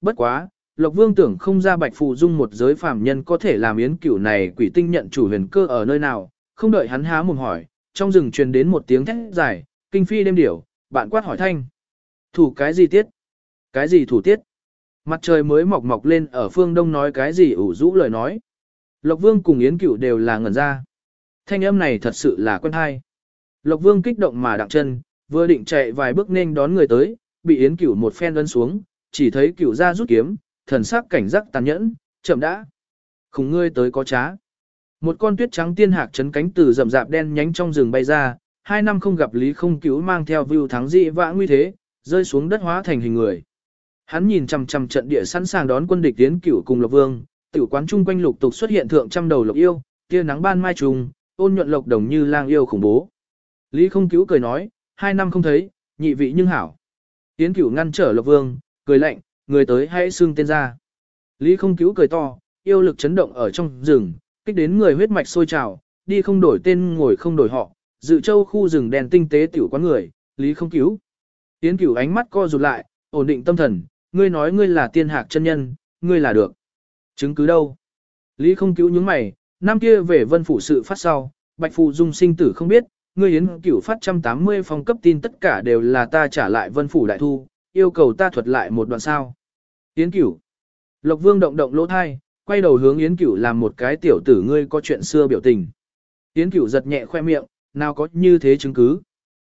bất quá, Lộc Vương tưởng không ra Bạch Phù Dung một giới phàm nhân có thể làm yến cửu này quỷ tinh nhận chủ huyền cơ ở nơi nào, không đợi hắn há mồm hỏi, trong rừng truyền đến một tiếng thét dài, kinh phi đêm điểu, bạn quát hỏi thanh. Thủ cái gì tiết? Cái gì thủ tiết? Mặt trời mới mọc mọc lên ở phương đông nói cái gì ủ rũ lời nói. Lộc Vương cùng Yến Cửu đều là ngẩn ra. Thanh âm này thật sự là quen hay. Lộc Vương kích động mà đặng chân, vừa định chạy vài bước nên đón người tới, bị Yến Cửu một phen ấn xuống, chỉ thấy Cửu ra rút kiếm, thần sắc cảnh giác tàn nhẫn, chậm đã. Khủng ngươi tới có trá. Một con tuyết trắng tiên hạc chấn cánh từ rậm rạp đen nhánh trong rừng bay ra, hai năm không gặp Lý không cứu mang theo view thắng dị vã nguy thế, rơi xuống đất hóa thành hình người. Hắn nhìn chằm chằm trận địa sẵn sàng đón quân địch tiến cửu cùng Lộc Vương, tiểu quán chung quanh lục tục xuất hiện thượng trăm đầu lộc yêu, tia nắng ban mai trùng, ôn nhuận lộc đồng như lang yêu khủng bố. Lý không cứu cười nói, hai năm không thấy, nhị vị nhưng hảo. Tiến cửu ngăn trở Lộc Vương, cười lạnh, người tới hãy xưng tên ra. Lý không cứu cười to, yêu lực chấn động ở trong rừng, kích đến người huyết mạch sôi trào, đi không đổi tên ngồi không đổi họ, dự châu khu rừng đèn tinh tế tiểu quán người, Lý không cứu. Tiến cửu ánh mắt co rụt lại, ổn định tâm thần, ngươi nói ngươi là tiên hạc chân nhân, ngươi là được. Chứng cứ đâu? Lý không cứu những mày, năm kia về vân phủ sự phát sau, bạch phụ dung sinh tử không biết, ngươi yến cửu phát trăm tám mươi phong cấp tin tất cả đều là ta trả lại vân phủ đại thu, yêu cầu ta thuật lại một đoạn sao. Yến cửu. Lộc vương động động lỗ thai, quay đầu hướng Yến cửu làm một cái tiểu tử ngươi có chuyện xưa biểu tình. Yến cửu giật nhẹ khoe miệng, nào có như thế chứng cứ.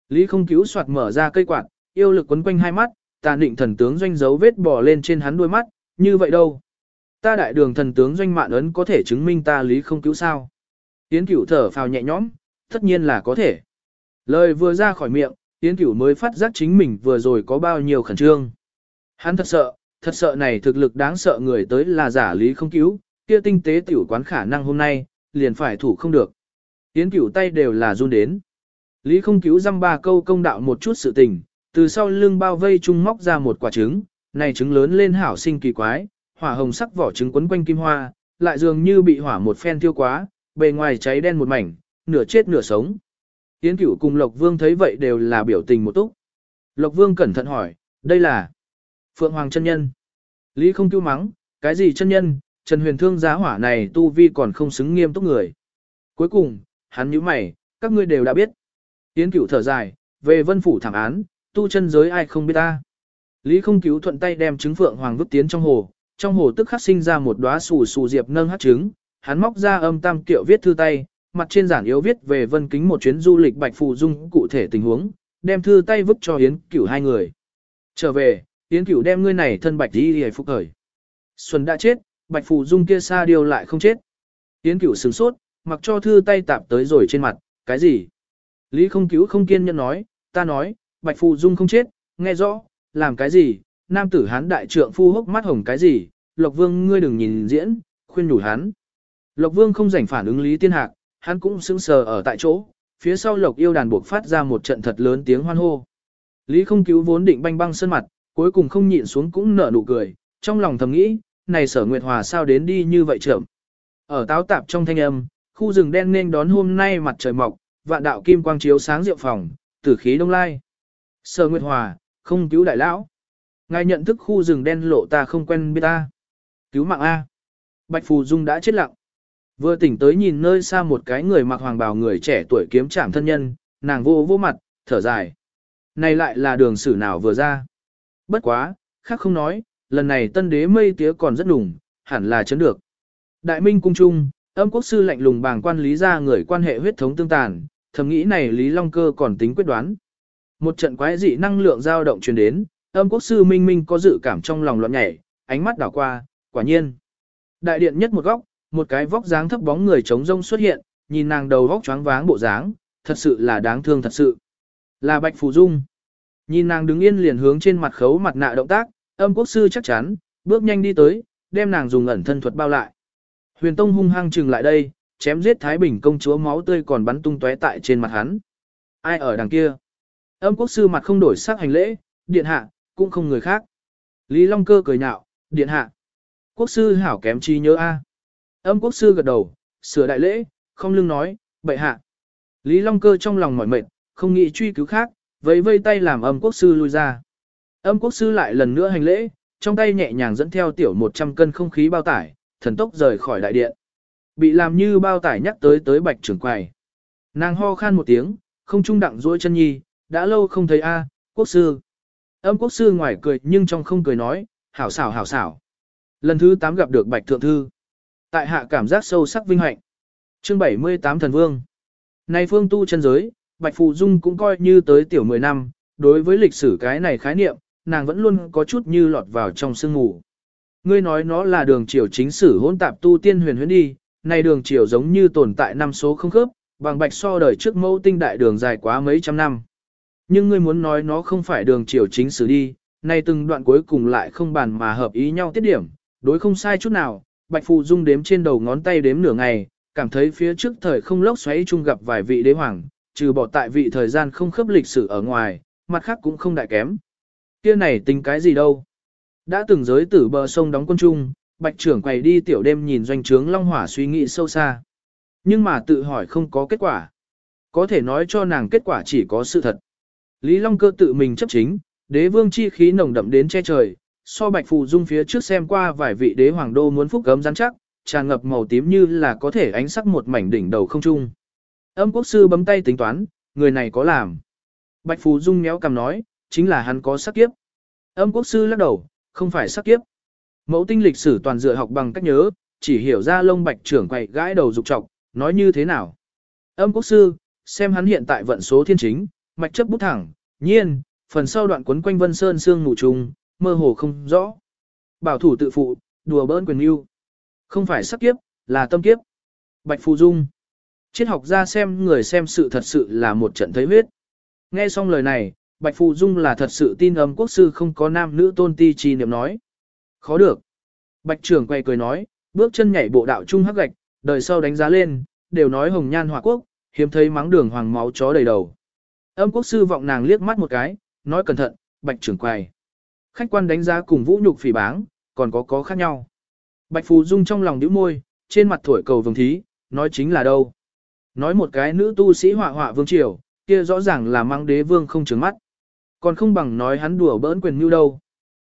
Lý không cứu soạt mở ra cây quạt, yêu lực quấn quanh hai mắt, tà định thần tướng doanh dấu vết bò lên trên hắn đôi mắt, như vậy đâu. Ta đại đường thần tướng doanh mạn ấn có thể chứng minh ta lý không cứu sao. Yến cửu thở phào nhẹ nhõm, tất nhiên là có thể. Lời vừa ra khỏi miệng, Yến cửu mới phát giác chính mình vừa rồi có bao nhiêu khẩn trương. Hắn thật sợ, thật sợ này thực lực đáng sợ người tới là giả lý không cứu, kia tinh tế tiểu quán khả năng hôm nay, liền phải thủ không được. Yến cửu tay đều là run đến. Lý không cứu dăm ba câu công đạo một chút sự tình, từ sau lưng bao vây trung móc ra một quả trứng, này trứng lớn lên hảo sinh kỳ quái, hỏa hồng sắc vỏ trứng quấn quanh kim hoa, lại dường như bị hỏa một phen thiêu quá, bề ngoài cháy đen một mảnh, nửa chết nửa sống. Yến Cửu cùng Lộc Vương thấy vậy đều là biểu tình một túc. Lộc Vương cẩn thận hỏi, đây là Phượng Hoàng chân nhân. Lý không cứu mắng, cái gì chân nhân, Trần Huyền Thương giá hỏa này tu vi còn không xứng nghiêm túc người. Cuối cùng, hắn nhíu mày, các ngươi đều đã biết. Yến Cửu thở dài, về vân phủ thảm án, tu chân giới ai không biết ta. Lý không cứu thuận tay đem trứng phượng hoàng vứt tiến trong hồ, trong hồ tức khắc sinh ra một đóa xù xù diệp nâng hát trứng, hắn móc ra âm tam kiệu viết thư tay, mặt trên giản yếu viết về vân kính một chuyến du lịch bạch phù dung cụ thể tình huống, đem thư tay vứt cho Yến Cửu hai người. Trở về, Yến Cửu đem ngươi này thân bạch đi hề phục khởi. Xuân đã chết, bạch phù dung kia xa điều lại không chết. Yến Cửu sửng sốt, mặc cho thư tay tạp tới rồi trên mặt, cái gì? Lý không cứu không kiên nhẫn nói, ta nói, Bạch Phù Dung không chết, nghe rõ, làm cái gì, nam tử hán đại trượng phu hốc mắt hồng cái gì, Lộc Vương ngươi đừng nhìn diễn, khuyên nhủ hắn. Lộc Vương không rảnh phản ứng Lý Tiên Hạc, hắn cũng sững sờ ở tại chỗ, phía sau Lộc yêu đàn buộc phát ra một trận thật lớn tiếng hoan hô. Lý không cứu vốn định banh băng sân mặt, cuối cùng không nhịn xuống cũng nở nụ cười, trong lòng thầm nghĩ, này sở Nguyệt Hòa sao đến đi như vậy chậm. Ở táo tạp trong thanh âm, khu rừng đen nên đón hôm nay mặt trời mọc, vạn đạo kim quang chiếu sáng rượu phòng, tử khí đông lai. Sở Nguyệt Hòa, không cứu đại lão. Ngài nhận thức khu rừng đen lộ ta không quen biết ta. Cứu mạng A. Bạch Phù Dung đã chết lặng. Vừa tỉnh tới nhìn nơi xa một cái người mặc hoàng bào người trẻ tuổi kiếm chạm thân nhân, nàng vô vô mặt, thở dài. Này lại là đường sử nào vừa ra. Bất quá, khác không nói, lần này tân đế mây tía còn rất đủng, hẳn là chấn được. Đại minh cung trung, âm quốc sư lạnh lùng bàng quan lý ra người quan hệ huyết thống tương tàn, thầm nghĩ này Lý Long Cơ còn tính quyết đoán. Một trận quái dị năng lượng dao động truyền đến, âm quốc sư minh minh có dự cảm trong lòng loạn nhảy, ánh mắt đảo qua, quả nhiên. Đại điện nhất một góc, một cái vóc dáng thấp bóng người trống rông xuất hiện, nhìn nàng đầu vóc choáng váng bộ dáng, thật sự là đáng thương thật sự. Là Bạch Phù Dung. Nhìn nàng đứng yên liền hướng trên mặt khấu mặt nạ động tác, âm quốc sư chắc chắn, bước nhanh đi tới, đem nàng dùng ẩn thân thuật bao lại. Huyền Tông hung hăng trừng lại đây, chém giết Thái Bình công chúa máu tươi còn bắn tung tóe tại trên mặt hắn. Ai ở đằng kia? Âm quốc sư mặt không đổi sắc hành lễ, điện hạ, cũng không người khác. Lý Long Cơ cười nhạo, điện hạ. Quốc sư hảo kém chi nhớ a. Âm quốc sư gật đầu, sửa đại lễ, không lưng nói, bệ hạ. Lý Long Cơ trong lòng mỏi mệt, không nghĩ truy cứu khác, vẫy vây tay làm âm quốc sư lui ra. Âm quốc sư lại lần nữa hành lễ, trong tay nhẹ nhàng dẫn theo tiểu 100 cân không khí bao tải, thần tốc rời khỏi đại điện. Bị làm như bao tải nhắc tới tới bạch trưởng quầy. Nàng ho khan một tiếng, không trung đặng duỗi chân nhi, đã lâu không thấy a, quốc sư. Âm quốc sư ngoài cười nhưng trong không cười nói, hảo xảo hảo xảo. Lần thứ 8 gặp được bạch thượng thư. Tại hạ cảm giác sâu sắc vinh hạnh. Chương 78 thần vương. Này phương tu chân giới, bạch phù dung cũng coi như tới tiểu 10 năm, đối với lịch sử cái này khái niệm, nàng vẫn luôn có chút như lọt vào trong sương ngủ. Ngươi nói nó là đường triều chính sử hỗn tạp tu tiên huyền huyễn đi, này đường triều giống như tồn tại năm số không khớp, bằng bạch so đời trước mẫu tinh đại đường dài quá mấy trăm năm. Nhưng ngươi muốn nói nó không phải đường triều chính sử đi, này từng đoạn cuối cùng lại không bàn mà hợp ý nhau tiết điểm, đối không sai chút nào, bạch phù dung đếm trên đầu ngón tay đếm nửa ngày, cảm thấy phía trước thời không lốc xoáy chung gặp vài vị đế hoàng, trừ bỏ tại vị thời gian không khớp lịch sử ở ngoài, mặt khác cũng không đại kém. Kia này tính cái gì đâu. Đã từng giới tử bờ sông đóng quân chung, bạch trưởng quầy đi tiểu đêm nhìn doanh trướng long hỏa suy nghĩ sâu xa. Nhưng mà tự hỏi không có kết quả. Có thể nói cho nàng kết quả chỉ có sự thật. Lý Long cơ tự mình chấp chính, đế vương chi khí nồng đậm đến che trời, so bạch phù dung phía trước xem qua vài vị đế hoàng đô muốn phúc gấm rắn chắc, tràn ngập màu tím như là có thể ánh sắc một mảnh đỉnh đầu không trung. Âm quốc sư bấm tay tính toán, người này có làm. Bạch phù dung méo cầm nói, chính là hắn có sắc kiếp. Âm quốc sư lắc đầu, không phải sắc kiếp. Mẫu tinh lịch sử toàn dựa học bằng cách nhớ, chỉ hiểu ra lông bạch trưởng quậy gãi đầu dục trọc, nói như thế nào. Âm quốc sư, xem hắn hiện tại vận số thiên chính, mạch chấp bút thẳng, nhiên, phần sau đoạn quấn quanh vân sơn xương ngủ trùng, mơ hồ không rõ. Bảo thủ tự phụ, đùa bỡn quyền yêu. Không phải sắc kiếp, là tâm kiếp. Bạch Phù Dung. Triết học ra xem người xem sự thật sự là một trận thấy huyết. Nghe xong lời này, Bạch Phù Dung là thật sự tin âm quốc sư không có nam nữ tôn ti chi niệm nói. Khó được. Bạch trưởng quay cười nói, bước chân nhảy bộ đạo trung hắc gạch, đời sau đánh giá lên, đều nói hồng nhan hòa quốc, hiếm thấy mắng đường hoàng máu chó đầy đầu. Âm quốc sư vọng nàng liếc mắt một cái, nói cẩn thận, bạch trưởng quay. Khách quan đánh giá cùng vũ nhục phỉ báng, còn có có khác nhau. Bạch Phù Dung trong lòng nhíu môi, trên mặt thổi cầu vồng thí, nói chính là đâu. Nói một cái nữ tu sĩ họa họa vương triều, kia rõ ràng là mang đế vương không trứng mắt. Còn không bằng nói hắn đùa bỡn quyền như đâu.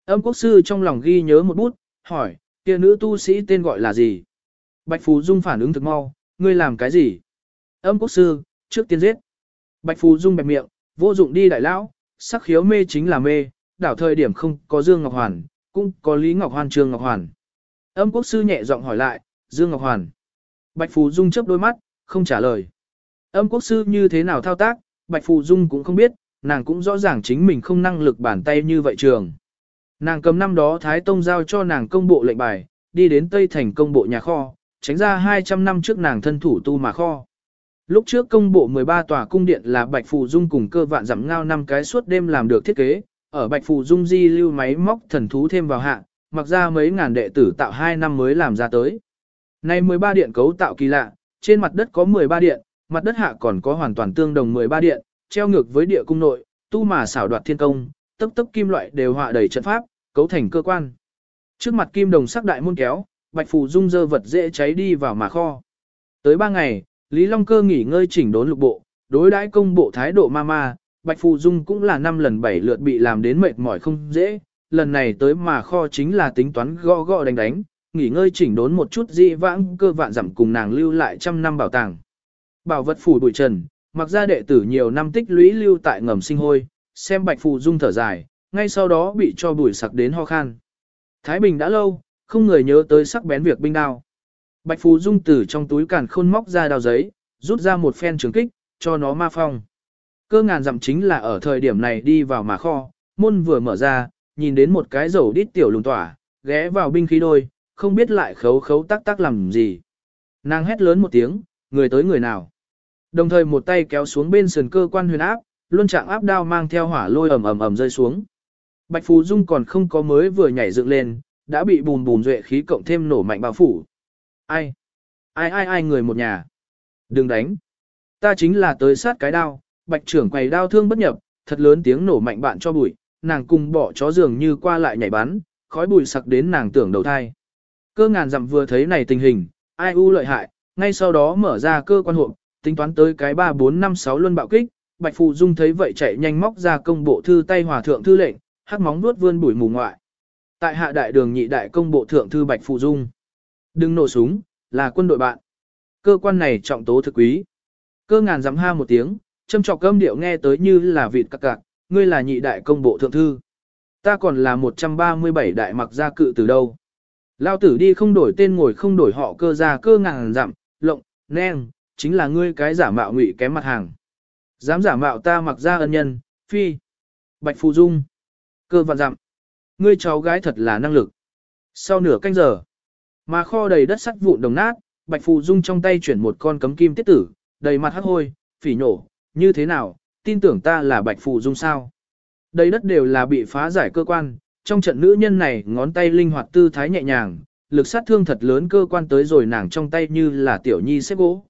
Âm quốc sư trong lòng ghi nhớ một bút, hỏi, kia nữ tu sĩ tên gọi là gì? Bạch Phù Dung phản ứng thực mau, ngươi làm cái gì? Âm quốc sư, trước tiên giết. Bạch Phù Dung bẹp miệng, vô dụng đi đại lão, sắc khiếu mê chính là mê, đảo thời điểm không có Dương Ngọc Hoàn, cũng có Lý Ngọc Hoàn Trương Ngọc Hoàn. Âm quốc sư nhẹ giọng hỏi lại, Dương Ngọc Hoàn. Bạch Phù Dung chớp đôi mắt, không trả lời. Âm quốc sư như thế nào thao tác, Bạch Phù Dung cũng không biết, nàng cũng rõ ràng chính mình không năng lực bàn tay như vậy trường. Nàng cầm năm đó Thái Tông giao cho nàng công bộ lệnh bài, đi đến Tây Thành công bộ nhà kho, tránh ra 200 năm trước nàng thân thủ tu mà kho. Lúc trước công bộ 13 tòa cung điện là Bạch Phù Dung cùng cơ vạn giảm ngao năm cái suốt đêm làm được thiết kế, ở Bạch Phù Dung di lưu máy móc thần thú thêm vào hạ, mặc ra mấy ngàn đệ tử tạo 2 năm mới làm ra tới. Nay 13 điện cấu tạo kỳ lạ, trên mặt đất có 13 điện, mặt đất hạ còn có hoàn toàn tương đồng 13 điện, treo ngược với địa cung nội, tu mà xảo đoạt thiên công, tấp tấp kim loại đều họa đầy trận pháp, cấu thành cơ quan. Trước mặt kim đồng sắc đại môn kéo, Bạch Phù Dung dơ vật dễ cháy đi vào mà kho. Tới 3 ngày, Lý Long Cơ nghỉ ngơi chỉnh đốn lục bộ, đối đãi công bộ thái độ ma ma, Bạch Phù Dung cũng là năm lần bảy lượt bị làm đến mệt mỏi không dễ, lần này tới mà kho chính là tính toán gõ gõ đánh đánh, nghỉ ngơi chỉnh đốn một chút dị vãng cơ vạn dặm cùng nàng lưu lại trăm năm bảo tàng. Bảo vật phủ bụi trần, mặc ra đệ tử nhiều năm tích lũy lưu tại ngầm sinh hôi, xem Bạch Phù Dung thở dài, ngay sau đó bị cho bụi sặc đến ho khan. Thái Bình đã lâu, không người nhớ tới sắc bén việc binh đao. Bạch Phù Dung từ trong túi càn khôn móc ra đao giấy, rút ra một phen trường kích, cho nó ma phong. Cơ ngàn dặm chính là ở thời điểm này đi vào mà kho, môn vừa mở ra, nhìn đến một cái dầu đít tiểu lùng tỏa, ghé vào binh khí đôi, không biết lại khấu khấu tác tác làm gì. Nàng hét lớn một tiếng, người tới người nào. Đồng thời một tay kéo xuống bên sườn cơ quan huyền áp, luân trạng áp đao mang theo hỏa lôi ầm ầm ầm rơi xuống. Bạch phú Dung còn không có mới vừa nhảy dựng lên, đã bị bùn bùn duệ khí cộng thêm nổ mạnh bao phủ. Ai? Ai ai ai người một nhà? Đừng đánh. Ta chính là tới sát cái đao, bạch trưởng quầy đao thương bất nhập, thật lớn tiếng nổ mạnh bạn cho bụi, nàng cùng bỏ chó giường như qua lại nhảy bắn, khói bụi sặc đến nàng tưởng đầu thai. Cơ ngàn dặm vừa thấy này tình hình, ai u lợi hại, ngay sau đó mở ra cơ quan hộp, tính toán tới cái 3 4 5 6 luân bạo kích, Bạch Phù Dung thấy vậy chạy nhanh móc ra công bộ thư tay hòa thượng thư lệnh, hắc móng nuốt vươn bụi mù ngoại. Tại hạ đại đường nhị đại công bộ thượng thư Bạch Phụ Dung. Đừng nổ súng, là quân đội bạn. Cơ quan này trọng tố thực quý. Cơ ngàn dám ha một tiếng, châm trọc cơm điệu nghe tới như là vịt cặc cặc, ngươi là nhị đại công bộ thượng thư. Ta còn là 137 đại mặc gia cự từ đâu. Lao tử đi không đổi tên ngồi không đổi họ cơ ra cơ ngàn dặm, lộng, neng, chính là ngươi cái giả mạo ngụy kém mặt hàng. Dám giả mạo ta mặc ra ân nhân, phi. Bạch Phù Dung. Cơ vạn dặm. Ngươi cháu gái thật là năng lực. Sau nửa canh giờ, mà kho đầy đất sắt vụn đồng nát, Bạch Phù Dung trong tay chuyển một con cấm kim tiết tử, đầy mặt hắc hôi, phỉ nổ, như thế nào, tin tưởng ta là Bạch Phù Dung sao. Đây đất đều là bị phá giải cơ quan, trong trận nữ nhân này ngón tay linh hoạt tư thái nhẹ nhàng, lực sát thương thật lớn cơ quan tới rồi nàng trong tay như là tiểu nhi xếp gỗ.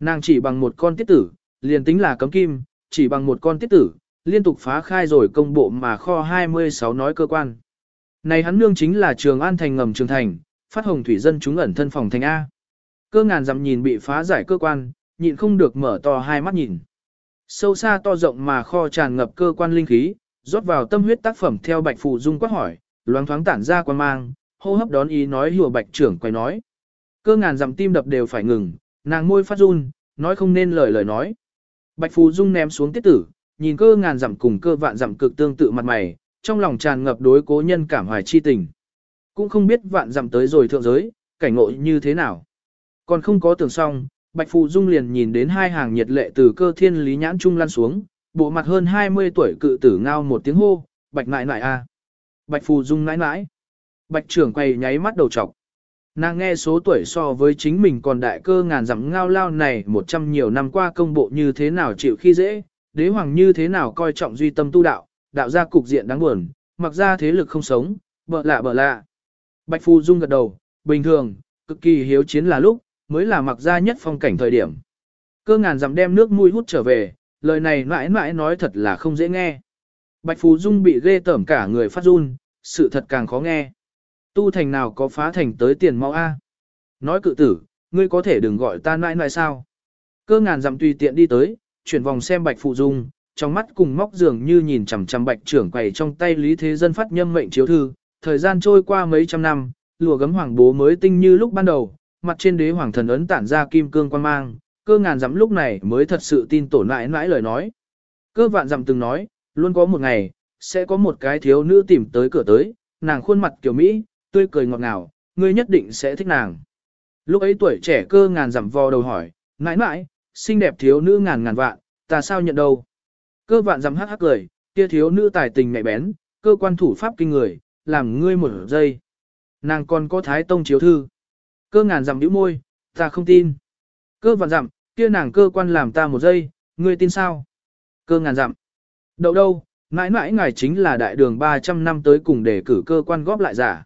Nàng chỉ bằng một con tiết tử, liền tính là cấm kim, chỉ bằng một con tiết tử, liên tục phá khai rồi công bộ mà kho 26 nói cơ quan. Này hắn nương chính là trường an thành ngầm trường thành, phát hồng thủy dân chúng ẩn thân phòng thành A. Cơ ngàn dặm nhìn bị phá giải cơ quan, nhịn không được mở to hai mắt nhìn. Sâu xa to rộng mà kho tràn ngập cơ quan linh khí, rót vào tâm huyết tác phẩm theo bạch phù dung quát hỏi, loáng thoáng tản ra quan mang, hô hấp đón ý nói hùa bạch trưởng quay nói. Cơ ngàn dặm tim đập đều phải ngừng, nàng môi phát run, nói không nên lời lời nói. Bạch phù dung ném xuống tiết tử, nhìn cơ ngàn dặm cùng cơ vạn dặm cực tương tự mặt mày, trong lòng tràn ngập đối cố nhân cảm hoài chi tình. Cũng không biết vạn dặm tới rồi thượng giới, cảnh ngộ như thế nào. Còn không có tưởng xong, Bạch Phù Dung liền nhìn đến hai hàng nhiệt lệ từ cơ thiên lý nhãn trung lăn xuống, bộ mặt hơn 20 tuổi cự tử ngao một tiếng hô, Bạch nại nại a. À. Bạch Phù Dung nãi nãi. Bạch trưởng quay nháy mắt đầu trọc. Nàng nghe số tuổi so với chính mình còn đại cơ ngàn dặm ngao lao này một trăm nhiều năm qua công bộ như thế nào chịu khi dễ, đế hoàng như thế nào coi trọng duy tâm tu đạo, đạo ra cục diện đáng buồn, mặc ra thế lực không sống, bợ lạ bợ lạ. Bạch Phù Dung gật đầu, bình thường, cực kỳ hiếu chiến là lúc, mới là mặc ra nhất phong cảnh thời điểm. Cơ ngàn dặm đem nước mũi hút trở về, lời này mãi mãi nói thật là không dễ nghe. Bạch Phú Dung bị ghê tởm cả người phát run, sự thật càng khó nghe. Tu thành nào có phá thành tới tiền mau a? Nói cự tử, ngươi có thể đừng gọi ta mãi mãi sao? Cơ ngàn dặm tùy tiện đi tới, chuyển vòng xem Bạch phụ Dung, trong mắt cùng móc dường như nhìn chằm chằm Bạch trưởng quầy trong tay Lý Thế Dân phát nhâm mệnh chiếu thư, thời gian trôi qua mấy trăm năm, lùa gấm hoàng bố mới tinh như lúc ban đầu, mặt trên đế hoàng thần ấn tản ra kim cương quan mang, cơ ngàn dặm lúc này mới thật sự tin tổn nãi nãi lời nói. Cơ vạn dặm từng nói, luôn có một ngày, sẽ có một cái thiếu nữ tìm tới cửa tới, nàng khuôn mặt kiểu Mỹ, tươi cười ngọt ngào, ngươi nhất định sẽ thích nàng. Lúc ấy tuổi trẻ cơ ngàn dặm vò đầu hỏi, nãi nãi xinh đẹp thiếu nữ ngàn ngàn vạn, ta sao nhận đâu. Cơ vạn dặm hắc hắc cười, kia thiếu nữ tài tình mẹ bén, cơ quan thủ pháp kinh người, làm ngươi một giây. Nàng còn có thái tông chiếu thư. Cơ ngàn dặm nhíu môi, ta không tin. Cơ vạn dặm, kia nàng cơ quan làm ta một giây, ngươi tin sao? Cơ ngàn dặm. Đậu đâu, mãi mãi ngài chính là đại đường 300 năm tới cùng để cử cơ quan góp lại giả.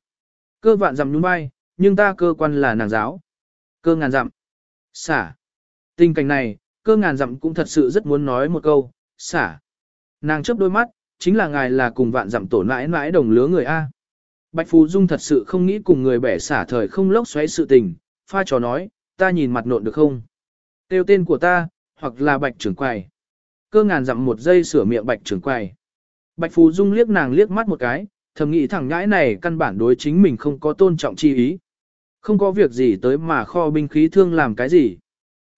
Cơ vạn dặm nhún vai, nhưng ta cơ quan là nàng giáo. Cơ ngàn dặm. Xả. Tình cảnh này, cơ ngàn dặm cũng thật sự rất muốn nói một câu, xả. Nàng chớp đôi mắt, chính là ngài là cùng vạn dặm tổ mãi mãi đồng lứa người A. Bạch Phú Dung thật sự không nghĩ cùng người bẻ xả thời không lốc xoáy sự tình, pha trò nói, ta nhìn mặt nộn được không? Tiêu tên của ta, hoặc là Bạch trưởng quầy. Cơ ngàn dặm một giây sửa miệng Bạch trưởng quầy. Bạch Phú Dung liếc nàng liếc mắt một cái, thầm nghĩ thẳng nhãi này căn bản đối chính mình không có tôn trọng chi ý. Không có việc gì tới mà kho binh khí thương làm cái gì.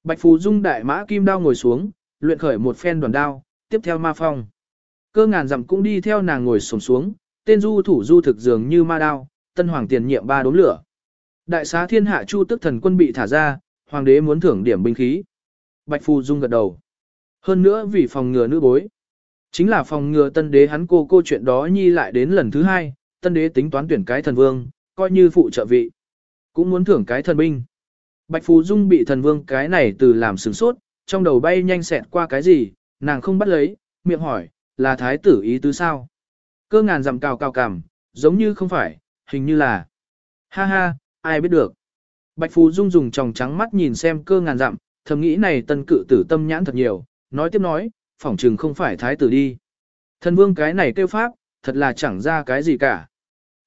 Bạch Phú Dung đại mã kim đao ngồi xuống, luyện khởi một phen đoàn đao, tiếp theo ma phong. Cơ ngàn dặm cũng đi theo nàng ngồi sổng xuống, tên du thủ du thực dường như ma đao, tân hoàng tiền nhiệm ba đốm lửa. Đại xá thiên hạ chu tức thần quân bị thả ra, hoàng đế muốn thưởng điểm binh khí. Bạch Phù Dung gật đầu. Hơn nữa vì phòng ngừa nữ bối. Chính là phòng ngừa tân đế hắn cô cô chuyện đó nhi lại đến lần thứ hai, tân đế tính toán tuyển cái thần vương, coi như phụ trợ vị. Cũng muốn thưởng cái thần binh. Bạch Phù Dung bị thần vương cái này từ làm sừng sốt, trong đầu bay nhanh xẹt qua cái gì, nàng không bắt lấy, miệng hỏi, là thái tử ý tứ sao? Cơ ngàn dặm cao cao cằm, giống như không phải, hình như là. Ha ha, ai biết được. Bạch Phú Dung dùng tròng trắng mắt nhìn xem cơ ngàn dặm, thầm nghĩ này tân cự tử tâm nhãn thật nhiều, nói tiếp nói, phỏng chừng không phải thái tử đi. Thần vương cái này kêu pháp, thật là chẳng ra cái gì cả.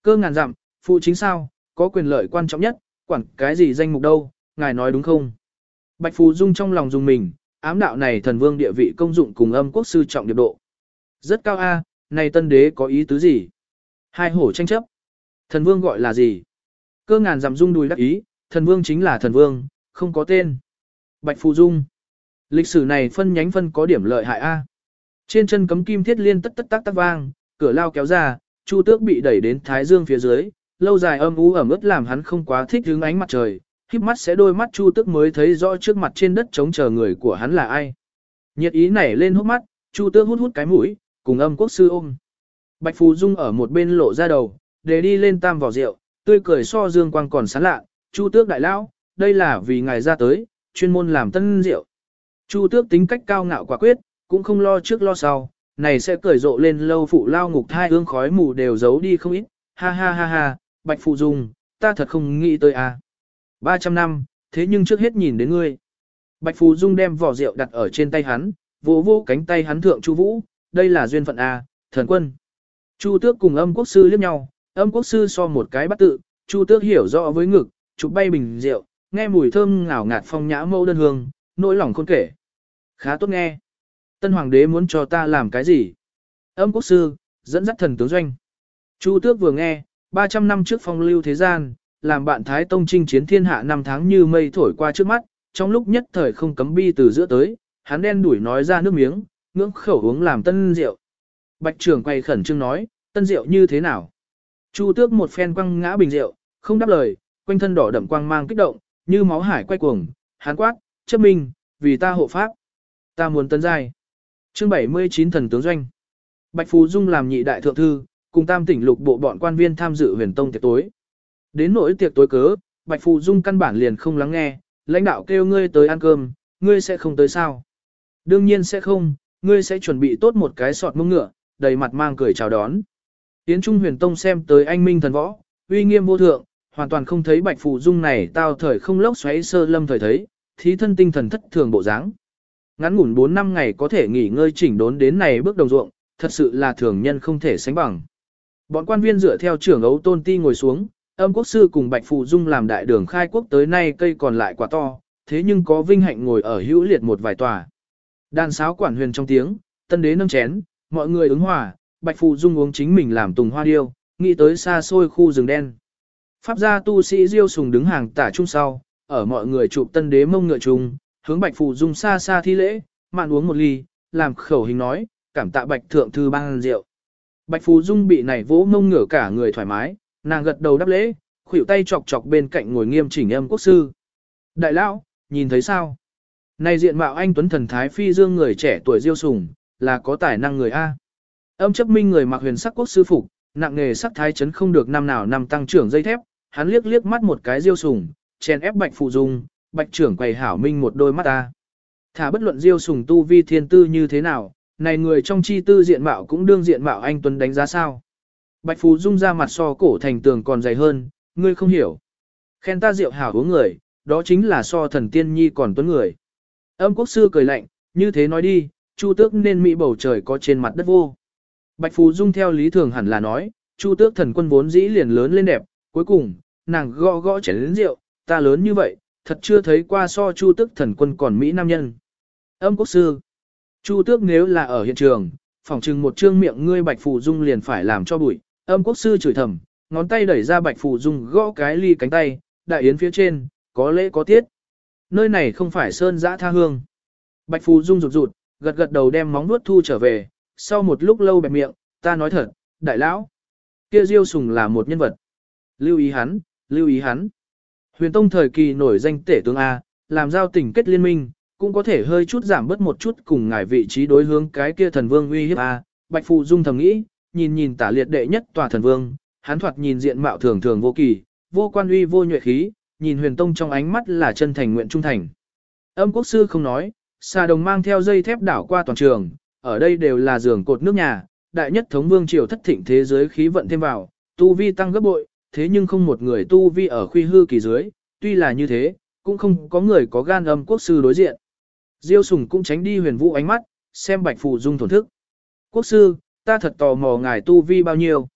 Cơ ngàn dặm, phụ chính sao, có quyền lợi quan trọng nhất, quản cái gì danh mục đâu, ngài nói đúng không? Bạch Phú Dung trong lòng dùng mình, ám đạo này thần vương địa vị công dụng cùng âm quốc sư trọng điệp độ. Rất cao A, này tân đế có ý tứ gì? Hai hổ tranh chấp. Thần vương gọi là gì? Cơ ngàn dặm dung đùi đắc ý, thần vương chính là thần vương, không có tên. Bạch Phù Dung. Lịch sử này phân nhánh phân có điểm lợi hại A. Trên chân cấm kim thiết liên tất tất tác tác vang, cửa lao kéo ra, Chu Tước bị đẩy đến thái dương phía dưới, lâu dài âm u ẩm ướt làm hắn không quá thích hướng ánh mặt trời, híp mắt sẽ đôi mắt Chu Tước mới thấy rõ trước mặt trên đất chống chờ người của hắn là ai. Nhiệt ý nảy lên hốc mắt, Chu Tước hút hút cái mũi, cùng âm quốc sư ôm. Bạch Phù Dung ở một bên lộ ra đầu, để đi lên tam vỏ rượu, tươi cười so dương quang còn sáng lạ, Chu Tước đại lão, đây là vì ngài ra tới, chuyên môn làm tân rượu. Chu Tước tính cách cao ngạo quả quyết, cũng không lo trước lo sau, này sẽ cởi rộ lên lâu phụ lao ngục thai ương khói mù đều giấu đi không ít, ha ha ha ha, Bạch Phù Dung, ta thật không nghĩ tới à. 300 năm, thế nhưng trước hết nhìn đến ngươi. Bạch Phù Dung đem vỏ rượu đặt ở trên tay hắn, vỗ vỗ cánh tay hắn thượng Chu Vũ, đây là duyên phận à, thần quân. Chu Tước cùng âm quốc sư liếc nhau, âm quốc sư so một cái bắt tự, Chu Tước hiểu rõ với ngực, chụp bay bình rượu, nghe mùi thơm ngào ngạt phong nhã mâu đơn hương, nỗi lòng khôn kể. Khá tốt nghe. Tân hoàng đế muốn cho ta làm cái gì? Âm quốc sư, dẫn dắt thần tướng doanh. Chu Tước vừa nghe, 300 năm trước phong lưu thế gian, làm bạn Thái Tông chinh chiến thiên hạ năm tháng như mây thổi qua trước mắt, trong lúc nhất thời không cấm bi từ giữa tới, hắn đen đuổi nói ra nước miếng, ngưỡng khẩu uống làm tân rượu. Bạch trưởng quay khẩn trương nói, tân rượu như thế nào? Chu tước một phen quăng ngã bình rượu, không đáp lời, quanh thân đỏ đậm quang mang kích động, như máu hải quay cuồng, hán quát, chấp minh, vì ta hộ pháp. Ta muốn tân giai. Chương 79 thần tướng doanh. Bạch Phú Dung làm nhị đại thượng thư, cùng tam tỉnh lục bộ bọn quan viên tham dự huyền tông tiệc tối. Đến nỗi tiệc tối cớ, Bạch phú Dung căn bản liền không lắng nghe, lãnh đạo kêu ngươi tới ăn cơm, ngươi sẽ không tới sao? Đương nhiên sẽ không, ngươi sẽ chuẩn bị tốt một cái sọt mông ngựa, đầy mặt mang cười chào đón. Tiến Trung huyền tông xem tới anh minh thần võ, uy nghiêm vô thượng, hoàn toàn không thấy Bạch Phù Dung này tao thời không lốc xoáy sơ lâm thời thấy, thí thân tinh thần thất thường bộ dáng. Ngắn ngủn 4 năm ngày có thể nghỉ ngơi chỉnh đốn đến này bước đồng ruộng, thật sự là thường nhân không thể sánh bằng. Bọn quan viên dựa theo trưởng ấu tôn ti ngồi xuống, âm quốc sư cùng Bạch Phù Dung làm đại đường khai quốc tới nay cây còn lại quá to, thế nhưng có vinh hạnh ngồi ở hữu liệt một vài tòa. Đàn sáo quản huyền trong tiếng, tân đế nâng chén, mọi người ứng hòa, Bạch phụ Dung uống chính mình làm tùng hoa điêu, nghĩ tới xa xôi khu rừng đen. Pháp gia tu sĩ Diêu Sùng đứng hàng tả trung sau, ở mọi người chụp tân đế mông ngựa trùng, hướng Bạch phụ Dung xa xa thi lễ, mạn uống một ly, làm khẩu hình nói, cảm tạ Bạch thượng thư ban rượu. Bạch phụ Dung bị này vỗ mông ngửa cả người thoải mái, nàng gật đầu đáp lễ, khuỷu tay chọc chọc bên cạnh ngồi nghiêm chỉnh âm quốc sư. Đại lão, nhìn thấy sao? Này diện mạo anh Tuấn Thần Thái Phi Dương người trẻ tuổi diêu sùng, là có tài năng người A. Âm chấp minh người mặc huyền sắc quốc sư phục, nặng nghề sắc thái chấn không được năm nào năm tăng trưởng dây thép, hắn liếc liếc mắt một cái diêu sùng, chèn ép bạch phụ dung, bạch trưởng quầy hảo minh một đôi mắt ta. Thả bất luận diêu sùng tu vi thiên tư như thế nào, này người trong chi tư diện mạo cũng đương diện mạo anh Tuấn đánh giá sao. Bạch phụ Dung ra mặt so cổ thành tường còn dày hơn, ngươi không hiểu. Khen ta rượu hảo uống người, đó chính là so thần tiên nhi còn tuấn người. Âm quốc sư cười lạnh, như thế nói đi, Chu tước nên mỹ bầu trời có trên mặt đất vô. Bạch Phù Dung theo lý thường hẳn là nói, Chu tước thần quân vốn dĩ liền lớn lên đẹp, cuối cùng, nàng gõ gõ chén lớn rượu, ta lớn như vậy, thật chưa thấy qua so Chu tước thần quân còn mỹ nam nhân. Âm quốc sư, Chu tước nếu là ở hiện trường, phỏng chừng một trương miệng ngươi Bạch Phù Dung liền phải làm cho bụi, Âm quốc sư chửi thầm, ngón tay đẩy ra bạch phù dung gõ cái ly cánh tay, đại yến phía trên, có lễ có tiết. Nơi này không phải sơn dã tha hương. Bạch phù dung rụt rụt, gật gật đầu đem móng nuốt thu trở về, sau một lúc lâu bẹp miệng, ta nói thật, đại lão, kia diêu sùng là một nhân vật. Lưu ý hắn, lưu ý hắn. Huyền Tông thời kỳ nổi danh tể tướng A, làm giao tình kết liên minh, cũng có thể hơi chút giảm bớt một chút cùng ngài vị trí đối hướng cái kia thần vương uy hiếp A. Bạch Phù Dung thầm nghĩ, nhìn nhìn tả liệt đệ nhất tòa thần vương, hắn thoạt nhìn diện mạo thường thường vô kỳ, vô quan uy vô nhuệ khí, nhìn huyền tông trong ánh mắt là chân thành nguyện trung thành. Âm quốc sư không nói, xà đồng mang theo dây thép đảo qua toàn trường, ở đây đều là giường cột nước nhà, đại nhất thống vương triều thất thịnh thế giới khí vận thêm vào, tu vi tăng gấp bội, thế nhưng không một người tu vi ở khuy hư kỳ dưới, tuy là như thế, cũng không có người có gan âm quốc sư đối diện. Diêu sùng cũng tránh đi huyền vũ ánh mắt, xem bạch phù dung thổn thức. Quốc sư, ta thật tò mò ngài tu vi bao nhiêu.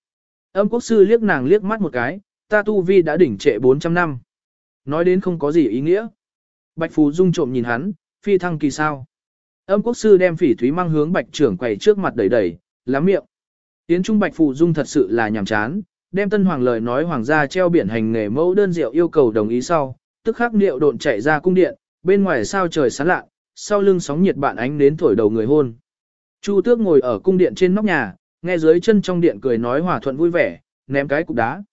Âm quốc sư liếc nàng liếc mắt một cái, ta tu vi đã đỉnh trệ 400 năm. Nói đến không có gì ý nghĩa. Bạch Phú Dung trộm nhìn hắn, phi thăng kỳ sao. Âm quốc sư đem phỉ thúy mang hướng bạch trưởng quầy trước mặt đẩy đẩy, lắm miệng. Tiến trung bạch Phù Dung thật sự là nhàm chán, đem tân hoàng lời nói hoàng gia treo biển hành nghề mẫu đơn diệu yêu cầu đồng ý sau, tức khắc điệu độn chạy ra cung điện, bên ngoài sao trời sáng lạ, sau lưng sóng nhiệt bạn ánh đến thổi đầu người hôn. Chu tước ngồi ở cung điện trên nóc nhà, nghe dưới chân trong điện cười nói hòa thuận vui vẻ, ném cái cục đá.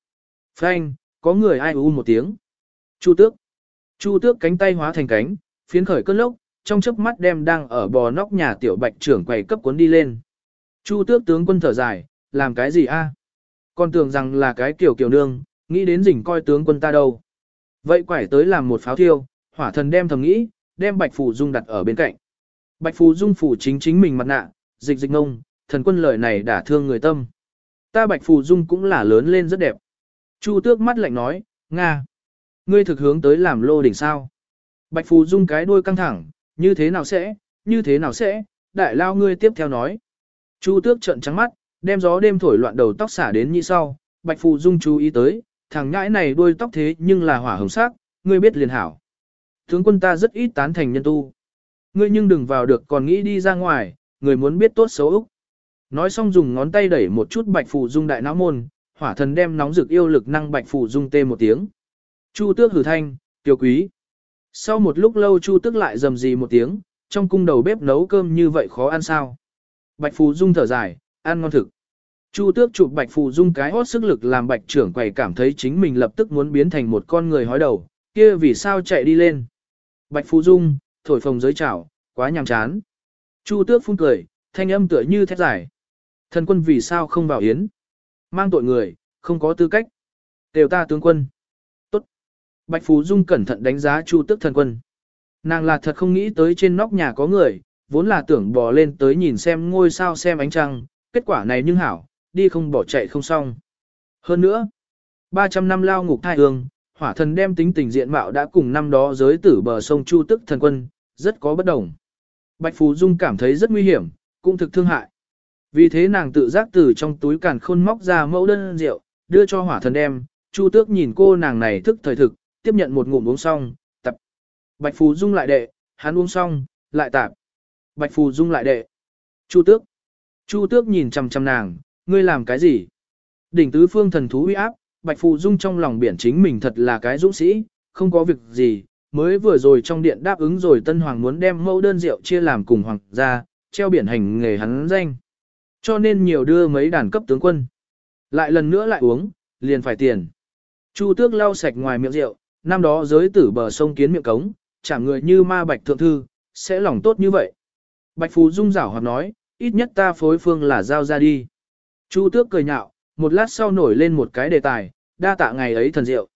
Phanh, có người ai u một tiếng. Chu tước. Chu tước cánh tay hóa thành cánh, phiến khởi cơn lốc, trong chớp mắt đem đang ở bò nóc nhà tiểu bạch trưởng quầy cấp cuốn đi lên. Chu tước tướng quân thở dài, làm cái gì a? Con tưởng rằng là cái kiểu kiểu nương, nghĩ đến rình coi tướng quân ta đâu. Vậy quải tới làm một pháo thiêu, hỏa thần đem thầm nghĩ, đem bạch phù dung đặt ở bên cạnh. Bạch phù dung phủ chính chính mình mặt nạ, dịch dịch ngông, thần quân lời này đã thương người tâm. Ta bạch phù dung cũng là lớn lên rất đẹp. Chu tước mắt lạnh nói, Nga. Ngươi thực hướng tới làm lô đỉnh sao. Bạch phù dung cái đuôi căng thẳng, như thế nào sẽ, như thế nào sẽ, đại lao ngươi tiếp theo nói. Chu tước trợn trắng mắt, đem gió đêm thổi loạn đầu tóc xả đến như sau, bạch phù dung chú ý tới, thằng nhãi này đuôi tóc thế nhưng là hỏa hồng sắc, ngươi biết liền hảo. Tướng quân ta rất ít tán thành nhân tu. Ngươi nhưng đừng vào được còn nghĩ đi ra ngoài, người muốn biết tốt xấu Úc. Nói xong dùng ngón tay đẩy một chút bạch phù dung đại não môn, hỏa thần đem nóng rực yêu lực năng bạch phù dung tê một tiếng. Chu tước hử thanh, tiểu quý. Sau một lúc lâu chu tước lại rầm rì một tiếng, trong cung đầu bếp nấu cơm như vậy khó ăn sao. Bạch phù dung thở dài, ăn ngon thực. Chu tước chụp bạch phù dung cái hót sức lực làm bạch trưởng quầy cảm thấy chính mình lập tức muốn biến thành một con người hói đầu, kia vì sao chạy đi lên. Bạch phù dung, thổi phồng giới chảo, quá nhàm chán. Chu tước phun cười, thanh âm tựa như thét giải. Thần quân vì sao không vào yến? Mang tội người, không có tư cách. Đều ta tướng quân. Bạch Phú Dung cẩn thận đánh giá Chu tước thần quân. Nàng là thật không nghĩ tới trên nóc nhà có người, vốn là tưởng bò lên tới nhìn xem ngôi sao xem ánh trăng, kết quả này nhưng hảo, đi không bỏ chạy không xong. Hơn nữa, 300 năm lao ngục thai hương, hỏa thần đem tính tình diện mạo đã cùng năm đó giới tử bờ sông Chu tức thần quân, rất có bất đồng. Bạch Phú Dung cảm thấy rất nguy hiểm, cũng thực thương hại. Vì thế nàng tự giác từ trong túi càn khôn móc ra mẫu đơn rượu, đưa cho hỏa thần đem, Chu tước nhìn cô nàng này thức thời thực, tiếp nhận một ngụm uống xong, tập. Bạch phù Dung lại đệ, hắn uống xong, lại tạp. Bạch Phù Dung lại đệ. Chu tước. Chu tước nhìn chằm chằm nàng, ngươi làm cái gì? Đỉnh tứ phương thần thú uy áp, Bạch Phù Dung trong lòng biển chính mình thật là cái dũng sĩ, không có việc gì, mới vừa rồi trong điện đáp ứng rồi Tân Hoàng muốn đem mẫu đơn rượu chia làm cùng Hoàng gia, treo biển hành nghề hắn danh. Cho nên nhiều đưa mấy đàn cấp tướng quân. Lại lần nữa lại uống, liền phải tiền. Chu tước lau sạch ngoài miệng rượu, năm đó giới tử bờ sông kiến miệng cống, chẳng người như ma bạch thượng thư, sẽ lòng tốt như vậy. Bạch Phù Dung rảo hoặc nói, ít nhất ta phối phương là giao ra đi. Chu tước cười nhạo, một lát sau nổi lên một cái đề tài, đa tạ ngày ấy thần diệu.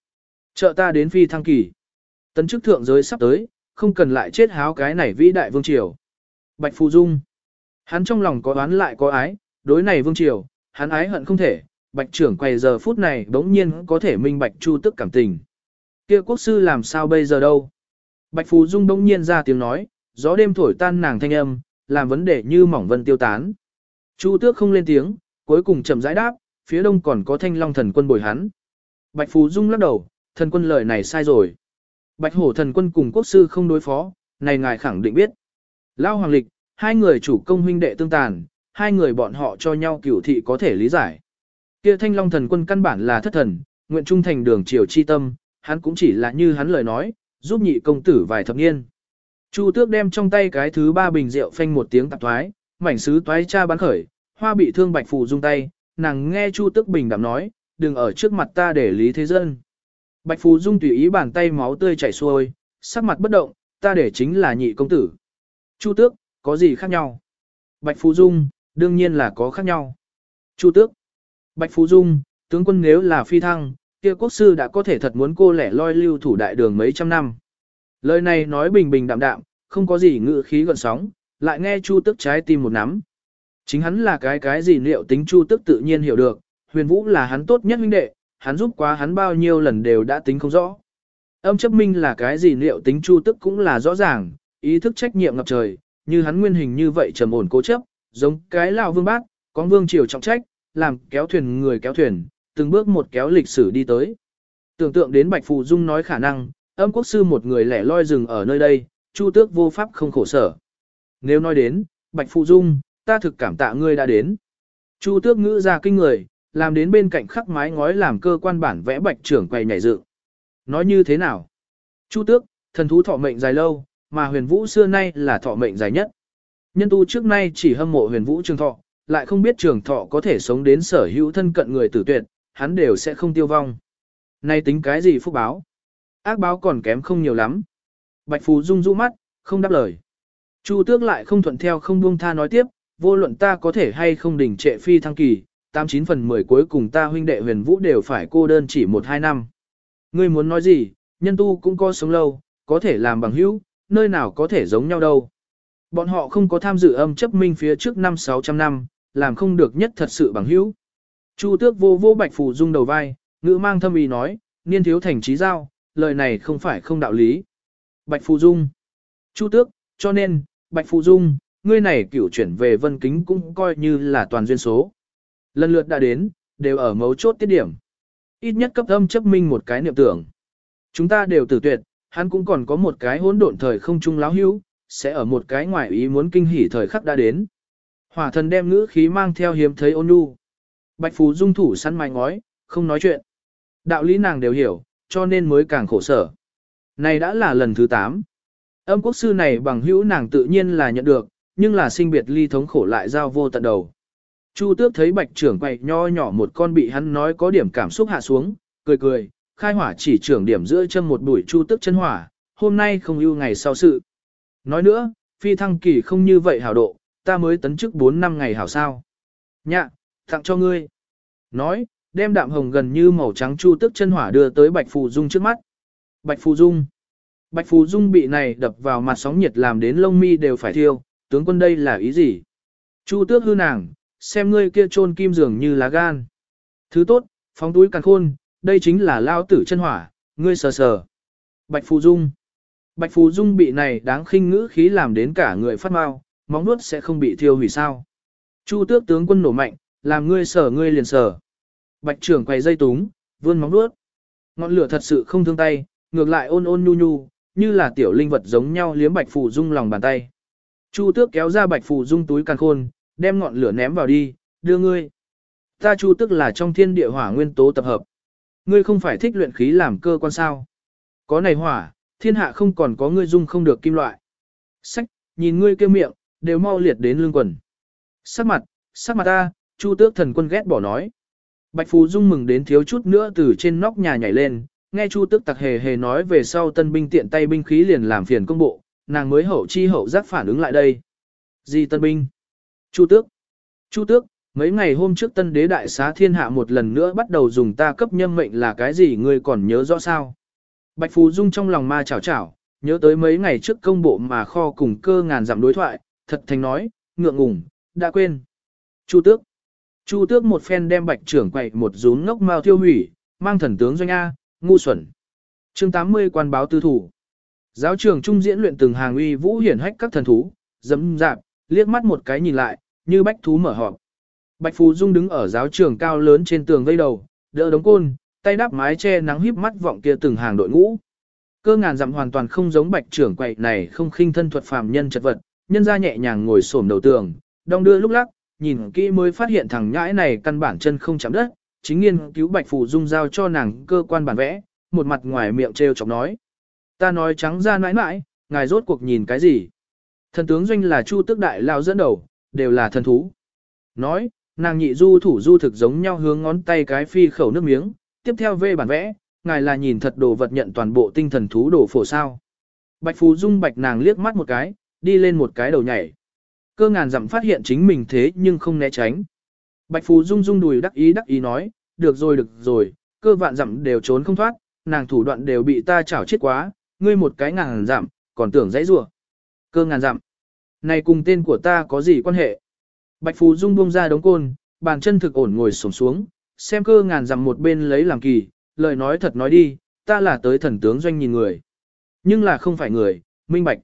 Trợ ta đến phi thăng kỳ. Tấn chức thượng giới sắp tới, không cần lại chết háo cái này vĩ đại vương triều. Bạch Phù Dung. Hắn trong lòng có oán lại có ái, đối này vương triều, hắn ái hận không thể, bạch trưởng quay giờ phút này đống nhiên có thể minh bạch chu tức cảm tình kia quốc sư làm sao bây giờ đâu? Bạch phú Dung đông nhiên ra tiếng nói, gió đêm thổi tan nàng thanh âm, làm vấn đề như mỏng vân tiêu tán. Chu tước không lên tiếng, cuối cùng chậm rãi đáp, phía đông còn có thanh long thần quân bồi hắn. Bạch Phú Dung lắc đầu, thần quân lời này sai rồi. Bạch hổ thần quân cùng quốc sư không đối phó, này ngài khẳng định biết. Lao hoàng lịch, hai người chủ công huynh đệ tương tàn, hai người bọn họ cho nhau cửu thị có thể lý giải. Kia thanh long thần quân căn bản là thất thần, nguyện trung thành đường triều chi tâm, hắn cũng chỉ là như hắn lời nói, giúp nhị công tử vài thập niên. Chu tước đem trong tay cái thứ ba bình rượu phanh một tiếng tạp thoái, mảnh sứ toái cha bán khởi, hoa bị thương bạch phù dung tay, nàng nghe chu tước bình đạm nói, đừng ở trước mặt ta để lý thế dân. Bạch phù dung tùy ý bàn tay máu tươi chảy xuôi, sắc mặt bất động, ta để chính là nhị công tử. Chu tước, có gì khác nhau? Bạch phù dung, đương nhiên là có khác nhau. Chu tước, Bạch phù dung, tướng quân nếu là phi thăng, kia quốc sư đã có thể thật muốn cô lẻ loi lưu thủ đại đường mấy trăm năm. Lời này nói bình bình đạm đạm, không có gì ngự khí gợn sóng, lại nghe Chu Tức trái tim một nắm. Chính hắn là cái cái gì liệu tính Chu Tức tự nhiên hiểu được, huyền vũ là hắn tốt nhất huynh đệ, hắn giúp quá hắn bao nhiêu lần đều đã tính không rõ. Âm chấp minh là cái gì liệu tính Chu Tức cũng là rõ ràng, ý thức trách nhiệm ngập trời, như hắn nguyên hình như vậy trầm ổn cố chấp, giống cái lão vương bác, con vương triều trọng trách, làm kéo thuyền người kéo thuyền, từng bước một kéo lịch sử đi tới. Tưởng tượng đến Bạch Phù Dung nói khả năng, âm quốc sư một người lẻ loi rừng ở nơi đây, chu tước vô pháp không khổ sở. Nếu nói đến, Bạch Phụ Dung, ta thực cảm tạ ngươi đã đến. Chu tước ngữ ra kinh người, làm đến bên cạnh khắc mái ngói làm cơ quan bản vẽ bạch trưởng quầy nhảy dựng. Nói như thế nào? Chu tước, thần thú thọ mệnh dài lâu, mà huyền vũ xưa nay là thọ mệnh dài nhất. Nhân tu trước nay chỉ hâm mộ huyền vũ trường thọ, lại không biết trường thọ có thể sống đến sở hữu thân cận người tử tuyệt, hắn đều sẽ không tiêu vong. Nay tính cái gì phúc báo? Ác báo còn kém không nhiều lắm. Bạch Phú rung rũ mắt, không đáp lời. Chu tước lại không thuận theo không buông tha nói tiếp, vô luận ta có thể hay không đỉnh trệ phi thăng kỳ, 89 phần 10 cuối cùng ta huynh đệ huyền vũ đều phải cô đơn chỉ 1-2 năm. Ngươi muốn nói gì, nhân tu cũng có sống lâu, có thể làm bằng hữu, nơi nào có thể giống nhau đâu. Bọn họ không có tham dự âm chấp minh phía trước năm 600 năm, làm không được nhất thật sự bằng hữu. Chu tước vô vô bạch phù dung đầu vai, ngữ mang thâm ý nói, niên thiếu thành trí giao, lời này không phải không đạo lý. Bạch phù dung. Chu tước, cho nên, bạch phù dung, ngươi này cửu chuyển về vân kính cũng coi như là toàn duyên số. Lần lượt đã đến, đều ở mấu chốt tiết điểm. Ít nhất cấp âm chấp minh một cái niệm tưởng. Chúng ta đều tử tuyệt, hắn cũng còn có một cái hỗn độn thời không trung láo hữu, sẽ ở một cái ngoại ý muốn kinh hỉ thời khắc đã đến. Hỏa thần đem ngữ khí mang theo hiếm thấy ôn nhu. Bạch Phú dung thủ săn mài ngói, không nói chuyện. Đạo lý nàng đều hiểu, cho nên mới càng khổ sở. Này đã là lần thứ 8. Âm quốc sư này bằng hữu nàng tự nhiên là nhận được, nhưng là sinh biệt ly thống khổ lại giao vô tận đầu. Chu tước thấy bạch trưởng quậy nho nhỏ một con bị hắn nói có điểm cảm xúc hạ xuống, cười cười, khai hỏa chỉ trưởng điểm giữa chân một bụi chu tước chân hỏa, hôm nay không ưu ngày sau sự. Nói nữa, phi thăng kỳ không như vậy hảo độ, ta mới tấn chức 4 năm ngày hảo sao. Nhạ, tặng cho ngươi. Nói, đem đạm hồng gần như màu trắng chu tước chân hỏa đưa tới Bạch Phù Dung trước mắt. Bạch Phù Dung. Bạch Phù Dung bị này đập vào mặt sóng nhiệt làm đến lông mi đều phải thiêu, tướng quân đây là ý gì? Chu tước hư nàng, xem ngươi kia trôn kim dường như lá gan. Thứ tốt, phóng túi càng khôn, đây chính là lao tử chân hỏa, ngươi sờ sờ. Bạch Phù Dung. Bạch Phù Dung bị này đáng khinh ngữ khí làm đến cả người phát mau, móng nuốt sẽ không bị thiêu hủy sao. Chu tước tướng quân nổ mạnh, làm ngươi sở ngươi liền sở Bạch trưởng quay dây túng, vươn móng nuốt. Ngọn lửa thật sự không thương tay, ngược lại ôn ôn nhu nhu, như là tiểu linh vật giống nhau liếm Bạch Phù Dung lòng bàn tay. Chu tước kéo ra Bạch Phù Dung túi càn khôn, đem ngọn lửa ném vào đi, đưa ngươi. Ta chu tước là trong thiên địa hỏa nguyên tố tập hợp. Ngươi không phải thích luyện khí làm cơ quan sao. Có này hỏa, thiên hạ không còn có ngươi dung không được kim loại. Sách, nhìn ngươi kêu miệng, đều mau liệt đến lưng quần. Sắc mặt, sắc mặt ta, chu tước thần quân ghét bỏ nói. Bạch Phú Dung mừng đến thiếu chút nữa từ trên nóc nhà nhảy lên, nghe Chu Tước tặc hề hề nói về sau tân binh tiện tay binh khí liền làm phiền công bộ, nàng mới hậu chi hậu giác phản ứng lại đây. Gì tân binh? Chu Tước. Chu Tước, mấy ngày hôm trước tân đế đại xá thiên hạ một lần nữa bắt đầu dùng ta cấp nhâm mệnh là cái gì ngươi còn nhớ rõ sao? Bạch Phú Dung trong lòng ma chảo chảo, nhớ tới mấy ngày trước công bộ mà kho cùng cơ ngàn dặm đối thoại, thật thành nói, ngượng ngùng, đã quên. Chu Tước. Chu Tước một phen đem bạch trưởng quậy một rún ngốc mao tiêu hủy, mang thần tướng doanh A, ngu xuẩn. chương 80 quan báo tư thủ. Giáo trường trung diễn luyện từng hàng uy vũ hiển hách các thần thú, dấm dạp, liếc mắt một cái nhìn lại, như bách thú mở họp. Bạch Phú Dung đứng ở giáo trường cao lớn trên tường vây đầu, đỡ đống côn, tay đắp mái che nắng híp mắt vọng kia từng hàng đội ngũ. Cơ ngàn dặm hoàn toàn không giống bạch trưởng quậy này không khinh thân thuật phàm nhân chật vật, nhân ra nhẹ nhàng ngồi xổm đầu tường, đong đưa lúc lắc, nhìn kỹ mới phát hiện thằng nhãi này căn bản chân không chạm đất, chính nghiên cứu bạch phù dung giao cho nàng cơ quan bản vẽ, một mặt ngoài miệng trêu chọc nói. Ta nói trắng ra nãi nãi, ngài rốt cuộc nhìn cái gì? Thần tướng doanh là chu tức đại lao dẫn đầu, đều là thần thú. Nói, nàng nhị du thủ du thực giống nhau hướng ngón tay cái phi khẩu nước miếng, tiếp theo về bản vẽ, ngài là nhìn thật đồ vật nhận toàn bộ tinh thần thú đồ phổ sao. Bạch Phú Dung bạch nàng liếc mắt một cái, đi lên một cái đầu nhảy. Cơ ngàn dặm phát hiện chính mình thế nhưng không né tránh. Bạch Phú rung rung đùi đắc ý đắc ý nói, được rồi được rồi, cơ vạn dặm đều trốn không thoát, nàng thủ đoạn đều bị ta chảo chết quá, ngươi một cái ngàn dặm, còn tưởng dãy rủa. Cơ ngàn dặm. Này cùng tên của ta có gì quan hệ? Bạch Phú Dung buông ra đống côn, bàn chân thực ổn ngồi xổm xuống, xem cơ ngàn dặm một bên lấy làm kỳ, lời nói thật nói đi, ta là tới thần tướng doanh nhìn người. Nhưng là không phải người, minh bạch.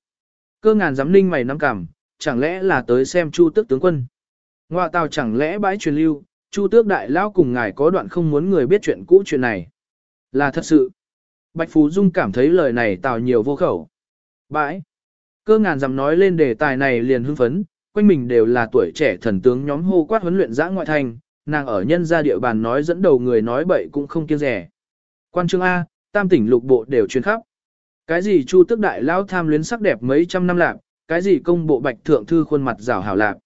Cơ ngàn dám ninh mày nắm cảm, chẳng lẽ là tới xem Chu Tước tướng quân. Ngoại tào chẳng lẽ bãi truyền lưu, Chu Tước đại lão cùng ngài có đoạn không muốn người biết chuyện cũ chuyện này. Là thật sự. Bạch Phú Dung cảm thấy lời này tào nhiều vô khẩu. Bãi. Cơ ngàn dặm nói lên đề tài này liền hưng phấn, quanh mình đều là tuổi trẻ thần tướng nhóm hô quát huấn luyện giã ngoại thành, nàng ở nhân gia địa bàn nói dẫn đầu người nói bậy cũng không kiêng rẻ. Quan trương A, tam tỉnh lục bộ đều truyền khắp. Cái gì chu tước đại lão tham luyến sắc đẹp mấy trăm năm lạc, cái gì công bộ bạch thượng thư khuôn mặt rảo hảo lạc.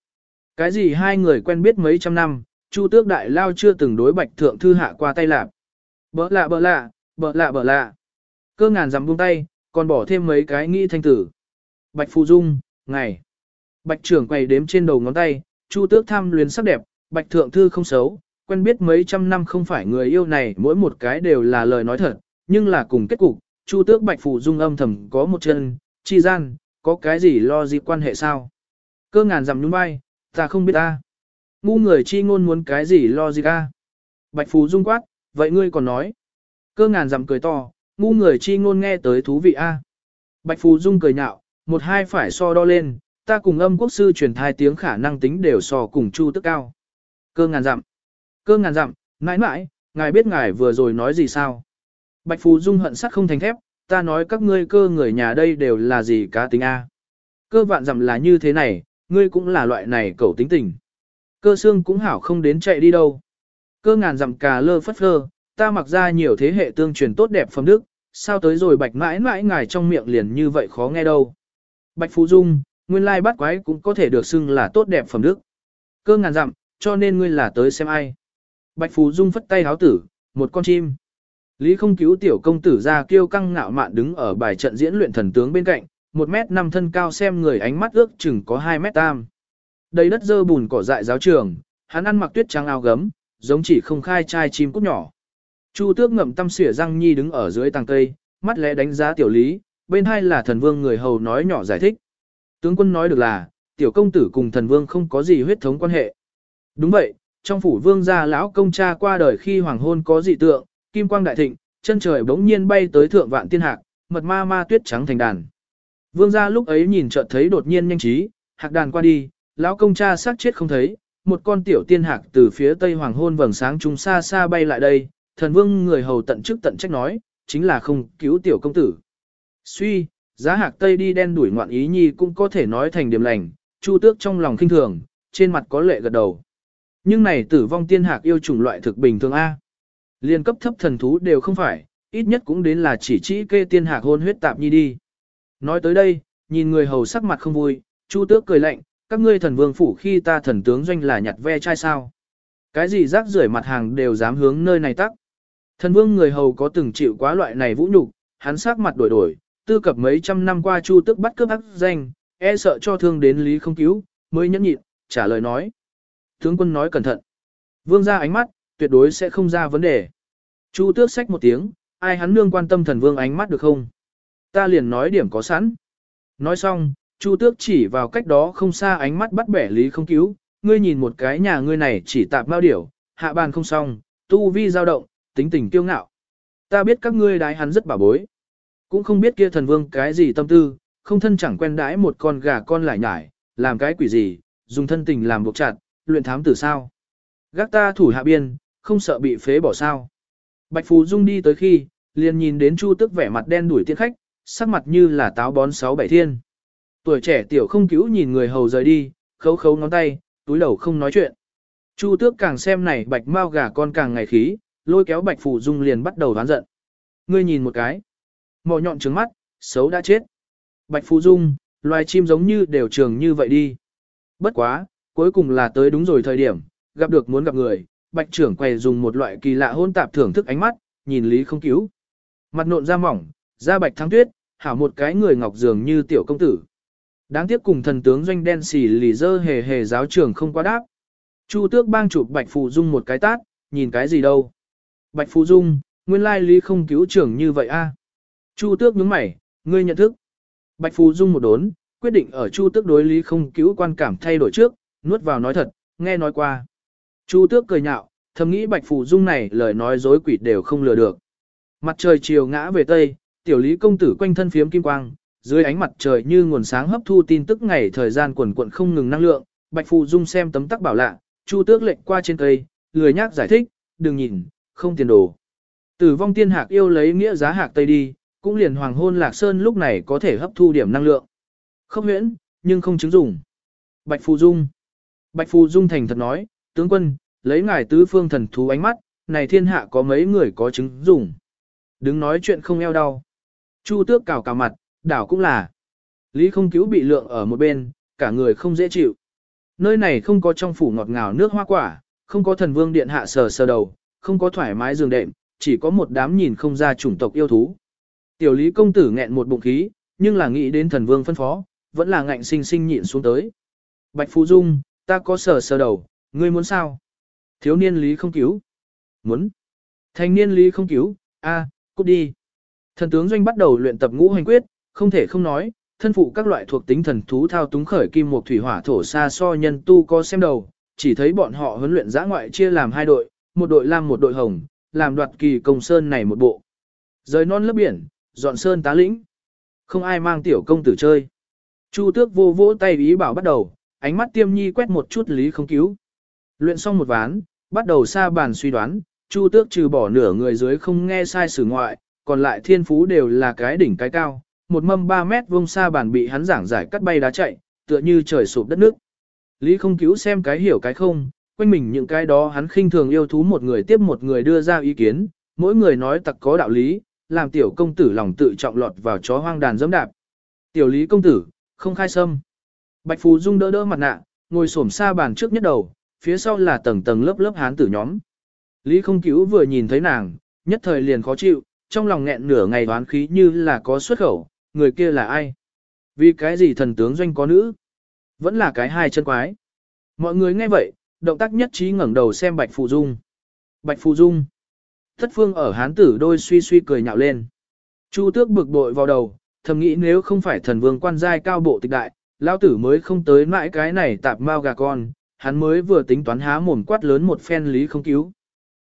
Cái gì hai người quen biết mấy trăm năm, chu tước đại lao chưa từng đối bạch thượng thư hạ qua tay lạc. Bỡ lạ bỡ lạ, bỡ lạ bỡ lạ. Cơ ngàn dặm buông tay, còn bỏ thêm mấy cái nghĩ thanh tử. Bạch Phù Dung, ngày. Bạch trưởng quầy đếm trên đầu ngón tay, chu tước tham luyến sắc đẹp, bạch thượng thư không xấu, quen biết mấy trăm năm không phải người yêu này mỗi một cái đều là lời nói thật, nhưng là cùng kết cục, chu tước bạch Phù Dung âm thầm có một chân, chi gian, có cái gì lo gì quan hệ sao? Cơ ngàn dặm nhún vai, ta không biết ta. Ngu người chi ngôn muốn cái gì lo gì ca? Bạch Phù Dung quát, vậy ngươi còn nói. Cơ ngàn dặm cười to, ngu người chi ngôn nghe tới thú vị a. Bạch Phù Dung cười nhạo, một hai phải so đo lên, ta cùng âm quốc sư truyền thai tiếng khả năng tính đều so cùng chu tức cao. Cơ ngàn dặm. Cơ ngàn dặm, mãi mãi, ngài biết ngài vừa rồi nói gì sao? Bạch Phù Dung hận sắt không thành thép, ta nói các ngươi cơ người nhà đây đều là gì cá tính A. Cơ vạn dặm là như thế này, ngươi cũng là loại này cầu tính tình. Cơ xương cũng hảo không đến chạy đi đâu. Cơ ngàn dặm cà lơ phất phơ, ta mặc ra nhiều thế hệ tương truyền tốt đẹp phẩm đức, sao tới rồi bạch mãi mãi ngài trong miệng liền như vậy khó nghe đâu. Bạch Phú Dung, nguyên lai bắt quái cũng có thể được xưng là tốt đẹp phẩm đức. Cơ ngàn dặm, cho nên ngươi là tới xem ai. Bạch Phú Dung phất tay háo tử, một con chim. Lý không cứu tiểu công tử ra kêu căng ngạo mạn đứng ở bài trận diễn luyện thần tướng bên cạnh, một mét năm thân cao xem người ánh mắt ước chừng có hai mét tam. Đầy đất dơ bùn cỏ dại giáo trường, hắn ăn mặc tuyết trắng áo gấm, giống chỉ không khai trai chim cút nhỏ. Chu tước ngậm tâm xỉa răng nhi đứng ở dưới tàng cây, mắt lẽ đánh giá tiểu lý, bên hai là thần vương người hầu nói nhỏ giải thích. Tướng quân nói được là, tiểu công tử cùng thần vương không có gì huyết thống quan hệ. Đúng vậy, trong phủ vương gia lão công cha qua đời khi hoàng hôn có dị tượng, kim quang đại thịnh, chân trời bỗng nhiên bay tới thượng vạn tiên hạc, mật ma ma tuyết trắng thành đàn. Vương gia lúc ấy nhìn chợt thấy đột nhiên nhanh trí, hạc đàn qua đi, lão công cha xác chết không thấy, một con tiểu tiên hạc từ phía tây hoàng hôn vầng sáng trung xa xa bay lại đây, thần vương người hầu tận chức tận trách nói, chính là không cứu tiểu công tử. Suy, giá hạc tây đi đen đuổi ngoạn ý nhi cũng có thể nói thành điểm lành, chu tước trong lòng kinh thường, trên mặt có lệ gật đầu. Nhưng này tử vong tiên hạc yêu chủng loại thực bình thường A. Liên cấp thấp thần thú đều không phải, ít nhất cũng đến là chỉ chỉ kê tiên hạc hôn huyết tạp nhi đi. Nói tới đây, nhìn người hầu sắc mặt không vui, chu tước cười lạnh, các ngươi thần vương phủ khi ta thần tướng doanh là nhặt ve chai sao. Cái gì rác rưởi mặt hàng đều dám hướng nơi này tắc. Thần vương người hầu có từng chịu quá loại này vũ nhục, hắn sắc mặt đổi đổi, tư cập mấy trăm năm qua chu tước bắt cướp ác danh, e sợ cho thương đến lý không cứu, mới nhẫn nhịn, trả lời nói. Tướng quân nói cẩn thận. Vương ra ánh mắt, tuyệt đối sẽ không ra vấn đề. Chu tước sách một tiếng, ai hắn nương quan tâm thần vương ánh mắt được không? Ta liền nói điểm có sẵn. Nói xong, Chu tước chỉ vào cách đó không xa ánh mắt bắt bẻ lý không cứu, ngươi nhìn một cái nhà ngươi này chỉ tạp bao điểu, hạ bàn không xong, tu vi dao động, tính tình kiêu ngạo. Ta biết các ngươi đái hắn rất bảo bối. Cũng không biết kia thần vương cái gì tâm tư, không thân chẳng quen đái một con gà con lại nhải, làm cái quỷ gì, dùng thân tình làm buộc chặt, luyện thám tử sao. Gác ta thủ hạ biên, không sợ bị phế bỏ sao. Bạch Phù Dung đi tới khi, liền nhìn đến Chu Tức vẻ mặt đen đuổi tiễn khách, sắc mặt như là táo bón sáu bảy thiên. Tuổi trẻ tiểu không cứu nhìn người hầu rời đi, khấu khấu ngón tay, túi đầu không nói chuyện. Chu Tước càng xem này bạch Mao gà con càng ngày khí, lôi kéo Bạch Phù Dung liền bắt đầu đoán giận. Ngươi nhìn một cái. Mỏ nhọn trứng mắt, xấu đã chết. Bạch Phù Dung, loài chim giống như đều trường như vậy đi. Bất quá, cuối cùng là tới đúng rồi thời điểm, gặp được muốn gặp người, Bạch trưởng quầy dùng một loại kỳ lạ hôn tạp thưởng thức ánh mắt, nhìn Lý không cứu. Mặt nộn da mỏng, da bạch thắng tuyết, hảo một cái người ngọc dường như tiểu công tử. Đáng tiếc cùng thần tướng doanh đen xì lì dơ hề hề giáo trưởng không quá đáp. Chu tước bang chụp Bạch Phù Dung một cái tát, nhìn cái gì đâu. Bạch Phù Dung, nguyên lai lý không cứu trưởng như vậy a. Chu tước nhướng mày, ngươi nhận thức. Bạch Phù Dung một đốn, quyết định ở Chu tước đối lý không cứu quan cảm thay đổi trước, nuốt vào nói thật, nghe nói qua. Chu tước cười nhạo, thầm nghĩ Bạch Phù Dung này lời nói dối quỷ đều không lừa được. Mặt trời chiều ngã về tây, tiểu lý công tử quanh thân phiếm kim quang, dưới ánh mặt trời như nguồn sáng hấp thu tin tức ngày thời gian quần quận không ngừng năng lượng. Bạch Phù Dung xem tấm tắc bảo lạ, Chu Tước lệnh qua trên cây, lười nhác giải thích, đừng nhìn, không tiền đồ. Tử vong tiên hạc yêu lấy nghĩa giá hạc tây đi, cũng liền hoàng hôn lạc sơn lúc này có thể hấp thu điểm năng lượng. Không huyễn, nhưng không chứng dùng. Bạch Phù Dung. Bạch Phù Dung thành thật nói, tướng quân, lấy ngài tứ phương thần thú ánh mắt, này thiên hạ có mấy người có chứng dùng. Đứng nói chuyện không eo đau. Chu tước cào cào mặt, đảo cũng là. Lý không cứu bị lượng ở một bên, cả người không dễ chịu. Nơi này không có trong phủ ngọt ngào nước hoa quả, không có thần vương điện hạ sờ sờ đầu, không có thoải mái giường đệm, chỉ có một đám nhìn không ra chủng tộc yêu thú. Tiểu lý công tử nghẹn một bụng khí, nhưng là nghĩ đến thần vương phân phó, vẫn là ngạnh sinh sinh nhịn xuống tới. Bạch Phú Dung, ta có sờ sờ đầu, ngươi muốn sao? Thiếu niên lý không cứu. Muốn. Thanh niên lý không cứu, a, cút đi. Thần tướng doanh bắt đầu luyện tập ngũ hành quyết, không thể không nói, thân phụ các loại thuộc tính thần thú thao túng khởi kim một thủy hỏa thổ xa so nhân tu có xem đầu, chỉ thấy bọn họ huấn luyện giã ngoại chia làm hai đội, một đội lam một đội hồng, làm đoạt kỳ công sơn này một bộ. Rời non lớp biển, dọn sơn tá lĩnh. Không ai mang tiểu công tử chơi. Chu tước vô vỗ tay ý bảo bắt đầu, ánh mắt tiêm nhi quét một chút lý không cứu. Luyện xong một ván, bắt đầu xa bàn suy đoán, chu tước trừ bỏ nửa người dưới không nghe sai sử ngoại, còn lại thiên phú đều là cái đỉnh cái cao. Một mâm 3 mét vuông xa bàn bị hắn giảng giải cắt bay đá chạy, tựa như trời sụp đất nước. Lý không cứu xem cái hiểu cái không, quanh mình những cái đó hắn khinh thường yêu thú một người tiếp một người đưa ra ý kiến, mỗi người nói tặc có đạo lý, làm tiểu công tử lòng tự trọng lọt vào chó hoang đàn dẫm đạp. Tiểu lý công tử, không khai sâm. Bạch Phú Dung đỡ đỡ mặt nạ, ngồi xổm xa bàn trước nhất đầu, phía sau là tầng tầng lớp lớp hán tử nhóm. Lý không cứu vừa nhìn thấy nàng, nhất thời liền khó chịu, trong lòng nghẹn nửa ngày đoán khí như là có xuất khẩu, người kia là ai? Vì cái gì thần tướng doanh có nữ? Vẫn là cái hai chân quái. Mọi người nghe vậy, động tác nhất trí ngẩng đầu xem Bạch phụ Dung. Bạch phụ Dung. Thất phương ở hán tử đôi suy suy cười nhạo lên. Chu tước bực bội vào đầu, thầm nghĩ nếu không phải thần vương quan giai cao bộ tịch đại, lão tử mới không tới mãi cái này tạp mau gà con, hắn mới vừa tính toán há mồm quát lớn một phen lý không cứu.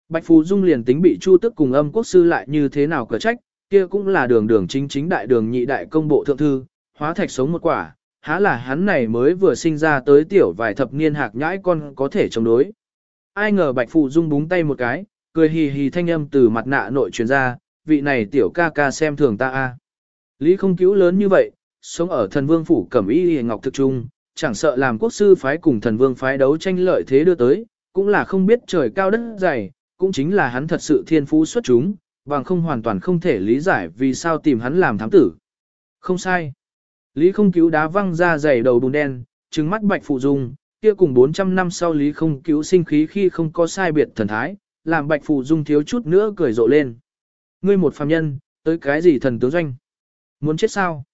Bạch Phù Dung liền tính bị Chu tức cùng âm quốc sư lại như thế nào cờ trách, kia cũng là đường đường chính chính đại đường nhị đại công bộ thượng thư, hóa thạch sống một quả, há là hắn này mới vừa sinh ra tới tiểu vài thập niên hạc nhãi con có thể chống đối. Ai ngờ Bạch Phú Dung búng tay một cái, cười hì hì thanh âm từ mặt nạ nội truyền ra, vị này tiểu ca ca xem thường ta a. Lý không cứu lớn như vậy, sống ở thần vương phủ cẩm y hề ngọc thực trung, chẳng sợ làm quốc sư phái cùng thần vương phái đấu tranh lợi thế đưa tới, cũng là không biết trời cao đất dày, cũng chính là hắn thật sự thiên phú xuất chúng, bằng không hoàn toàn không thể lý giải vì sao tìm hắn làm thám tử. Không sai. Lý không cứu đá văng ra dày đầu bùn đen, trừng mắt bạch phụ dung, kia cùng 400 năm sau Lý không cứu sinh khí khi không có sai biệt thần thái, làm bạch phụ dung thiếu chút nữa cười rộ lên. Ngươi một phàm nhân, tới cái gì thần tướng doanh? Muốn chết sao?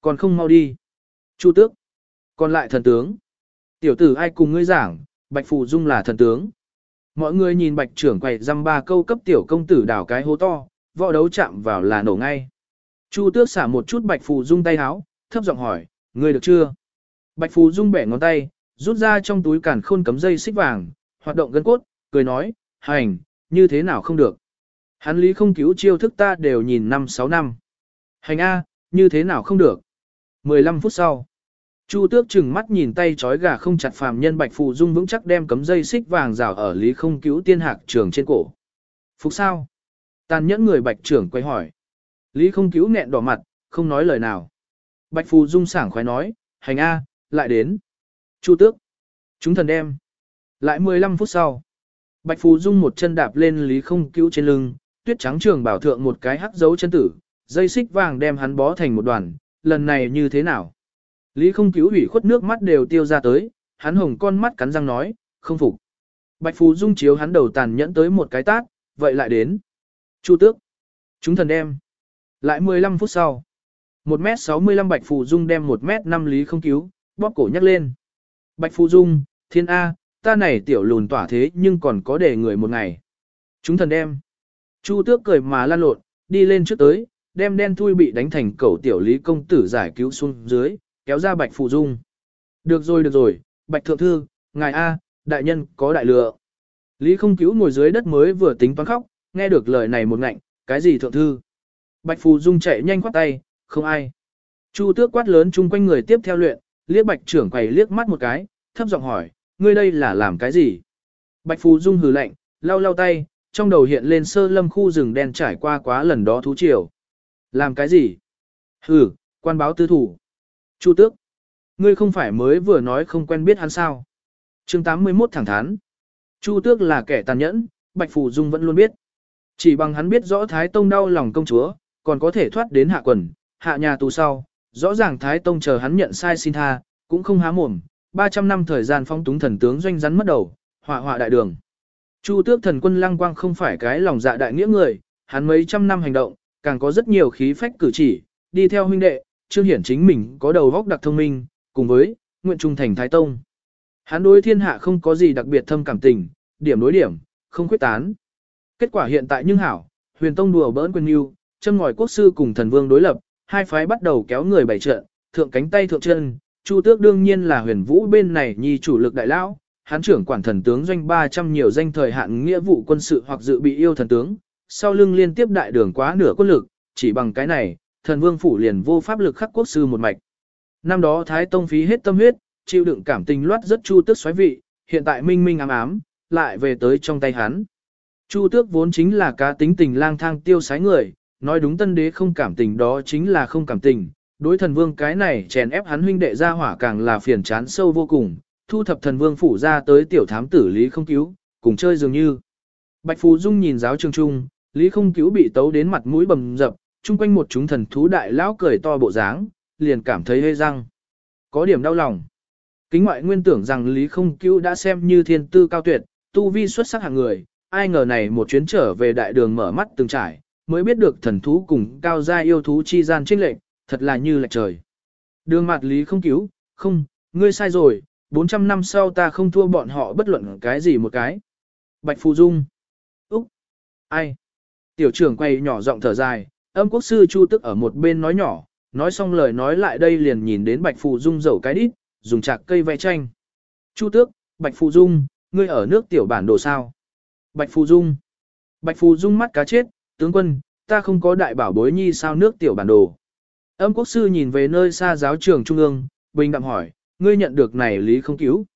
Còn không mau đi. Chu tước. Còn lại thần tướng. Tiểu tử ai cùng ngươi giảng, bạch Phù dung là thần tướng. Mọi người nhìn bạch trưởng quầy dăm ba câu cấp tiểu công tử đảo cái hố to, võ đấu chạm vào là nổ ngay. Chu tước xả một chút bạch Phù dung tay háo, thấp giọng hỏi, ngươi được chưa? Bạch Phù Dung bẻ ngón tay, rút ra trong túi cản khôn cấm dây xích vàng, hoạt động gân cốt, cười nói, hành, như thế nào không được. Hắn lý không cứu chiêu thức ta đều nhìn năm sáu năm. Hành A, như thế nào không được. 15 phút sau, Chu tước chừng mắt nhìn tay trói gà không chặt phàm nhân Bạch Phù Dung vững chắc đem cấm dây xích vàng rào ở lý không cứu tiên hạc trường trên cổ. Phục sao? Tàn nhẫn người Bạch trưởng quay hỏi. Lý không cứu nghẹn đỏ mặt, không nói lời nào. Bạch Phù Dung sảng khoái nói, hành A, lại đến. Chu tước. Chúng thần đem. Lại 15 phút sau. Bạch Phù Dung một chân đạp lên Lý không cứu trên lưng, tuyết trắng trường bảo thượng một cái hắc dấu chân tử, dây xích vàng đem hắn bó thành một đoàn, lần này như thế nào? Lý không cứu ủy khuất nước mắt đều tiêu ra tới, hắn hồng con mắt cắn răng nói, không phục. Bạch Phù Dung chiếu hắn đầu tàn nhẫn tới một cái tát, vậy lại đến. Chu tước. Chúng thần đem. Lại 15 phút sau. 1m65 Bạch Phù Dung đem 1m5 Lý không cứu, bóp cổ nhắc lên. Bạch Phù Dung, thiên A, ta này tiểu lùn tỏa thế nhưng còn có để người một ngày. Chúng thần đem. Chu tước cười mà lan lộn, đi lên trước tới, đem đen thui bị đánh thành cẩu tiểu Lý công tử giải cứu xuống dưới, kéo ra Bạch phụ Dung. Được rồi được rồi, Bạch Thượng Thư, ngài A, đại nhân có đại lựa. Lý không cứu ngồi dưới đất mới vừa tính toán khóc, nghe được lời này một ngạnh, cái gì Thượng Thư. Bạch phụ Dung chạy nhanh khoát tay, không ai. Chu tước quát lớn chung quanh người tiếp theo luyện, liếc bạch trưởng quầy liếc mắt một cái, thấp giọng hỏi, ngươi đây là làm cái gì? Bạch phụ Dung hừ lạnh, lau lau tay, trong đầu hiện lên sơ lâm khu rừng đen trải qua quá lần đó thú triều. Làm cái gì? Hừ, quan báo tư thủ. Chu tước. Ngươi không phải mới vừa nói không quen biết hắn sao? chương 81 thẳng thắn. Chu tước là kẻ tàn nhẫn, Bạch Phủ Dung vẫn luôn biết. Chỉ bằng hắn biết rõ Thái Tông đau lòng công chúa, còn có thể thoát đến hạ quần, hạ nhà tù sau. Rõ ràng Thái Tông chờ hắn nhận sai xin tha, cũng không há mồm. 300 năm thời gian phong túng thần tướng doanh rắn mất đầu, họa họa đại đường. Chu tước thần quân lăng quang không phải cái lòng dạ đại nghĩa người, hắn mấy trăm năm hành động, càng có rất nhiều khí phách cử chỉ, đi theo huynh đệ, trương hiển chính mình có đầu góc đặc thông minh, cùng với, nguyện trung thành Thái Tông. Hắn đối thiên hạ không có gì đặc biệt thâm cảm tình, điểm đối điểm, không quyết tán. Kết quả hiện tại nhưng hảo, huyền tông đùa bỡn quyền yêu, châm ngòi quốc sư cùng thần vương đối lập, hai phái bắt đầu kéo người bảy trận, thượng cánh tay thượng chân, Chu Tước đương nhiên là huyền vũ bên này nhi chủ lực đại lão, hắn trưởng quản thần tướng doanh 300 nhiều danh thời hạn nghĩa vụ quân sự hoặc dự bị yêu thần tướng, sau lưng liên tiếp đại đường quá nửa quân lực, chỉ bằng cái này, thần vương phủ liền vô pháp lực khắc quốc sư một mạch. Năm đó Thái Tông phí hết tâm huyết, chịu đựng cảm tình loát rất Chu Tước xoáy vị, hiện tại minh minh ám ám, lại về tới trong tay hắn. Chu Tước vốn chính là cá tính tình lang thang tiêu sái người, nói đúng tân đế không cảm tình đó chính là không cảm tình, đối thần vương cái này chèn ép hắn huynh đệ ra hỏa càng là phiền chán sâu vô cùng, thu thập thần vương phủ ra tới tiểu thám tử Lý không cứu, cùng chơi dường như. Bạch Phú Dung nhìn giáo trường trung, Lý không cứu bị tấu đến mặt mũi bầm dập, chung quanh một chúng thần thú đại lão cười to bộ dáng, liền cảm thấy hơi răng. Có điểm đau lòng. Kính ngoại nguyên tưởng rằng Lý không cứu đã xem như thiên tư cao tuyệt, tu vi xuất sắc hạng người, ai ngờ này một chuyến trở về đại đường mở mắt từng trải, mới biết được thần thú cùng cao gia yêu thú chi gian trinh lệnh, thật là như lệch trời. Đường mặt Lý không cứu, không, ngươi sai rồi, 400 năm sau ta không thua bọn họ bất luận cái gì một cái. Bạch Phù Dung. Úc. Ai. Tiểu trưởng quay nhỏ giọng thở dài, âm quốc sư Chu Tức ở một bên nói nhỏ, nói xong lời nói lại đây liền nhìn đến Bạch Phù Dung dầu cái đít, dùng chạc cây vẽ tranh. Chu Tước, Bạch Phù Dung, ngươi ở nước tiểu bản đồ sao? Bạch Phù Dung. Bạch Phù Dung mắt cá chết, tướng quân, ta không có đại bảo bối nhi sao nước tiểu bản đồ. Âm quốc sư nhìn về nơi xa giáo trường trung ương, bình đạm hỏi, ngươi nhận được này lý không cứu.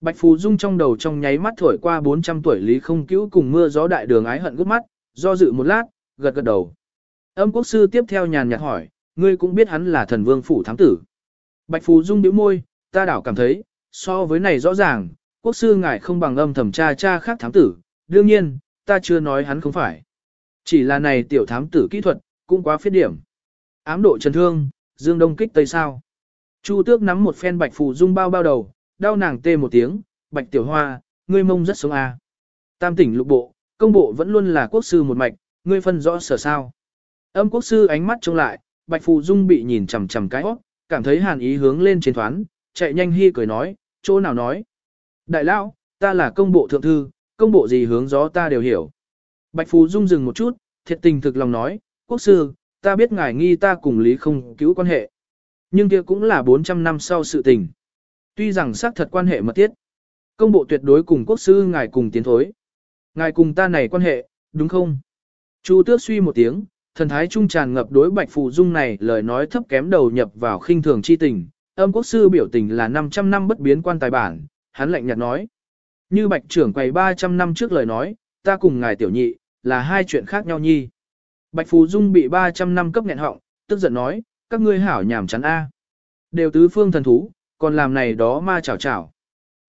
Bạch Phù Dung trong đầu trong nháy mắt thổi qua 400 tuổi lý không cứu cùng mưa gió đại đường ái hận gút mắt, do dự một lát, gật gật đầu. Âm quốc sư tiếp theo nhàn nhạt hỏi, ngươi cũng biết hắn là thần vương phủ thám tử. Bạch Phù Dung bĩu môi, ta đảo cảm thấy, so với này rõ ràng, quốc sư ngài không bằng âm thẩm tra cha khác thám tử, đương nhiên, ta chưa nói hắn không phải. Chỉ là này tiểu thám tử kỹ thuật, cũng quá phiết điểm. Ám độ trần thương, dương đông kích tây sao. Chu tước nắm một phen bạch phù dung bao bao đầu, đau nàng tê một tiếng, bạch tiểu hoa, ngươi mông rất sống à. Tam tỉnh lục bộ, công bộ vẫn luôn là quốc sư một mạch, ngươi phân rõ sở sao. Âm quốc sư ánh mắt trông lại, bạch phù dung bị nhìn chằm chằm cái óc, cảm thấy hàn ý hướng lên trên thoán, chạy nhanh hi cười nói, chỗ nào nói. Đại lão, ta là công bộ thượng thư, công bộ gì hướng gió ta đều hiểu. Bạch Phù Dung dừng một chút, thiệt tình thực lòng nói, quốc sư, ta biết ngài nghi ta cùng Lý không cứu quan hệ. Nhưng kia cũng là 400 năm sau sự tình. Tuy rằng xác thật quan hệ mật thiết, công bộ tuyệt đối cùng quốc sư ngài cùng tiến thối. Ngài cùng ta này quan hệ, đúng không? Chu tước suy một tiếng, thần thái trung tràn ngập đối Bạch Phù Dung này lời nói thấp kém đầu nhập vào khinh thường chi tình. Âm quốc sư biểu tình là 500 năm bất biến quan tài bản, hắn lạnh nhạt nói. Như bạch trưởng quầy 300 năm trước lời nói, ta cùng ngài tiểu nhị, là hai chuyện khác nhau nhi. Bạch Phù Dung bị 300 năm cấp nghẹn họng, tức giận nói, các ngươi hảo nhảm chán A. Đều tứ phương thần thú, còn làm này đó ma chảo chảo.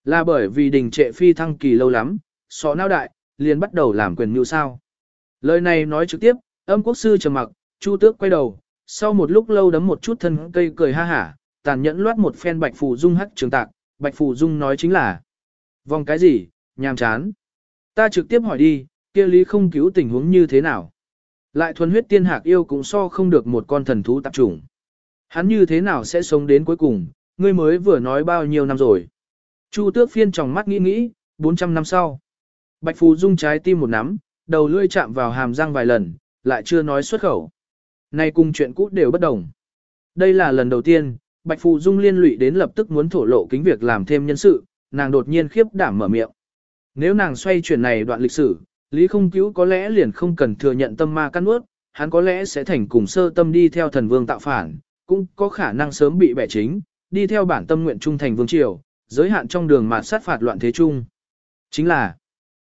Là bởi vì đình trệ phi thăng kỳ lâu lắm, sọ não đại, liền bắt đầu làm quyền mưu sao. Lời này nói trực tiếp, âm quốc sư trầm mặc, chu tước quay đầu, sau một lúc lâu đấm một chút thân cây cười ha hả, tàn nhẫn loát một phen Bạch Phù Dung hắc trường tạc, Bạch Phù Dung nói chính là Vòng cái gì, nhàm chán. Ta trực tiếp hỏi đi, kia lý không cứu tình huống như thế nào. Lại thuần huyết tiên hạc yêu cũng so không được một con thần thú tạp chủng. Hắn như thế nào sẽ sống đến cuối cùng, ngươi mới vừa nói bao nhiêu năm rồi. Chu tước phiên trong mắt nghĩ nghĩ, 400 năm sau. Bạch Phù dung trái tim một nắm, đầu lưỡi chạm vào hàm răng vài lần, lại chưa nói xuất khẩu. nay cùng chuyện cũ đều bất đồng. Đây là lần đầu tiên, Bạch Phù dung liên lụy đến lập tức muốn thổ lộ kính việc làm thêm nhân sự, nàng đột nhiên khiếp đảm mở miệng. Nếu nàng xoay chuyển này đoạn lịch sử, Lý không cứu có lẽ liền không cần thừa nhận tâm ma căn ướt, hắn có lẽ sẽ thành cùng sơ tâm đi theo thần vương tạo phản, cũng có khả năng sớm bị bẻ chính, đi theo bản tâm nguyện trung thành vương triều, giới hạn trong đường mà sát phạt loạn thế chung. Chính là,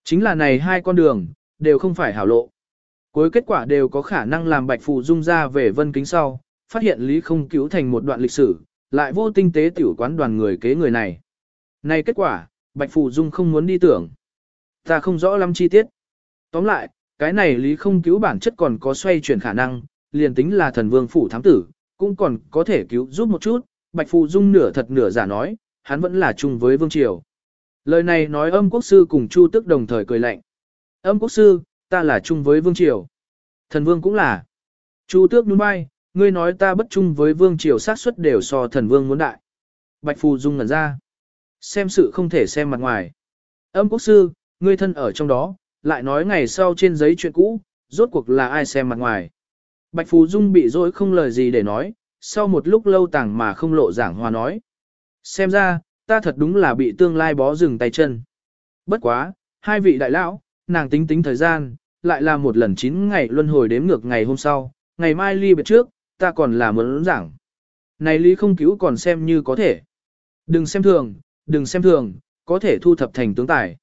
chính là này hai con đường, đều không phải hảo lộ. Cuối kết quả đều có khả năng làm bạch phù dung ra về vân kính sau, phát hiện Lý không cứu thành một đoạn lịch sử, lại vô tinh tế tiểu quán đoàn người kế người này. Này kết quả, Bạch Phù Dung không muốn đi tưởng. Ta không rõ lắm chi tiết. Tóm lại, cái này lý không cứu bản chất còn có xoay chuyển khả năng, liền tính là thần vương phủ thám tử, cũng còn có thể cứu giúp một chút, Bạch Phù Dung nửa thật nửa giả nói, hắn vẫn là chung với Vương Triều. Lời này nói âm quốc sư cùng Chu Tức đồng thời cười lạnh. Âm quốc sư, ta là chung với Vương Triều. Thần Vương cũng là. Chu Tước nhún vai, ngươi nói ta bất chung với Vương Triều sát suất đều so thần Vương muốn đại. Bạch Phù Dung ngẩn ra. Xem sự không thể xem mặt ngoài. Âm quốc sư, ngươi thân ở trong đó, lại nói ngày sau trên giấy chuyện cũ, rốt cuộc là ai xem mặt ngoài. Bạch Phù Dung bị dối không lời gì để nói, sau một lúc lâu tàng mà không lộ giảng hòa nói. Xem ra, ta thật đúng là bị tương lai bó rừng tay chân. Bất quá, hai vị đại lão, nàng tính tính thời gian, lại là một lần 9 ngày luân hồi đếm ngược ngày hôm sau, ngày mai ly biệt trước, ta còn là muốn giảng. Này ly không cứu còn xem như có thể. Đừng xem thường, đừng xem thường, có thể thu thập thành tướng tài.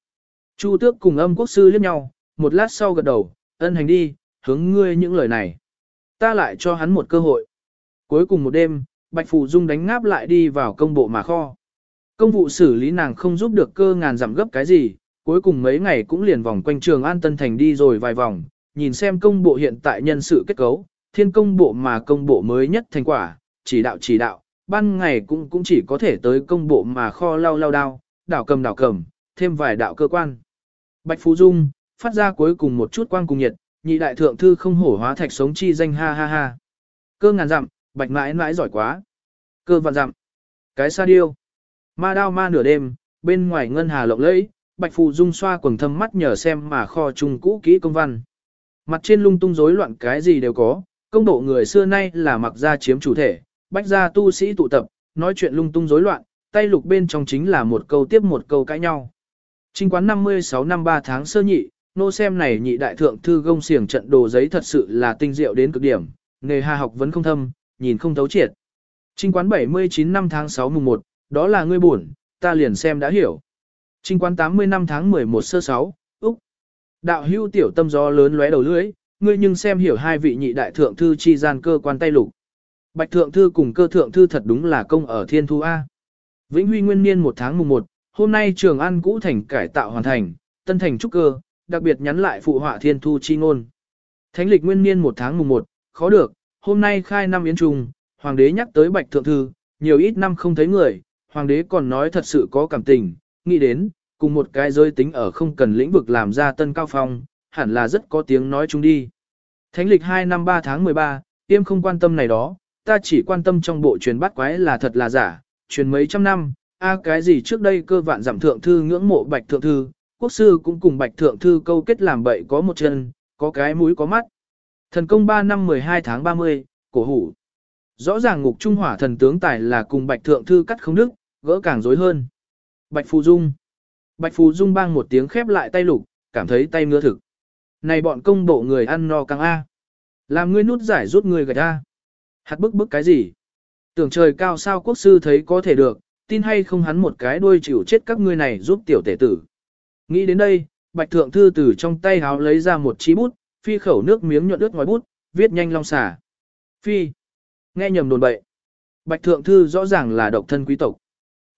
Chu tước cùng âm quốc sư liếc nhau, một lát sau gật đầu, ân hành đi, hướng ngươi những lời này. Ta lại cho hắn một cơ hội. Cuối cùng một đêm, Bạch Phù Dung đánh ngáp lại đi vào công bộ mà kho. Công vụ xử lý nàng không giúp được cơ ngàn giảm gấp cái gì, cuối cùng mấy ngày cũng liền vòng quanh trường An Tân Thành đi rồi vài vòng, nhìn xem công bộ hiện tại nhân sự kết cấu, thiên công bộ mà công bộ mới nhất thành quả, chỉ đạo chỉ đạo, ban ngày cũng cũng chỉ có thể tới công bộ mà kho lao lao đao, đảo cầm đảo cầm, thêm vài đạo cơ quan. Bạch Phú Dung, phát ra cuối cùng một chút quang cùng nhiệt, nhị đại thượng thư không hổ hóa thạch sống chi danh ha ha ha. Cơ ngàn dặm, bạch mãi mãi giỏi quá. Cơ vạn dặm. Cái sa điêu. Ma đao ma nửa đêm, bên ngoài ngân hà lộng lẫy, bạch phù dung xoa quầng thâm mắt nhờ xem mà kho trung cũ kỹ công văn. Mặt trên lung tung rối loạn cái gì đều có, công độ người xưa nay là mặc ra chiếm chủ thể, bách gia tu sĩ tụ tập, nói chuyện lung tung rối loạn, tay lục bên trong chính là một câu tiếp một câu cãi nhau. Trinh quán 56 năm 3 tháng sơ nhị, nô xem này nhị đại thượng thư gông xiềng trận đồ giấy thật sự là tinh diệu đến cực điểm, nghề hà học vẫn không thâm, nhìn không thấu triệt. Trinh quán 79 năm tháng 6 mùng 1, đó là ngươi buồn, ta liền xem đã hiểu. Trinh quán 80 năm tháng 11 sơ 6, Úc. Đạo hưu tiểu tâm gió lớn lóe đầu lưỡi, ngươi nhưng xem hiểu hai vị nhị đại thượng thư chi gian cơ quan tay lục. Bạch thượng thư cùng cơ thượng thư thật đúng là công ở thiên thu A. Vĩnh Huy nguyên niên 1 tháng mùng 1, hôm nay trường an cũ thành cải tạo hoàn thành, tân thành trúc cơ, đặc biệt nhắn lại phụ họa thiên thu chi ngôn. Thánh lịch nguyên niên 1 tháng mùng 1, khó được, hôm nay khai năm yến trùng, hoàng đế nhắc tới bạch thượng thư, nhiều ít năm không thấy người, hoàng đế còn nói thật sự có cảm tình, nghĩ đến, cùng một cái giới tính ở không cần lĩnh vực làm ra tân cao phong, hẳn là rất có tiếng nói chung đi. Thánh lịch 2 năm 3 tháng 13, tiêm không quan tâm này đó, ta chỉ quan tâm trong bộ truyền bát quái là thật là giả, truyền mấy trăm năm, a cái gì trước đây cơ vạn giảm thượng thư ngưỡng mộ bạch thượng thư, quốc sư cũng cùng bạch thượng thư câu kết làm bậy có một chân, có cái mũi có mắt. Thần công 3 năm 12 tháng 30, cổ hủ. Rõ ràng ngục trung hỏa thần tướng tài là cùng bạch thượng thư cắt không đức, gỡ càng rối hơn. Bạch Phù Dung. Bạch Phù Dung bang một tiếng khép lại tay lục, cảm thấy tay ngứa thực. Này bọn công bộ người ăn no căng A. Làm ngươi nút giải rút người gạch A. Hạt bức bức cái gì? Tưởng trời cao sao quốc sư thấy có thể được, tin hay không hắn một cái đuôi chịu chết các ngươi này giúp tiểu tể tử. Nghĩ đến đây, bạch thượng thư từ trong tay háo lấy ra một chi bút, phi khẩu nước miếng nhuận ướt ngoài bút, viết nhanh long xả. Phi. Nghe nhầm đồn bậy. Bạch thượng thư rõ ràng là độc thân quý tộc.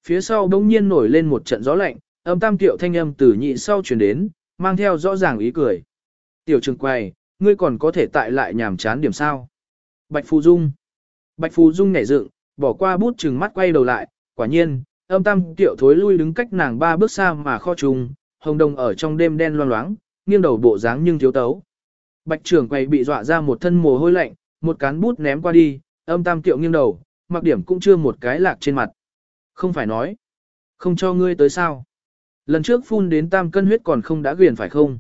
Phía sau bỗng nhiên nổi lên một trận gió lạnh, âm tam tiểu thanh âm từ nhị sau truyền đến, mang theo rõ ràng ý cười. Tiểu trường quay, ngươi còn có thể tại lại nhàm chán điểm sao. Bạch Phù Dung. Bạch Phù Dung nhảy dựng, bỏ qua bút chừng mắt quay đầu lại, quả nhiên, âm tam tiểu thối lui đứng cách nàng ba bước xa mà kho trùng, hồng đồng ở trong đêm đen loang loáng, nghiêng đầu bộ dáng nhưng thiếu tấu. Bạch trưởng quay bị dọa ra một thân mồ hôi lạnh, một cán bút ném qua đi, âm tam tiểu nghiêng đầu, mặc điểm cũng chưa một cái lạc trên mặt. Không phải nói, không cho ngươi tới sao. Lần trước phun đến tam cân huyết còn không đã quyền phải không?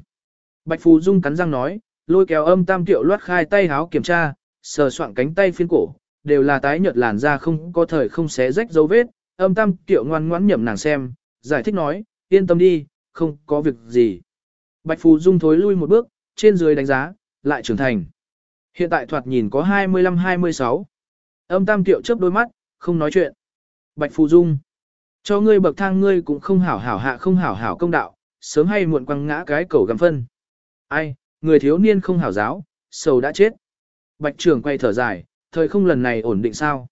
Bạch Phù Dung cắn răng nói, lôi kéo âm tam tiệu loát khai tay háo kiểm tra, sờ soạn cánh tay phiên cổ, đều là tái nhợt làn da không có thời không xé rách dấu vết, âm tam tiệu ngoan ngoãn nhậm nàng xem, giải thích nói, yên tâm đi, không có việc gì. Bạch Phù Dung thối lui một bước, trên dưới đánh giá, lại trưởng thành. Hiện tại thoạt nhìn có 25-26. Âm tam tiệu chớp đôi mắt, không nói chuyện. Bạch Phù Dung. Cho ngươi bậc thang ngươi cũng không hảo hảo hạ không hảo hảo công đạo, sớm hay muộn quăng ngã cái cầu gầm phân. Ai, người thiếu niên không hảo giáo, sầu đã chết. Bạch trưởng quay thở dài, thời không lần này ổn định sao.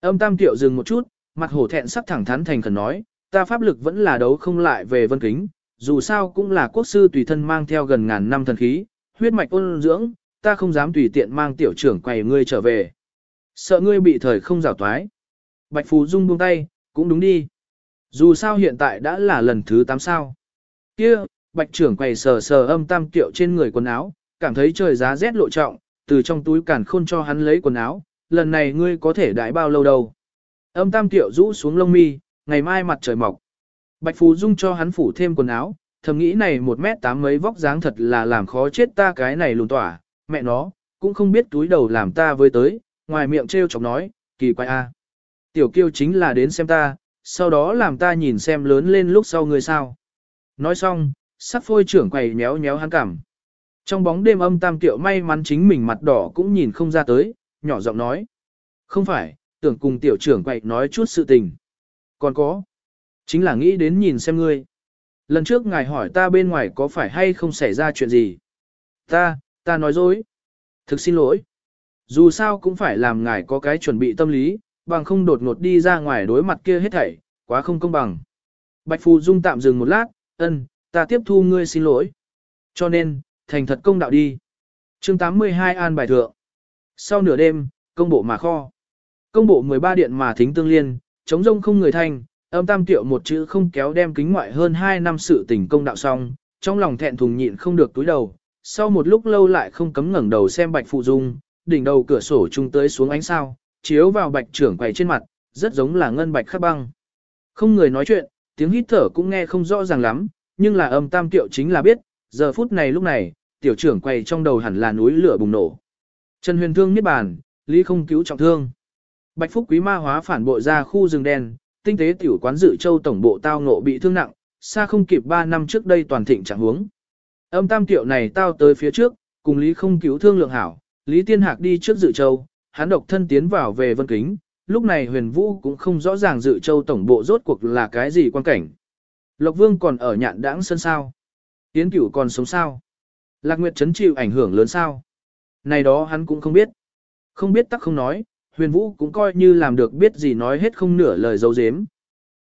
Âm tam tiệu dừng một chút, mặt hổ thẹn sắc thẳng thắn thành khẩn nói, ta pháp lực vẫn là đấu không lại về vân kính, dù sao cũng là quốc sư tùy thân mang theo gần ngàn năm thần khí, huyết mạch ôn dưỡng, ta không dám tùy tiện mang tiểu trưởng quầy ngươi trở về. Sợ ngươi bị thời không rào toái. Bạch Phù Dung buông tay, cũng đúng đi. Dù sao hiện tại đã là lần thứ 8 sao. Kia, bạch trưởng quầy sờ sờ âm tam tiệu trên người quần áo, cảm thấy trời giá rét lộ trọng, từ trong túi cản khôn cho hắn lấy quần áo, lần này ngươi có thể đãi bao lâu đâu. Âm tam tiệu rũ xuống lông mi, ngày mai mặt trời mọc. Bạch Phù Dung cho hắn phủ thêm quần áo, thầm nghĩ này một mét tám mấy vóc dáng thật là làm khó chết ta cái này lùn tỏa, mẹ nó, cũng không biết túi đầu làm ta với tới, ngoài miệng trêu chọc nói, kỳ quái a. Tiểu kiêu chính là đến xem ta, sau đó làm ta nhìn xem lớn lên lúc sau người sao. Nói xong, sắc phôi trưởng quầy nhéo nhéo hắn cảm. Trong bóng đêm âm tam tiểu may mắn chính mình mặt đỏ cũng nhìn không ra tới, nhỏ giọng nói. Không phải, tưởng cùng tiểu trưởng quầy nói chút sự tình. Còn có, chính là nghĩ đến nhìn xem ngươi. Lần trước ngài hỏi ta bên ngoài có phải hay không xảy ra chuyện gì. Ta, ta nói dối. Thực xin lỗi. Dù sao cũng phải làm ngài có cái chuẩn bị tâm lý, bằng không đột ngột đi ra ngoài đối mặt kia hết thảy, quá không công bằng. Bạch Phù Dung tạm dừng một lát, ân, ta tiếp thu ngươi xin lỗi. Cho nên, thành thật công đạo đi. chương 82 an bài thượng. Sau nửa đêm, công bộ mà kho. Công bộ 13 điện mà thính tương liên, chống rông không người thanh, âm tam tiểu một chữ không kéo đem kính ngoại hơn 2 năm sự tình công đạo xong, trong lòng thẹn thùng nhịn không được túi đầu. Sau một lúc lâu lại không cấm ngẩng đầu xem bạch phù dung, đỉnh đầu cửa sổ trung tới xuống ánh sao, chiếu vào bạch trưởng quầy trên mặt, rất giống là ngân bạch khắc băng. Không người nói chuyện, tiếng hít thở cũng nghe không rõ ràng lắm, nhưng là âm tam tiệu chính là biết, giờ phút này lúc này, tiểu trưởng quầy trong đầu hẳn là núi lửa bùng nổ. Trần huyền thương niết bàn, lý không cứu trọng thương. Bạch Phúc Quý ma hóa phản bội ra khu rừng đen, tinh tế tiểu quán dự châu tổng bộ tao ngộ bị thương nặng, xa không kịp 3 năm trước đây toàn thịnh trạng huống. Âm tam tiệu này tao tới phía trước, cùng Lý không cứu thương lượng hảo, Lý Tiên Hạc đi trước dự châu, hắn độc thân tiến vào về vân kính, lúc này huyền vũ cũng không rõ ràng dự châu tổng bộ rốt cuộc là cái gì quan cảnh. Lộc Vương còn ở nhạn đãng sân sao? Tiến cửu còn sống sao? Lạc Nguyệt chấn chịu ảnh hưởng lớn sao? Này đó hắn cũng không biết. Không biết tắc không nói, huyền vũ cũng coi như làm được biết gì nói hết không nửa lời dấu dếm.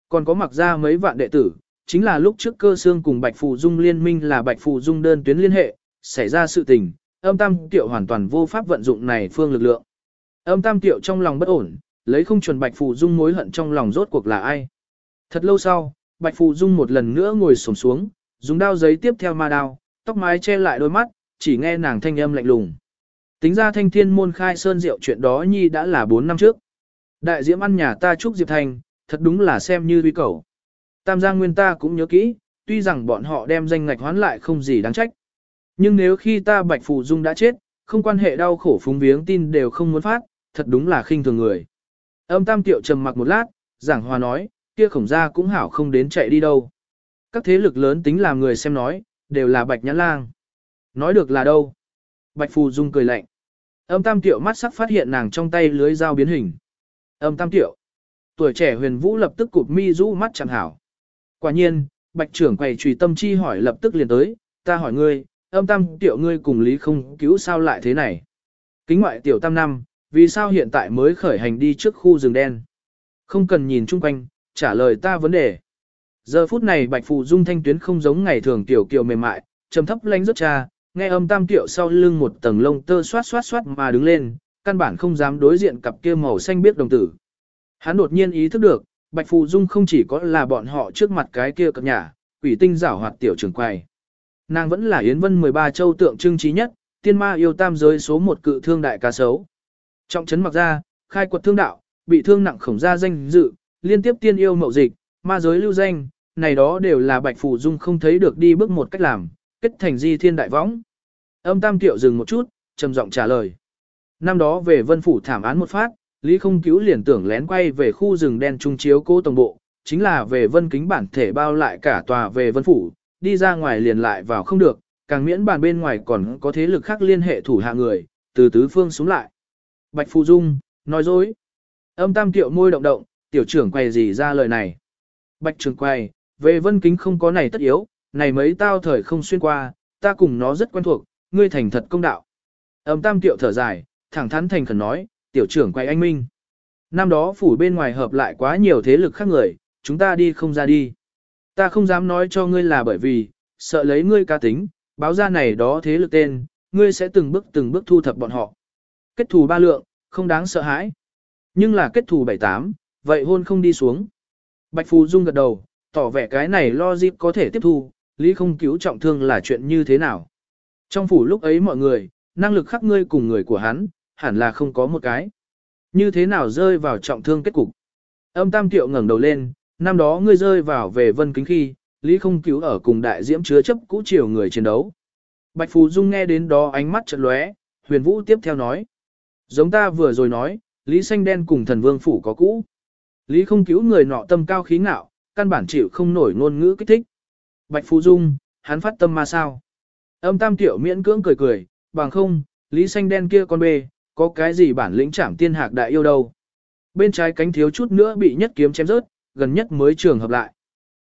Còn có mặc ra mấy vạn đệ tử, chính là lúc trước cơ xương cùng Bạch Phù Dung liên minh là Bạch Phù Dung đơn tuyến liên hệ, xảy ra sự tình, âm tam tiệu hoàn toàn vô pháp vận dụng này phương lực lượng. Âm tam tiệu trong lòng bất ổn, lấy không chuẩn Bạch Phù Dung mối hận trong lòng rốt cuộc là ai. Thật lâu sau, Bạch Phù Dung một lần nữa ngồi xổm xuống, dùng đao giấy tiếp theo ma đao, tóc mái che lại đôi mắt, chỉ nghe nàng thanh âm lạnh lùng. Tính ra thanh thiên môn khai sơn rượu chuyện đó nhi đã là 4 năm trước. Đại diễm ăn nhà ta chúc Diệp Thành, thật đúng là xem như uy cầu. Tam Giang Nguyên ta cũng nhớ kỹ, tuy rằng bọn họ đem danh ngạch hoán lại không gì đáng trách. Nhưng nếu khi ta Bạch Phù Dung đã chết, không quan hệ đau khổ phúng viếng tin đều không muốn phát, thật đúng là khinh thường người. Âm Tam Tiệu trầm mặc một lát, giảng hòa nói, kia khổng gia cũng hảo không đến chạy đi đâu. Các thế lực lớn tính làm người xem nói, đều là Bạch Nhãn Lang. Nói được là đâu? Bạch Phù Dung cười lạnh. Âm Tam Tiệu mắt sắc phát hiện nàng trong tay lưới dao biến hình. Âm Tam Tiệu. Tuổi trẻ huyền vũ lập tức cụp mi rũ mắt chẳng hảo. Quả nhiên, Bạch trưởng quầy trùy tâm chi hỏi lập tức liền tới, ta hỏi ngươi, âm tam tiểu ngươi cùng lý không cứu sao lại thế này. Kính ngoại tiểu tam năm, vì sao hiện tại mới khởi hành đi trước khu rừng đen. Không cần nhìn chung quanh, trả lời ta vấn đề. Giờ phút này bạch phù dung thanh tuyến không giống ngày thường tiểu kiều mềm mại, trầm thấp lánh rất cha, nghe âm tam tiểu sau lưng một tầng lông tơ xoát xoát xoát mà đứng lên, căn bản không dám đối diện cặp kia màu xanh biết đồng tử. Hắn đột nhiên ý thức được, bạch phù dung không chỉ có là bọn họ trước mặt cái kia cập nhà, quỷ tinh giảo hoạt tiểu trưởng quầy. Nàng vẫn là Yến Vân 13 châu tượng trưng trí nhất, tiên ma yêu tam giới số một cự thương đại cá sấu. Trọng trấn mặc ra, khai quật thương đạo, bị thương nặng khổng ra danh dự, liên tiếp tiên yêu mậu dịch, ma giới lưu danh, này đó đều là bạch phủ dung không thấy được đi bước một cách làm, kết thành di thiên đại võng. Âm tam tiểu dừng một chút, trầm giọng trả lời. Năm đó về vân phủ thảm án một phát, Lý không cứu liền tưởng lén quay về khu rừng đen trung chiếu cố tổng bộ, chính là về vân kính bản thể bao lại cả tòa về vân phủ, đi ra ngoài liền lại vào không được, càng miễn bàn bên ngoài còn có thế lực khác liên hệ thủ hạ người, từ tứ phương xuống lại. Bạch Phù Dung, nói dối. Âm tam tiệu môi động động, tiểu trưởng quay gì ra lời này. Bạch trưởng quay, về vân kính không có này tất yếu, này mấy tao thời không xuyên qua, ta cùng nó rất quen thuộc, ngươi thành thật công đạo. Âm tam tiệu thở dài, thẳng thắn thành khẩn nói, tiểu trưởng quay anh minh. Năm đó phủ bên ngoài hợp lại quá nhiều thế lực khác người, chúng ta đi không ra đi. Ta không dám nói cho ngươi là bởi vì, sợ lấy ngươi ca tính, báo ra này đó thế lực tên, ngươi sẽ từng bước từng bước thu thập bọn họ. Kết thù ba lượng, không đáng sợ hãi. Nhưng là kết thù bảy tám, vậy hôn không đi xuống. Bạch Phù Dung gật đầu, tỏ vẻ cái này lo dịp có thể tiếp thu, lý không cứu trọng thương là chuyện như thế nào. Trong phủ lúc ấy mọi người, năng lực khắc ngươi cùng người của hắn, hẳn là không có một cái. Như thế nào rơi vào trọng thương kết cục. Âm tam tiệu ngẩng đầu lên, năm đó ngươi rơi vào về vân kính khi, Lý không cứu ở cùng đại diễm chứa chấp cũ chiều người chiến đấu. Bạch Phù Dung nghe đến đó ánh mắt chợt lóe, huyền vũ tiếp theo nói. Giống ta vừa rồi nói, Lý xanh đen cùng thần vương phủ có cũ. Lý không cứu người nọ tâm cao khí ngạo, căn bản chịu không nổi ngôn ngữ kích thích. Bạch Phù Dung, hắn phát tâm mà sao? Âm tam tiểu miễn cưỡng cười cười, bằng không, Lý xanh đen kia con bê, có cái gì bản lĩnh trảm tiên hạc đại yêu đâu. Bên trái cánh thiếu chút nữa bị nhất kiếm chém rớt, gần nhất mới trường hợp lại.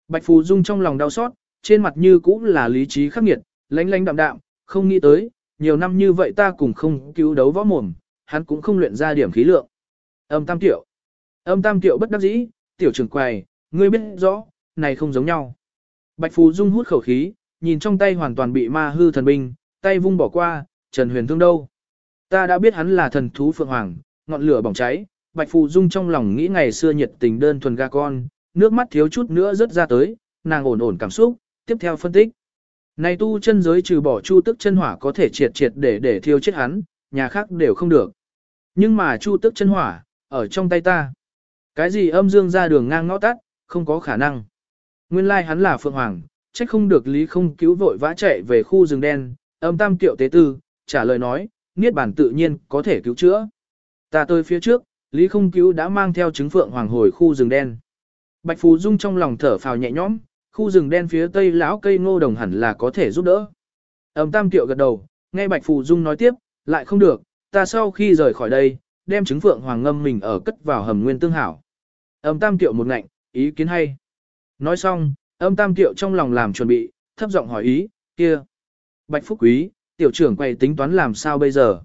Bạch Phù Dung trong lòng đau xót, trên mặt như cũng là lý trí khắc nghiệt, lánh lánh đạm đạm, không nghĩ tới, nhiều năm như vậy ta cùng không cứu đấu võ mồm, hắn cũng không luyện ra điểm khí lượng. Âm tam tiểu. Âm tam tiểu bất đắc dĩ, tiểu trưởng quầy, ngươi biết rõ, này không giống nhau. Bạch Phú Dung hút khẩu khí, nhìn trong tay hoàn toàn bị ma hư thần binh, tay vung bỏ qua, Trần Huyền thương đâu. Ta đã biết hắn là thần thú phượng hoàng, ngọn lửa bỏng cháy, Bạch Phù Dung trong lòng nghĩ ngày xưa nhiệt tình đơn thuần ga con, nước mắt thiếu chút nữa rớt ra tới, nàng ổn ổn cảm xúc, tiếp theo phân tích. Này tu chân giới trừ bỏ chu tức chân hỏa có thể triệt triệt để để thiêu chết hắn, nhà khác đều không được. Nhưng mà chu tức chân hỏa, ở trong tay ta. Cái gì âm dương ra đường ngang ngõ tắt, không có khả năng. Nguyên lai like hắn là Phượng Hoàng, trách không được Lý không cứu vội vã chạy về khu rừng đen, âm tam tiệu tế tư, trả lời nói, niết bản tự nhiên có thể cứu chữa. Ta tới phía trước, Lý không cứu đã mang theo chứng Phượng Hoàng hồi khu rừng đen. Bạch Phù Dung trong lòng thở phào nhẹ nhõm, khu rừng đen phía tây lão cây ngô đồng hẳn là có thể giúp đỡ. Âm tam tiệu gật đầu, nghe Bạch Phù Dung nói tiếp, lại không được, ta sau khi rời khỏi đây, đem trứng phượng hoàng ngâm mình ở cất vào hầm nguyên tương hảo. Âm tam tiệu một ngạnh, ý kiến hay. Nói xong, âm tam tiệu trong lòng làm chuẩn bị, thấp giọng hỏi ý, kia. Bạch Phúc Quý, tiểu trưởng quay tính toán làm sao bây giờ.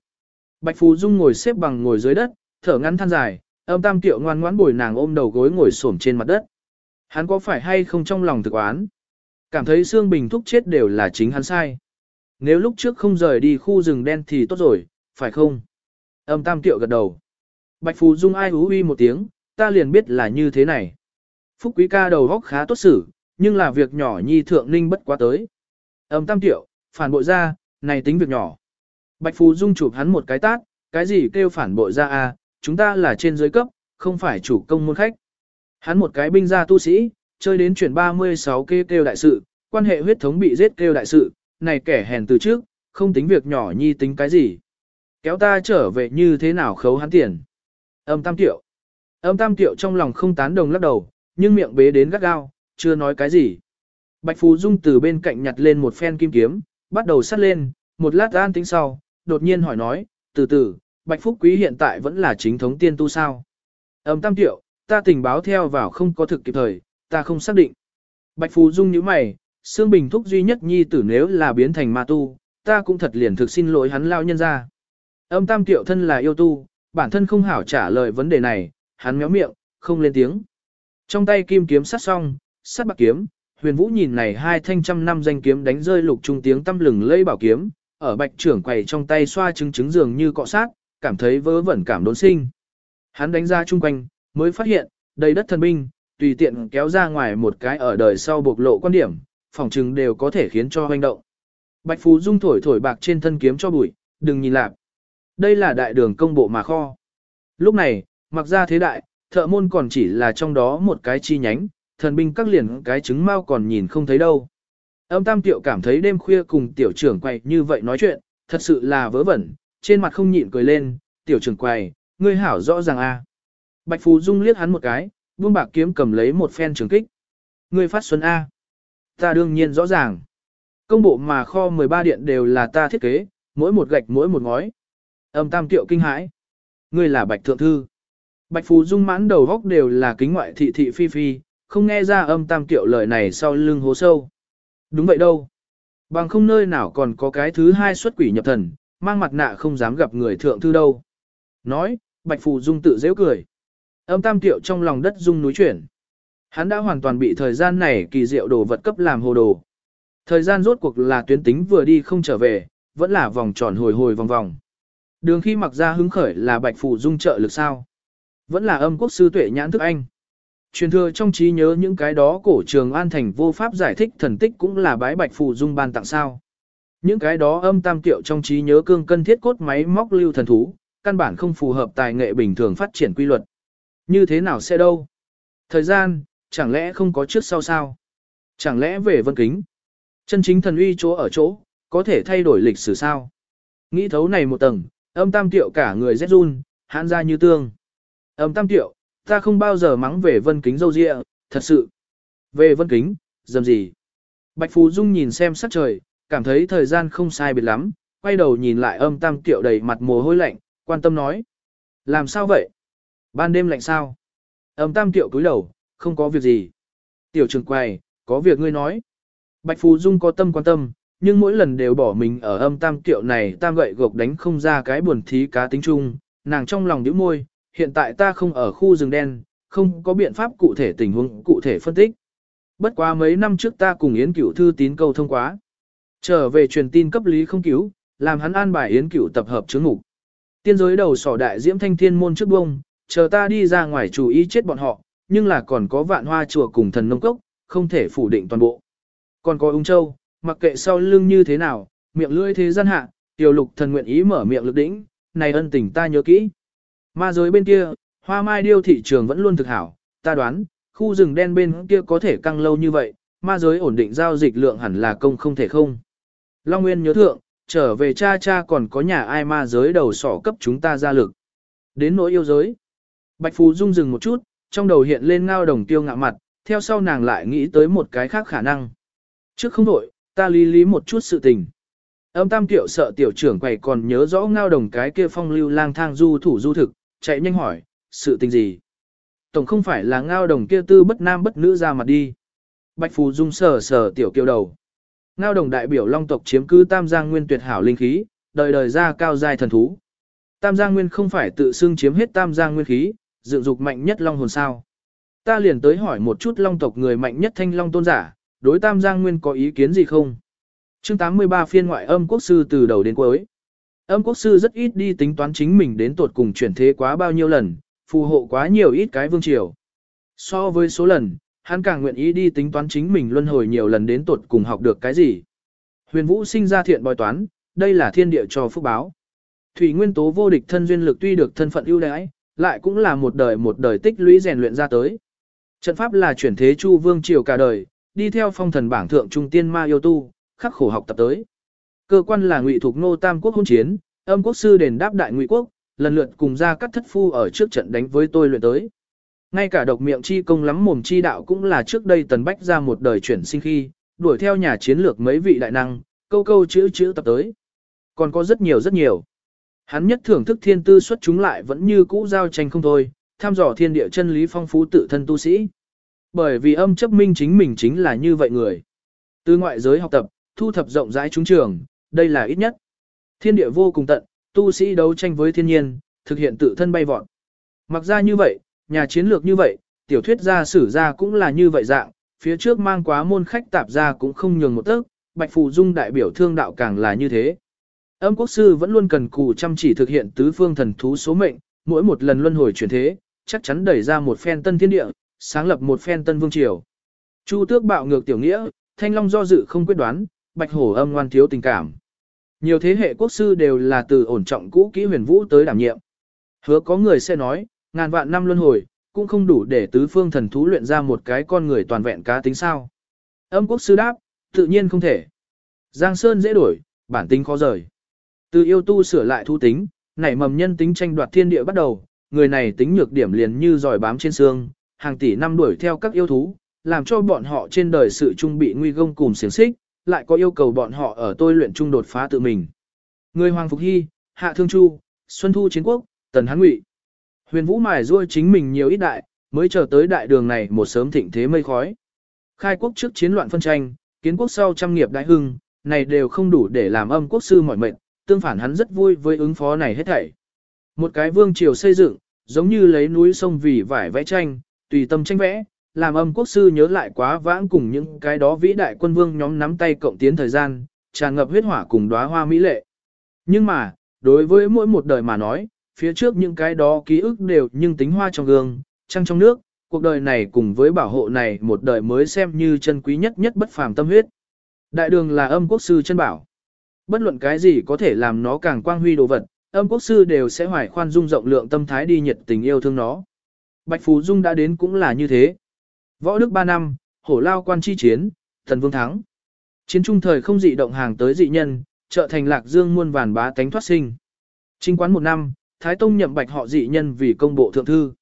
Bạch phú Dung ngồi xếp bằng ngồi dưới đất, thở ngắn than dài, âm tam tiệu ngoan ngoãn bồi nàng ôm đầu gối ngồi xổm trên mặt đất. Hắn có phải hay không trong lòng thực oán? Cảm thấy xương bình thúc chết đều là chính hắn sai. Nếu lúc trước không rời đi khu rừng đen thì tốt rồi, phải không? Âm tam tiệu gật đầu. Bạch Phù Dung ai hú uy một tiếng, ta liền biết là như thế này. Phúc quý ca đầu góc khá tốt xử, nhưng là việc nhỏ nhi thượng ninh bất quá tới. Âm tam tiệu, phản bội ra, này tính việc nhỏ. Bạch Phù Dung chụp hắn một cái tát, cái gì kêu phản bội ra à, chúng ta là trên dưới cấp, không phải chủ công môn khách. Hắn một cái binh gia tu sĩ, chơi đến chuyển 36 kêu kêu đại sự, quan hệ huyết thống bị giết kêu đại sự, này kẻ hèn từ trước, không tính việc nhỏ nhi tính cái gì. Kéo ta trở về như thế nào khấu hắn tiền. Âm tam tiệu. Âm tam tiệu trong lòng không tán đồng lắc đầu, nhưng miệng bế đến gắt gao, chưa nói cái gì. Bạch Phú Dung từ bên cạnh nhặt lên một phen kim kiếm, bắt đầu sắt lên, một lát an tính sau, đột nhiên hỏi nói, từ từ, Bạch Phúc Quý hiện tại vẫn là chính thống tiên tu sao. Âm tam tiệu, ta tình báo theo vào không có thực kịp thời, ta không xác định. Bạch Phú Dung như mày, Sương Bình Thúc duy nhất nhi tử nếu là biến thành ma tu, ta cũng thật liền thực xin lỗi hắn lao nhân ra. Âm tam tiệu thân là yêu tu, bản thân không hảo trả lời vấn đề này, hắn méo miệng, không lên tiếng. Trong tay kim kiếm sát xong, sát bạc kiếm, huyền vũ nhìn này hai thanh trăm năm danh kiếm đánh rơi lục trung tiếng tâm lừng lây bảo kiếm, ở bạch trưởng quầy trong tay xoa trứng trứng dường như cọ sát, cảm thấy vớ vẩn cảm đốn sinh. Hắn đánh ra chung quanh, mới phát hiện, đầy đất thần binh, tùy tiện kéo ra ngoài một cái ở đời sau bộc lộ quan điểm, phòng trừng đều có thể khiến cho hoành động. Bạch Phú Dung thổi thổi bạc trên thân kiếm cho bụi, đừng nhìn lạc. Đây là đại đường công bộ mà kho. Lúc này, mặc ra thế đại, thợ môn còn chỉ là trong đó một cái chi nhánh, thần binh các liền cái trứng mau còn nhìn không thấy đâu. Âm tam tiệu cảm thấy đêm khuya cùng tiểu trưởng quầy như vậy nói chuyện, thật sự là vớ vẩn, trên mặt không nhịn cười lên, tiểu trưởng quầy, ngươi hảo rõ ràng a. Bạch Phù Dung liếc hắn một cái, buông bạc kiếm cầm lấy một phen trường kích. Ngươi phát xuân A. Ta đương nhiên rõ ràng. Công bộ mà kho 13 điện đều là ta thiết kế, mỗi một gạch mỗi một ngói. Âm tam tiệu kinh hãi. Ngươi là Bạch Thượng Thư. Bạch Phù Dung mãn đầu góc đều là kính ngoại thị thị phi phi, không nghe ra âm tam tiệu lời này sau lưng hố sâu. Đúng vậy đâu. Bằng không nơi nào còn có cái thứ hai xuất quỷ nhập thần, mang mặt nạ không dám gặp người thượng thư đâu. Nói, Bạch Phù Dung tự dễ cười. Âm tam tiệu trong lòng đất dung núi chuyển. Hắn đã hoàn toàn bị thời gian này kỳ diệu đồ vật cấp làm hồ đồ. Thời gian rốt cuộc là tuyến tính vừa đi không trở về, vẫn là vòng tròn hồi hồi vòng vòng. Đường khi mặc ra hứng khởi là bạch phủ dung trợ lực sao. Vẫn là âm quốc sư tuệ nhãn thức anh. Truyền thừa trong trí nhớ những cái đó cổ trường an thành vô pháp giải thích thần tích cũng là bái bạch phủ dung ban tặng sao. Những cái đó âm tam tiệu trong trí nhớ cương cân thiết cốt máy móc lưu thần thú, căn bản không phù hợp tài nghệ bình thường phát triển quy luật. Như thế nào sẽ đâu? Thời gian, chẳng lẽ không có trước sau sao? Chẳng lẽ về vân kính? Chân chính thần uy chỗ ở chỗ, có thể thay đổi lịch sử sao? Nghĩ thấu này một tầng, âm tam tiệu cả người rét run, hãn ra như tương. Âm tam tiệu, ta không bao giờ mắng về vân kính dâu dịa, thật sự. Về vân kính, dầm gì? Bạch Phú Dung nhìn xem sắc trời, cảm thấy thời gian không sai biệt lắm, quay đầu nhìn lại âm tam tiệu đầy mặt mồ hôi lạnh, quan tâm nói. Làm sao vậy? Ban đêm lạnh sao? Âm tam tiệu cúi đầu, không có việc gì. Tiểu trường quầy, có việc ngươi nói. Bạch phù Dung có tâm quan tâm, nhưng mỗi lần đều bỏ mình ở âm tam kiệu này tam gậy gộc đánh không ra cái buồn thí cá tính chung, nàng trong lòng nhíu môi, hiện tại ta không ở khu rừng đen, không có biện pháp cụ thể tình huống cụ thể phân tích. Bất quá mấy năm trước ta cùng Yến Cửu thư tín câu thông quá. Trở về truyền tin cấp lý không cứu, làm hắn an bài Yến Cửu tập hợp chứng ngục. Tiên giới đầu sỏ đại diễm thanh thiên môn trước bông, chờ ta đi ra ngoài chủ ý chết bọn họ, nhưng là còn có vạn hoa chùa cùng thần nông cốc, không thể phủ định toàn bộ. Còn có ung châu, mặc kệ sau lưng như thế nào, miệng lưỡi thế gian hạ, tiểu lục thần nguyện ý mở miệng lực đỉnh, này ân tình ta nhớ kỹ. Ma giới bên kia, hoa mai điêu thị trường vẫn luôn thực hảo, ta đoán, khu rừng đen bên kia có thể căng lâu như vậy, ma giới ổn định giao dịch lượng hẳn là công không thể không. Long Nguyên nhớ thượng, trở về cha cha còn có nhà ai ma giới đầu sỏ cấp chúng ta ra lực. Đến nỗi yêu giới. Bạch Phú Dung dừng một chút, trong đầu hiện lên ngao đồng tiêu ngạ mặt, theo sau nàng lại nghĩ tới một cái khác khả năng. Trước không đổi, ta lý lý một chút sự tình. Âm tam tiểu sợ tiểu trưởng quầy còn nhớ rõ ngao đồng cái kia phong lưu lang thang du thủ du thực, chạy nhanh hỏi, sự tình gì? Tổng không phải là ngao đồng kia tư bất nam bất nữ ra mặt đi. Bạch Phù Dung sờ sờ tiểu kiêu đầu. Ngao đồng đại biểu long tộc chiếm cứ Tam Giang Nguyên tuyệt hảo linh khí, đời đời ra cao giai thần thú. Tam Giang Nguyên không phải tự xưng chiếm hết Tam Giang Nguyên khí, dựng dục mạnh nhất long hồn sao. Ta liền tới hỏi một chút long tộc người mạnh nhất thanh long tôn giả, đối Tam Giang Nguyên có ý kiến gì không? chương 83 phiên ngoại âm quốc sư từ đầu đến cuối. Âm quốc sư rất ít đi tính toán chính mình đến tột cùng chuyển thế quá bao nhiêu lần, phù hộ quá nhiều ít cái vương triều. So với số lần, hắn càng nguyện ý đi tính toán chính mình luân hồi nhiều lần đến tột cùng học được cái gì. Huyền Vũ sinh ra thiện bói toán, đây là thiên địa cho phúc báo. Thủy nguyên tố vô địch thân duyên lực tuy được thân phận ưu đãi, lại cũng là một đời một đời tích lũy rèn luyện ra tới. Trận pháp là chuyển thế chu vương triều cả đời, đi theo phong thần bảng thượng trung tiên ma yêu tu, khắc khổ học tập tới. Cơ quan là ngụy thuộc nô tam quốc hôn chiến, âm quốc sư đền đáp đại ngụy quốc, lần lượt cùng ra các thất phu ở trước trận đánh với tôi luyện tới. Ngay cả độc miệng chi công lắm mồm chi đạo cũng là trước đây tần bách ra một đời chuyển sinh khi, đuổi theo nhà chiến lược mấy vị đại năng, câu câu chữ chữ tập tới. Còn có rất nhiều rất nhiều. Hắn nhất thưởng thức thiên tư xuất chúng lại vẫn như cũ giao tranh không thôi, tham dò thiên địa chân lý phong phú tự thân tu sĩ. Bởi vì âm chấp minh chính mình chính là như vậy người. Từ ngoại giới học tập, thu thập rộng rãi chúng trường, đây là ít nhất. Thiên địa vô cùng tận, tu sĩ đấu tranh với thiên nhiên, thực hiện tự thân bay vọt. Mặc ra như vậy, nhà chiến lược như vậy, tiểu thuyết gia sử gia cũng là như vậy dạng, phía trước mang quá môn khách tạp gia cũng không nhường một tấc, Bạch Phù Dung đại biểu thương đạo càng là như thế. Âm quốc sư vẫn luôn cần cù chăm chỉ thực hiện tứ phương thần thú số mệnh, mỗi một lần luân hồi chuyển thế, chắc chắn đẩy ra một phen tân thiên địa, sáng lập một phen tân vương triều. Chu tước bạo ngược tiểu nghĩa, thanh long do dự không quyết đoán, bạch hổ âm ngoan thiếu tình cảm. Nhiều thế hệ quốc sư đều là từ ổn trọng cũ kỹ huyền vũ tới đảm nhiệm. Hứa có người sẽ nói, ngàn vạn năm luân hồi, cũng không đủ để tứ phương thần thú luyện ra một cái con người toàn vẹn cá tính sao. Âm quốc sư đáp, tự nhiên không thể. Giang Sơn dễ đổi, bản tính khó rời. Từ yêu tu sửa lại thu tính, nảy mầm nhân tính tranh đoạt thiên địa bắt đầu, người này tính nhược điểm liền như giỏi bám trên xương, hàng tỷ năm đuổi theo các yêu thú, làm cho bọn họ trên đời sự trung bị nguy gông cùng xiềng xích, lại có yêu cầu bọn họ ở tôi luyện trung đột phá tự mình. Người Hoàng Phục Hy, Hạ Thương Chu, Xuân Thu Chiến Quốc, Tần Hán Ngụy. Huyền Vũ mài ruôi chính mình nhiều ít đại, mới chờ tới đại đường này một sớm thịnh thế mây khói. Khai quốc trước chiến loạn phân tranh, kiến quốc sau trăm nghiệp đại hưng, này đều không đủ để làm âm quốc sư mỏi mệt, tương phản hắn rất vui với ứng phó này hết thảy. Một cái vương triều xây dựng, giống như lấy núi sông vì vải vẽ tranh, tùy tâm tranh vẽ, làm âm quốc sư nhớ lại quá vãng cùng những cái đó vĩ đại quân vương nhóm nắm tay cộng tiến thời gian, tràn ngập huyết hỏa cùng đóa hoa mỹ lệ. Nhưng mà, đối với mỗi một đời mà nói, phía trước những cái đó ký ức đều nhưng tính hoa trong gương, trăng trong nước, cuộc đời này cùng với bảo hộ này một đời mới xem như chân quý nhất nhất bất phàm tâm huyết. Đại đường là âm quốc sư chân bảo. Bất luận cái gì có thể làm nó càng quang huy đồ vật, âm quốc sư đều sẽ hoài khoan dung rộng lượng tâm thái đi nhiệt tình yêu thương nó. Bạch Phú Dung đã đến cũng là như thế. Võ Đức 3 năm, hổ lao quan chi chiến, thần vương thắng. Chiến trung thời không dị động hàng tới dị nhân, trợ thành lạc dương muôn vàn bá tánh thoát sinh. Trinh quán một năm, Thái Tông nhậm bạch họ dị nhân vì công bộ thượng thư.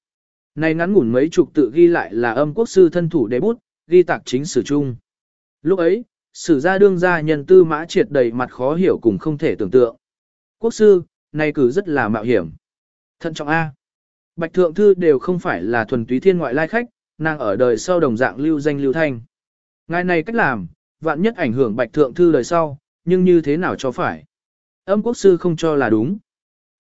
Này ngắn ngủn mấy chục tự ghi lại là âm quốc sư thân thủ đế bút, ghi tạc chính sử chung. Lúc ấy, sử gia đương gia nhân tư mã triệt đầy mặt khó hiểu cùng không thể tưởng tượng. Quốc sư, này cử rất là mạo hiểm. Thận trọng A. Bạch thượng thư đều không phải là thuần túy thiên ngoại lai khách, nàng ở đời sau đồng dạng lưu danh lưu thanh. Ngài này cách làm, vạn nhất ảnh hưởng bạch thượng thư đời sau, nhưng như thế nào cho phải. Âm quốc sư không cho là đúng.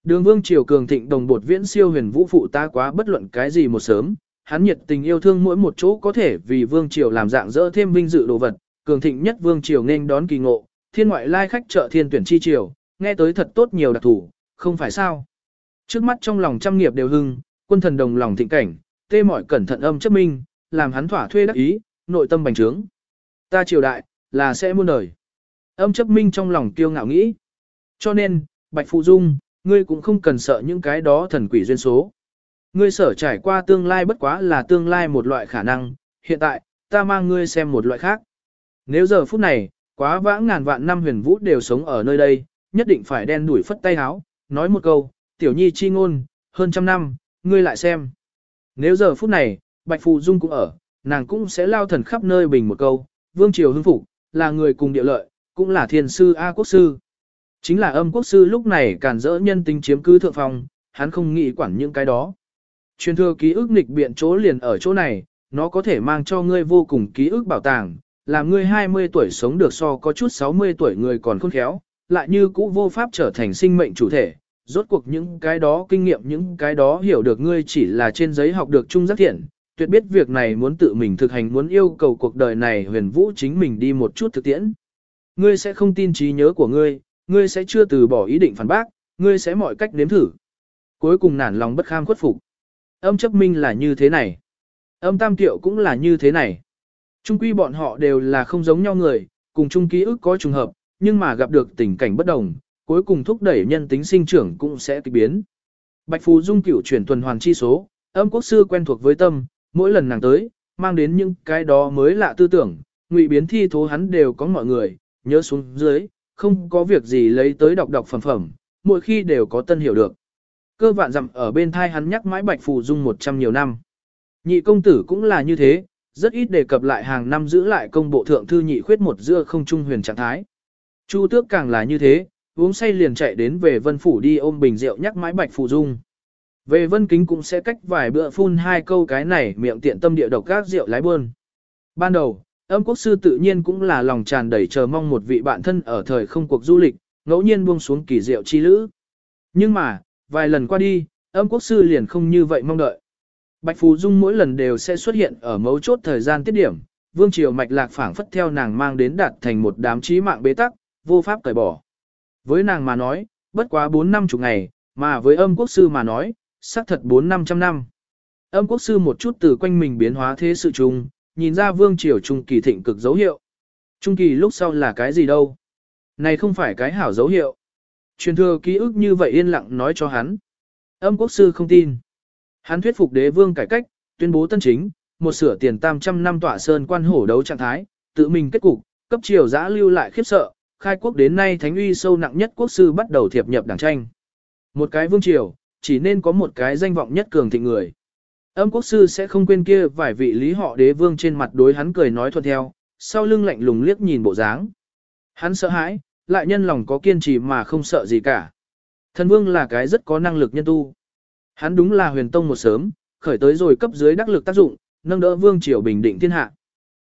Đường vương triều cường thịnh đồng bột viễn siêu huyền vũ phụ ta quá bất luận cái gì một sớm, hắn nhiệt tình yêu thương mỗi một chỗ có thể vì vương triều làm dạng dỡ thêm vinh dự đồ vật, cường thịnh nhất vương triều nên đón kỳ ngộ, thiên ngoại lai khách trợ thiên tuyển chi triều, nghe tới thật tốt nhiều đặc thủ, không phải sao. Trước mắt trong lòng trăm nghiệp đều hưng, quân thần đồng lòng thịnh cảnh, tê mỏi cẩn thận âm chấp minh, làm hắn thỏa thuê đắc ý, nội tâm bành trướng. Ta triều đại, là sẽ muôn đời. Âm chấp minh trong lòng kiêu ngạo nghĩ. Cho nên, Bạch Phụ Dung, ngươi cũng không cần sợ những cái đó thần quỷ duyên số. Ngươi sở trải qua tương lai bất quá là tương lai một loại khả năng, hiện tại, ta mang ngươi xem một loại khác. Nếu giờ phút này, quá vãng ngàn vạn năm huyền vũ đều sống ở nơi đây, nhất định phải đen đuổi phất tay háo, nói một câu, tiểu nhi chi ngôn, hơn trăm năm, ngươi lại xem. Nếu giờ phút này, Bạch Phù Dung cũng ở, nàng cũng sẽ lao thần khắp nơi bình một câu, vương triều hưng phục, là người cùng địa lợi, cũng là thiên sư A quốc sư. Chính là âm quốc sư lúc này cản rỡ nhân tính chiếm cứ thượng phòng hắn không nghĩ quản những cái đó. Truyền thừa ký ức nghịch biện chỗ liền ở chỗ này, nó có thể mang cho ngươi vô cùng ký ức bảo tàng, làm ngươi 20 tuổi sống được so có chút 60 tuổi người còn khôn khéo, lại như cũ vô pháp trở thành sinh mệnh chủ thể. Rốt cuộc những cái đó kinh nghiệm những cái đó hiểu được ngươi chỉ là trên giấy học được chung giác thiện, tuyệt biết việc này muốn tự mình thực hành muốn yêu cầu cuộc đời này huyền vũ chính mình đi một chút thực tiễn. Ngươi sẽ không tin trí nhớ của ngươi, ngươi sẽ chưa từ bỏ ý định phản bác, ngươi sẽ mọi cách nếm thử. Cuối cùng nản lòng bất kham khuất phục. Âm chấp minh là như thế này. Âm tam tiệu cũng là như thế này. Trung quy bọn họ đều là không giống nhau người, cùng chung ký ức có trùng hợp, nhưng mà gặp được tình cảnh bất đồng, cuối cùng thúc đẩy nhân tính sinh trưởng cũng sẽ kịch biến. Bạch Phú Dung cửu chuyển tuần hoàn chi số, âm quốc sư quen thuộc với tâm, mỗi lần nàng tới, mang đến những cái đó mới lạ tư tưởng, ngụy biến thi thố hắn đều có mọi người, nhớ xuống dưới, không có việc gì lấy tới đọc đọc phẩm phẩm, mỗi khi đều có tân hiểu được. Cơ vạn dặm ở bên thai hắn nhắc mãi Bạch Phù Dung một trăm nhiều năm. Nhị công tử cũng là như thế, rất ít đề cập lại hàng năm giữ lại công bộ thượng thư nhị khuyết một giữa không trung huyền trạng thái. Chu tước càng là như thế, uống say liền chạy đến về vân phủ đi ôm bình rượu nhắc mãi Bạch phủ Dung. Về vân kính cũng sẽ cách vài bữa phun hai câu cái này miệng tiện tâm địa độc các rượu lái buôn. Ban đầu, âm quốc sư tự nhiên cũng là lòng tràn đầy chờ mong một vị bạn thân ở thời không cuộc du lịch, ngẫu nhiên buông xuống kỳ diệu chi lữ. Nhưng mà, vài lần qua đi, âm quốc sư liền không như vậy mong đợi. Bạch Phù Dung mỗi lần đều sẽ xuất hiện ở mấu chốt thời gian tiết điểm, vương triều mạch lạc phảng phất theo nàng mang đến đạt thành một đám trí mạng bế tắc, vô pháp cởi bỏ. Với nàng mà nói, bất quá 4 năm chục ngày, mà với âm quốc sư mà nói, xác thật 4 năm trăm năm. Âm quốc sư một chút từ quanh mình biến hóa thế sự trùng, nhìn ra vương triều trung kỳ thịnh cực dấu hiệu. Trung kỳ lúc sau là cái gì đâu? Này không phải cái hảo dấu hiệu. Truyền thừa ký ức như vậy yên lặng nói cho hắn. Âm quốc sư không tin. Hắn thuyết phục đế vương cải cách, tuyên bố tân chính, một sửa tiền tam trăm năm tỏa sơn quan hổ đấu trạng thái, tự mình kết cục, cấp triều giã lưu lại khiếp sợ, khai quốc đến nay thánh uy sâu nặng nhất quốc sư bắt đầu thiệp nhập đảng tranh. Một cái vương triều, chỉ nên có một cái danh vọng nhất cường thịnh người. Âm quốc sư sẽ không quên kia vài vị lý họ đế vương trên mặt đối hắn cười nói thuận theo, sau lưng lạnh lùng liếc nhìn bộ dáng. Hắn sợ hãi, lại nhân lòng có kiên trì mà không sợ gì cả. Thần vương là cái rất có năng lực nhân tu. Hắn đúng là huyền tông một sớm, khởi tới rồi cấp dưới đắc lực tác dụng, nâng đỡ vương triều bình định thiên hạ.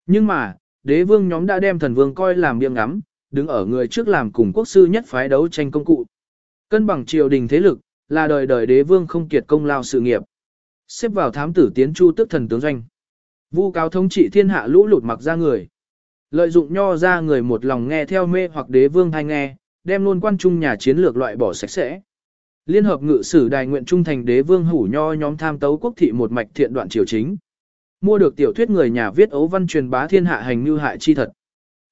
Nhưng mà, đế vương nhóm đã đem thần vương coi làm biếng ngắm, đứng ở người trước làm cùng quốc sư nhất phái đấu tranh công cụ. Cân bằng triều đình thế lực, là đời đời đế vương không kiệt công lao sự nghiệp. Xếp vào thám tử tiến chu tức thần tướng doanh. Vu cáo thống trị thiên hạ lũ lụt mặc ra người. Lợi dụng nho ra người một lòng nghe theo mê hoặc đế vương hay nghe, đem luôn quan trung nhà chiến lược loại bỏ sạch sẽ. Liên hợp ngự sử đài nguyện trung thành đế vương hủ nho nhóm tham tấu quốc thị một mạch thiện đoạn triều chính. Mua được tiểu thuyết người nhà viết ấu văn truyền bá thiên hạ hành như hại chi thật.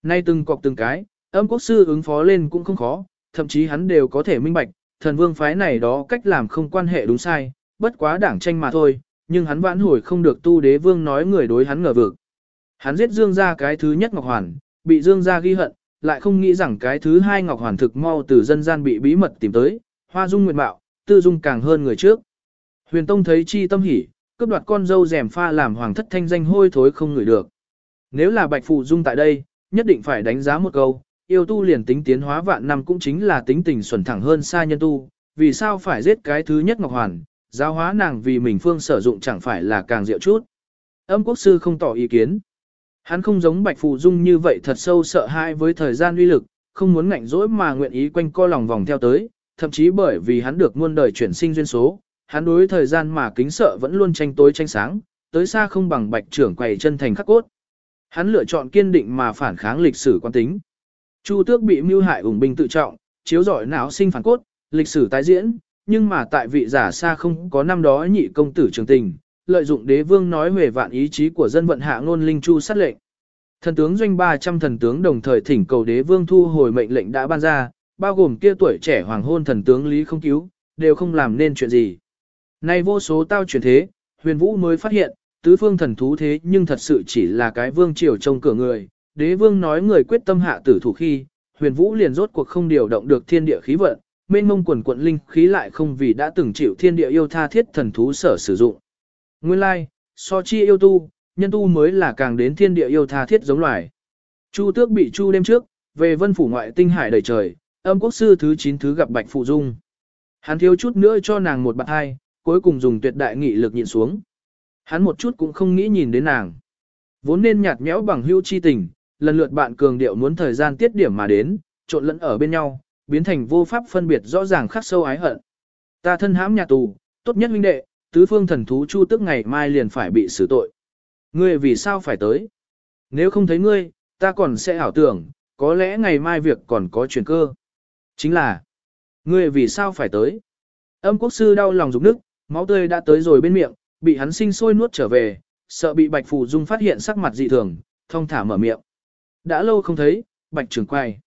Nay từng cọc từng cái, âm quốc sư ứng phó lên cũng không khó, thậm chí hắn đều có thể minh bạch, thần vương phái này đó cách làm không quan hệ đúng sai, bất quá đảng tranh mà thôi, nhưng hắn vãn hồi không được tu đế vương nói người đối hắn ngờ vực. Hắn giết Dương gia cái thứ nhất Ngọc Hoàn, bị Dương gia ghi hận, lại không nghĩ rằng cái thứ hai Ngọc Hoàn thực mau từ dân gian bị bí mật tìm tới, hoa dung nguyện mạo, tư dung càng hơn người trước. Huyền Tông thấy chi tâm hỉ, cướp đoạt con dâu rèm pha làm hoàng thất thanh danh hôi thối không ngửi được. Nếu là Bạch Phụ Dung tại đây, nhất định phải đánh giá một câu, yêu tu liền tính tiến hóa vạn năm cũng chính là tính tình xuẩn thẳng hơn xa nhân tu, vì sao phải giết cái thứ nhất Ngọc Hoàn, giáo hóa nàng vì mình phương sử dụng chẳng phải là càng diệu chút. Âm quốc sư không tỏ ý kiến. Hắn không giống Bạch Phụ Dung như vậy thật sâu sợ hãi với thời gian uy lực, không muốn ngạnh dỗi mà nguyện ý quanh co lòng vòng theo tới, thậm chí bởi vì hắn được muôn đời chuyển sinh duyên số, hắn đối thời gian mà kính sợ vẫn luôn tranh tối tranh sáng, tới xa không bằng Bạch trưởng quầy chân thành khắc cốt. Hắn lựa chọn kiên định mà phản kháng lịch sử quan tính. Chu Tước bị mưu hại ủng binh tự trọng, chiếu giỏi não sinh phản cốt, lịch sử tái diễn, nhưng mà tại vị giả xa không có năm đó nhị công tử trường tình, lợi dụng đế vương nói về vạn ý chí của dân vận hạ ngôn linh chu sát lệnh. Thần tướng doanh 300 thần tướng đồng thời thỉnh cầu đế vương thu hồi mệnh lệnh đã ban ra, bao gồm kia tuổi trẻ hoàng hôn thần tướng Lý không cứu, đều không làm nên chuyện gì. Nay vô số tao chuyển thế, huyền vũ mới phát hiện, tứ phương thần thú thế nhưng thật sự chỉ là cái vương triều trông cửa người. Đế vương nói người quyết tâm hạ tử thủ khi, huyền vũ liền rốt cuộc không điều động được thiên địa khí vận, mênh mông quần quận linh khí lại không vì đã từng chịu thiên địa yêu tha thiết thần thú sở sử dụng. Nguyên lai, so chi yêu tu, nhân tu mới là càng đến thiên địa yêu tha thiết giống loài. Chu tước bị chu đêm trước, về vân phủ ngoại tinh hải đầy trời, âm quốc sư thứ 9 thứ gặp bạch phụ dung. Hắn thiếu chút nữa cho nàng một bạn hai, cuối cùng dùng tuyệt đại nghị lực nhịn xuống. Hắn một chút cũng không nghĩ nhìn đến nàng. Vốn nên nhạt nhẽo bằng hữu chi tình, lần lượt bạn cường điệu muốn thời gian tiết điểm mà đến, trộn lẫn ở bên nhau, biến thành vô pháp phân biệt rõ ràng khắc sâu ái hận. Ta thân hãm nhà tù, tốt nhất huynh đệ, tứ phương thần thú chu tức ngày mai liền phải bị xử tội. Ngươi vì sao phải tới? Nếu không thấy ngươi, ta còn sẽ ảo tưởng, có lẽ ngày mai việc còn có chuyển cơ. Chính là, ngươi vì sao phải tới? Âm quốc sư đau lòng rụng nước, máu tươi đã tới rồi bên miệng, bị hắn sinh sôi nuốt trở về, sợ bị Bạch Phù Dung phát hiện sắc mặt dị thường, thông thả mở miệng. Đã lâu không thấy, Bạch trưởng quay.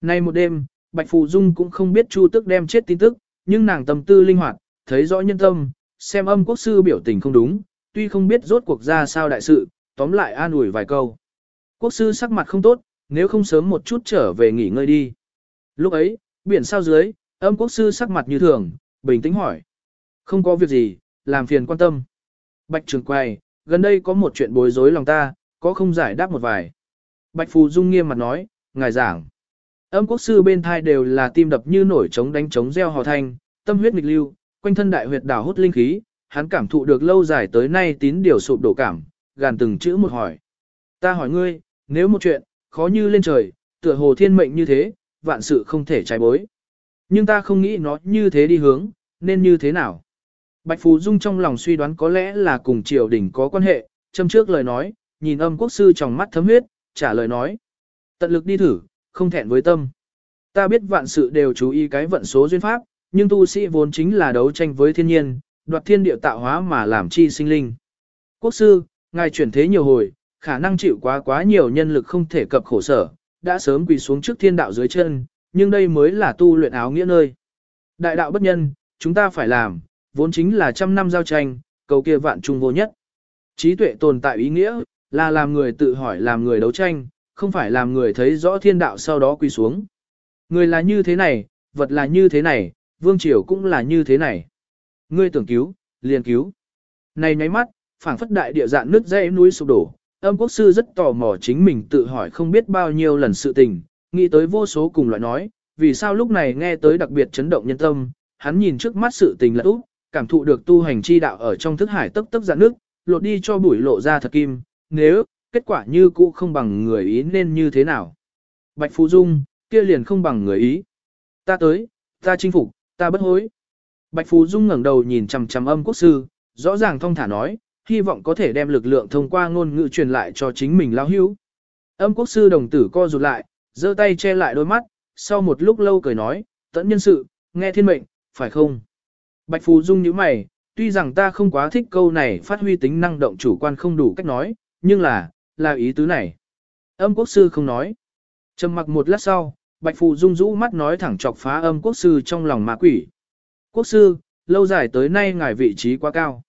Nay một đêm, Bạch Phù Dung cũng không biết Chu Tức đem chết tin tức, nhưng nàng tâm tư linh hoạt, thấy rõ nhân tâm, xem âm quốc sư biểu tình không đúng, tuy không biết rốt cuộc ra sao đại sự, tóm lại an ủi vài câu. Quốc sư sắc mặt không tốt, nếu không sớm một chút trở về nghỉ ngơi đi. Lúc ấy, biển sao dưới, âm quốc sư sắc mặt như thường, bình tĩnh hỏi. Không có việc gì, làm phiền quan tâm. Bạch trường quay, gần đây có một chuyện bối rối lòng ta, có không giải đáp một vài. Bạch Phù Dung nghiêm mặt nói, ngài giảng. Âm quốc sư bên thai đều là tim đập như nổi trống đánh trống reo hò thanh, tâm huyết nghịch lưu, quanh thân đại huyệt đảo hút linh khí, hắn cảm thụ được lâu dài tới nay tín điều sụp đổ cảm, gàn từng chữ một hỏi. Ta hỏi ngươi, nếu một chuyện, khó như lên trời, tựa hồ thiên mệnh như thế, vạn sự không thể trái bối. Nhưng ta không nghĩ nó như thế đi hướng, nên như thế nào. Bạch Phú Dung trong lòng suy đoán có lẽ là cùng triều đình có quan hệ, châm trước lời nói, nhìn âm quốc sư trong mắt thấm huyết, trả lời nói. Tận lực đi thử, không thẹn với tâm. Ta biết vạn sự đều chú ý cái vận số duyên pháp, nhưng tu sĩ vốn chính là đấu tranh với thiên nhiên, đoạt thiên địa tạo hóa mà làm chi sinh linh. Quốc sư, ngài chuyển thế nhiều hồi, khả năng chịu quá quá nhiều nhân lực không thể cập khổ sở, đã sớm quỳ xuống trước thiên đạo dưới chân, nhưng đây mới là tu luyện áo nghĩa nơi. Đại đạo bất nhân, chúng ta phải làm, vốn chính là trăm năm giao tranh, cầu kia vạn trung vô nhất. Trí tuệ tồn tại ý nghĩa, là làm người tự hỏi làm người đấu tranh, không phải làm người thấy rõ thiên đạo sau đó quỳ xuống. Người là như thế này, vật là như thế này, vương triều cũng là như thế này. Ngươi tưởng cứu, liền cứu. Này nháy mắt, phảng phất đại địa dạn nước dãy núi sụp đổ, âm quốc sư rất tò mò chính mình tự hỏi không biết bao nhiêu lần sự tình, nghĩ tới vô số cùng loại nói, vì sao lúc này nghe tới đặc biệt chấn động nhân tâm, hắn nhìn trước mắt sự tình là úp, cảm thụ được tu hành chi đạo ở trong thức hải tấp tấp dạn nước, lột đi cho bụi lộ ra thật kim, nếu, kết quả như cũ không bằng người ý nên như thế nào. Bạch Phú Dung, kia liền không bằng người ý. Ta tới, ta chinh phục, ta bất hối. Bạch Phú Dung ngẩng đầu nhìn chằm chằm âm quốc sư, rõ ràng thong thả nói, hy vọng có thể đem lực lượng thông qua ngôn ngữ truyền lại cho chính mình lão hữu. Âm quốc sư đồng tử co rụt lại, giơ tay che lại đôi mắt, sau một lúc lâu cười nói, tẫn nhân sự, nghe thiên mệnh, phải không? Bạch Phù Dung như mày, tuy rằng ta không quá thích câu này phát huy tính năng động chủ quan không đủ cách nói, nhưng là, là ý tứ này. Âm quốc sư không nói. Trầm mặc một lát sau, Bạch Phù Dung rũ mắt nói thẳng chọc phá âm quốc sư trong lòng ma quỷ. Quốc sư, lâu dài tới nay ngài vị trí quá cao.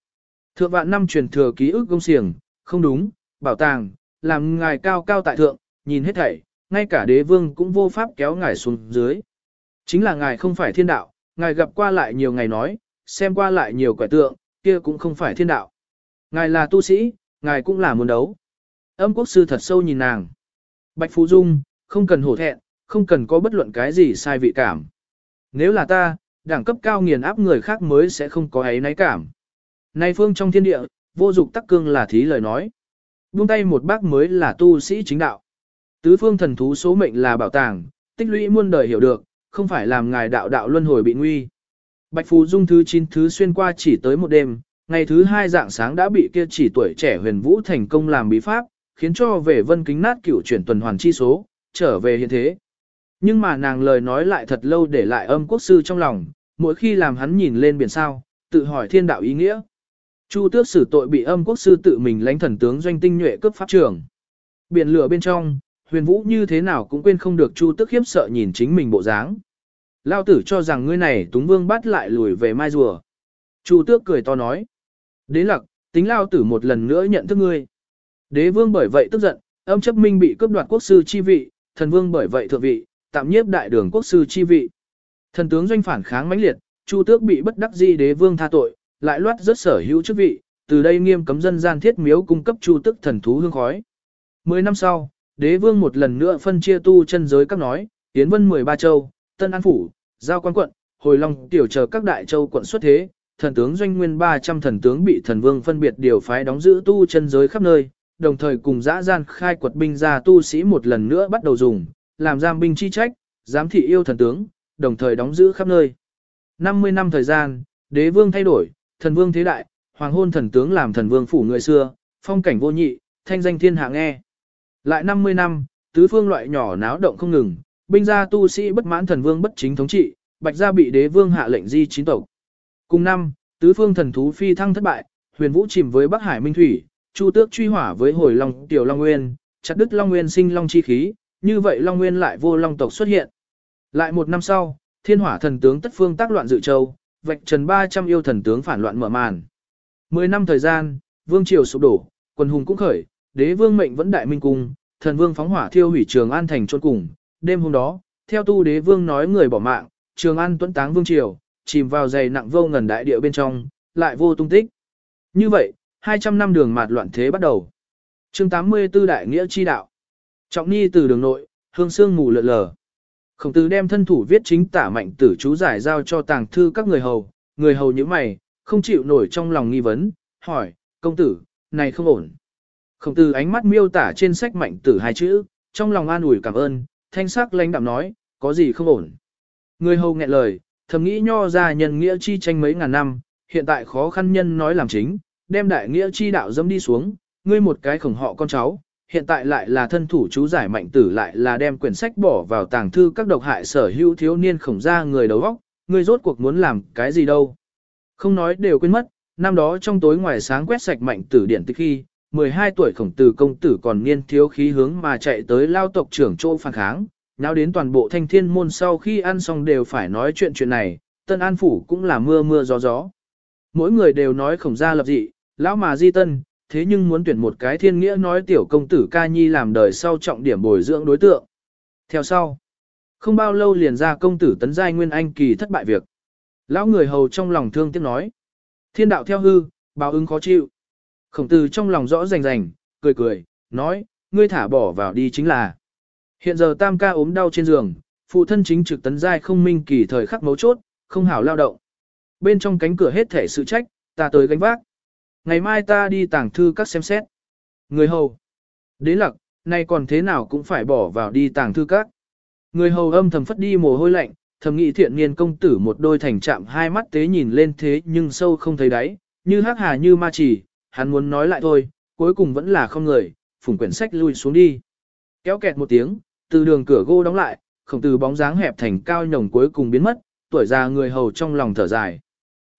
Thượng vạn năm truyền thừa ký ức công xiềng, không đúng, bảo tàng, làm ngài cao cao tại thượng, nhìn hết thảy, ngay cả đế vương cũng vô pháp kéo ngài xuống dưới. Chính là ngài không phải thiên đạo, ngài gặp qua lại nhiều ngày nói, xem qua lại nhiều quẻ tượng, kia cũng không phải thiên đạo. Ngài là tu sĩ, ngài cũng là muốn đấu. Âm quốc sư thật sâu nhìn nàng. Bạch Phú Dung, không cần hổ thẹn, không cần có bất luận cái gì sai vị cảm. Nếu là ta, đẳng cấp cao nghiền áp người khác mới sẽ không có ấy náy cảm. Nay phương trong thiên địa, vô dục tắc cương là thí lời nói. Buông tay một bác mới là tu sĩ chính đạo. Tứ phương thần thú số mệnh là bảo tàng, tích lũy muôn đời hiểu được, không phải làm ngài đạo đạo luân hồi bị nguy. Bạch Phù Dung thứ 9 thứ xuyên qua chỉ tới một đêm, ngày thứ hai dạng sáng đã bị kia chỉ tuổi trẻ huyền vũ thành công làm bí pháp, khiến cho về vân kính nát cửu chuyển tuần hoàn chi số, trở về hiện thế. Nhưng mà nàng lời nói lại thật lâu để lại âm quốc sư trong lòng, mỗi khi làm hắn nhìn lên biển sao, tự hỏi thiên đạo ý nghĩa. Chu tước xử tội bị âm quốc sư tự mình lãnh thần tướng doanh tinh nhuệ cướp pháp trường. Biển lửa bên trong, huyền vũ như thế nào cũng quên không được chu tước khiếp sợ nhìn chính mình bộ dáng. Lao tử cho rằng ngươi này túng vương bắt lại lùi về mai rùa. Chu tước cười to nói. Đế lặc, tính lao tử một lần nữa nhận thức ngươi. Đế vương bởi vậy tức giận, âm chấp minh bị cướp đoạt quốc sư chi vị, thần vương bởi vậy thượng vị, tạm nhiếp đại đường quốc sư chi vị. Thần tướng doanh phản kháng mãnh liệt, Chu Tước bị bất đắc di đế vương tha tội, lại loát rất sở hữu chức vị, từ đây nghiêm cấm dân gian thiết miếu cung cấp Chu Tước thần thú hương khói. Mười năm sau, đế vương một lần nữa phân chia tu chân giới các nói, tiến vân 13 châu, Tân An Phủ, Giao Quan Quận, Hồi Long tiểu chờ các đại châu quận xuất thế, thần tướng doanh nguyên 300 thần tướng bị thần vương phân biệt điều phái đóng giữ tu chân giới khắp nơi, đồng thời cùng dã gian khai quật binh ra tu sĩ một lần nữa bắt đầu dùng, làm giam binh chi trách, giám thị yêu thần tướng, đồng thời đóng giữ khắp nơi. 50 năm thời gian, đế vương thay đổi, thần vương thế đại, hoàng hôn thần tướng làm thần vương phủ người xưa, phong cảnh vô nhị, thanh danh thiên hạ nghe. Lại 50 năm, tứ phương loại nhỏ náo động không ngừng, binh gia tu sĩ bất mãn thần vương bất chính thống trị, bạch gia bị đế vương hạ lệnh di chín tộc. Cùng năm, tứ phương thần thú phi thăng thất bại, huyền vũ chìm với Bắc Hải Minh Thủy, chu tước truy hỏa với hồi long tiểu long nguyên, chặt đứt long nguyên sinh long chi khí, như vậy long nguyên lại vô long tộc xuất hiện. Lại một năm sau, thiên hỏa thần tướng tất phương tác loạn dự châu, vạch trần 300 yêu thần tướng phản loạn mở màn. Mười năm thời gian, vương triều sụp đổ, quân hùng cũng khởi, đế vương mệnh vẫn đại minh cung, thần vương phóng hỏa thiêu hủy trường an thành chôn cùng. Đêm hôm đó, theo tu đế vương nói người bỏ mạng, trường an tuấn táng vương triều, chìm vào dày nặng vô ngần đại địa bên trong, lại vô tung tích. Như vậy, 200 năm đường mạt loạn thế bắt đầu. chương 84 Đại Nghĩa Chi Đạo. Trọng Ni từ đường nội, hương xương mù lợn lờ. Khổng tử đem thân thủ viết chính tả mạnh tử chú giải giao cho tàng thư các người hầu, người hầu như mày, không chịu nổi trong lòng nghi vấn, hỏi, công tử, này không ổn. Khổng tử ánh mắt miêu tả trên sách mạnh tử hai chữ, trong lòng an ủi cảm ơn, thanh sắc lãnh đạm nói, có gì không ổn. Người hầu nghẹn lời, thầm nghĩ nho ra nhân nghĩa chi tranh mấy ngàn năm, hiện tại khó khăn nhân nói làm chính, đem đại nghĩa chi đạo dâm đi xuống, ngươi một cái khổng họ con cháu, hiện tại lại là thân thủ chú giải mạnh tử lại là đem quyển sách bỏ vào tàng thư các độc hại sở hữu thiếu niên khổng ra người đầu óc, người rốt cuộc muốn làm cái gì đâu. Không nói đều quên mất, năm đó trong tối ngoài sáng quét sạch mạnh tử điện tích khi, 12 tuổi khổng tử công tử còn niên thiếu khí hướng mà chạy tới lao tộc trưởng chỗ phản kháng, nào đến toàn bộ thanh thiên môn sau khi ăn xong đều phải nói chuyện chuyện này, tân an phủ cũng là mưa mưa gió gió. Mỗi người đều nói khổng gia lập dị, lão mà di tân, thế nhưng muốn tuyển một cái thiên nghĩa nói tiểu công tử ca nhi làm đời sau trọng điểm bồi dưỡng đối tượng. Theo sau, không bao lâu liền ra công tử tấn giai nguyên anh kỳ thất bại việc. Lão người hầu trong lòng thương tiếc nói. Thiên đạo theo hư, báo ứng khó chịu. Khổng tử trong lòng rõ rành rành, cười cười, nói, ngươi thả bỏ vào đi chính là. Hiện giờ tam ca ốm đau trên giường, phụ thân chính trực tấn giai không minh kỳ thời khắc mấu chốt, không hảo lao động. Bên trong cánh cửa hết thể sự trách, ta tới gánh vác. Ngày mai ta đi tàng thư các xem xét. Người hầu. Đế lặc, nay còn thế nào cũng phải bỏ vào đi tàng thư các. Người hầu âm thầm phất đi mồ hôi lạnh, thầm nghĩ thiện niên công tử một đôi thành chạm hai mắt tế nhìn lên thế nhưng sâu không thấy đáy, như hắc hà như ma chỉ, hắn muốn nói lại thôi, cuối cùng vẫn là không người, phủng quyển sách lui xuống đi. Kéo kẹt một tiếng, từ đường cửa gỗ đóng lại, khổng từ bóng dáng hẹp thành cao nhồng cuối cùng biến mất, tuổi già người hầu trong lòng thở dài.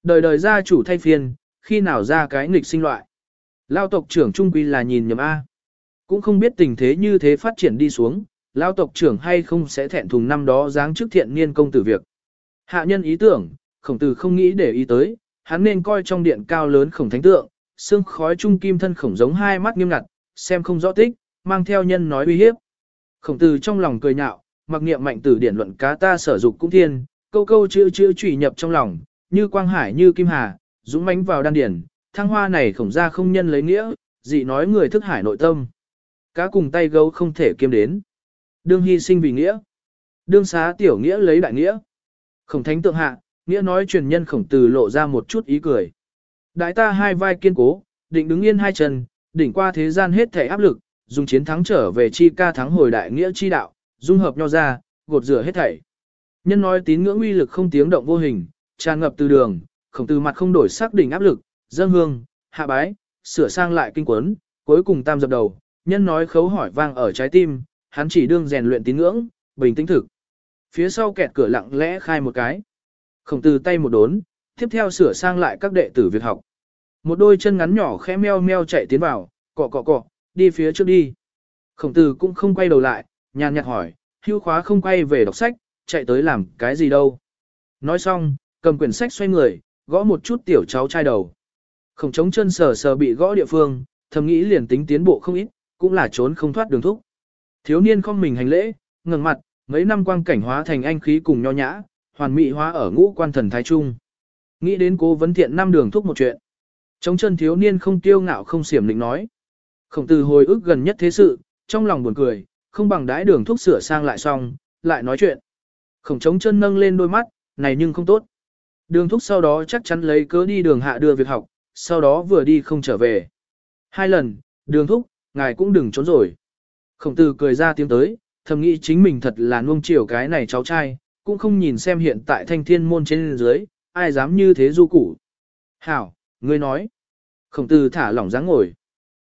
Đời đời gia chủ thay phiên, khi nào ra cái nghịch sinh loại. Lao tộc trưởng trung quy là nhìn nhầm A. Cũng không biết tình thế như thế phát triển đi xuống, lao tộc trưởng hay không sẽ thẹn thùng năm đó dáng trước thiện niên công tử việc. Hạ nhân ý tưởng, khổng tử không nghĩ để ý tới, hắn nên coi trong điện cao lớn khổng thánh tượng, xương khói trung kim thân khổng giống hai mắt nghiêm ngặt, xem không rõ tích, mang theo nhân nói uy hiếp. Khổng tử trong lòng cười nhạo, mặc niệm mạnh tử điển luận cá ta sở dục cũng thiên, câu câu chữ chữ trụy nhập trong lòng, như quang hải như kim hà, dũng mãnh vào đan điển, thăng hoa này khổng ra không nhân lấy nghĩa, dị nói người thức hải nội tâm. Cá cùng tay gấu không thể kiêm đến. Đương hy sinh vì nghĩa. Đương xá tiểu nghĩa lấy đại nghĩa. Khổng thánh tượng hạ, nghĩa nói truyền nhân khổng từ lộ ra một chút ý cười. Đại ta hai vai kiên cố, định đứng yên hai chân, đỉnh qua thế gian hết thể áp lực, dùng chiến thắng trở về chi ca thắng hồi đại nghĩa chi đạo, dung hợp nho ra, gột rửa hết thảy. Nhân nói tín ngưỡng uy lực không tiếng động vô hình, tràn ngập từ đường, khổng tử mặt không đổi sắc đỉnh áp lực, dâng hương, hạ bái, sửa sang lại kinh quấn, cuối cùng tam dập đầu, nhân nói khấu hỏi vang ở trái tim, hắn chỉ đương rèn luyện tín ngưỡng, bình tĩnh thực. Phía sau kẹt cửa lặng lẽ khai một cái. Khổng tử tay một đốn, tiếp theo sửa sang lại các đệ tử việc học. Một đôi chân ngắn nhỏ khẽ meo meo chạy tiến vào, cọ cọ cọ, đi phía trước đi. Khổng tử cũng không quay đầu lại, nhàn nhạt hỏi, hưu khóa không quay về đọc sách, chạy tới làm cái gì đâu. Nói xong, cầm quyển sách xoay người, gõ một chút tiểu cháu trai đầu. Khổng trống chân sờ sờ bị gõ địa phương, thầm nghĩ liền tính tiến bộ không ít, cũng là trốn không thoát đường thúc. Thiếu niên không mình hành lễ, ngẩng mặt, mấy năm quang cảnh hóa thành anh khí cùng nho nhã, hoàn mỹ hóa ở ngũ quan thần thái trung. Nghĩ đến cố vấn thiện năm đường thúc một chuyện. Trống chân thiếu niên không tiêu ngạo không xiểm định nói. Khổng tử hồi ức gần nhất thế sự, trong lòng buồn cười, không bằng đãi đường thúc sửa sang lại xong, lại nói chuyện. Khổng trống chân nâng lên đôi mắt, này nhưng không tốt. Đường thúc sau đó chắc chắn lấy cớ đi đường hạ đưa việc học, sau đó vừa đi không trở về. Hai lần, đường thúc, ngài cũng đừng trốn rồi. Khổng tử cười ra tiếng tới, thầm nghĩ chính mình thật là nuông chiều cái này cháu trai, cũng không nhìn xem hiện tại thanh thiên môn trên dưới, ai dám như thế du củ. Hảo, ngươi nói. Khổng tử thả lỏng dáng ngồi.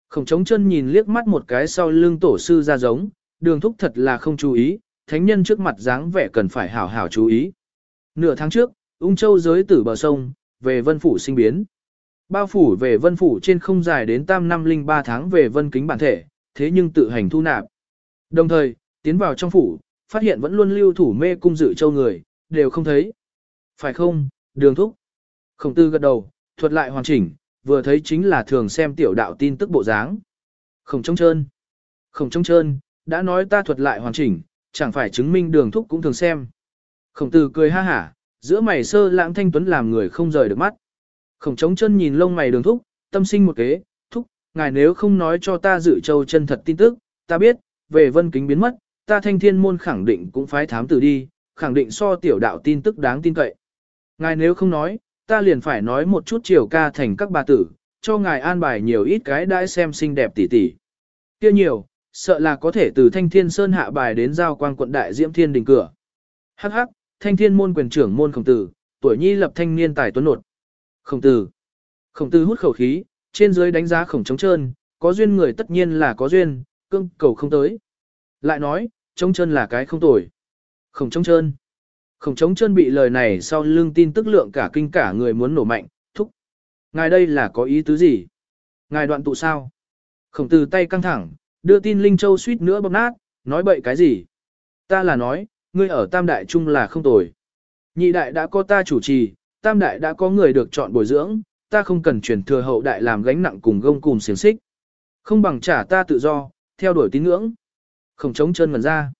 Khổng trống chân nhìn liếc mắt một cái sau lưng tổ sư ra giống, đường thúc thật là không chú ý, thánh nhân trước mặt dáng vẻ cần phải hảo hảo chú ý. Nửa tháng trước, ung châu giới tử bờ sông, về vân phủ sinh biến. Bao phủ về vân phủ trên không dài đến tam năm linh ba tháng về vân kính bản thể, thế nhưng tự hành thu nạp. Đồng thời, tiến vào trong phủ, phát hiện vẫn luôn lưu thủ mê cung dự châu người, đều không thấy. Phải không, đường thúc? Khổng tư gật đầu, thuật lại hoàn chỉnh, vừa thấy chính là thường xem tiểu đạo tin tức bộ dáng. Khổng trông trơn. Khổng trông trơn, đã nói ta thuật lại hoàn chỉnh, chẳng phải chứng minh đường thúc cũng thường xem. Khổng tử cười ha hả, giữa mày sơ lãng thanh tuấn làm người không rời được mắt. Khổng trống chân nhìn lông mày đường thúc, tâm sinh một kế, thúc, ngài nếu không nói cho ta dự châu chân thật tin tức, ta biết, về vân kính biến mất, ta thanh thiên môn khẳng định cũng phái thám tử đi, khẳng định so tiểu đạo tin tức đáng tin cậy. Ngài nếu không nói, ta liền phải nói một chút chiều ca thành các bà tử, cho ngài an bài nhiều ít cái đãi xem xinh đẹp tỉ tỉ. Kia nhiều, sợ là có thể từ thanh thiên sơn hạ bài đến giao quang quận đại diễm thiên đình cửa. Hắc hắc, thanh thiên môn quyền trưởng môn khổng tử, tuổi nhi lập thanh niên tài tuấn nột. Khổng tử. Khổng tử hút khẩu khí, trên dưới đánh giá khổng trống trơn, có duyên người tất nhiên là có duyên, cưng cầu không tới. Lại nói, trống trơn là cái không tồi. Khổng trống trơn. Khổng trống trơn bị lời này sau lưng tin tức lượng cả kinh cả người muốn nổ mạnh, thúc. Ngài đây là có ý tứ gì? Ngài đoạn tụ sao? Khổng tử tay căng thẳng, đưa tin Linh Châu suýt nữa bóp nát, nói bậy cái gì? Ta là nói, ngươi ở Tam Đại Trung là không tồi. Nhị Đại đã có ta chủ trì, Tam Đại đã có người được chọn bồi dưỡng, ta không cần chuyển thừa hậu đại làm gánh nặng cùng gông cùng xiềng xích. Không bằng trả ta tự do, theo đuổi tín ngưỡng. Không chống chân ngần ra.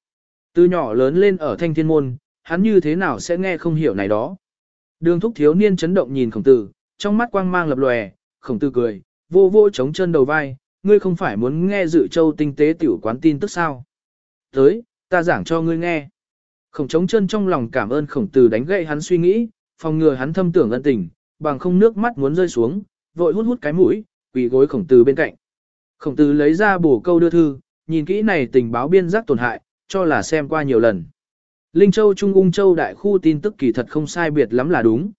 Từ nhỏ lớn lên ở thanh thiên môn, hắn như thế nào sẽ nghe không hiểu này đó. Đường thúc thiếu niên chấn động nhìn khổng tử, trong mắt quang mang lập lòe, khổng tử cười, vô vô chống chân đầu vai, ngươi không phải muốn nghe dự châu tinh tế tiểu quán tin tức sao. Tới, ta giảng cho ngươi nghe. Khổng trống chân trong lòng cảm ơn khổng tử đánh gậy hắn suy nghĩ, phòng ngừa hắn thâm tưởng ân tình, bằng không nước mắt muốn rơi xuống, vội hút hút cái mũi, quỳ gối khổng tử bên cạnh. Khổng tử lấy ra bổ câu đưa thư, nhìn kỹ này tình báo biên giác tổn hại, cho là xem qua nhiều lần. Linh Châu Trung Ung Châu đại khu tin tức kỳ thật không sai biệt lắm là đúng.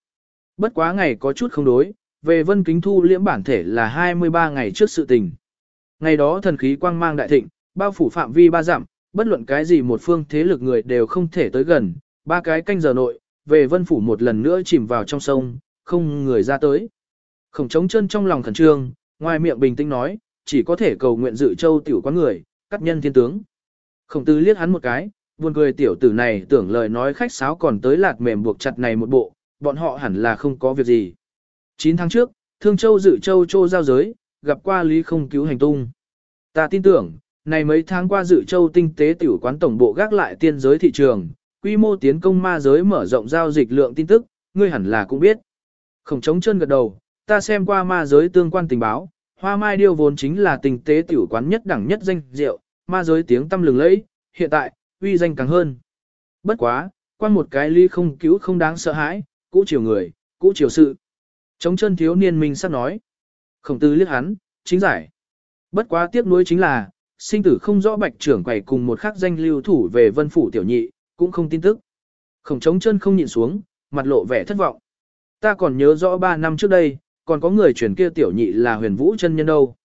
Bất quá ngày có chút không đối, về vân kính thu liễm bản thể là 23 ngày trước sự tình. Ngày đó thần khí quang mang đại thịnh, bao phủ phạm vi ba dặm, bất luận cái gì một phương thế lực người đều không thể tới gần, ba cái canh giờ nội, về vân phủ một lần nữa chìm vào trong sông, không người ra tới. Khổng trống chân trong lòng khẩn trương, ngoài miệng bình tĩnh nói, chỉ có thể cầu nguyện dự châu tiểu quán người, cắt nhân thiên tướng. Khổng tư liếc hắn một cái, buồn cười tiểu tử này tưởng lời nói khách sáo còn tới lạt mềm buộc chặt này một bộ, bọn họ hẳn là không có việc gì. 9 tháng trước, Thương Châu dự châu chô giao giới, gặp qua Lý không cứu hành tung. Ta tin tưởng, này mấy tháng qua dự châu tinh tế tiểu quán tổng bộ gác lại tiên giới thị trường, quy mô tiến công ma giới mở rộng giao dịch lượng tin tức, ngươi hẳn là cũng biết. Khổng trống chân gật đầu, ta xem qua ma giới tương quan tình báo, hoa mai điêu vốn chính là tinh tế tiểu quán nhất đẳng nhất danh rượu, ma giới tiếng tâm lừng lẫy, hiện tại, uy danh càng hơn. Bất quá, quan một cái ly không cứu không đáng sợ hãi, cũ chiều người, cũ chiều sự. Chống chân thiếu niên mình sắp nói. Khổng tư liếc hắn, chính giải. Bất quá tiếc nuối chính là, sinh tử không rõ bạch trưởng quầy cùng một khắc danh lưu thủ về vân phủ tiểu nhị, cũng không tin tức. Khổng trống chân không nhịn xuống, mặt lộ vẻ thất vọng. Ta còn nhớ rõ 3 năm trước đây, còn có người truyền kia tiểu nhị là huyền vũ chân nhân đâu.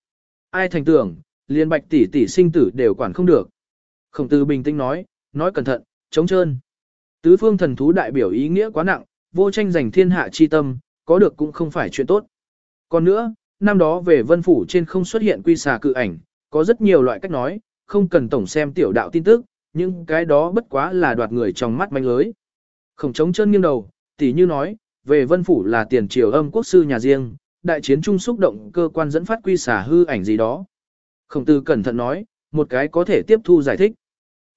Ai thành tưởng, liên bạch tỷ tỷ sinh tử đều quản không được. Khổng tử bình tĩnh nói, nói cẩn thận, chống trơn. Tứ phương thần thú đại biểu ý nghĩa quá nặng, vô tranh giành thiên hạ chi tâm, có được cũng không phải chuyện tốt. Còn nữa, năm đó về vân phủ trên không xuất hiện quy xà cự ảnh, có rất nhiều loại cách nói, không cần tổng xem tiểu đạo tin tức, nhưng cái đó bất quá là đoạt người trong mắt manh lưới. Khổng trống chân nghiêng đầu, tỷ như nói, về vân phủ là tiền triều âm quốc sư nhà riêng, đại chiến trung xúc động cơ quan dẫn phát quy xả hư ảnh gì đó. Khổng tử cẩn thận nói, một cái có thể tiếp thu giải thích.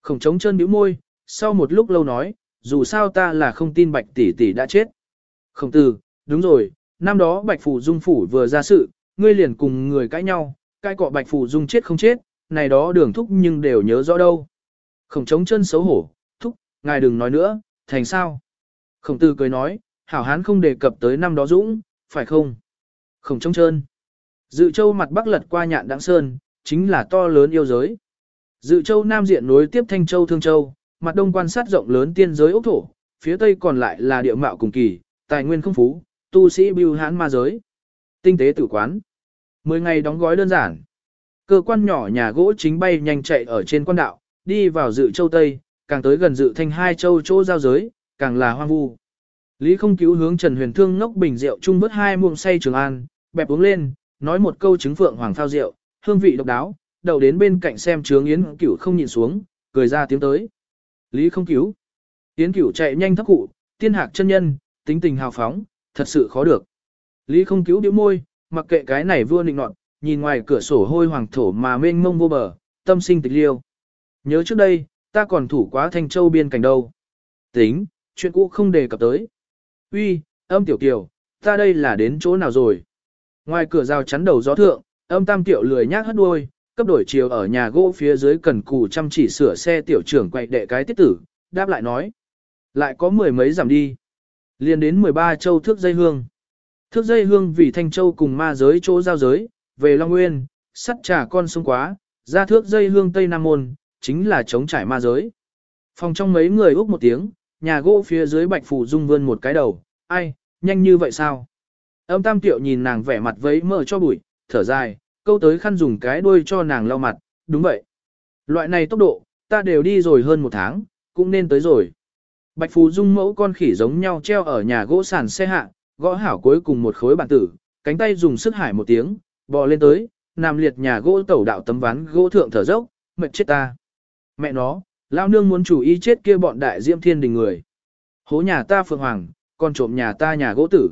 Khổng trống chân nhíu môi, sau một lúc lâu nói, dù sao ta là không tin bạch tỷ tỷ đã chết. Khổng tử, đúng rồi, năm đó bạch phủ dung phủ vừa ra sự, ngươi liền cùng người cãi nhau, Cai cọ bạch phủ dung chết không chết, này đó đường thúc nhưng đều nhớ rõ đâu. Khổng trống chân xấu hổ, thúc, ngài đừng nói nữa, thành sao? Khổng tử cười nói, hảo hán không đề cập tới năm đó dũng, phải không? Khổng trống trơn. Dự châu mặt bắc lật qua nhạn Đãng sơn, chính là to lớn yêu giới. Dự châu nam diện nối tiếp thanh châu thương châu, mặt đông quan sát rộng lớn tiên giới ốc thổ, phía tây còn lại là địa mạo cùng kỳ, tài nguyên không phú, tu sĩ bưu hán ma giới. Tinh tế tử quán. Mười ngày đóng gói đơn giản. Cơ quan nhỏ nhà gỗ chính bay nhanh chạy ở trên quan đạo, đi vào dự châu Tây, càng tới gần dự thanh hai châu chỗ giao giới, càng là hoang vu. Lý không cứu hướng Trần Huyền Thương ngốc bình rượu chung vớt hai muông say trường an, bẹp uống lên, nói một câu trứng phượng hoàng phao rượu, hương vị độc đáo, đầu đến bên cạnh xem trướng Yến Cửu không nhìn xuống, cười ra tiếng tới. Lý không cứu. Yến Cửu chạy nhanh thấp cụ, tiên hạc chân nhân, tính tình hào phóng, thật sự khó được. Lý không cứu điếu môi, mặc kệ cái này vua nịnh nọt, nhìn ngoài cửa sổ hôi hoàng thổ mà mênh mông vô bờ, tâm sinh tịch liêu. Nhớ trước đây, ta còn thủ quá thanh châu biên cảnh đâu. Tính, chuyện cũ không đề cập tới. Uy, âm tiểu kiều, ta đây là đến chỗ nào rồi? Ngoài cửa rào chắn đầu gió thượng, âm tam tiểu lười nhác hất đuôi, cấp đổi chiều ở nhà gỗ phía dưới cần cù chăm chỉ sửa xe tiểu trưởng quậy đệ cái tiết tử, đáp lại nói. Lại có mười mấy giảm đi. Liên đến 13 châu thước dây hương. Thước dây hương vì thanh châu cùng ma giới chỗ giao giới, về Long Nguyên, sắt trà con sông quá, ra thước dây hương Tây Nam Môn, chính là chống trải ma giới. Phòng trong mấy người úp một tiếng, nhà gỗ phía dưới bạch phủ dung vươn một cái đầu, ai, nhanh như vậy sao? Âm tam tiệu nhìn nàng vẻ mặt vấy mở cho bụi, thở dài, câu tới khăn dùng cái đuôi cho nàng lau mặt, đúng vậy. Loại này tốc độ, ta đều đi rồi hơn một tháng, cũng nên tới rồi. Bạch Phù Dung mẫu con khỉ giống nhau treo ở nhà gỗ sàn xe hạ, gõ hảo cuối cùng một khối bản tử, cánh tay dùng sức hải một tiếng, bò lên tới, nằm liệt nhà gỗ tẩu đạo tấm ván gỗ thượng thở dốc, mệt chết ta. Mẹ nó, lao nương muốn chủ ý chết kia bọn đại diễm thiên đình người. Hố nhà ta phượng hoàng, còn trộm nhà ta nhà gỗ tử.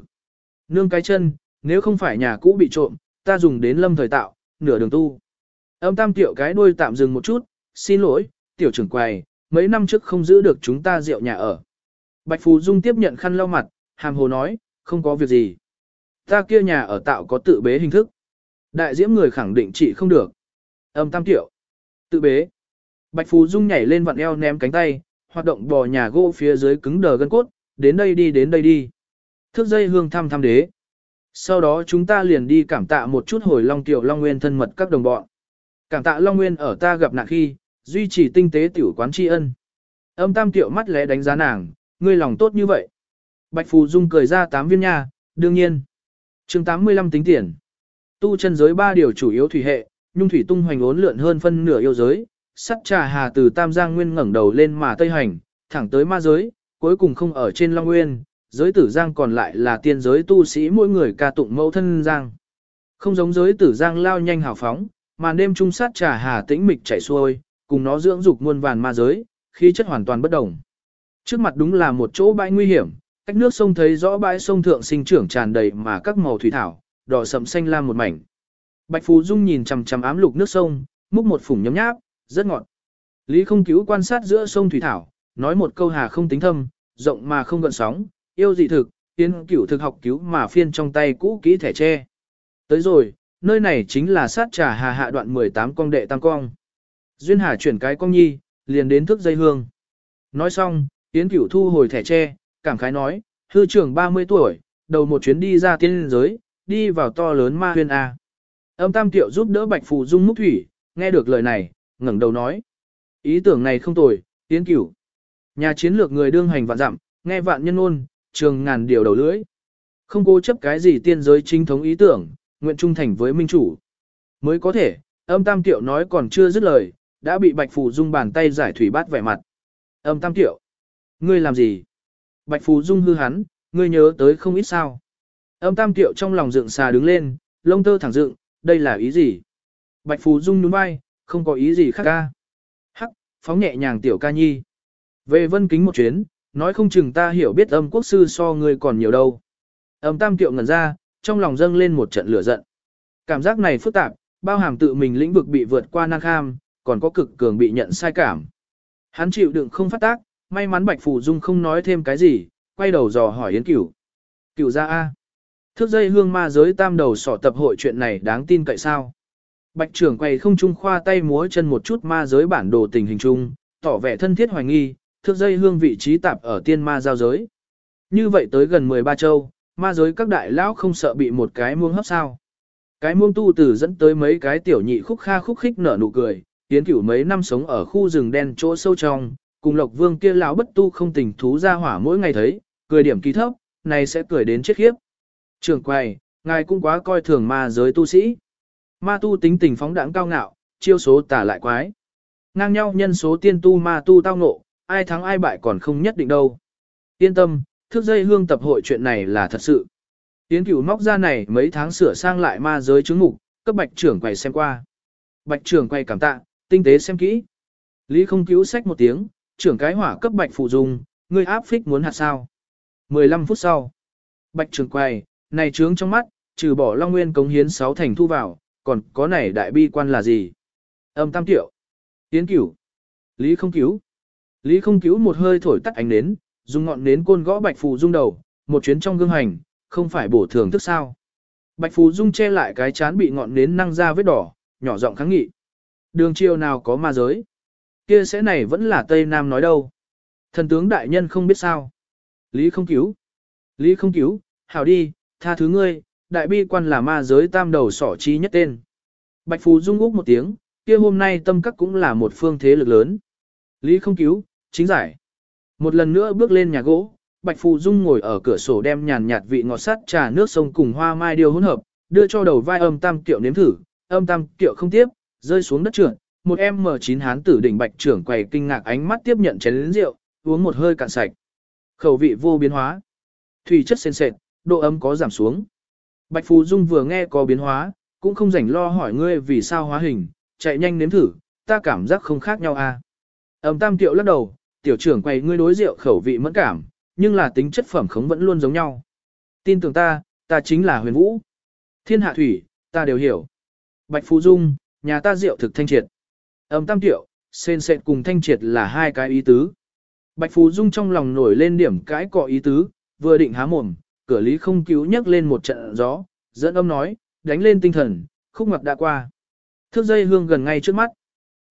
Nương cái chân, nếu không phải nhà cũ bị trộm, ta dùng đến lâm thời tạo, nửa đường tu. Âm tam tiểu cái đuôi tạm dừng một chút, xin lỗi, tiểu trưởng quầy, mấy năm trước không giữ được chúng ta rượu nhà ở. Bạch Phù Dung tiếp nhận khăn lau mặt, hàm hồ nói, không có việc gì. Ta kia nhà ở tạo có tự bế hình thức. Đại diễm người khẳng định chị không được. Âm tam tiểu. Tự bế. Bạch Phù Dung nhảy lên vặn eo ném cánh tay, hoạt động bò nhà gỗ phía dưới cứng đờ gân cốt, đến đây đi đến đây đi. Thước dây hương thăm thăm đế. Sau đó chúng ta liền đi cảm tạ một chút hồi Long Tiểu Long Nguyên thân mật các đồng bọn. Cảm tạ Long Nguyên ở ta gặp nạn khi, duy trì tinh tế tiểu quán tri ân. Âm tam tiểu mắt lẽ đánh giá nàng, ngươi lòng tốt như vậy. Bạch Phù Dung cười ra tám viên nha, đương nhiên. chương 85 tính tiền. Tu chân giới ba điều chủ yếu thủy hệ, nhung thủy tung hoành ốn lượn hơn phân nửa yêu giới, sắt trà hà từ Tam Giang Nguyên ngẩng đầu lên mà tây hành, thẳng tới ma giới, cuối cùng không ở trên Long Nguyên, giới tử Giang còn lại là tiên giới tu sĩ mỗi người ca tụng mẫu thân Giang. Không giống giới tử Giang lao nhanh hào phóng, màn đêm trung sát trà hà tĩnh mịch chảy xuôi, cùng nó dưỡng dục muôn vàn ma giới, khí chất hoàn toàn bất đồng. Trước mặt đúng là một chỗ bãi nguy hiểm, cách nước sông thấy rõ bãi sông thượng sinh trưởng tràn đầy mà các màu thủy thảo, đỏ sậm xanh lam một mảnh. Bạch Phú Dung nhìn chằm chằm ám lục nước sông, múc một phủng nhấm nháp, rất ngọt. Lý không cứu quan sát giữa sông thủy thảo, nói một câu hà không tính thâm, rộng mà không gợn sóng, yêu dị thực, tiến cửu thực học cứu mà phiên trong tay cũ kỹ thẻ tre. Tới rồi, nơi này chính là sát trà hà hạ đoạn 18 con đệ tam cong. Duyên hà chuyển cái cong nhi, liền đến thức dây hương. Nói xong, yến cửu thu hồi thẻ tre, cảm khái nói, hư trưởng 30 tuổi, đầu một chuyến đi ra tiên giới, đi vào to lớn ma huyên A. Âm tam tiệu giúp đỡ bạch phù dung múc thủy, nghe được lời này, ngẩng đầu nói. Ý tưởng này không tồi, tiến cửu. Nhà chiến lược người đương hành vạn dặm, nghe vạn nhân ôn, trường ngàn điều đầu lưỡi. Không cố chấp cái gì tiên giới chính thống ý tưởng, nguyện trung thành với minh chủ. Mới có thể, âm tam tiệu nói còn chưa dứt lời, đã bị bạch phù dung bàn tay giải thủy bát vẻ mặt. Âm tam tiệu. Ngươi làm gì? Bạch phù dung hư hắn, ngươi nhớ tới không ít sao. Âm tam tiệu trong lòng dựng xà đứng lên, lông tơ thẳng dựng, đây là ý gì? Bạch phù dung nhún vai, không có ý gì khác ca. Hắc, phóng nhẹ nhàng tiểu ca nhi. Về vân kính một chuyến, nói không chừng ta hiểu biết âm quốc sư so ngươi còn nhiều đâu. Âm tam tiệu ngẩn ra, trong lòng dâng lên một trận lửa giận. Cảm giác này phức tạp, bao hàm tự mình lĩnh vực bị vượt qua năng kham, còn có cực cường bị nhận sai cảm. Hắn chịu đựng không phát tác, may mắn Bạch Phù Dung không nói thêm cái gì, quay đầu dò hỏi Yến Cửu. Cửu ra A. Thước dây hương ma giới tam đầu sỏ tập hội chuyện này đáng tin cậy sao? Bạch trưởng quay không trung khoa tay múa chân một chút ma giới bản đồ tình hình chung, tỏ vẻ thân thiết hoài nghi, thước dây hương vị trí tạp ở tiên ma giao giới. Như vậy tới gần 13 châu, ma giới các đại lão không sợ bị một cái muông hấp sao. Cái muông tu tử dẫn tới mấy cái tiểu nhị khúc kha khúc khích nở nụ cười, tiến cửu mấy năm sống ở khu rừng đen chỗ sâu trong, cùng lộc vương kia lão bất tu không tình thú ra hỏa mỗi ngày thấy, cười điểm kỳ thấp, này sẽ cười đến chết khiếp. Trường quầy ngài cũng quá coi thường ma giới tu sĩ. Ma tu tính tình phóng đẳng cao ngạo, chiêu số tả lại quái. Ngang nhau nhân số tiên tu ma tu tao ngộ, ai thắng ai bại còn không nhất định đâu. Yên tâm, thước dây hương tập hội chuyện này là thật sự. Tiến cửu móc ra này mấy tháng sửa sang lại ma giới chứng mục, cấp bạch trưởng quầy xem qua. Bạch trưởng quầy cảm tạ, tinh tế xem kỹ. Lý không cứu sách một tiếng, trưởng cái hỏa cấp bạch phụ dùng, ngươi áp phích muốn hạt sao. 15 phút sau, bạch trưởng quay, này trướng trong mắt, trừ bỏ Long Nguyên cống hiến 6 thành thu vào, còn có này đại bi quan là gì? Âm tam tiểu, Tiến cửu. Lý không cứu. Lý không cứu một hơi thổi tắt ánh nến, dùng ngọn nến côn gõ Bạch phụ Dung đầu, một chuyến trong gương hành, không phải bổ thường thức sao. Bạch Phù Dung che lại cái chán bị ngọn nến năng ra vết đỏ, nhỏ giọng kháng nghị. Đường chiều nào có ma giới. Kia sẽ này vẫn là Tây Nam nói đâu. Thần tướng đại nhân không biết sao. Lý không cứu. Lý không cứu, hảo đi, tha thứ ngươi, đại bi quan là ma giới tam đầu sỏ chi nhất tên. Bạch Phú Dung úc một tiếng, kia hôm nay tâm các cũng là một phương thế lực lớn. Lý không cứu, chính giải. Một lần nữa bước lên nhà gỗ, Bạch Phù Dung ngồi ở cửa sổ đem nhàn nhạt vị ngọt sắt trà nước sông cùng hoa mai điều hỗn hợp, đưa cho đầu vai âm tam kiệu nếm thử, âm tam kiệu không tiếp, rơi xuống đất trượt. Một em M9 hán tử đỉnh bạch trưởng quầy kinh ngạc ánh mắt tiếp nhận chén lớn rượu, uống một hơi cạn sạch. Khẩu vị vô biến hóa. Thủy chất sền sệt, độ ấm có giảm xuống. Bạch Phù Dung vừa nghe có biến hóa, cũng không rảnh lo hỏi ngươi vì sao hóa hình, chạy nhanh nếm thử, ta cảm giác không khác nhau à. Ẩm tam tiệu lắc đầu, tiểu trưởng quầy ngươi đối rượu khẩu vị mẫn cảm, nhưng là tính chất phẩm khống vẫn luôn giống nhau. Tin tưởng ta, ta chính là huyền vũ. Thiên hạ thủy, ta đều hiểu. Bạch Phú Dung, nhà ta rượu thực thanh triệt. Âm tam tiệu, sên sệt cùng thanh triệt là hai cái ý tứ. Bạch Phú Dung trong lòng nổi lên điểm cái cọ ý tứ, vừa định há mồm, cửa lý không cứu nhấc lên một trận gió, dẫn âm nói, đánh lên tinh thần, khúc ngoặc đã qua. Thước dây hương gần ngay trước mắt.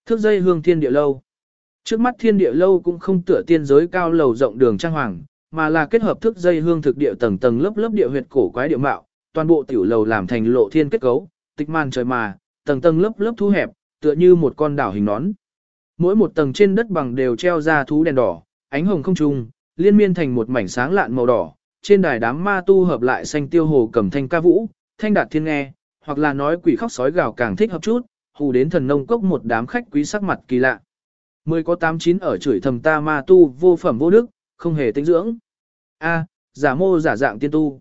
Thước dây hương thiên địa lâu. Trước mắt thiên địa lâu cũng không tựa tiên giới cao lầu rộng đường trang hoàng, mà là kết hợp thước dây hương thực địa tầng tầng lớp lớp địa huyệt cổ quái địa mạo, toàn bộ tiểu lầu làm thành lộ thiên kết cấu, tịch man trời mà, tầng tầng lớp lớp thu hẹp, tựa như một con đảo hình nón. Mỗi một tầng trên đất bằng đều treo ra thú đèn đỏ, ánh hồng không trung, liên miên thành một mảnh sáng lạn màu đỏ, trên đài đám ma tu hợp lại xanh tiêu hồ cầm thanh ca vũ, thanh đạt thiên nghe, hoặc là nói quỷ khóc sói gào càng thích hợp chút, hù đến thần nông cốc một đám khách quý sắc mặt kỳ lạ. Mười có tám chín ở chửi thầm ta ma tu vô phẩm vô đức, không hề tinh dưỡng. A, giả mô giả dạng tiên tu.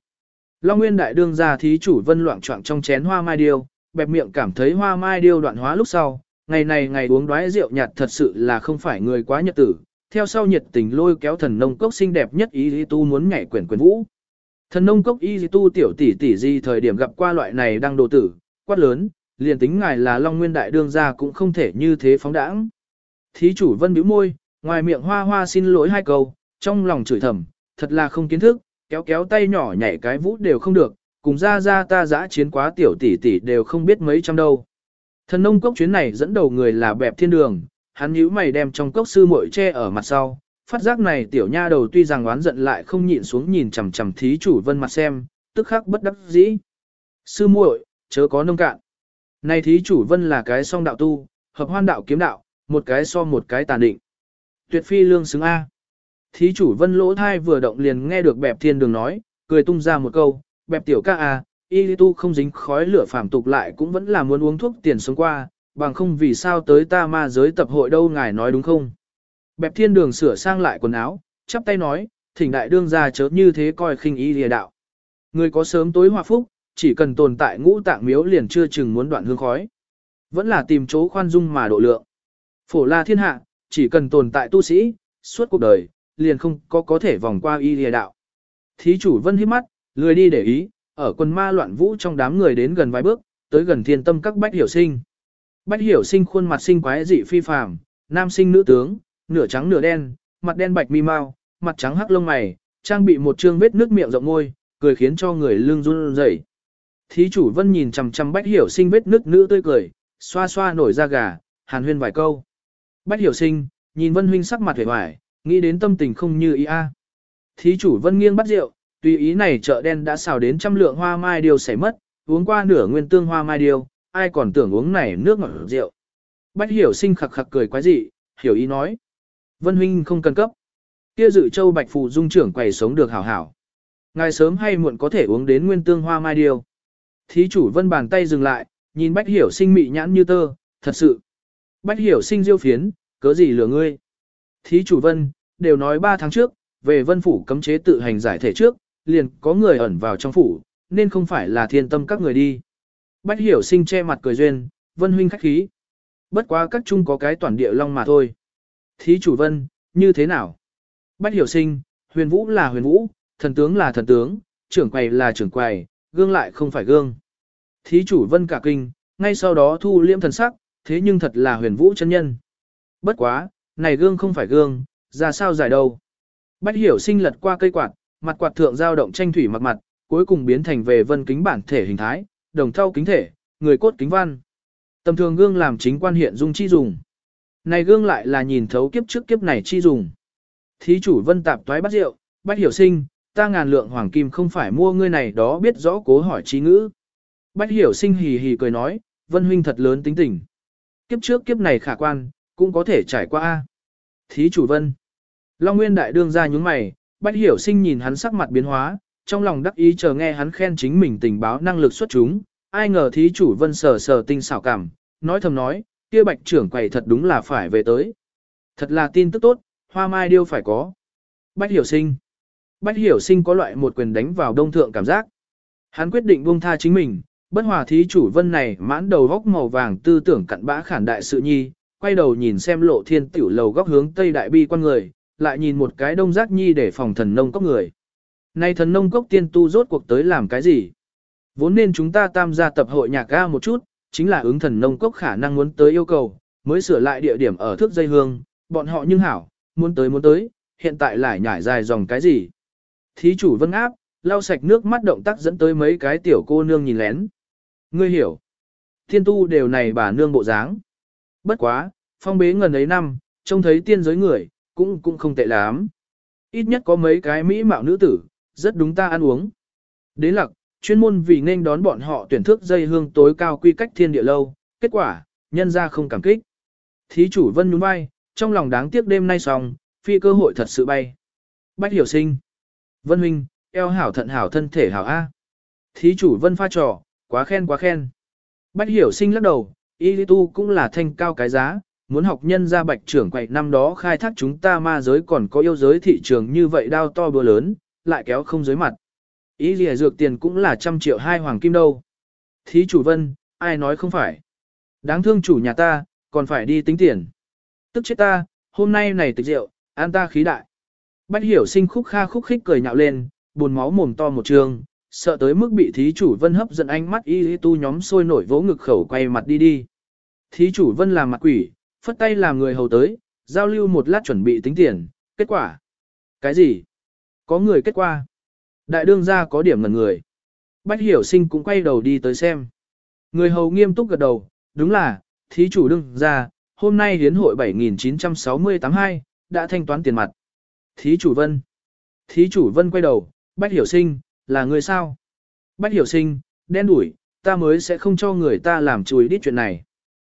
Long Nguyên đại đương gia thí chủ vân loạn trọng trong chén hoa mai điều bẹp miệng cảm thấy hoa mai điêu đoạn hóa lúc sau, ngày này ngày uống đoái rượu nhạt thật sự là không phải người quá nhật tử, theo sau nhiệt tình lôi kéo thần nông cốc xinh đẹp nhất ý dì tu muốn nhảy quyển quyển vũ. Thần nông cốc y dì tu tiểu tỷ tỷ gì thời điểm gặp qua loại này đang đồ tử, quát lớn, liền tính ngài là Long Nguyên đại đương gia cũng không thể như thế phóng đãng. Thí chủ vân bĩu môi, ngoài miệng hoa hoa xin lỗi hai câu, trong lòng chửi thầm, thật là không kiến thức, kéo kéo tay nhỏ nhảy cái vũ đều không được, cùng ra ra ta dã chiến quá tiểu tỷ tỷ đều không biết mấy trăm đâu. Thần nông cốc chuyến này dẫn đầu người là bẹp thiên đường, hắn nhíu mày đem trong cốc sư muội che ở mặt sau, phát giác này tiểu nha đầu tuy rằng oán giận lại không nhịn xuống nhìn chằm chằm thí chủ vân mặt xem, tức khắc bất đắc dĩ. Sư muội, chớ có nông cạn. Này thí chủ vân là cái song đạo tu, hợp hoan đạo kiếm đạo, một cái so một cái tàn định. Tuyệt phi lương xứng A. Thí chủ vân lỗ thai vừa động liền nghe được bẹp thiên đường nói, cười tung ra một câu, bẹp tiểu ca A, y tu không dính khói lửa phàm tục lại cũng vẫn là muốn uống thuốc tiền sống qua, bằng không vì sao tới ta ma giới tập hội đâu ngài nói đúng không. Bẹp thiên đường sửa sang lại quần áo, chắp tay nói, thỉnh đại đương ra chớ như thế coi khinh y lìa đạo. Người có sớm tối hòa phúc, chỉ cần tồn tại ngũ tạng miếu liền chưa chừng muốn đoạn hương khói. Vẫn là tìm chỗ khoan dung mà độ lượng. Phổ la thiên hạ, chỉ cần tồn tại tu sĩ, suốt cuộc đời, liền không có có thể vòng qua y lìa đạo. Thí chủ vân hiếp mắt, lười đi để ý, ở quần ma loạn vũ trong đám người đến gần vài bước, tới gần thiên tâm các bách hiểu sinh. Bách hiểu sinh khuôn mặt sinh quái dị phi phàm, nam sinh nữ tướng, nửa trắng nửa đen, mặt đen bạch mi mau, mặt trắng hắc lông mày, trang bị một trương vết nước miệng rộng môi, cười khiến cho người lưng run rẩy. Thí chủ vân nhìn chằm chằm bách hiểu sinh vết nước nữ tươi cười, xoa xoa nổi da gà, hàn huyên vài câu. Bách hiểu sinh, nhìn vân huynh sắc mặt vẻ vải, nghĩ đến tâm tình không như ý a. Thí chủ vân nghiêng bắt rượu, tùy ý này chợ đen đã xào đến trăm lượng hoa mai điều xảy mất, uống qua nửa nguyên tương hoa mai điều, ai còn tưởng uống này nước ngọt rượu. Bách hiểu sinh khặc khặc cười quái dị, hiểu ý nói. Vân huynh không cần cấp. Kia dự châu bạch phù dung trưởng quầy sống được hảo hảo. Ngài sớm hay muộn có thể uống đến nguyên tương hoa mai điều. Thí chủ vân bàn tay dừng lại, nhìn bách hiểu sinh mị nhãn như tơ, thật sự. Bách hiểu sinh diêu phiến, cớ gì lừa ngươi. Thí chủ vân, đều nói ba tháng trước, về vân phủ cấm chế tự hành giải thể trước, liền có người ẩn vào trong phủ, nên không phải là thiên tâm các người đi. Bách hiểu sinh che mặt cười duyên, vân huynh khách khí. Bất quá các chung có cái toàn địa long mà thôi. Thí chủ vân, như thế nào? Bách hiểu sinh, huyền vũ là huyền vũ, thần tướng là thần tướng, trưởng quầy là trưởng quầy, gương lại không phải gương. Thí chủ vân cả kinh, ngay sau đó thu liêm thần sắc, thế nhưng thật là huyền vũ chân nhân. Bất quá, này gương không phải gương, ra sao giải đâu. Bách hiểu sinh lật qua cây quạt, mặt quạt thượng dao động tranh thủy mặt mặt, cuối cùng biến thành về vân kính bản thể hình thái, đồng thau kính thể, người cốt kính văn. Tầm thường gương làm chính quan hiện dung chi dùng. Này gương lại là nhìn thấu kiếp trước kiếp này chi dùng. Thí chủ vân tạp toái bắt rượu, bách hiểu sinh, ta ngàn lượng hoàng kim không phải mua ngươi này đó biết rõ cố hỏi trí ngữ. Bách hiểu sinh hì hì cười nói, vân huynh thật lớn tính tình. Kiếp trước kiếp này khả quan, cũng có thể trải qua. a. Thí chủ vân. Long Nguyên đại đương ra nhúng mày, bách hiểu sinh nhìn hắn sắc mặt biến hóa, trong lòng đắc ý chờ nghe hắn khen chính mình tình báo năng lực xuất chúng, ai ngờ thí chủ vân sờ sờ tinh xảo cảm, nói thầm nói, kia bạch trưởng quầy thật đúng là phải về tới. Thật là tin tức tốt, hoa mai điêu phải có. Bách hiểu sinh. Bách hiểu sinh có loại một quyền đánh vào đông thượng cảm giác. Hắn quyết định buông tha chính mình, bất hòa thí chủ vân này mãn đầu góc màu vàng tư tưởng cặn bã khản đại sự nhi, quay đầu nhìn xem lộ thiên tiểu lầu góc hướng tây đại bi quan người, lại nhìn một cái đông giác nhi để phòng thần nông cốc người. Này thần nông cốc tiên tu rốt cuộc tới làm cái gì? Vốn nên chúng ta tham gia tập hội nhạc ga một chút, chính là ứng thần nông cốc khả năng muốn tới yêu cầu, mới sửa lại địa điểm ở thước dây hương, bọn họ nhưng hảo, muốn tới muốn tới, hiện tại lại nhảy dài dòng cái gì? Thí chủ vân áp, lau sạch nước mắt động tác dẫn tới mấy cái tiểu cô nương nhìn lén. Ngươi hiểu. Thiên tu đều này bà nương bộ dáng. Bất quá, phong bế ngần ấy năm, trông thấy tiên giới người, cũng cũng không tệ lắm. Ít nhất có mấy cái mỹ mạo nữ tử, rất đúng ta ăn uống. Đến lặc, chuyên môn vì nên đón bọn họ tuyển thức dây hương tối cao quy cách thiên địa lâu, kết quả, nhân ra không cảm kích. Thí chủ vân nhún vai, trong lòng đáng tiếc đêm nay xong, phi cơ hội thật sự bay. Bách hiểu sinh. Vân huynh, eo hảo thận hảo thân thể hảo A. Thí chủ vân pha trò, quá khen quá khen. Bách hiểu sinh lắc đầu, y tu cũng là thanh cao cái giá, muốn học nhân ra bạch trưởng quậy năm đó khai thác chúng ta ma giới còn có yêu giới thị trường như vậy đao to bữa lớn, lại kéo không giới mặt. Ý gì dược tiền cũng là trăm triệu hai hoàng kim đâu. Thí chủ vân, ai nói không phải. Đáng thương chủ nhà ta, còn phải đi tính tiền. Tức chết ta, hôm nay này tịch rượu, an ta khí đại. Bách hiểu sinh khúc kha khúc khích cười nhạo lên, buồn máu mồm to một trường, sợ tới mức bị thí chủ vân hấp dẫn ánh mắt y tu nhóm sôi nổi vỗ ngực khẩu quay mặt đi đi. Thí chủ vân làm mặt quỷ, phất tay làm người hầu tới, giao lưu một lát chuẩn bị tính tiền, kết quả. Cái gì? Có người kết quả. Đại đương gia có điểm ngần người. Bách hiểu sinh cũng quay đầu đi tới xem. Người hầu nghiêm túc gật đầu, đúng là, thí chủ đương gia, hôm nay hiến hội 7968 đã thanh toán tiền mặt. Thí chủ vân. Thí chủ vân quay đầu, bách hiểu sinh, là người sao? Bách hiểu sinh, đen đuổi, ta mới sẽ không cho người ta làm chùi đít chuyện này.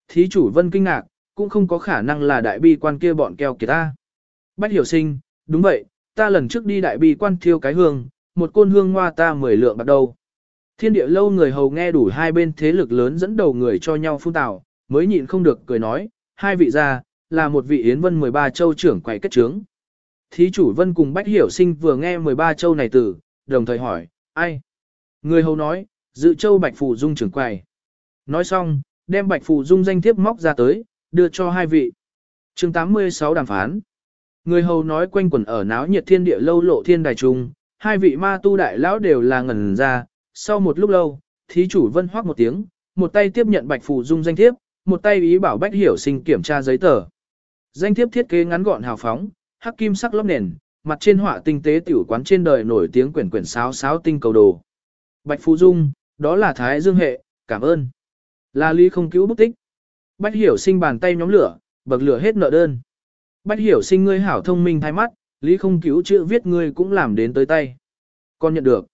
Thí chủ vân kinh ngạc, cũng không có khả năng là đại bi quan kia bọn keo kìa ta. Bách hiểu sinh, đúng vậy, ta lần trước đi đại bi quan thiêu cái hương, một côn hương hoa ta mười lượng bắt đầu. Thiên địa lâu người hầu nghe đủ hai bên thế lực lớn dẫn đầu người cho nhau phun tào, mới nhịn không được cười nói, hai vị gia, là một vị Yến Vân 13 châu trưởng quầy kết trướng. Thí chủ Vân cùng Bách Hiểu Sinh vừa nghe 13 châu này từ, đồng thời hỏi, ai? Người hầu nói, dự châu Bạch Phù Dung trưởng quầy. Nói xong, đem Bạch Phù Dung danh thiếp móc ra tới, đưa cho hai vị. chương 86 đàm phán. Người hầu nói quanh quẩn ở náo nhiệt thiên địa lâu lộ thiên đài trung, hai vị ma tu đại lão đều là ngẩn ra, sau một lúc lâu, thí chủ vân hoác một tiếng, một tay tiếp nhận bạch phù dung danh thiếp, một tay ý bảo bách hiểu sinh kiểm tra giấy tờ. Danh thiếp thiết kế ngắn gọn hào phóng, hắc kim sắc lấp nền, mặt trên họa tinh tế tiểu quán trên đời nổi tiếng quyển quyển sáo sáo tinh cầu đồ. Bạch phù dung, đó là thái dương hệ, cảm ơn. Là ly không cứu bút tích. Bách hiểu sinh bàn tay nhóm lửa, bậc lửa hết nợ đơn. Bách hiểu sinh ngươi hảo thông minh thay mắt, lý không cứu chữ viết ngươi cũng làm đến tới tay. Con nhận được.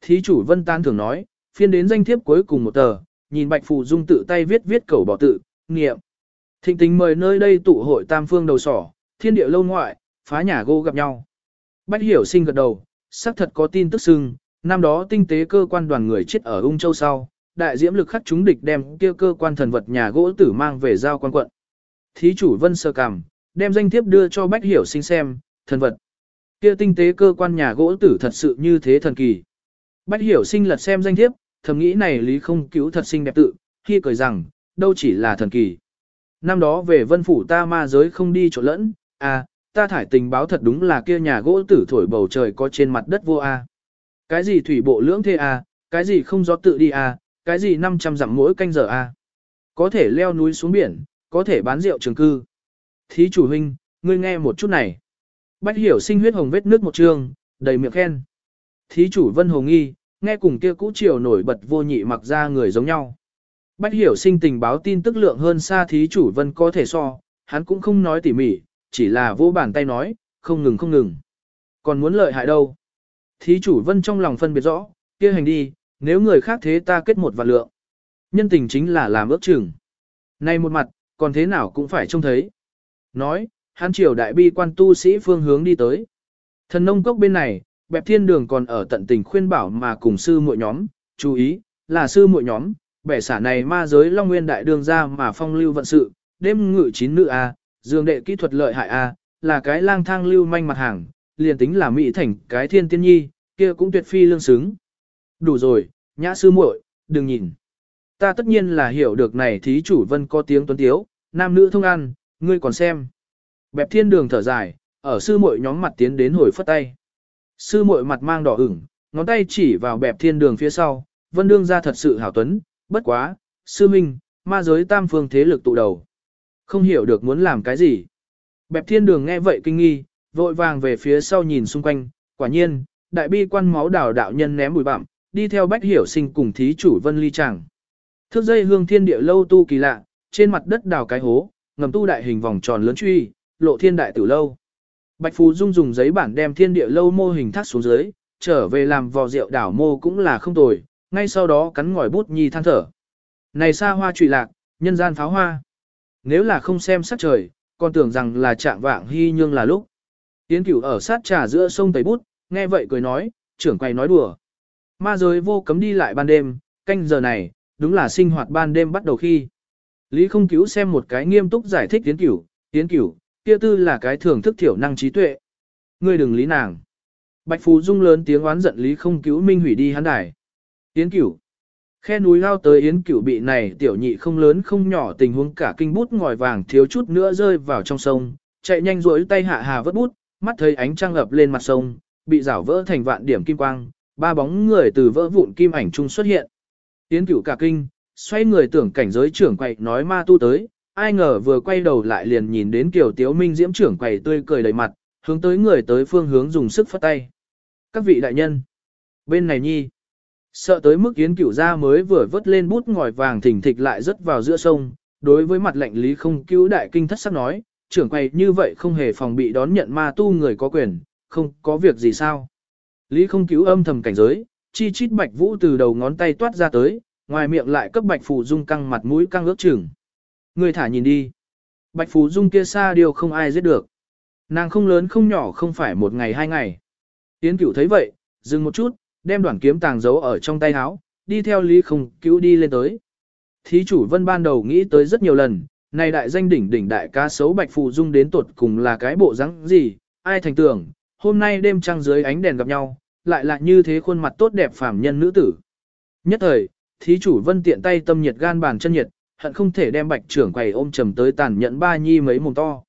Thí chủ vân tan thường nói, phiên đến danh thiếp cuối cùng một tờ, nhìn bạch phù dung tự tay viết viết cầu bỏ tự, nghiệm. Thịnh tình mời nơi đây tụ hội tam phương đầu sỏ, thiên địa lâu ngoại, phá nhà gỗ gặp nhau. Bách hiểu sinh gật đầu, xác thật có tin tức sưng. năm đó tinh tế cơ quan đoàn người chết ở ung châu sau, đại diễm lực khắc chúng địch đem kia cơ quan thần vật nhà gỗ tử mang về giao quan quận. Thí chủ vân sơ cảm, đem danh thiếp đưa cho bách hiểu sinh xem, thần vật. Kia tinh tế cơ quan nhà gỗ tử thật sự như thế thần kỳ. Bách hiểu sinh lật xem danh thiếp, thầm nghĩ này lý không cứu thật xinh đẹp tự, khi cười rằng, đâu chỉ là thần kỳ. Năm đó về vân phủ ta ma giới không đi chỗ lẫn, à, ta thải tình báo thật đúng là kia nhà gỗ tử thổi bầu trời có trên mặt đất vô a. Cái gì thủy bộ lưỡng thế a, cái gì không gió tự đi a, cái gì 500 dặm mỗi canh giờ a. Có thể leo núi xuống biển, có thể bán rượu trường cư. Thí chủ huynh, ngươi nghe một chút này. Bách hiểu sinh huyết hồng vết nước một trường, đầy miệng khen. Thí chủ vân hồ nghi, nghe cùng kia cũ triều nổi bật vô nhị mặc ra người giống nhau. Bách hiểu sinh tình báo tin tức lượng hơn xa thí chủ vân có thể so, hắn cũng không nói tỉ mỉ, chỉ là vô bàn tay nói, không ngừng không ngừng. Còn muốn lợi hại đâu? Thí chủ vân trong lòng phân biệt rõ, kia hành đi, nếu người khác thế ta kết một vạn lượng. Nhân tình chính là làm ước chừng. Này một mặt, còn thế nào cũng phải trông thấy. Nói, hắn triều đại bi quan tu sĩ phương hướng đi tới. Thần nông cốc bên này, bẹp thiên đường còn ở tận tình khuyên bảo mà cùng sư muội nhóm, chú ý, là sư muội nhóm, bẻ xả này ma giới long nguyên đại đường ra mà phong lưu vận sự, đêm ngự chín nữ A, dương đệ kỹ thuật lợi hại A, là cái lang thang lưu manh mặt hàng, liền tính là mỹ thành cái thiên tiên nhi, kia cũng tuyệt phi lương xứng. Đủ rồi, nhã sư muội, đừng nhìn. Ta tất nhiên là hiểu được này thí chủ vân có tiếng tuấn tiếu, nam nữ thông ăn, ngươi còn xem. Bẹp thiên đường thở dài, ở sư muội nhóm mặt tiến đến hồi phất tay. Sư muội mặt mang đỏ ửng, ngón tay chỉ vào bẹp thiên đường phía sau, vân đương ra thật sự hảo tuấn, bất quá, sư minh, ma giới tam phương thế lực tụ đầu. Không hiểu được muốn làm cái gì. Bẹp thiên đường nghe vậy kinh nghi, vội vàng về phía sau nhìn xung quanh, quả nhiên, đại bi quan máu đảo đạo nhân ném bụi bặm, đi theo bách hiểu sinh cùng thí chủ vân ly chẳng. Thước dây hương thiên địa lâu tu kỳ lạ, trên mặt đất đào cái hố, ngầm tu đại hình vòng tròn lớn truy, lộ thiên đại tử lâu. Bạch Phú Dung dùng giấy bản đem thiên địa lâu mô hình thác xuống dưới, trở về làm vò rượu đảo mô cũng là không tồi, ngay sau đó cắn ngòi bút nhi than thở. Này xa hoa trụy lạc, nhân gian pháo hoa. Nếu là không xem sắc trời, còn tưởng rằng là trạng vạng hy nhưng là lúc. Tiến cửu ở sát trà giữa sông Tây Bút, nghe vậy cười nói, trưởng quay nói đùa. Ma giới vô cấm đi lại ban đêm, canh giờ này, đúng là sinh hoạt ban đêm bắt đầu khi. Lý không cứu xem một cái nghiêm túc giải thích tiến cửu, tiến cửu, kia tư là cái thưởng thức thiểu năng trí tuệ. Ngươi đừng lý nàng. Bạch Phú Dung lớn tiếng oán giận Lý không cứu minh hủy đi hắn đài. Yến cửu. Khe núi lao tới Yến cửu bị này tiểu nhị không lớn không nhỏ tình huống cả kinh bút ngòi vàng thiếu chút nữa rơi vào trong sông, chạy nhanh rối tay hạ hà vớt bút, mắt thấy ánh trăng ập lên mặt sông, bị rảo vỡ thành vạn điểm kim quang, ba bóng người từ vỡ vụn kim ảnh trung xuất hiện. Tiến cửu cả kinh, xoay người tưởng cảnh giới trưởng quậy nói ma tu tới, ai ngờ vừa quay đầu lại liền nhìn đến kiểu tiếu minh diễm trưởng quầy tươi cười đầy mặt, hướng tới người tới phương hướng dùng sức phất tay. Các vị đại nhân, bên này nhi, sợ tới mức yến cửu ra mới vừa vớt lên bút ngòi vàng thỉnh thịch lại rớt vào giữa sông, đối với mặt lệnh lý không cứu đại kinh thất sắc nói, trưởng quầy như vậy không hề phòng bị đón nhận ma tu người có quyền, không có việc gì sao. Lý không cứu âm thầm cảnh giới, chi chít bạch vũ từ đầu ngón tay toát ra tới, ngoài miệng lại cấp bạch phù dung căng mặt mũi căng ước chừng. Người thả nhìn đi. Bạch phù dung kia xa điều không ai giết được. Nàng không lớn không nhỏ không phải một ngày hai ngày. Tiến cửu thấy vậy, dừng một chút, đem đoạn kiếm tàng giấu ở trong tay áo, đi theo Lý không cứu đi lên tới. Thí chủ vân ban đầu nghĩ tới rất nhiều lần, này đại danh đỉnh đỉnh đại ca xấu bạch phù dung đến tột cùng là cái bộ dáng gì, ai thành tưởng, hôm nay đêm trăng dưới ánh đèn gặp nhau, lại là như thế khuôn mặt tốt đẹp phàm nhân nữ tử. Nhất thời, thí chủ vân tiện tay tâm nhiệt gan bàn chân nhiệt, hận không thể đem bạch trưởng quầy ôm trầm tới tàn nhẫn ba nhi mấy mồm to.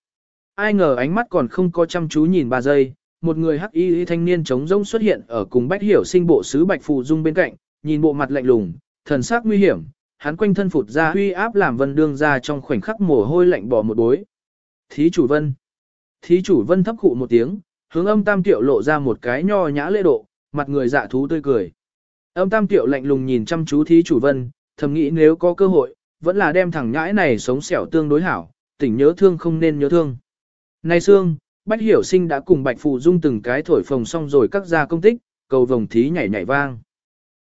Ai ngờ ánh mắt còn không có chăm chú nhìn ba giây, một người hắc y thanh niên trống rỗng xuất hiện ở cùng bách hiểu sinh bộ sứ bạch phù dung bên cạnh, nhìn bộ mặt lạnh lùng, thần sắc nguy hiểm, hắn quanh thân phụt ra huy áp làm vân đương ra trong khoảnh khắc mồ hôi lạnh bỏ một bối. Thí chủ vân. Thí chủ vân thấp khụ một tiếng, hướng âm tam tiểu lộ ra một cái nho nhã lễ độ, mặt người dạ thú tươi cười. Âm tam tiểu lạnh lùng nhìn chăm chú thí chủ vân, thầm nghĩ nếu có cơ hội, vẫn là đem thằng nhãi này sống xẻo tương đối hảo, tỉnh nhớ thương không nên nhớ thương. Này xương, Bách Hiểu Sinh đã cùng Bạch phụ Dung từng cái thổi phồng xong rồi các gia công tích, cầu vồng thí nhảy nhảy vang.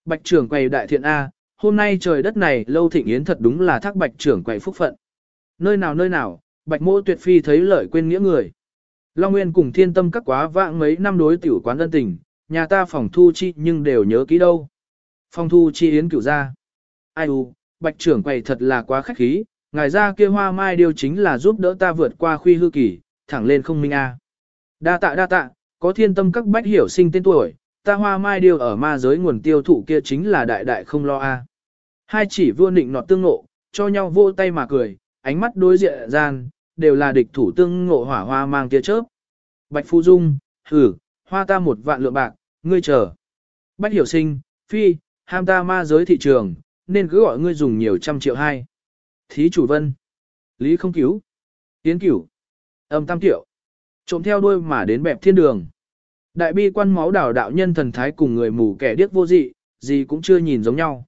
Bạch trưởng quầy đại thiện A, hôm nay trời đất này lâu thịnh yến thật đúng là thác Bạch trưởng quầy phúc phận. Nơi nào nơi nào, Bạch mô tuyệt phi thấy lợi quên nghĩa người. Long Nguyên cùng thiên tâm các quá vãng mấy năm đối tiểu quán ân tình, nhà ta phòng thu chi nhưng đều nhớ kỹ đâu. Phòng thu chi yến cửu ra. Ai u, bạch trưởng quầy thật là quá khách khí, ngài ra kia hoa mai điều chính là giúp đỡ ta vượt qua khuy hư kỳ, thẳng lên không minh a. Đa tạ đa tạ, có thiên tâm các bách hiểu sinh tên tuổi, ta hoa mai điều ở ma giới nguồn tiêu thụ kia chính là đại đại không lo a. Hai chỉ vua nịnh nọt tương nộ, cho nhau vô tay mà cười, ánh mắt đối diện gian, đều là địch thủ tương ngộ hỏa hoa mang tia chớp. Bạch Phu Dung, hử, hoa ta một vạn lượng bạc, ngươi chờ. Bách hiểu sinh, phi, ham ta ma giới thị trường, nên cứ gọi ngươi dùng nhiều trăm triệu hai. Thí chủ vân, lý không cứu, tiến cửu, âm tam tiểu trộm theo đuôi mà đến bẹp thiên đường. Đại bi quan máu đảo đạo nhân thần thái cùng người mù kẻ điếc vô dị, gì cũng chưa nhìn giống nhau.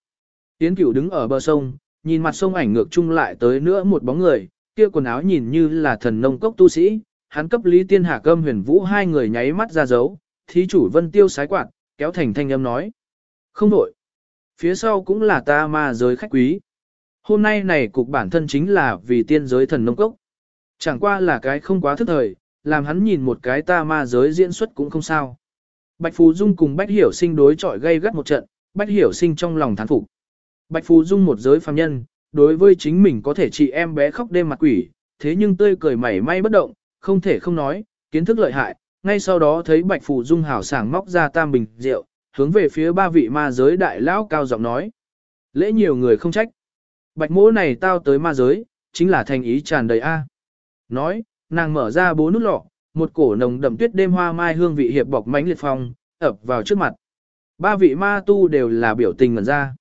Tiến cửu đứng ở bờ sông, nhìn mặt sông ảnh ngược chung lại tới nữa một bóng người, kia quần áo nhìn như là thần nông cốc tu sĩ, hắn cấp Lý Tiên Hà Cơm huyền vũ hai người nháy mắt ra dấu, thí chủ vân tiêu sái quạt, kéo thành thanh âm nói. Không đổi. Phía sau cũng là ta ma giới khách quý. Hôm nay này cục bản thân chính là vì tiên giới thần nông cốc. Chẳng qua là cái không quá thức thời, làm hắn nhìn một cái ta ma giới diễn xuất cũng không sao. Bạch Phú Dung cùng Bách Hiểu Sinh đối chọi gây gắt một trận, Bách Hiểu Sinh trong lòng thán phục. Bạch Phú Dung một giới phàm nhân, đối với chính mình có thể chị em bé khóc đêm mặt quỷ, thế nhưng tươi cười mảy may bất động, không thể không nói, kiến thức lợi hại, ngay sau đó thấy Bạch Phù Dung hảo sảng móc ra tam bình rượu, hướng về phía ba vị ma giới đại lão cao giọng nói. Lễ nhiều người không trách. Bạch mỗ này tao tới ma giới, chính là thành ý tràn đầy A. Nói, nàng mở ra bố nút lọ, một cổ nồng đậm tuyết đêm hoa mai hương vị hiệp bọc mánh liệt phong, ập vào trước mặt. Ba vị ma tu đều là biểu tình ngẩn ra.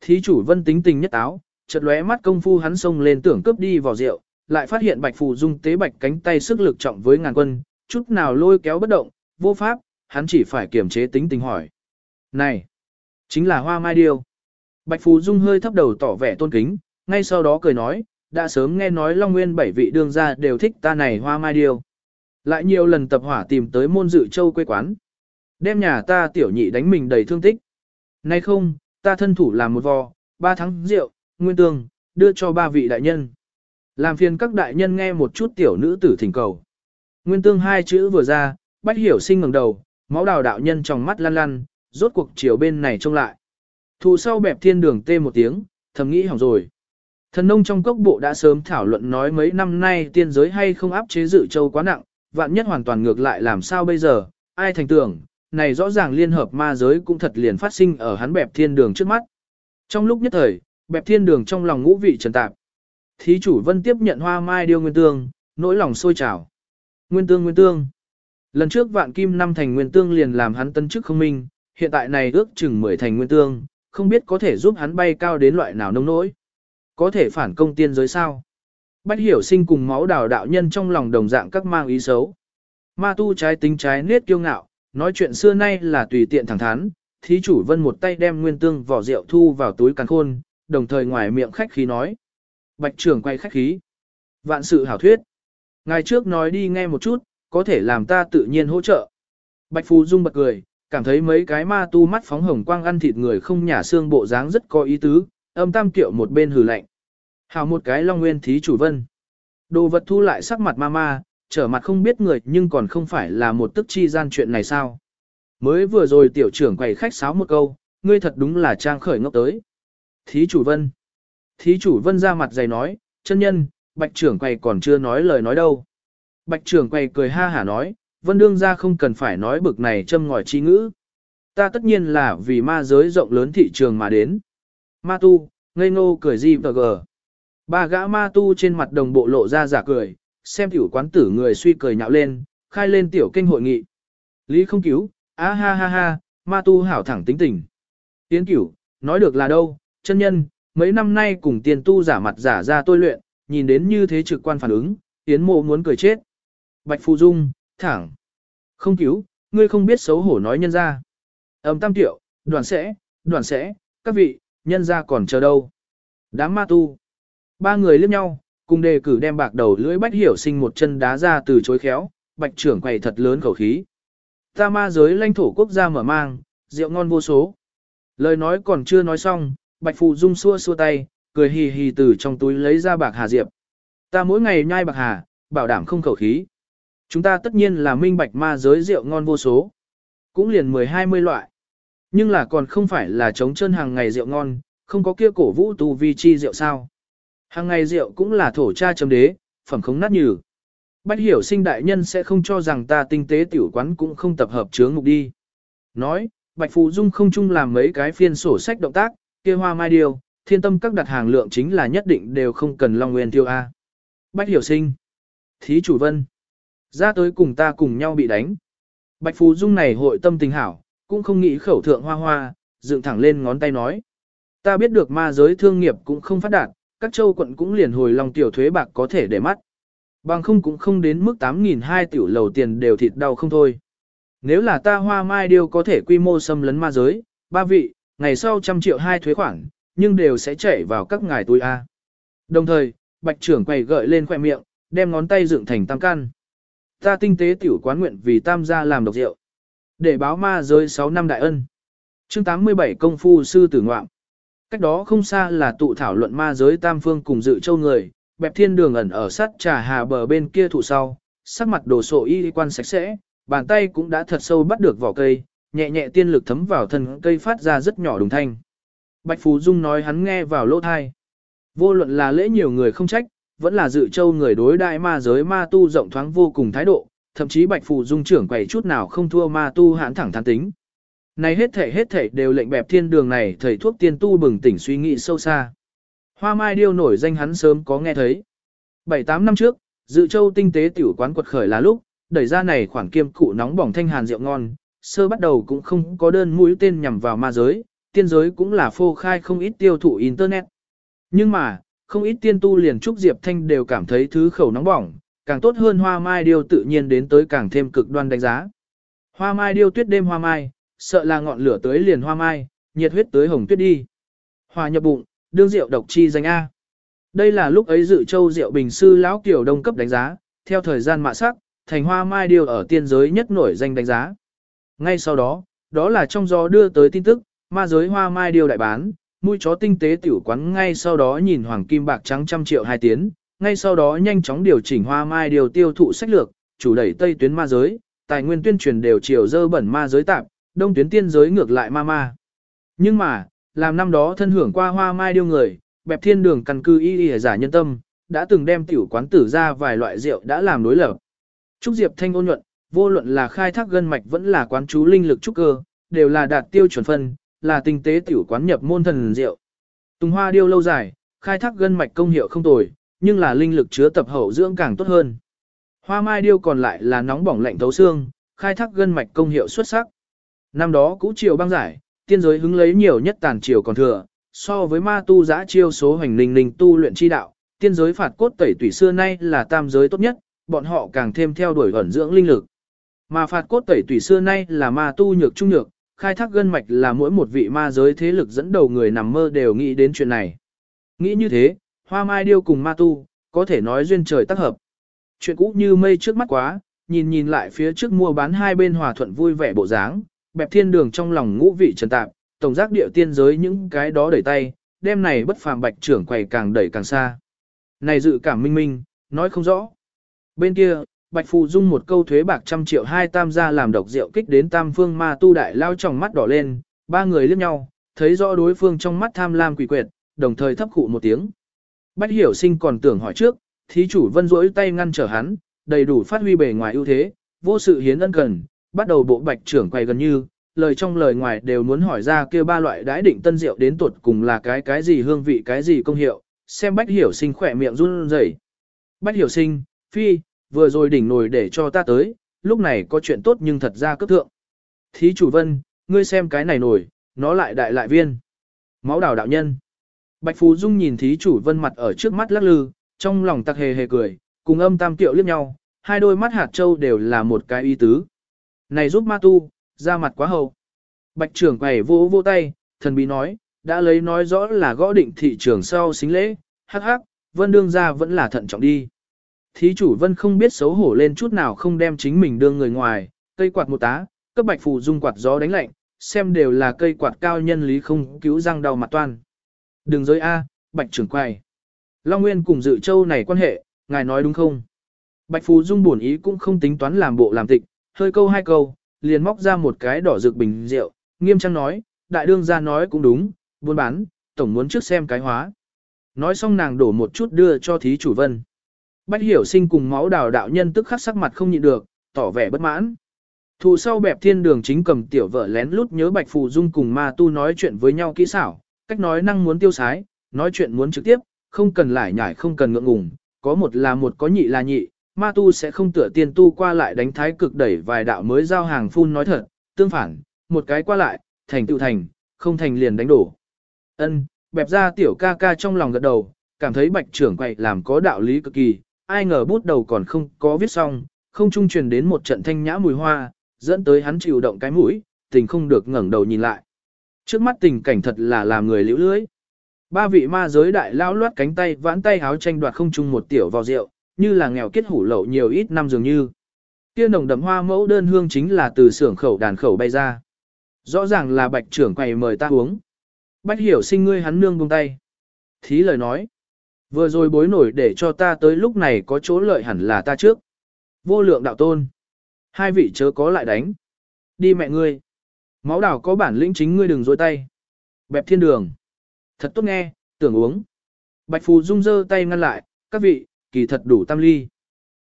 Thí chủ vân tính tình nhất áo, chợt lóe mắt công phu hắn xông lên tưởng cướp đi vào rượu, lại phát hiện bạch phù dung tế bạch cánh tay sức lực trọng với ngàn quân, chút nào lôi kéo bất động, vô pháp, hắn chỉ phải kiềm chế tính tình hỏi. Này, chính là hoa mai điêu. Bạch phù dung hơi thấp đầu tỏ vẻ tôn kính, ngay sau đó cười nói, đã sớm nghe nói Long Nguyên bảy vị đương gia đều thích ta này hoa mai điêu. Lại nhiều lần tập hỏa tìm tới môn dự châu quê quán. Đem nhà ta tiểu nhị đánh mình đầy thương tích. Nay không, ta thân thủ làm một vò, ba tháng rượu, nguyên tương, đưa cho ba vị đại nhân. Làm phiền các đại nhân nghe một chút tiểu nữ tử thỉnh cầu. Nguyên tương hai chữ vừa ra, bách hiểu sinh ngẩng đầu, máu đào đạo nhân trong mắt lăn lăn, rốt cuộc chiều bên này trông lại. Thụ sau bẹp thiên đường tê một tiếng, thầm nghĩ hỏng rồi. Thần nông trong cốc bộ đã sớm thảo luận nói mấy năm nay tiên giới hay không áp chế dự châu quá nặng, vạn nhất hoàn toàn ngược lại làm sao bây giờ, ai thành tưởng, này rõ ràng liên hợp ma giới cũng thật liền phát sinh ở hắn bẹp thiên đường trước mắt. Trong lúc nhất thời, bẹp thiên đường trong lòng ngũ vị trần tạp. Thí chủ vân tiếp nhận hoa mai điêu nguyên tương, nỗi lòng sôi trào. Nguyên tương nguyên tương. Lần trước vạn kim năm thành nguyên tương liền làm hắn tân chức không minh, hiện tại này ước chừng 10 thành nguyên tương, không biết có thể giúp hắn bay cao đến loại nào nông nỗi. Có thể phản công tiên giới sao? Bách hiểu sinh cùng máu đào đạo nhân trong lòng đồng dạng các mang ý xấu. Ma tu trái tính trái nết kiêu ngạo, nói chuyện xưa nay là tùy tiện thẳng thắn, thí chủ vân một tay đem nguyên tương vỏ rượu thu vào túi càn khôn, đồng thời ngoài miệng khách khí nói. Bạch trưởng quay khách khí. Vạn sự hảo thuyết. Ngày trước nói đi nghe một chút, có thể làm ta tự nhiên hỗ trợ. Bạch Phù Dung bật cười, cảm thấy mấy cái ma tu mắt phóng hồng quang ăn thịt người không nhả xương bộ dáng rất có ý tứ, âm tam kiệu một bên hừ lạnh. Hào một cái long nguyên thí chủ vân. Đồ vật thu lại sắc mặt ma ma, trở mặt không biết người nhưng còn không phải là một tức chi gian chuyện này sao. Mới vừa rồi tiểu trưởng quầy khách sáo một câu, ngươi thật đúng là trang khởi ngốc tới. Thí chủ vân. Thí chủ vân ra mặt dày nói, chân nhân, bạch trưởng quầy còn chưa nói lời nói đâu. Bạch trưởng quầy cười ha hả nói, vân đương ra không cần phải nói bực này châm ngòi chi ngữ. Ta tất nhiên là vì ma giới rộng lớn thị trường mà đến. Ma tu, ngây ngô cười gì và gờ. Ba gã ma tu trên mặt đồng bộ lộ ra giả cười, xem tiểu quán tử người suy cười nhạo lên, khai lên tiểu kinh hội nghị. Lý không cứu, á ha ha ha, ma tu hảo thẳng tính tình. Tiến cửu, nói được là đâu, chân nhân, mấy năm nay cùng tiền tu giả mặt giả ra tôi luyện, nhìn đến như thế trực quan phản ứng, tiến mộ muốn cười chết. Bạch Phù Dung, thẳng. Không cứu, ngươi không biết xấu hổ nói nhân ra. Ẩm tam tiểu đoàn sẽ, đoàn sẽ, các vị, nhân ra còn chờ đâu. Đám ma tu. Ba người liếc nhau, cùng đề cử đem bạc đầu lưỡi bách hiểu sinh một chân đá ra từ chối khéo, bạch trưởng quầy thật lớn khẩu khí. Ta ma giới lãnh thổ quốc gia mở mang, rượu ngon vô số. Lời nói còn chưa nói xong, bạch phụ dung xua xua tay, cười hì hì từ trong túi lấy ra bạc hà diệp. Ta mỗi ngày nhai bạc hà, bảo đảm không khẩu khí. Chúng ta tất nhiên là minh bạch ma giới rượu ngon vô số. Cũng liền 10-20 loại. Nhưng là còn không phải là chống chân hàng ngày rượu ngon, không có kia cổ vũ tu vi chi rượu sao. Hàng ngày rượu cũng là thổ cha chấm đế, phẩm không nát nhừ. Bách hiểu sinh đại nhân sẽ không cho rằng ta tinh tế tiểu quán cũng không tập hợp chướng ngục đi. Nói, Bạch Phù Dung không chung làm mấy cái phiên sổ sách động tác, kia hoa mai điều, thiên tâm các đặt hàng lượng chính là nhất định đều không cần long nguyên tiêu A. Bách hiểu sinh. Thí chủ vân. Ra tới cùng ta cùng nhau bị đánh. Bạch phú Dung này hội tâm tình hảo, cũng không nghĩ khẩu thượng hoa hoa, dựng thẳng lên ngón tay nói. Ta biết được ma giới thương nghiệp cũng không phát đạt, các châu quận cũng liền hồi lòng tiểu thuế bạc có thể để mắt. Bằng không cũng không đến mức 8.200 tiểu lầu tiền đều thịt đau không thôi. Nếu là ta hoa mai điều có thể quy mô xâm lấn ma giới, ba vị, ngày sau trăm triệu hai thuế khoản, nhưng đều sẽ chảy vào các ngài túi A. Đồng thời, bạch trưởng quầy gợi lên khoẻ miệng, đem ngón tay dựng thành tam căn. Ta tinh tế tiểu quán nguyện vì tam gia làm độc rượu. Để báo ma giới 6 năm đại ân. chương 87 công phu sư tử ngoạm. Cách đó không xa là tụ thảo luận ma giới tam phương cùng dự châu người, bẹp thiên đường ẩn ở sát trà hà bờ bên kia thụ sau, sắc mặt đồ sộ y quan sạch sẽ, bàn tay cũng đã thật sâu bắt được vỏ cây, nhẹ nhẹ tiên lực thấm vào thân cây phát ra rất nhỏ đùng thanh. Bạch Phú Dung nói hắn nghe vào lỗ thai. Vô luận là lễ nhiều người không trách, vẫn là dự châu người đối đại ma giới ma tu rộng thoáng vô cùng thái độ, thậm chí Bạch Phù Dung trưởng quầy chút nào không thua ma tu hãn thẳng thắn tính. Này hết thể hết thể đều lệnh bẹp thiên đường này thầy thuốc tiên tu bừng tỉnh suy nghĩ sâu xa. Hoa mai điêu nổi danh hắn sớm có nghe thấy. 7-8 năm trước, dự châu tinh tế tiểu quán quật khởi là lúc, đẩy ra này khoản kiêm cụ nóng bỏng thanh hàn rượu ngon, sơ bắt đầu cũng không có đơn mũi tên nhằm vào ma giới, tiên giới cũng là phô khai không ít tiêu thụ internet. Nhưng mà, không ít tiên tu liền trúc diệp thanh đều cảm thấy thứ khẩu nóng bỏng, càng tốt hơn hoa mai điêu tự nhiên đến tới càng thêm cực đoan đánh giá. Hoa mai điêu tuyết đêm hoa mai, sợ là ngọn lửa tới liền hoa mai, nhiệt huyết tới hồng tuyết đi. Hoa nhập bụng, đương rượu độc chi danh A. Đây là lúc ấy dự châu rượu bình sư lão kiểu đông cấp đánh giá, theo thời gian mạ sắc, thành hoa mai điều ở tiên giới nhất nổi danh đánh giá. Ngay sau đó, đó là trong gió đưa tới tin tức, ma giới hoa mai điều đại bán, mũi chó tinh tế tiểu quán ngay sau đó nhìn hoàng kim bạc trắng trăm triệu hai tiến, ngay sau đó nhanh chóng điều chỉnh hoa mai điều tiêu thụ sách lược, chủ đẩy tây tuyến ma giới, tài nguyên tuyên truyền đều chiều dơ bẩn ma giới tạp, đông tuyến tiên giới ngược lại ma ma. Nhưng mà, làm năm đó thân hưởng qua hoa mai điêu người, bẹp thiên đường căn cư y y giả nhân tâm, đã từng đem tiểu quán tử ra vài loại rượu đã làm đối lập. Trúc Diệp Thanh ôn nhuận, vô luận là khai thác gân mạch vẫn là quán chú linh lực trúc cơ, đều là đạt tiêu chuẩn phân, là tinh tế tiểu quán nhập môn thần rượu. Tùng hoa điêu lâu dài, khai thác gân mạch công hiệu không tồi, nhưng là linh lực chứa tập hậu dưỡng càng tốt hơn. Hoa mai điêu còn lại là nóng bỏng lạnh thấu xương, khai thác gân mạch công hiệu xuất sắc. Năm đó cũ triều băng giải, tiên giới hứng lấy nhiều nhất tàn triều còn thừa, so với ma tu giã chiêu số hành linh linh tu luyện chi đạo, tiên giới phạt cốt tẩy tủy xưa nay là tam giới tốt nhất, bọn họ càng thêm theo đuổi ẩn dưỡng linh lực. Mà phạt cốt tẩy tủy xưa nay là ma tu nhược trung nhược, khai thác gân mạch là mỗi một vị ma giới thế lực dẫn đầu người nằm mơ đều nghĩ đến chuyện này. Nghĩ như thế, hoa mai điêu cùng ma tu, có thể nói duyên trời tác hợp. Chuyện cũ như mây trước mắt quá, nhìn nhìn lại phía trước mua bán hai bên hòa thuận vui vẻ bộ dáng, bẹp thiên đường trong lòng ngũ vị trần tạp, tổng giác điệu tiên giới những cái đó đẩy tay, đêm này bất phàm bạch trưởng quầy càng đẩy càng xa. Này dự cảm minh minh, nói không rõ. Bên kia, Bạch Phù Dung một câu thuế bạc trăm triệu hai tam gia làm độc rượu kích đến tam phương ma tu đại lao trong mắt đỏ lên, ba người liếc nhau, thấy rõ đối phương trong mắt tham lam quỷ quyệt, đồng thời thấp khụ một tiếng. Bách hiểu sinh còn tưởng hỏi trước, thí chủ vân rỗi tay ngăn trở hắn, đầy đủ phát huy bề ngoài ưu thế, vô sự hiến ân cần, bắt đầu bộ bạch trưởng quay gần như, lời trong lời ngoài đều muốn hỏi ra kia ba loại đãi định tân rượu đến tuột cùng là cái cái gì hương vị cái gì công hiệu, xem bách hiểu sinh khỏe miệng run rẩy. Bách hiểu sinh, phi, vừa rồi đỉnh nồi để cho ta tới, lúc này có chuyện tốt nhưng thật ra cấp thượng. Thí chủ vân, ngươi xem cái này nổi, nó lại đại lại viên. Máu đào đạo nhân. Bạch Phú Dung nhìn thí chủ vân mặt ở trước mắt lắc lư, trong lòng tặc hề hề cười, cùng âm tam tiệu liếc nhau, hai đôi mắt hạt châu đều là một cái y tứ. Này giúp ma tu, ra mặt quá hậu. Bạch trưởng quầy vô vô tay, thần bí nói, đã lấy nói rõ là gõ định thị trường sau xính lễ, hắc hắc, vân đương ra vẫn là thận trọng đi. Thí chủ vân không biết xấu hổ lên chút nào không đem chính mình đưa người ngoài, cây quạt một tá, cấp bạch phù dung quạt gió đánh lạnh, xem đều là cây quạt cao nhân lý không cứu răng đau mặt toan. Đừng giới A, bạch trưởng quầy. Long Nguyên cùng dự châu này quan hệ, ngài nói đúng không? Bạch phù dung buồn ý cũng không tính toán làm bộ làm tịch, hơi câu hai câu, liền móc ra một cái đỏ rực bình rượu, nghiêm trang nói, đại đương ra nói cũng đúng, buôn bán, tổng muốn trước xem cái hóa. Nói xong nàng đổ một chút đưa cho thí chủ vân. Bách hiểu sinh cùng máu đào đạo nhân tức khắc sắc mặt không nhịn được, tỏ vẻ bất mãn. Thù sau bẹp thiên đường chính cầm tiểu vợ lén lút nhớ bạch phù dung cùng ma tu nói chuyện với nhau kỹ xảo, cách nói năng muốn tiêu sái, nói chuyện muốn trực tiếp, không cần lải nhải không cần ngượng ngùng, có một là một có nhị là nhị, ma tu sẽ không tựa tiên tu qua lại đánh thái cực đẩy vài đạo mới giao hàng phun nói thật, tương phản, một cái qua lại, thành tựu thành, không thành liền đánh đổ. Ân, bẹp ra tiểu ca ca trong lòng gật đầu, cảm thấy bạch trưởng quậy làm có đạo lý cực kỳ, ai ngờ bút đầu còn không có viết xong, không trung truyền đến một trận thanh nhã mùi hoa, dẫn tới hắn chịu động cái mũi, tình không được ngẩng đầu nhìn lại. Trước mắt tình cảnh thật là làm người liễu lưới. Ba vị ma giới đại lao loát cánh tay vãn tay háo tranh đoạt không chung một tiểu vào rượu, như là nghèo kết hủ lậu nhiều ít năm dường như. Kia nồng đậm hoa mẫu đơn hương chính là từ xưởng khẩu đàn khẩu bay ra. Rõ ràng là bạch trưởng quầy mời ta uống. Bách hiểu sinh ngươi hắn nương buông tay. Thí lời nói. Vừa rồi bối nổi để cho ta tới lúc này có chỗ lợi hẳn là ta trước. Vô lượng đạo tôn. Hai vị chớ có lại đánh. Đi mẹ ngươi. Máu đảo có bản lĩnh chính ngươi đừng dối tay. Bẹp thiên đường. Thật tốt nghe, tưởng uống. Bạch Phù Dung dơ tay ngăn lại, các vị, kỳ thật đủ tam ly.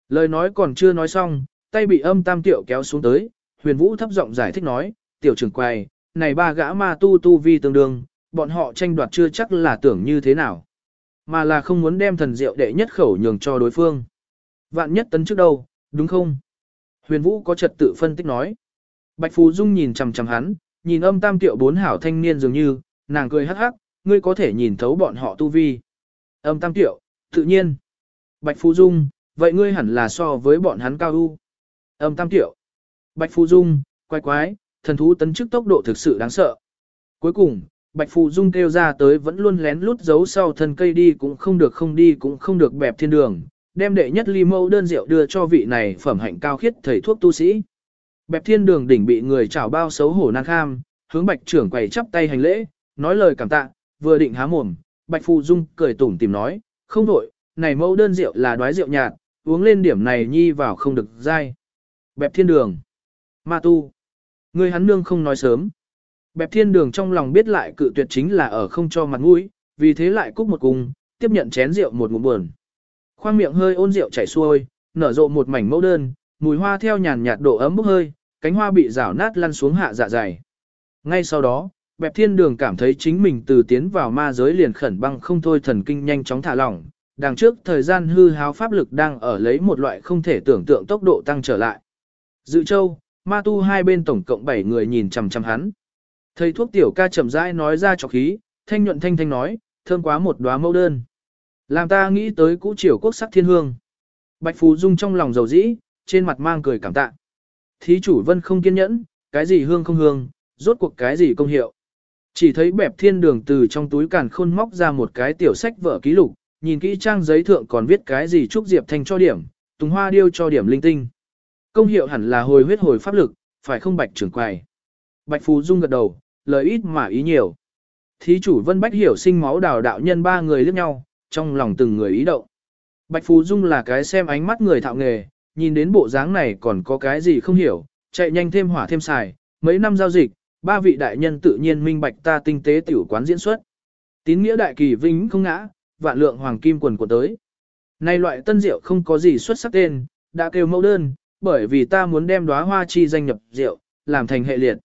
Lời nói còn chưa nói xong, tay bị âm tam tiểu kéo xuống tới, huyền vũ thấp giọng giải thích nói, tiểu trưởng quầy, này ba gã ma tu tu vi tương đương, bọn họ tranh đoạt chưa chắc là tưởng như thế nào. Mà là không muốn đem thần diệu đệ nhất khẩu nhường cho đối phương. Vạn nhất tấn trước đâu, đúng không? Huyền Vũ có trật tự phân tích nói. Bạch Phù Dung nhìn chằm chằm hắn, nhìn âm tam tiệu bốn hảo thanh niên dường như, nàng cười hắc hắc, ngươi có thể nhìn thấu bọn họ tu vi. Âm tam tiệu, tự nhiên. Bạch Phù Dung, vậy ngươi hẳn là so với bọn hắn cao u. Âm tam tiệu. Bạch Phù Dung, quái quái, thần thú tấn chức tốc độ thực sự đáng sợ. Cuối cùng, Bạch Phù Dung kêu ra tới vẫn luôn lén lút giấu sau thân cây đi cũng không được không đi cũng không được bẹp thiên đường, đem đệ nhất ly mẫu đơn rượu đưa cho vị này phẩm hạnh cao khiết thầy thuốc tu sĩ. Bẹp thiên đường đỉnh bị người chảo bao xấu hổ nan kham, hướng bạch trưởng quầy chắp tay hành lễ, nói lời cảm tạ, vừa định há mồm, bạch Phù Dung cười tủm tìm nói, không đổi, này mẫu đơn rượu là đoái rượu nhạt, uống lên điểm này nhi vào không được dai. Bẹp thiên đường. Ma tu. Người hắn nương không nói sớm. Bẹp thiên đường trong lòng biết lại cự tuyệt chính là ở không cho mặt mũi, vì thế lại cúc một cung, tiếp nhận chén rượu một ngụm buồn. Khoang miệng hơi ôn rượu chảy xuôi, nở rộ một mảnh mẫu đơn, mùi hoa theo nhàn nhạt độ ấm bốc hơi, cánh hoa bị rào nát lăn xuống hạ dạ dày. Ngay sau đó, bẹp thiên đường cảm thấy chính mình từ tiến vào ma giới liền khẩn băng không thôi thần kinh nhanh chóng thả lỏng, đằng trước thời gian hư háo pháp lực đang ở lấy một loại không thể tưởng tượng tốc độ tăng trở lại. Dự châu, ma tu hai bên tổng cộng 7 người nhìn chằm chằm hắn. Thầy thuốc tiểu ca chậm rãi nói ra cho khí, thanh nhuận thanh thanh nói, thơm quá một đóa mẫu đơn. Làm ta nghĩ tới cũ triều quốc sắc thiên hương. Bạch Phù Dung trong lòng dầu dĩ, trên mặt mang cười cảm tạ. Thí chủ vân không kiên nhẫn, cái gì hương không hương, rốt cuộc cái gì công hiệu. Chỉ thấy bẹp thiên đường từ trong túi càn khôn móc ra một cái tiểu sách vở ký lục, nhìn kỹ trang giấy thượng còn viết cái gì trúc diệp thanh cho điểm, tùng hoa điêu cho điểm linh tinh. Công hiệu hẳn là hồi huyết hồi pháp lực, phải không bạch trưởng quài Bạch Phù Dung gật đầu, lời ít mà ý nhiều. Thí chủ vân bách hiểu sinh máu đào đạo nhân ba người liếc nhau, trong lòng từng người ý động. Bạch phú Dung là cái xem ánh mắt người thạo nghề, nhìn đến bộ dáng này còn có cái gì không hiểu, chạy nhanh thêm hỏa thêm xài, mấy năm giao dịch, ba vị đại nhân tự nhiên minh bạch ta tinh tế tiểu quán diễn xuất. Tín nghĩa đại kỳ vĩnh không ngã, vạn lượng hoàng kim quần của tới. Nay loại tân rượu không có gì xuất sắc tên, đã kêu mẫu đơn, bởi vì ta muốn đem đóa hoa chi danh nhập rượu, làm thành hệ liệt.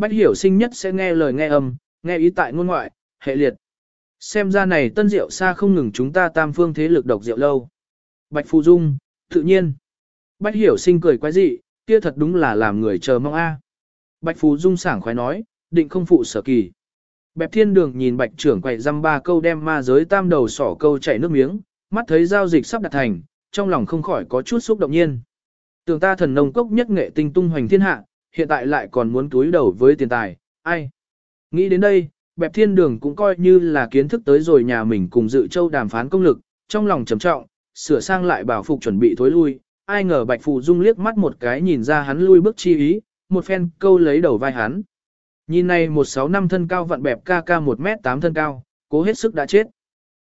Bách hiểu sinh nhất sẽ nghe lời nghe âm, nghe ý tại ngôn ngoại, hệ liệt. Xem ra này tân Diệu xa không ngừng chúng ta tam phương thế lực độc diệu lâu. Bạch Phù Dung, tự nhiên. Bách hiểu sinh cười quái dị, kia thật đúng là làm người chờ mong a. Bạch Phù Dung sảng khoái nói, định không phụ sở kỳ. Bẹp thiên đường nhìn bạch trưởng quậy dăm ba câu đem ma giới tam đầu sỏ câu chảy nước miếng, mắt thấy giao dịch sắp đặt thành, trong lòng không khỏi có chút xúc động nhiên. Tưởng ta thần nông cốc nhất nghệ tinh tung hoành thiên hạ, hiện tại lại còn muốn túi đầu với tiền tài, ai? Nghĩ đến đây, bẹp thiên đường cũng coi như là kiến thức tới rồi nhà mình cùng dự châu đàm phán công lực, trong lòng trầm trọng, sửa sang lại bảo phục chuẩn bị thối lui, ai ngờ bạch phù dung liếc mắt một cái nhìn ra hắn lui bước chi ý, một phen câu lấy đầu vai hắn. Nhìn này một sáu năm thân cao vặn bẹp ca ca một mét tám thân cao, cố hết sức đã chết.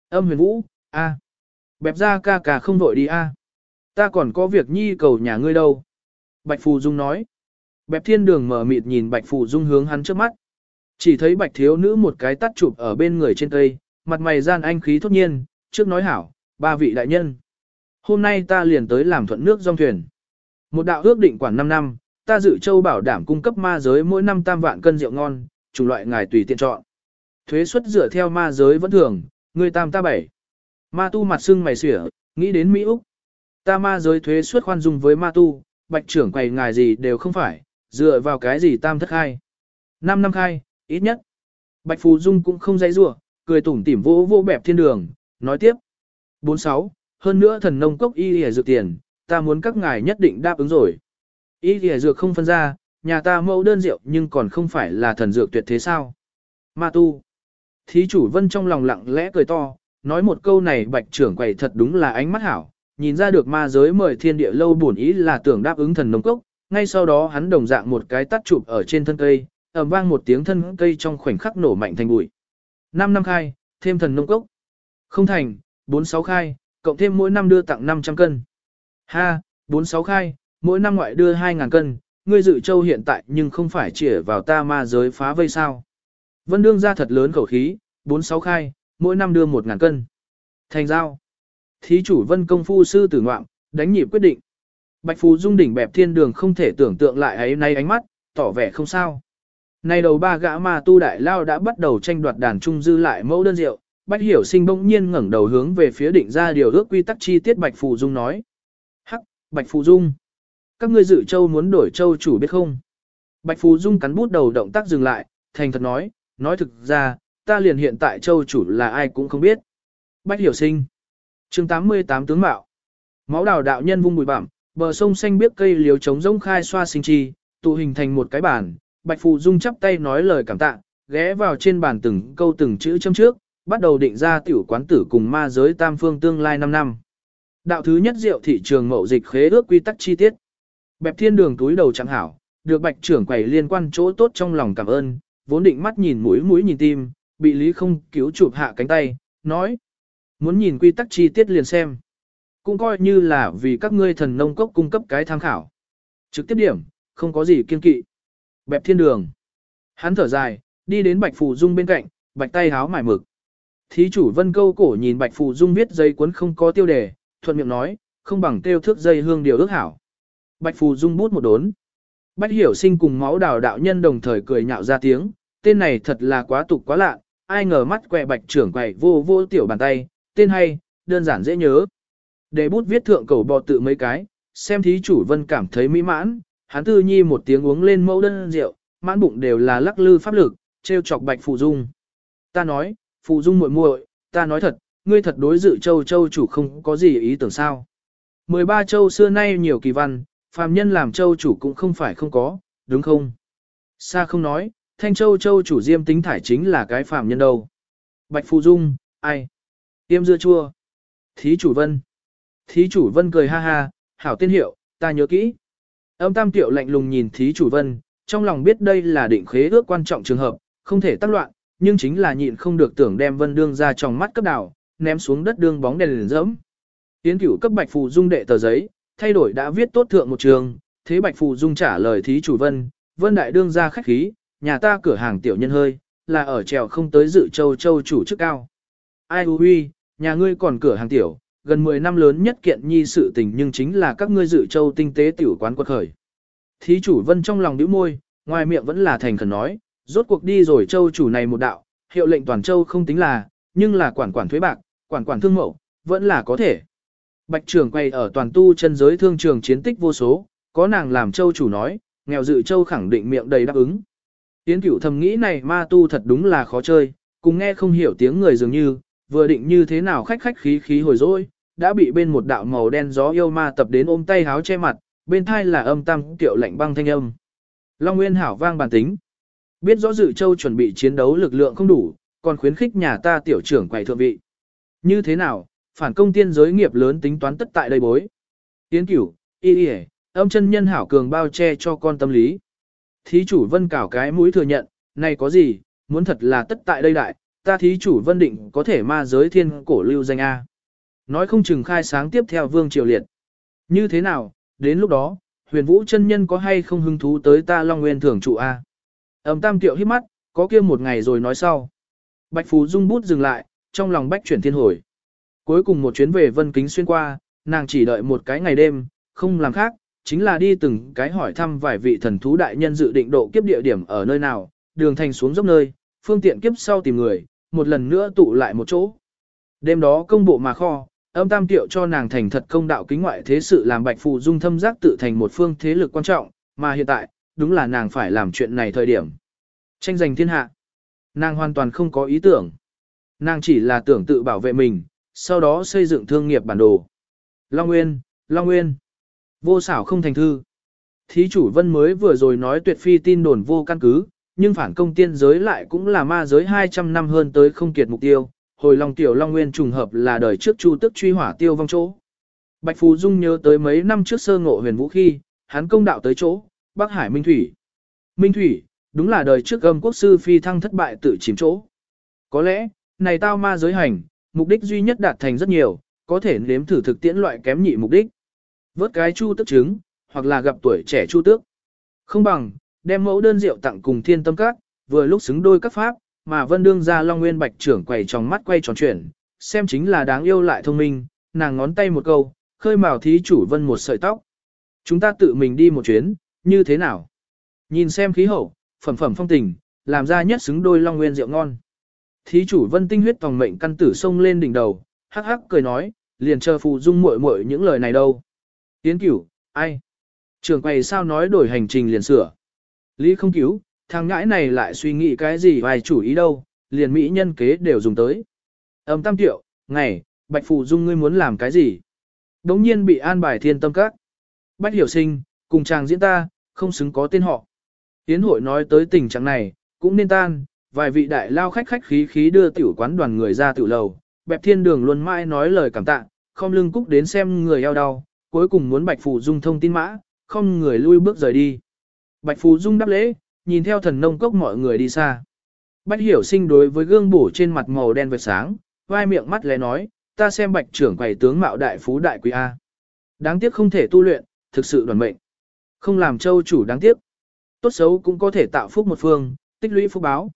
Âm huyền vũ, a, Bẹp ra ca ca không vội đi a, Ta còn có việc nhi cầu nhà ngươi đâu. Bạch Phù Dung nói. Bẹp thiên đường mở mịt nhìn Bạch phủ Dung hướng hắn trước mắt. Chỉ thấy Bạch thiếu nữ một cái tắt chụp ở bên người trên cây, mặt mày gian anh khí thốt nhiên, trước nói hảo, ba vị đại nhân. Hôm nay ta liền tới làm thuận nước dòng thuyền. Một đạo ước định quản 5 năm, ta dự châu bảo đảm cung cấp ma giới mỗi năm tam vạn cân rượu ngon, chủng loại ngài tùy tiện chọn. Thuế suất dựa theo ma giới vẫn thường, người tam ta bảy. Ma tu mặt sưng mày xỉa, nghĩ đến Mỹ Úc. Ta ma giới thuế suất khoan dung với ma tu, bạch trưởng quầy ngài gì đều không phải, dựa vào cái gì tam thất khai. Năm năm khai, ít nhất. Bạch Phù Dung cũng không dãy rủa, cười tủm tỉm vô vô bẹp thiên đường, nói tiếp. 46. Hơn nữa thần nông cốc y lìa dược tiền, ta muốn các ngài nhất định đáp ứng rồi. Y lìa dược không phân ra, nhà ta mẫu đơn rượu nhưng còn không phải là thần dược tuyệt thế sao. Ma tu. Thí chủ vân trong lòng lặng lẽ cười to, nói một câu này bạch trưởng quầy thật đúng là ánh mắt hảo, nhìn ra được ma giới mời thiên địa lâu buồn ý là tưởng đáp ứng thần nông cốc, ngay sau đó hắn đồng dạng một cái tắt chụp ở trên thân cây, ầm vang một tiếng thân cây trong khoảnh khắc nổ mạnh thành bụi. Năm năm khai, thêm thần nông cốc. Không thành, bốn sáu khai, cộng thêm mỗi năm đưa tặng 500 cân. Ha, bốn sáu khai, mỗi năm ngoại đưa 2.000 cân, ngươi dự châu hiện tại nhưng không phải chỉ vào ta ma giới phá vây sao. Vân đương ra thật lớn khẩu khí, bốn sáu khai, mỗi năm đưa 1.000 cân. Thành giao. Thí chủ vân công phu sư tử ngoạm, đánh nhịp quyết định. Bạch Phù Dung đỉnh bẹp thiên đường không thể tưởng tượng lại ấy nay ánh mắt, tỏ vẻ không sao. Nay đầu ba gã ma tu đại lao đã bắt đầu tranh đoạt đàn trung dư lại mẫu đơn rượu, Bạch Hiểu Sinh bỗng nhiên ngẩng đầu hướng về phía định ra điều ước quy tắc chi tiết Bạch Phù Dung nói. Hắc, Bạch Phù Dung. Các ngươi dự châu muốn đổi châu chủ biết không? Bạch Phù Dung cắn bút đầu động tác dừng lại, thành thật nói, nói thực ra, ta liền hiện tại châu chủ là ai cũng không biết. Bạch Hiểu Sinh. chương 88 tướng mạo. Máu đào đạo nhân vung bụi bặm, bờ sông xanh biếc cây liếu trống rỗng khai xoa sinh chi, tụ hình thành một cái bàn. Bạch Phù Dung chắp tay nói lời cảm tạ, ghé vào trên bàn từng câu từng chữ châm trước, bắt đầu định ra tiểu quán tử cùng ma giới tam phương tương lai 5 năm. Đạo thứ nhất rượu thị trường mậu dịch khế ước quy tắc chi tiết. Bẹp thiên đường túi đầu chẳng hảo, được bạch trưởng quầy liên quan chỗ tốt trong lòng cảm ơn, vốn định mắt nhìn mũi mũi nhìn tim, bị lý không cứu chụp hạ cánh tay, nói. Muốn nhìn quy tắc chi tiết liền xem. Cũng coi như là vì các ngươi thần nông cốc cung cấp cái tham khảo. Trực tiếp điểm, không có gì kiên kỵ. Bẹp thiên đường. Hắn thở dài, đi đến Bạch Phù Dung bên cạnh, bạch tay háo mải mực. Thí chủ vân câu cổ nhìn Bạch Phù Dung viết dây cuốn không có tiêu đề, thuận miệng nói, không bằng tiêu thước dây hương điều ước hảo. Bạch Phù Dung bút một đốn. bách hiểu sinh cùng máu đào đạo nhân đồng thời cười nhạo ra tiếng, tên này thật là quá tục quá lạ, ai ngờ mắt quẹ bạch trưởng quậy vô vô tiểu bàn tay, tên hay, đơn giản dễ nhớ. Để bút viết thượng cầu bò tự mấy cái, xem thí chủ vân cảm thấy mỹ mãn, hắn tư nhi một tiếng uống lên mẫu đơn rượu, mãn bụng đều là lắc lư pháp lực, treo chọc bạch phụ dung. Ta nói, phụ dung muội muội, ta nói thật, ngươi thật đối dự châu châu chủ không có gì ý tưởng sao. 13 châu xưa nay nhiều kỳ văn, phàm nhân làm châu chủ cũng không phải không có, đúng không? Sa không nói, thanh châu châu chủ diêm tính thải chính là cái phàm nhân đâu. Bạch phụ dung, ai? Tiêm dưa chua. Thí chủ vân. Thí chủ vân cười ha ha, hảo tiên hiệu, ta nhớ kỹ. Âm tam tiểu lạnh lùng nhìn thí chủ vân, trong lòng biết đây là định khế ước quan trọng trường hợp, không thể tác loạn, nhưng chính là nhịn không được tưởng đem vân đương ra trong mắt cấp đảo, ném xuống đất đương bóng đèn liền dẫm. Tiến cửu cấp bạch phù dung đệ tờ giấy, thay đổi đã viết tốt thượng một trường, thế bạch phù dung trả lời thí chủ vân, vân đại đương ra khách khí, nhà ta cửa hàng tiểu nhân hơi, là ở trèo không tới dự châu châu chủ chức cao. Ai huy, nhà ngươi còn cửa hàng tiểu, gần 10 năm lớn nhất kiện nhi sự tình nhưng chính là các ngươi dự châu tinh tế tiểu quán quật khởi. Thí chủ vân trong lòng nhíu môi, ngoài miệng vẫn là thành khẩn nói, rốt cuộc đi rồi châu chủ này một đạo, hiệu lệnh toàn châu không tính là, nhưng là quản quản thuế bạc, quản quản thương mậu, vẫn là có thể. Bạch trưởng quay ở toàn tu chân giới thương trường chiến tích vô số, có nàng làm châu chủ nói, nghèo dự châu khẳng định miệng đầy đáp ứng. Tiến cửu thầm nghĩ này ma tu thật đúng là khó chơi, cùng nghe không hiểu tiếng người dường như, vừa định như thế nào khách khách khí khí hồi rồi, đã bị bên một đạo màu đen gió yêu ma tập đến ôm tay háo che mặt, bên thai là âm tam tiểu lạnh băng thanh âm. Long Nguyên hảo vang bản tính. Biết rõ dự châu chuẩn bị chiến đấu lực lượng không đủ, còn khuyến khích nhà ta tiểu trưởng quầy thượng vị. Như thế nào, phản công tiên giới nghiệp lớn tính toán tất tại đây bối. Tiến cửu, y y âm chân nhân hảo cường bao che cho con tâm lý. Thí chủ vân cảo cái mũi thừa nhận, này có gì, muốn thật là tất tại đây đại, ta thí chủ vân định có thể ma giới thiên cổ lưu danh A. Nói không chừng khai sáng tiếp theo vương triều liệt. Như thế nào, đến lúc đó, huyền vũ chân nhân có hay không hứng thú tới ta long nguyên thưởng trụ A. Ẩm tam tiệu hít mắt, có kia một ngày rồi nói sau. Bạch Phú dung bút dừng lại, trong lòng bách chuyển thiên hồi. Cuối cùng một chuyến về Vân Kính xuyên qua, nàng chỉ đợi một cái ngày đêm, không làm khác, chính là đi từng cái hỏi thăm vài vị thần thú đại nhân dự định độ kiếp địa điểm ở nơi nào, đường thành xuống dốc nơi, phương tiện kiếp sau tìm người, một lần nữa tụ lại một chỗ. Đêm đó công bộ mà kho, âm tam tiệu cho nàng thành thật công đạo kính ngoại thế sự làm bạch phù dung thâm giác tự thành một phương thế lực quan trọng, mà hiện tại, đúng là nàng phải làm chuyện này thời điểm. Tranh giành thiên hạ. Nàng hoàn toàn không có ý tưởng. Nàng chỉ là tưởng tự bảo vệ mình, sau đó xây dựng thương nghiệp bản đồ. Long Nguyên, Long Nguyên. Vô xảo không thành thư. Thí chủ vân mới vừa rồi nói tuyệt phi tin đồn vô căn cứ, nhưng phản công tiên giới lại cũng là ma giới 200 năm hơn tới không kiệt mục tiêu. Hồi Long Tiểu Long Nguyên trùng hợp là đời trước chu tức truy hỏa tiêu vong chỗ. Bạch Phú Dung nhớ tới mấy năm trước sơ ngộ huyền vũ khi, hắn công đạo tới chỗ, Bắc Hải Minh Thủy. Minh Thủy, đúng là đời trước âm quốc sư phi thăng thất bại tự chìm chỗ. Có lẽ, này tao ma giới hành, mục đích duy nhất đạt thành rất nhiều, có thể nếm thử thực tiễn loại kém nhị mục đích. Vớt cái chu tức trứng, hoặc là gặp tuổi trẻ chu tước. Không bằng, đem mẫu đơn rượu tặng cùng thiên tâm các, vừa lúc xứng đôi các pháp, mà vân đương ra long nguyên bạch trưởng quầy trong mắt quay tròn chuyển, xem chính là đáng yêu lại thông minh, nàng ngón tay một câu, khơi mào thí chủ vân một sợi tóc. Chúng ta tự mình đi một chuyến, như thế nào? Nhìn xem khí hậu, phẩm phẩm phong tình, làm ra nhất xứng đôi long nguyên rượu ngon. Thí chủ vân tinh huyết tòng mệnh căn tử sông lên đỉnh đầu, hắc hắc cười nói, liền chờ phụ dung muội muội những lời này đâu. Tiến cửu, ai? Trường quầy sao nói đổi hành trình liền sửa. Lý không cứu, thằng ngãi này lại suy nghĩ cái gì vài chủ ý đâu, liền mỹ nhân kế đều dùng tới. Âm tam tiệu, ngày, bạch phụ dung ngươi muốn làm cái gì? Đống nhiên bị an bài thiên tâm các. Bách hiểu sinh, cùng chàng diễn ta, không xứng có tên họ. Tiến hội nói tới tình trạng này, cũng nên tan, vài vị đại lao khách khách khí khí đưa tiểu quán đoàn người ra tiểu lầu, bẹp thiên đường luôn mãi nói lời cảm tạ, không lưng cúc đến xem người eo đau, cuối cùng muốn Bạch phụ Dung thông tin mã, không người lui bước rời đi. Bạch Phù Dung đáp lễ, nhìn theo thần nông cốc mọi người đi xa. Bách hiểu sinh đối với gương bổ trên mặt màu đen vệt sáng, vai miệng mắt lé nói, ta xem bạch trưởng quầy tướng mạo đại phú đại quý A. Đáng tiếc không thể tu luyện, thực sự đoàn mệnh. Không làm châu chủ đáng tiếc. Tốt xấu cũng có thể tạo phúc một phương, tích lũy phúc báo.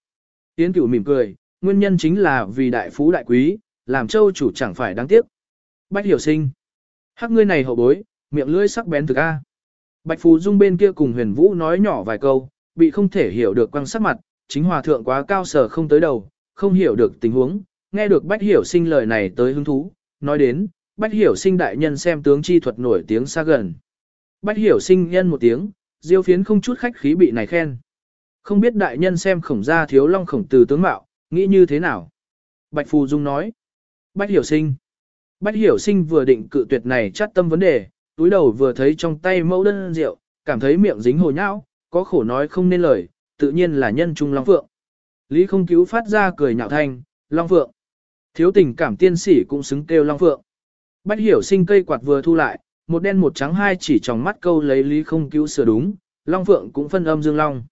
Tiến cửu mỉm cười, nguyên nhân chính là vì đại phú đại quý, làm châu chủ chẳng phải đáng tiếc. Bách hiểu sinh. Hắc ngươi này hậu bối, miệng lưỡi sắc bén thực A. Bạch Phù Dung bên kia cùng huyền vũ nói nhỏ vài câu, bị không thể hiểu được quăng sắc mặt, chính hòa thượng quá cao sở không tới đầu, không hiểu được tình huống, nghe được bách hiểu sinh lời này tới hứng thú, nói đến, bách hiểu sinh đại nhân xem tướng chi thuật nổi tiếng xa gần. Bách hiểu sinh nhân một tiếng, diêu phiến không chút khách khí bị này khen. Không biết đại nhân xem khổng gia thiếu long khổng từ tướng mạo, nghĩ như thế nào? Bạch Phù Dung nói. Bách hiểu sinh. Bách hiểu sinh vừa định cự tuyệt này chắc tâm vấn đề, túi đầu vừa thấy trong tay mẫu đơn rượu, cảm thấy miệng dính hồ nhão, có khổ nói không nên lời, tự nhiên là nhân trung Long Phượng. Lý không cứu phát ra cười nhạo thanh, Long Phượng. Thiếu tình cảm tiên sĩ cũng xứng kêu Long Phượng. Bách hiểu sinh cây quạt vừa thu lại, một đen một trắng hai chỉ trong mắt câu lấy Lý không cứu sửa đúng, Long Phượng cũng phân âm dương long.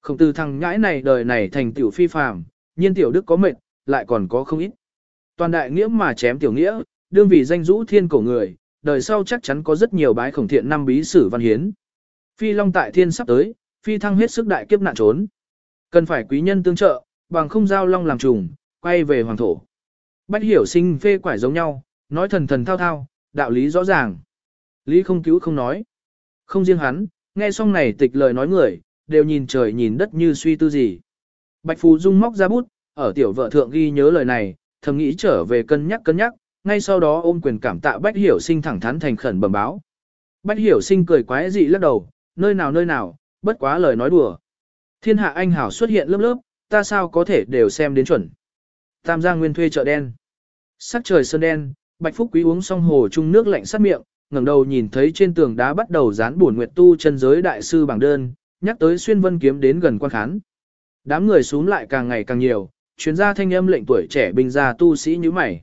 Không từ thằng nhãi này đời này thành tiểu phi phàm, nhiên tiểu đức có mệt, lại còn có không ít. Toàn đại nghĩa mà chém tiểu nghĩa, đương vì danh rũ thiên cổ người, đời sau chắc chắn có rất nhiều bái khổng thiện năm bí sử văn hiến. Phi long tại thiên sắp tới, phi thăng hết sức đại kiếp nạn trốn. Cần phải quý nhân tương trợ, bằng không giao long làm trùng, quay về hoàng thổ. Bách hiểu sinh phê quải giống nhau, nói thần thần thao thao, đạo lý rõ ràng. Lý không cứu không nói. Không riêng hắn, nghe xong này tịch lời nói người, đều nhìn trời nhìn đất như suy tư gì. Bạch Phú Dung móc ra bút, ở tiểu vợ thượng ghi nhớ lời này, thầm nghĩ trở về cân nhắc cân nhắc, ngay sau đó ôm quyền cảm tạ Bách Hiểu Sinh thẳng thắn thành khẩn bẩm báo. Bách Hiểu Sinh cười quái dị lắc đầu, nơi nào nơi nào, bất quá lời nói đùa. Thiên hạ anh hảo xuất hiện lớp lớp, ta sao có thể đều xem đến chuẩn. Tam Giang Nguyên thuê chợ đen. Sắc trời sơn đen, Bạch Phúc Quý uống xong hồ chung nước lạnh sát miệng, ngẩng đầu nhìn thấy trên tường đá bắt đầu dán buồn nguyệt tu chân giới đại sư bảng đơn, nhắc tới xuyên vân kiếm đến gần quan khán. Đám người xuống lại càng ngày càng nhiều, chuyên gia thanh âm lệnh tuổi trẻ binh gia tu sĩ như mày.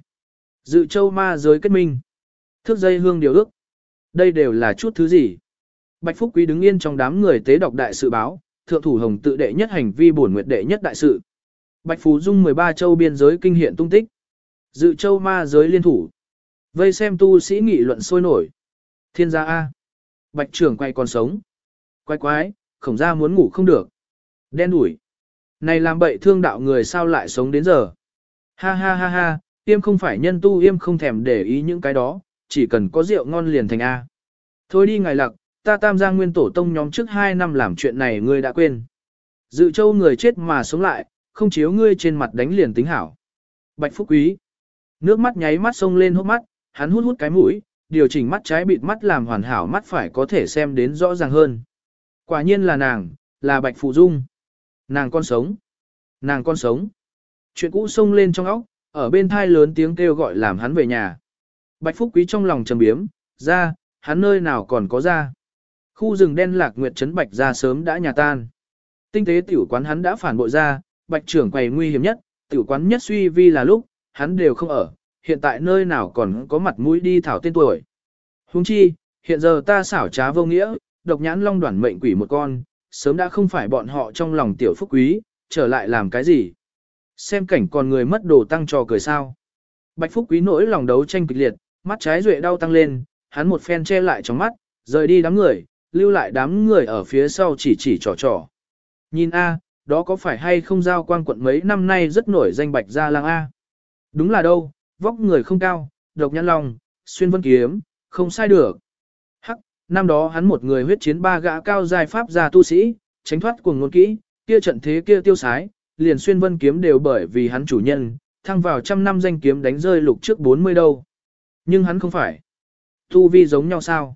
Dự châu ma giới kết minh. Thước dây hương điều ước. Đây đều là chút thứ gì? Bạch Phúc Quý đứng yên trong đám người tế đọc đại sự báo, thượng thủ hồng tự đệ nhất hành vi bổn nguyệt đệ nhất đại sự. Bạch Phú Dung 13 châu biên giới kinh hiện tung tích. Dự châu ma giới liên thủ. Vây xem tu sĩ nghị luận sôi nổi. Thiên gia A. Bạch trưởng quay còn sống. Quái quái, khổng gia muốn ngủ không được. Đen đủi. Này làm bậy thương đạo người sao lại sống đến giờ. Ha ha ha ha, Yêm không phải nhân tu yêm không thèm để ý những cái đó, chỉ cần có rượu ngon liền thành A. Thôi đi ngài lặc, ta tam giang nguyên tổ tông nhóm trước 2 năm làm chuyện này ngươi đã quên. Dự châu người chết mà sống lại, không chiếu ngươi trên mặt đánh liền tính hảo. Bạch Phúc Quý. Nước mắt nháy mắt sông lên hốc mắt, hắn hút hút cái mũi, điều chỉnh mắt trái bịt mắt làm hoàn hảo mắt phải có thể xem đến rõ ràng hơn. Quả nhiên là nàng, là Bạch Phụ Dung. Nàng con sống. Nàng con sống. Chuyện cũ sông lên trong óc, ở bên thai lớn tiếng kêu gọi làm hắn về nhà. Bạch Phúc Quý trong lòng trầm biếm, ra, hắn nơi nào còn có ra. Khu rừng đen lạc nguyệt trấn Bạch ra sớm đã nhà tan. Tinh tế tiểu quán hắn đã phản bội ra, Bạch trưởng quầy nguy hiểm nhất, tiểu quán nhất suy vi là lúc, hắn đều không ở, hiện tại nơi nào còn có mặt mũi đi thảo tên tuổi. Huống chi, hiện giờ ta xảo trá vô nghĩa, độc nhãn long đoản mệnh quỷ một con, sớm đã không phải bọn họ trong lòng tiểu phúc quý, trở lại làm cái gì. Xem cảnh còn người mất đồ tăng trò cười sao. Bạch Phúc Quý nỗi lòng đấu tranh kịch liệt, mắt trái duệ đau tăng lên, hắn một phen che lại trong mắt, rời đi đám người, lưu lại đám người ở phía sau chỉ chỉ trò trò. Nhìn A, đó có phải hay không giao quan quận mấy năm nay rất nổi danh Bạch Gia Lang A? Đúng là đâu, vóc người không cao, độc nhãn lòng, xuyên vân kiếm, không sai được. Hắc, năm đó hắn một người huyết chiến ba gã cao giai pháp gia tu sĩ, tránh thoát cuồng ngôn kỹ, kia trận thế kia tiêu sái, liền xuyên vân kiếm đều bởi vì hắn chủ nhân, thăng vào trăm năm danh kiếm đánh rơi lục trước 40 đâu. Nhưng hắn không phải. Tu vi giống nhau sao?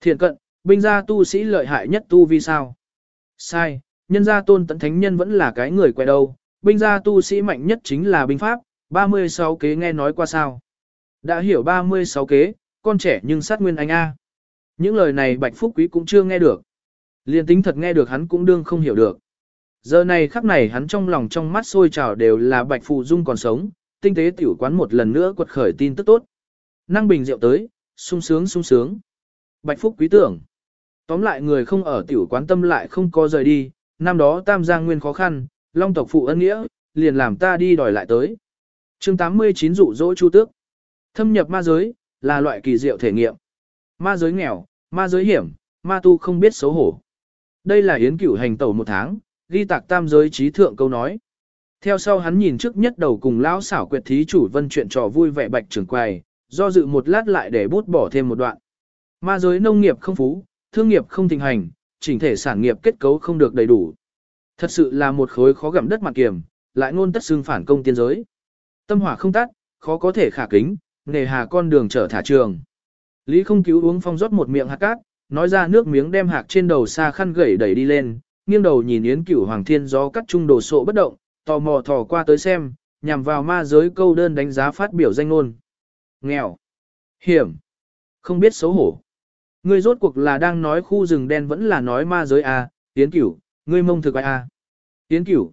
Thiện cận, binh gia tu sĩ lợi hại nhất tu vi sao? Sai, nhân gia tôn tận thánh nhân vẫn là cái người quay đâu, binh gia tu sĩ mạnh nhất chính là binh pháp, 36 kế nghe nói qua sao. Đã hiểu 36 kế, con trẻ nhưng sát nguyên anh A. Những lời này Bạch Phúc Quý cũng chưa nghe được. Liên tính thật nghe được hắn cũng đương không hiểu được. Giờ này khắc này hắn trong lòng trong mắt sôi trào đều là Bạch phụ Dung còn sống, tinh tế tiểu quán một lần nữa quật khởi tin tức tốt. Năng bình rượu tới, sung sướng sung sướng. Bạch Phúc quý tưởng. Tóm lại người không ở tiểu quán tâm lại không có rời đi, năm đó tam giang nguyên khó khăn, long tộc phụ ân nghĩa, liền làm ta đi đòi lại tới. chương 89 dụ dỗ chu tước. Thâm nhập ma giới, là loại kỳ diệu thể nghiệm. Ma giới nghèo, ma giới hiểm, ma tu không biết xấu hổ. Đây là yến cửu hành tẩu một tháng, ghi tạc tam giới trí thượng câu nói. Theo sau hắn nhìn trước nhất đầu cùng lão xảo quyệt thí chủ vân chuyện trò vui vẻ bạch trưởng quầy, do dự một lát lại để bút bỏ thêm một đoạn. Ma giới nông nghiệp không phú, thương nghiệp không thịnh hành, chỉnh thể sản nghiệp kết cấu không được đầy đủ. Thật sự là một khối khó gặm đất mặt kiềm, lại ngôn tất xương phản công tiên giới. Tâm hỏa không tắt, khó có thể khả kính, nề hà con đường trở thả trường. Lý không cứu uống phong rót một miệng hạt cát, nói ra nước miếng đem hạc trên đầu xa khăn gẩy đẩy đi lên, nghiêng đầu nhìn Yến Cửu Hoàng Thiên gió cắt trung đồ sộ bất động, tò mò thò qua tới xem, nhằm vào ma giới câu đơn đánh giá phát biểu danh ngôn. Nghèo, hiểm, không biết xấu hổ. Ngươi rốt cuộc là đang nói khu rừng đen vẫn là nói ma giới à, Yến Cửu, ngươi mông thực ai à. Yến Cửu,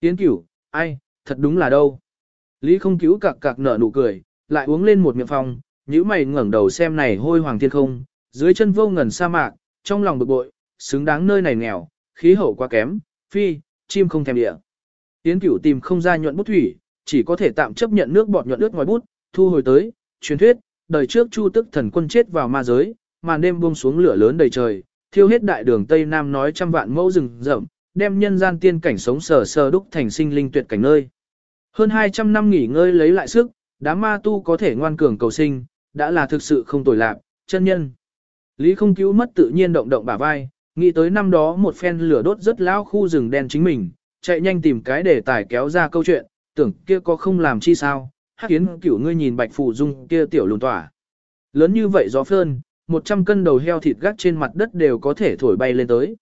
Yến Cửu, ai, thật đúng là đâu. Lý không cứu cặc cặc nở nụ cười, lại uống lên một miệng phòng, nhíu mày ngẩng đầu xem này hôi hoàng thiên không, dưới chân vô ngần sa mạc, trong lòng bực bội, xứng đáng nơi này nghèo, khí hậu quá kém, phi, chim không thèm địa. Tiến cửu tìm không ra nhuận bút thủy, chỉ có thể tạm chấp nhận nước bọt nhuận ướt ngoài bút, thu hồi tới, truyền thuyết, đời trước chu tức thần quân chết vào ma giới, màn đêm buông xuống lửa lớn đầy trời, thiêu hết đại đường Tây Nam nói trăm vạn mẫu rừng rậm, đem nhân gian tiên cảnh sống sờ sờ đúc thành sinh linh tuyệt cảnh nơi. Hơn 200 năm nghỉ ngơi lấy lại sức, đám ma tu có thể ngoan cường cầu sinh, đã là thực sự không tồi lạc, chân nhân. Lý không cứu mất tự nhiên động động bả vai, nghĩ tới năm đó một phen lửa đốt rất lão khu rừng đen chính mình, chạy nhanh tìm cái để tải kéo ra câu chuyện, tưởng kia có không làm chi sao, hắc kiến cửu ngươi nhìn bạch phù dung kia tiểu lùn tỏa. Lớn như vậy gió phơn, 100 cân đầu heo thịt gác trên mặt đất đều có thể thổi bay lên tới.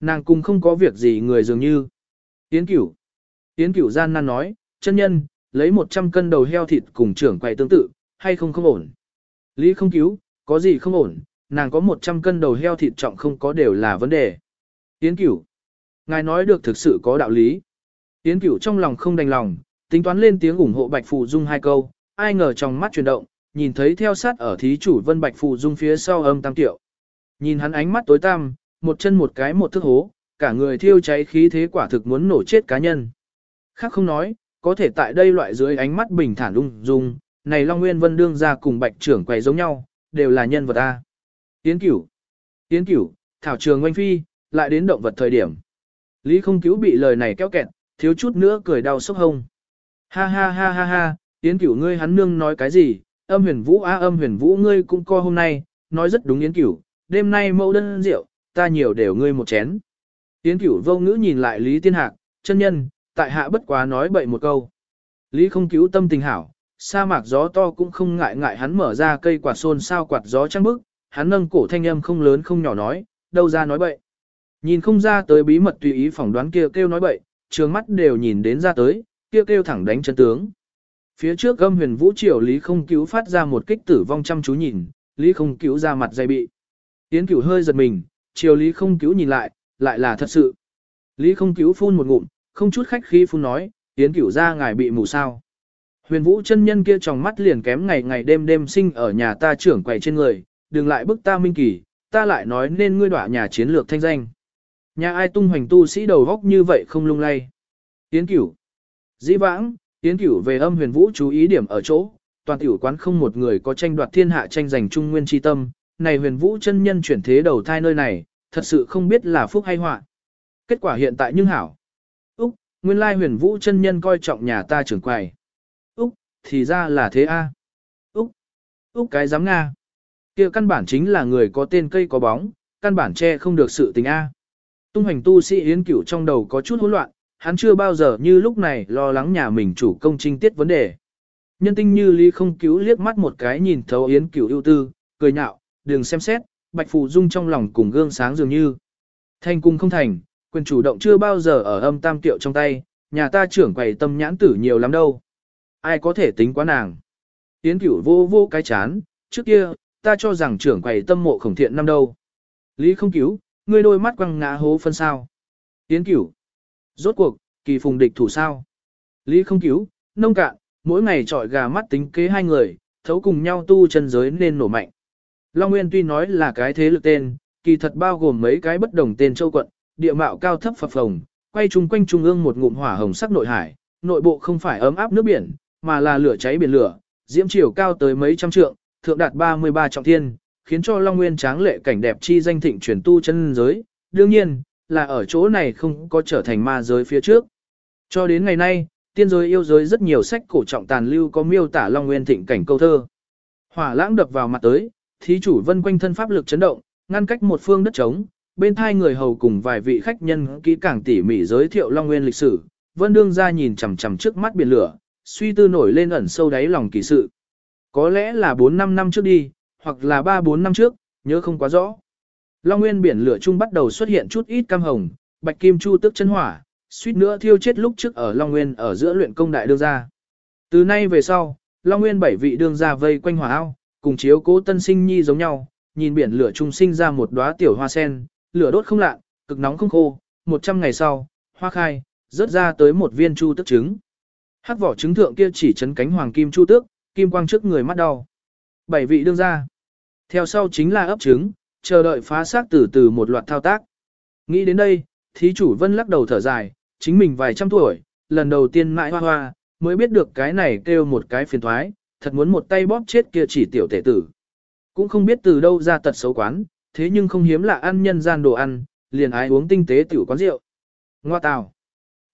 Nàng cùng không có việc gì người dường như. Yến cửu. Yến cửu gian nan nói, chân nhân, lấy 100 cân đầu heo thịt cùng trưởng quầy tương tự, hay không không ổn. Lý không cứu, có gì không ổn, nàng có 100 cân đầu heo thịt trọng không có đều là vấn đề. Yến cửu. Ngài nói được thực sự có đạo lý. Yến cửu trong lòng không đành lòng, tính toán lên tiếng ủng hộ Bạch Phù Dung hai câu, ai ngờ trong mắt chuyển động, nhìn thấy theo sát ở thí chủ Vân Bạch Phù Dung phía sau âm tam tiểu Nhìn hắn ánh mắt tối tăm, một chân một cái một thước hố, cả người thiêu cháy khí thế quả thực muốn nổ chết cá nhân. Khác không nói, có thể tại đây loại dưới ánh mắt bình thản lung dung, này Long Nguyên Vân đương ra cùng Bạch trưởng quầy giống nhau, đều là nhân vật A. Yến cửu, Yến cửu, thảo trường oanh phi, lại đến động vật thời điểm. Lý không cứu bị lời này kéo kẹt, thiếu chút nữa cười đau sốc hông. Ha ha ha ha ha, Yến cửu ngươi hắn nương nói cái gì, âm huyền vũ a âm huyền vũ ngươi cũng co hôm nay, nói rất đúng Yến cửu, đêm nay mẫu đơn rượu, ta nhiều đều ngươi một chén. Yến cửu vô ngữ nhìn lại Lý Tiên Hạc, chân nhân, tại hạ bất quá nói bậy một câu. Lý không cứu tâm tình hảo, sa mạc gió to cũng không ngại ngại hắn mở ra cây quạt xôn sao quạt gió trăng bức, hắn nâng cổ thanh âm không lớn không nhỏ nói, đâu ra nói bậy. Nhìn không ra tới bí mật tùy ý phỏng đoán kia kêu nói bậy, trường mắt đều nhìn đến ra tới, kia kêu thẳng đánh chân tướng. Phía trước gâm huyền vũ triều Lý không cứu phát ra một kích tử vong chăm chú nhìn, Lý không cứu ra mặt dày bị. Yến cửu hơi giật mình, triều Lý không cứu nhìn lại, lại là thật sự. Lý không cứu phun một ngụm, không chút khách khí phun nói, Yến cửu ra ngài bị mù sao. Huyền vũ chân nhân kia trong mắt liền kém ngày ngày đêm đêm sinh ở nhà ta trưởng quầy trên người, đừng lại bức ta minh kỳ, ta lại nói nên ngươi đọa nhà chiến lược thanh danh. Nhà ai tung hoành tu sĩ đầu góc như vậy không lung lay. tiến cửu. Dĩ vãng, tiến cửu về âm huyền vũ chú ý điểm ở chỗ, toàn tiểu quán không một người có tranh đoạt thiên hạ tranh giành trung nguyên chi tâm, này huyền vũ chân nhân chuyển thế đầu thai nơi này, thật sự không biết là phúc hay họa. Kết quả hiện tại nhưng hảo. Úc, nguyên lai huyền vũ chân nhân coi trọng nhà ta trưởng quầy. Úc, thì ra là thế a. Úc, Úc cái giám Nga kia căn bản chính là người có tên cây có bóng, căn bản che không được sự tình A. Tung hành tu sĩ Yến Cửu trong đầu có chút hỗn loạn, hắn chưa bao giờ như lúc này lo lắng nhà mình chủ công trinh tiết vấn đề. Nhân tinh như Lý không cứu liếc mắt một cái nhìn thấu Yến Cửu ưu tư, cười nhạo, đừng xem xét, Bạch Phù Dung trong lòng cùng gương sáng dường như. Thành cung không thành, quyền chủ động chưa bao giờ ở âm tam tiệu trong tay, nhà ta trưởng quầy tâm nhãn tử nhiều lắm đâu. Ai có thể tính quá nàng. Yến Cửu vô vô cái chán, trước kia, ta cho rằng trưởng quầy tâm mộ khổng thiện năm đâu. Lý không cứu, ngươi đôi mắt quăng ngã hố phân sao. Tiến cửu. Rốt cuộc, kỳ phùng địch thủ sao. Lý không cứu, nông cạn, mỗi ngày trọi gà mắt tính kế hai người, thấu cùng nhau tu chân giới nên nổ mạnh. Long Nguyên tuy nói là cái thế lực tên, kỳ thật bao gồm mấy cái bất đồng tên châu quận, địa mạo cao thấp phập phồng, quay chung quanh trung ương một ngụm hỏa hồng sắc nội hải, nội bộ không phải ấm áp nước biển, mà là lửa cháy biển lửa, diễm chiều cao tới mấy trăm trượng, thượng đạt 33 trọng thiên, khiến cho Long Nguyên tráng lệ cảnh đẹp chi danh thịnh chuyển tu chân giới, đương nhiên, là ở chỗ này không có trở thành ma giới phía trước. Cho đến ngày nay, tiên giới yêu giới rất nhiều sách cổ trọng tàn lưu có miêu tả Long Nguyên thịnh cảnh câu thơ. Hỏa lãng đập vào mặt tới, thí chủ vân quanh thân pháp lực chấn động, ngăn cách một phương đất trống, bên thai người hầu cùng vài vị khách nhân kỹ càng tỉ mỉ giới thiệu Long Nguyên lịch sử, Vân Đương ra nhìn chằm chằm trước mắt biển lửa, suy tư nổi lên ẩn sâu đáy lòng kỳ sự. Có lẽ là 4-5 năm trước đi, hoặc là 3-4 năm trước, nhớ không quá rõ. Long Nguyên biển lửa chung bắt đầu xuất hiện chút ít cam hồng, bạch kim chu tức chân hỏa, suýt nữa thiêu chết lúc trước ở Long Nguyên ở giữa luyện công đại đương gia. Từ nay về sau, Long Nguyên bảy vị đương gia vây quanh hỏa ao, cùng chiếu cố tân sinh nhi giống nhau, nhìn biển lửa trung sinh ra một đóa tiểu hoa sen, lửa đốt không lạ, cực nóng không khô, 100 ngày sau, hoa khai, rớt ra tới một viên chu tức trứng. Hắc vỏ trứng thượng kia chỉ chấn cánh hoàng kim chu tước, kim quang trước người mắt đau. Bảy vị đương gia. Theo sau chính là ấp trứng, chờ đợi phá xác từ từ một loạt thao tác. Nghĩ đến đây, thí chủ vân lắc đầu thở dài, chính mình vài trăm tuổi, lần đầu tiên mãi hoa hoa, mới biết được cái này kêu một cái phiền thoái, thật muốn một tay bóp chết kia chỉ tiểu tể tử. Cũng không biết từ đâu ra tật xấu quán, thế nhưng không hiếm là ăn nhân gian đồ ăn, liền ái uống tinh tế tiểu quán rượu. Ngoa tào.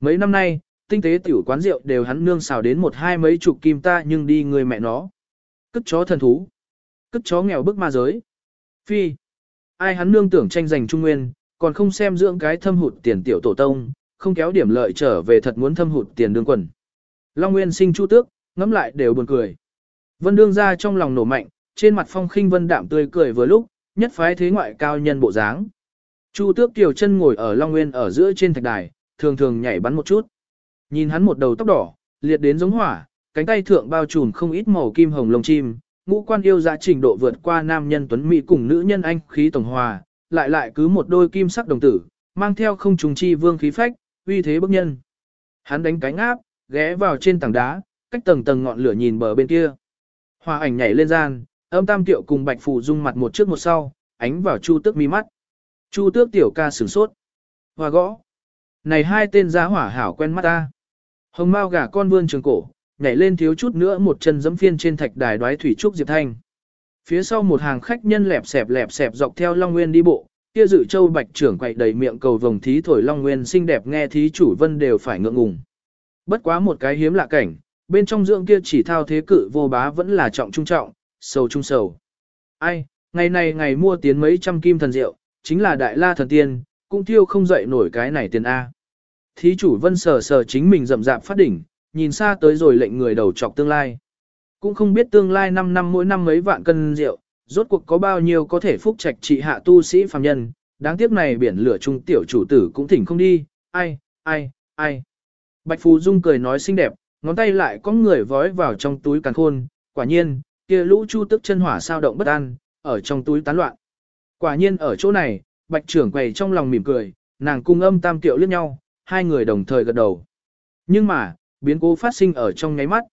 Mấy năm nay, tinh tế tiểu quán rượu đều hắn nương xào đến một hai mấy chục kim ta nhưng đi người mẹ nó. Cất chó thần thú. Cất chó nghèo bức ma giới. Phi. Ai hắn nương tưởng tranh giành trung nguyên, còn không xem dưỡng cái thâm hụt tiền tiểu tổ tông, không kéo điểm lợi trở về thật muốn thâm hụt tiền đương quần. Long Nguyên sinh chu tước, ngắm lại đều buồn cười. Vân đương ra trong lòng nổ mạnh, trên mặt phong khinh vân đạm tươi cười vừa lúc, nhất phái thế ngoại cao nhân bộ dáng. Chu tước tiểu chân ngồi ở Long Nguyên ở giữa trên thạch đài, thường thường nhảy bắn một chút. Nhìn hắn một đầu tóc đỏ, liệt đến giống hỏa, cánh tay thượng bao trùm không ít màu kim hồng lông chim, ngũ quan yêu giá trình độ vượt qua nam nhân tuấn mỹ cùng nữ nhân anh khí tổng hòa, lại lại cứ một đôi kim sắc đồng tử, mang theo không trùng chi vương khí phách, uy thế bức nhân. Hắn đánh cánh áp, ghé vào trên tảng đá, cách tầng tầng ngọn lửa nhìn bờ bên kia. Hoa ảnh nhảy lên gian, âm tam tiệu cùng bạch phù dung mặt một trước một sau, ánh vào chu tước mi mắt. Chu tước tiểu ca sửng sốt. Hoa gõ. Này hai tên giá hỏa hảo quen mắt ta. Hồng Mao gà con vươn trường cổ, nhảy lên thiếu chút nữa một chân giẫm phiên trên thạch đài đoái thủy trúc Diệp Thanh. Phía sau một hàng khách nhân lẹp xẹp lẹp xẹp dọc theo Long Nguyên đi bộ, kia dự châu bạch trưởng quậy đầy miệng cầu vồng thí thổi Long Nguyên xinh đẹp nghe thí chủ vân đều phải ngượng ngùng. Bất quá một cái hiếm lạ cảnh, bên trong dưỡng kia chỉ thao thế cự vô bá vẫn là trọng trung trọng, sầu trung sầu. Ai, ngày này ngày mua tiến mấy trăm kim thần rượu, chính là đại la thần tiên, cũng tiêu không dậy nổi cái này tiền A. Thí chủ vân sờ sờ chính mình rậm rạp phát đỉnh, nhìn xa tới rồi lệnh người đầu chọc tương lai. Cũng không biết tương lai 5 năm mỗi năm mấy vạn cân rượu, rốt cuộc có bao nhiêu có thể phúc trạch trị hạ tu sĩ phàm nhân, đáng tiếc này biển lửa trung tiểu chủ tử cũng thỉnh không đi, ai, ai, ai. Bạch Phù Dung cười nói xinh đẹp, ngón tay lại có người vói vào trong túi càn khôn, quả nhiên, kia lũ chu tức chân hỏa sao động bất an, ở trong túi tán loạn. Quả nhiên ở chỗ này, bạch trưởng quầy trong lòng mỉm cười, nàng cung âm tam tiểu liếc nhau, hai người đồng thời gật đầu. Nhưng mà, biến cố phát sinh ở trong nháy mắt.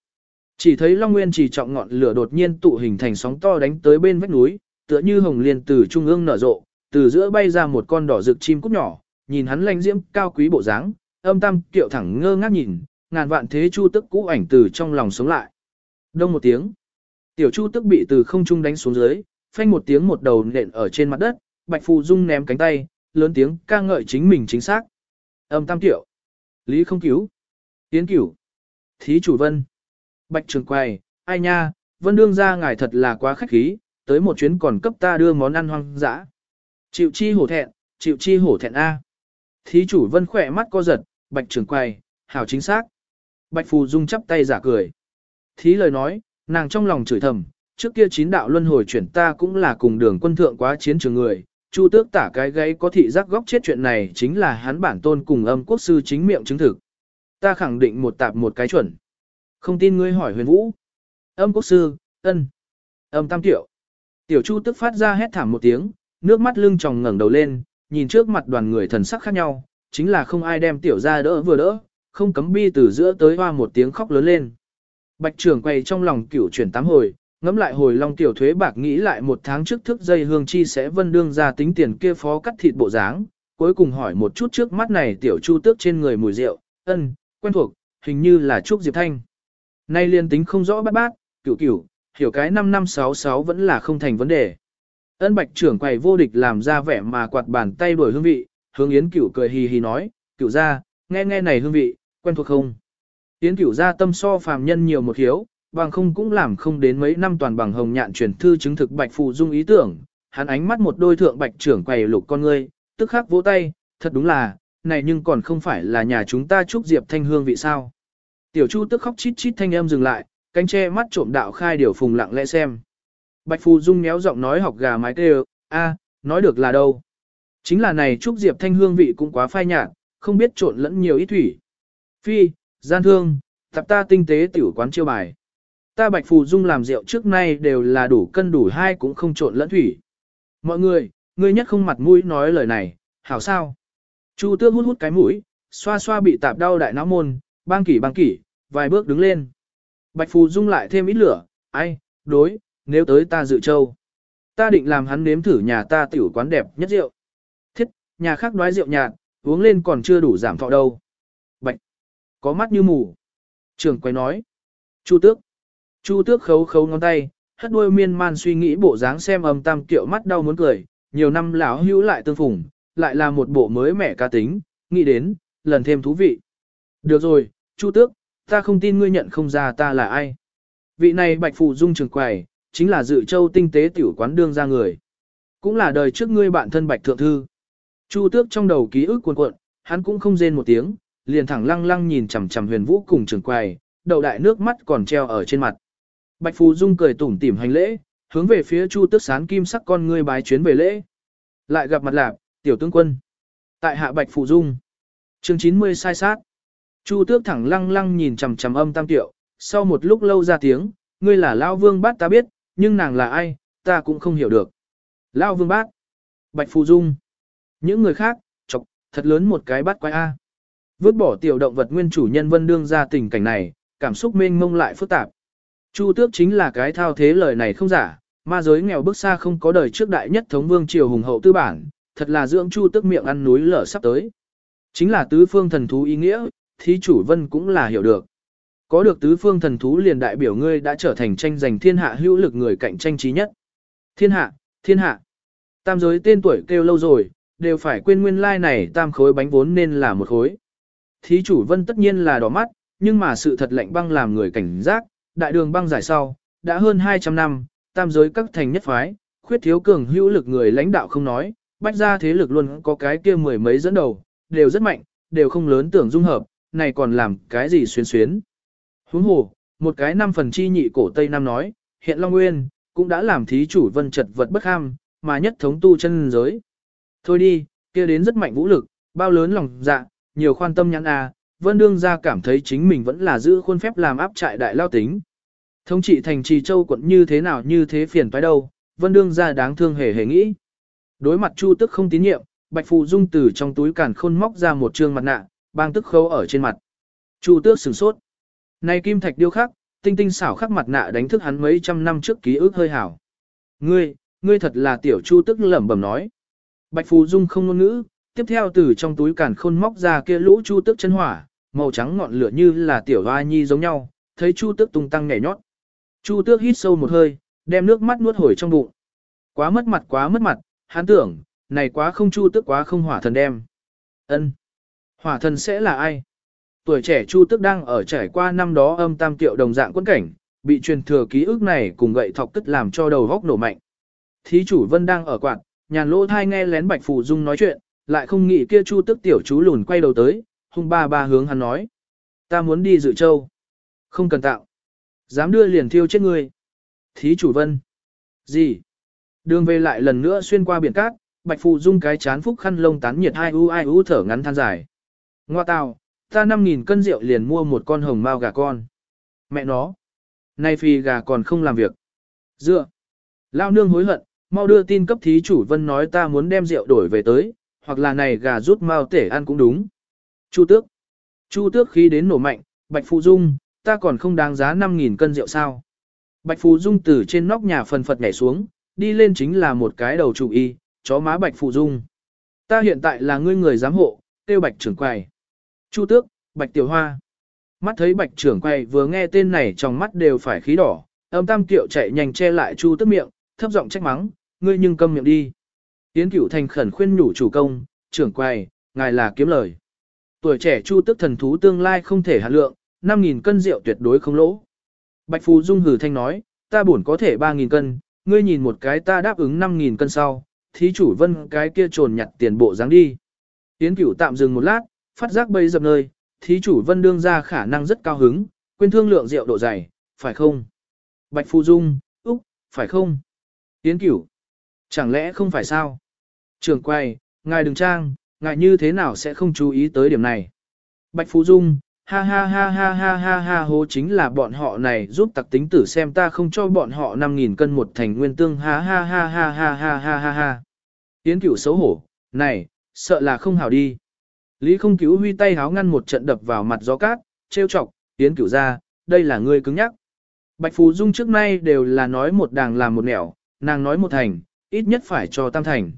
Chỉ thấy Long Nguyên chỉ trọng ngọn lửa đột nhiên tụ hình thành sóng to đánh tới bên vách núi, tựa như hồng liên từ trung ương nở rộ, từ giữa bay ra một con đỏ rực chim cút nhỏ, nhìn hắn lanh diễm cao quý bộ dáng, âm tam kiệu thẳng ngơ ngác nhìn, ngàn vạn thế chu tức cũ ảnh từ trong lòng sống lại. Đông một tiếng, tiểu chu tức bị từ không trung đánh xuống dưới, phanh một tiếng một đầu nện ở trên mặt đất, bạch phù dung ném cánh tay, lớn tiếng ca ngợi chính mình chính xác. Âm tam tiệu, lý không cứu, tiến cửu, thí chủ vân, bạch trường quầy, ai nha, vân đương ra ngài thật là quá khách khí, tới một chuyến còn cấp ta đưa món ăn hoang dã. Chịu chi hổ thẹn, chịu chi hổ thẹn A. Thí chủ vân khỏe mắt co giật, bạch trường quầy, hảo chính xác. Bạch phù dung chắp tay giả cười. Thí lời nói, nàng trong lòng chửi thầm, trước kia chín đạo luân hồi chuyển ta cũng là cùng đường quân thượng quá chiến trường người, Chu tước tả cái gáy có thị giác góc chết chuyện này chính là hắn bản tôn cùng âm quốc sư chính miệng chứng thực. Ta khẳng định một tạp một cái chuẩn. Không tin ngươi hỏi huyền vũ. Âm quốc sư, ân. Âm tam tiểu. Tiểu chu tức phát ra hét thảm một tiếng, nước mắt lưng tròng ngẩng đầu lên, nhìn trước mặt đoàn người thần sắc khác nhau, chính là không ai đem tiểu ra đỡ vừa đỡ, không cấm bi từ giữa tới hoa một tiếng khóc lớn lên. Bạch trưởng quay trong lòng cửu chuyển tám hồi, ngẫm lại hồi long tiểu thuế bạc nghĩ lại một tháng trước thức dây hương chi sẽ vân đương ra tính tiền kia phó cắt thịt bộ dáng, cuối cùng hỏi một chút trước mắt này tiểu chu tước trên người mùi rượu, ân, quen thuộc, hình như là Trúc Diệp Thanh. Nay liên tính không rõ bát bát, cửu cửu, hiểu cái 5566 vẫn là không thành vấn đề. Ân bạch trưởng quầy vô địch làm ra vẻ mà quạt bàn tay đuổi hương vị, hướng Yến Cửu cười hì hì nói, Cửu ra, nghe nghe này hương vị, quen thuộc không? Yến Cửu ra tâm so phàm nhân nhiều một hiếu, bằng không cũng làm không đến mấy năm toàn bằng hồng nhạn truyền thư chứng thực bạch phụ dung ý tưởng, hắn ánh mắt một đôi thượng bạch trưởng quầy lục con ngươi, tức khắc vỗ tay, thật đúng là, này nhưng còn không phải là nhà chúng ta chúc diệp thanh hương vị sao. Tiểu Chu tức khóc chít chít thanh âm dừng lại, cánh che mắt trộm đạo khai điều phùng lặng lẽ xem. Bạch Phù Dung méo giọng nói học gà mái kêu, a, nói được là đâu. Chính là này trúc diệp thanh hương vị cũng quá phai nhạt, không biết trộn lẫn nhiều ít thủy. Phi, gian thương, tập ta tinh tế tiểu quán chiêu bài. Ta Bạch Phù Dung làm rượu trước nay đều là đủ cân đủ hai cũng không trộn lẫn thủy. Mọi người, ngươi nhất không mặt mũi nói lời này, hảo sao? Chu tước hút hút cái mũi, xoa xoa bị tạp đau đại não môn, bang kỷ bang kỷ, vài bước đứng lên. Bạch Phù Dung lại thêm ít lửa, ai, đối, nếu tới ta dự châu. Ta định làm hắn nếm thử nhà ta tiểu quán đẹp nhất rượu. Thiết, nhà khác đoái rượu nhạt, uống lên còn chưa đủ giảm thọ đâu. Bạch, có mắt như mù. Trường quay nói. Chu tước. Chu tước khấu khấu ngón tay, hất đuôi miên man suy nghĩ bộ dáng xem âm tam kiệu mắt đau muốn cười, nhiều năm lão hữu lại tương phùng, lại là một bộ mới mẻ cá tính, nghĩ đến, lần thêm thú vị. Được rồi, Chu tước, ta không tin ngươi nhận không ra ta là ai. Vị này bạch phụ dung trường quầy, chính là dự châu tinh tế tiểu quán đương ra người. Cũng là đời trước ngươi bạn thân bạch thượng thư. Chu tước trong đầu ký ức cuồn cuộn, hắn cũng không rên một tiếng, liền thẳng lăng lăng nhìn chằm chằm huyền vũ cùng trường quầy, đầu đại nước mắt còn treo ở trên mặt. Bạch Phù Dung cười tủm tỉm hành lễ, hướng về phía Chu Tước Sán kim sắc con ngươi bái chuyến về lễ. Lại gặp mặt lạc, tiểu tướng quân. Tại hạ Bạch Phù Dung. Chương 90 sai sát. Chu Tước thẳng lăng lăng nhìn chằm chằm âm tam tiệu, sau một lúc lâu ra tiếng, ngươi là Lao Vương Bát ta biết, nhưng nàng là ai, ta cũng không hiểu được. Lao Vương Bát. Bạch Phù Dung. Những người khác, chọc, thật lớn một cái bát quái A. Vứt bỏ tiểu động vật nguyên chủ nhân vân đương ra tình cảnh này, cảm xúc mênh mông lại phức tạp. Chu tước chính là cái thao thế lời này không giả, ma giới nghèo bước xa không có đời trước đại nhất thống vương triều hùng hậu tư bản, thật là dưỡng chu tước miệng ăn núi lở sắp tới. Chính là tứ phương thần thú ý nghĩa, thí chủ vân cũng là hiểu được. Có được tứ phương thần thú liền đại biểu ngươi đã trở thành tranh giành thiên hạ hữu lực người cạnh tranh trí nhất. Thiên hạ, thiên hạ. Tam giới tên tuổi kêu lâu rồi, đều phải quên nguyên lai like này tam khối bánh vốn nên là một khối. Thí chủ vân tất nhiên là đỏ mắt, nhưng mà sự thật lạnh băng làm người cảnh giác, đại đường băng giải sau, đã hơn 200 năm, tam giới các thành nhất phái, khuyết thiếu cường hữu lực người lãnh đạo không nói, bách ra thế lực luôn có cái kia mười mấy dẫn đầu, đều rất mạnh, đều không lớn tưởng dung hợp, này còn làm cái gì xuyên xuyến. Huống hồ, một cái năm phần chi nhị cổ Tây Nam nói, hiện Long Nguyên, cũng đã làm thí chủ vân trật vật bất ham, mà nhất thống tu chân giới. Thôi đi, kia đến rất mạnh vũ lực, bao lớn lòng dạ, nhiều khoan tâm nhãn à, Vân Đương ra cảm thấy chính mình vẫn là giữ khuôn phép làm áp trại đại lao tính. Thống trị thành trì châu quận như thế nào như thế phiền phải đâu, Vân Đương ra đáng thương hề hề nghĩ. Đối mặt Chu tức không tín nhiệm, Bạch Phù Dung từ trong túi càn khôn móc ra một trương mặt nạ, bang tức khâu ở trên mặt. Chu tước sửng sốt. Này kim thạch điêu khắc, tinh tinh xảo khắc mặt nạ đánh thức hắn mấy trăm năm trước ký ức hơi hảo. Ngươi, ngươi thật là tiểu Chu tức lẩm bẩm nói. Bạch Phù Dung không ngôn ngữ, tiếp theo từ trong túi càn khôn móc ra kia lũ chu tước chân hỏa, màu trắng ngọn lửa như là tiểu hoa nhi giống nhau, thấy chu tước tung tăng nhảy nhót. Chu tước hít sâu một hơi, đem nước mắt nuốt hồi trong bụng. Quá mất mặt quá mất mặt, hắn tưởng, này quá không chu tước quá không hỏa thần đem. ân Hỏa thần sẽ là ai? Tuổi trẻ chu tước đang ở trải qua năm đó âm tam tiệu đồng dạng quân cảnh, bị truyền thừa ký ức này cùng gậy thọc tức làm cho đầu góc nổ mạnh. Thí chủ vân đang ở quạt, nhàn lỗ thai nghe lén bạch phù dung nói chuyện, lại không nghĩ kia chu tức tiểu chú lùn quay đầu tới, hung ba ba hướng hắn nói. Ta muốn đi dự châu. Không cần tạo. Dám đưa liền thiêu chết ngươi. Thí chủ vân. Gì? Đường về lại lần nữa xuyên qua biển cát, bạch phụ dung cái chán phúc khăn lông tán nhiệt hai u ai u thở ngắn than dài. Ngoa tào, ta 5.000 cân rượu liền mua một con hồng mao gà con. Mẹ nó. Nay phi gà còn không làm việc. Dựa. Lao nương hối hận, mau đưa tin cấp thí chủ vân nói ta muốn đem rượu đổi về tới, hoặc là này gà rút mao tể ăn cũng đúng. Chu tước. Chu tước khi đến nổ mạnh, Bạch Phụ Dung, ta còn không đáng giá 5.000 cân rượu sao. Bạch Phụ Dung từ trên nóc nhà phần phật nhảy xuống, đi lên chính là một cái đầu chủ y, chó má Bạch Phụ Dung. Ta hiện tại là ngươi người giám hộ, tiêu Bạch trưởng quầy. Chu tước, Bạch Tiểu Hoa. Mắt thấy Bạch trưởng quầy vừa nghe tên này trong mắt đều phải khí đỏ, âm tam tiệu chạy nhanh che lại Chu tước miệng, thấp giọng trách mắng, ngươi nhưng câm miệng đi. Yến Cửu thành khẩn khuyên nhủ chủ công, trưởng quầy, ngài là kiếm lời. Tuổi trẻ chu tức thần thú tương lai không thể hạ lượng, 5.000 cân rượu tuyệt đối không lỗ. Bạch Phù Dung hử thanh nói, ta buồn có thể 3.000 cân, ngươi nhìn một cái ta đáp ứng 5.000 cân sau, thí chủ vân cái kia trồn nhặt tiền bộ dáng đi. Yến Cửu tạm dừng một lát, phát giác bây dập nơi, thí chủ vân đương ra khả năng rất cao hứng, quên thương lượng rượu độ dày, phải không? Bạch Phù Dung, Úc, phải không? Yến Cửu, chẳng lẽ không phải sao? Trường quay, ngài đừng trang, ngài như thế nào sẽ không chú ý tới điểm này? Bạch Phú Dung, ha ha ha ha ha ha ha hố chính là bọn họ này giúp tặc tính tử xem ta không cho bọn họ 5.000 cân một thành nguyên tương ha ha ha ha ha ha ha ha ha. Yến cửu xấu hổ, này, sợ là không hảo đi. Lý không cứu huy tay háo ngăn một trận đập vào mặt gió cát, trêu chọc, Yến cửu ra, đây là ngươi cứng nhắc. Bạch Phú Dung trước nay đều là nói một đàng làm một nẻo, nàng nói một thành, ít nhất phải cho tam thành.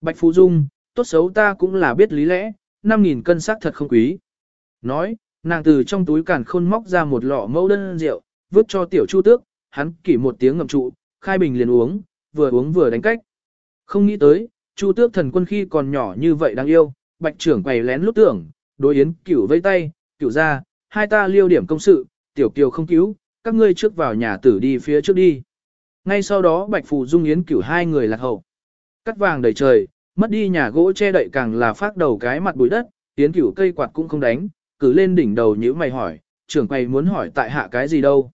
Bạch Phú Dung, tốt xấu ta cũng là biết lý lẽ, 5.000 cân xác thật không quý. Nói, nàng từ trong túi càn khôn móc ra một lọ mẫu đơn rượu, vứt cho tiểu chu tước, hắn kỷ một tiếng ngậm trụ, khai bình liền uống, vừa uống vừa đánh cách. Không nghĩ tới, chu tước thần quân khi còn nhỏ như vậy đáng yêu, bạch trưởng quầy lén lút tưởng, đối yến cửu vây tay, cửu ra, hai ta liêu điểm công sự, tiểu kiều không cứu, các ngươi trước vào nhà tử đi phía trước đi. Ngay sau đó bạch phù dung yến cửu hai người lạc hậu. Cắt vàng đầy trời, mất đi nhà gỗ che đậy càng là phát đầu cái mặt bụi đất, tiến cửu cây quạt cũng không đánh, cứ lên đỉnh đầu nhữ mày hỏi, trưởng quầy muốn hỏi tại hạ cái gì đâu.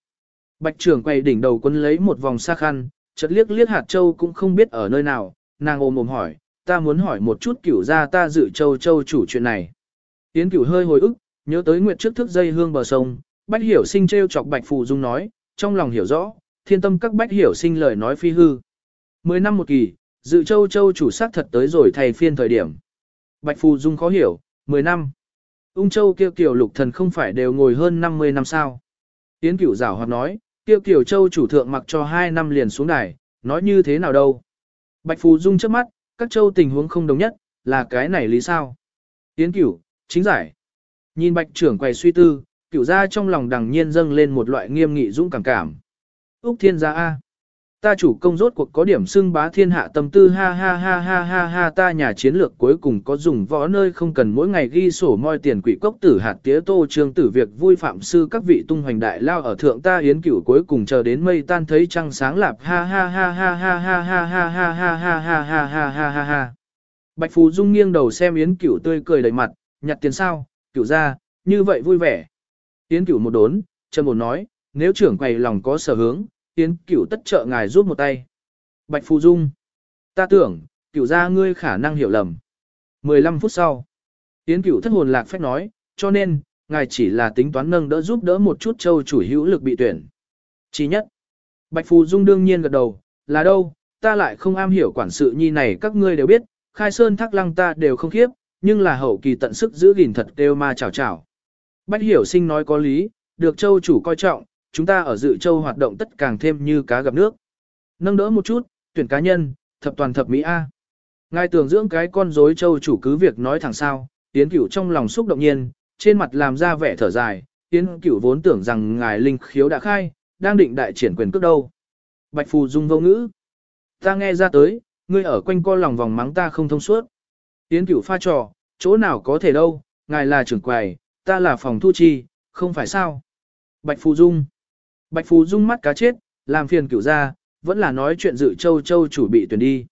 Bạch trưởng quầy đỉnh đầu quân lấy một vòng xa khăn, chợt liếc liếc hạt châu cũng không biết ở nơi nào, nàng ôm ôm hỏi, ta muốn hỏi một chút cửu ra ta dự châu châu chủ chuyện này. Tiến cửu hơi hồi ức, nhớ tới nguyệt trước thức dây hương bờ sông, bách hiểu sinh treo chọc bạch phù dung nói, trong lòng hiểu rõ, thiên tâm các bách hiểu sinh lời nói phi hư. Mười năm một kỳ, dự châu châu chủ sắc thật tới rồi thầy phiên thời điểm. Bạch phù dung khó hiểu, mười năm. Ung châu kêu kiểu lục thần không phải đều ngồi hơn 50 năm sao. Tiến cửu giảo hoạt nói, kêu kiểu châu chủ thượng mặc cho hai năm liền xuống đài, nói như thế nào đâu. Bạch phù dung trước mắt, các châu tình huống không đồng nhất, là cái này lý sao. Tiến cửu, chính giải. Nhìn bạch trưởng quầy suy tư, cửu ra trong lòng đằng nhiên dâng lên một loại nghiêm nghị dũng cảm cảm. Úc thiên gia A. Ta chủ công rốt cuộc có điểm xưng bá thiên hạ tâm tư ha ha ha ha ha ha ta nhà chiến lược cuối cùng có dùng võ nơi không cần mỗi ngày ghi sổ moi tiền quỷ cốc tử hạt tía tô trương tử việc vui phạm sư các vị tung hoành đại lao ở thượng ta yến cửu cuối cùng chờ đến mây tan thấy trăng sáng lạp ha ha ha ha ha ha ha ha ha ha ha ha ha ha ha ha ha Bạch phù Dung nghiêng đầu xem yến cửu tươi cười đầy mặt, nhặt tiền sao, cửu ra, như vậy vui vẻ. Yến cửu một đốn, trầm một nói, nếu trưởng quầy lòng có sở hướng, Yến cửu tất trợ ngài giúp một tay. Bạch Phù Dung. Ta tưởng, cửu ra ngươi khả năng hiểu lầm. 15 phút sau. Yến cửu thất hồn lạc phách nói, cho nên, ngài chỉ là tính toán nâng đỡ giúp đỡ một chút châu chủ hữu lực bị tuyển. Chỉ nhất. Bạch Phù Dung đương nhiên gật đầu, là đâu, ta lại không am hiểu quản sự nhi này các ngươi đều biết, khai sơn thác lăng ta đều không khiếp, nhưng là hậu kỳ tận sức giữ gìn thật đều ma chào chào. Bách hiểu sinh nói có lý, được châu chủ coi trọng, chúng ta ở dự châu hoạt động tất càng thêm như cá gặp nước. Nâng đỡ một chút, tuyển cá nhân, thập toàn thập Mỹ A. Ngài tưởng dưỡng cái con rối châu chủ cứ việc nói thẳng sao, Yến Cửu trong lòng xúc động nhiên, trên mặt làm ra vẻ thở dài, Yến Cửu vốn tưởng rằng ngài linh khiếu đã khai, đang định đại triển quyền cước đâu. Bạch Phù dung vô ngữ. Ta nghe ra tới, ngươi ở quanh co lòng vòng mắng ta không thông suốt. Yến Cửu pha trò, chỗ nào có thể đâu, ngài là trưởng quầy, ta là phòng thu chi, không phải sao. Bạch Phù dung. Bạch Phù rung mắt cá chết, làm phiền cửu ra, vẫn là nói chuyện dự châu châu chủ bị tuyển đi.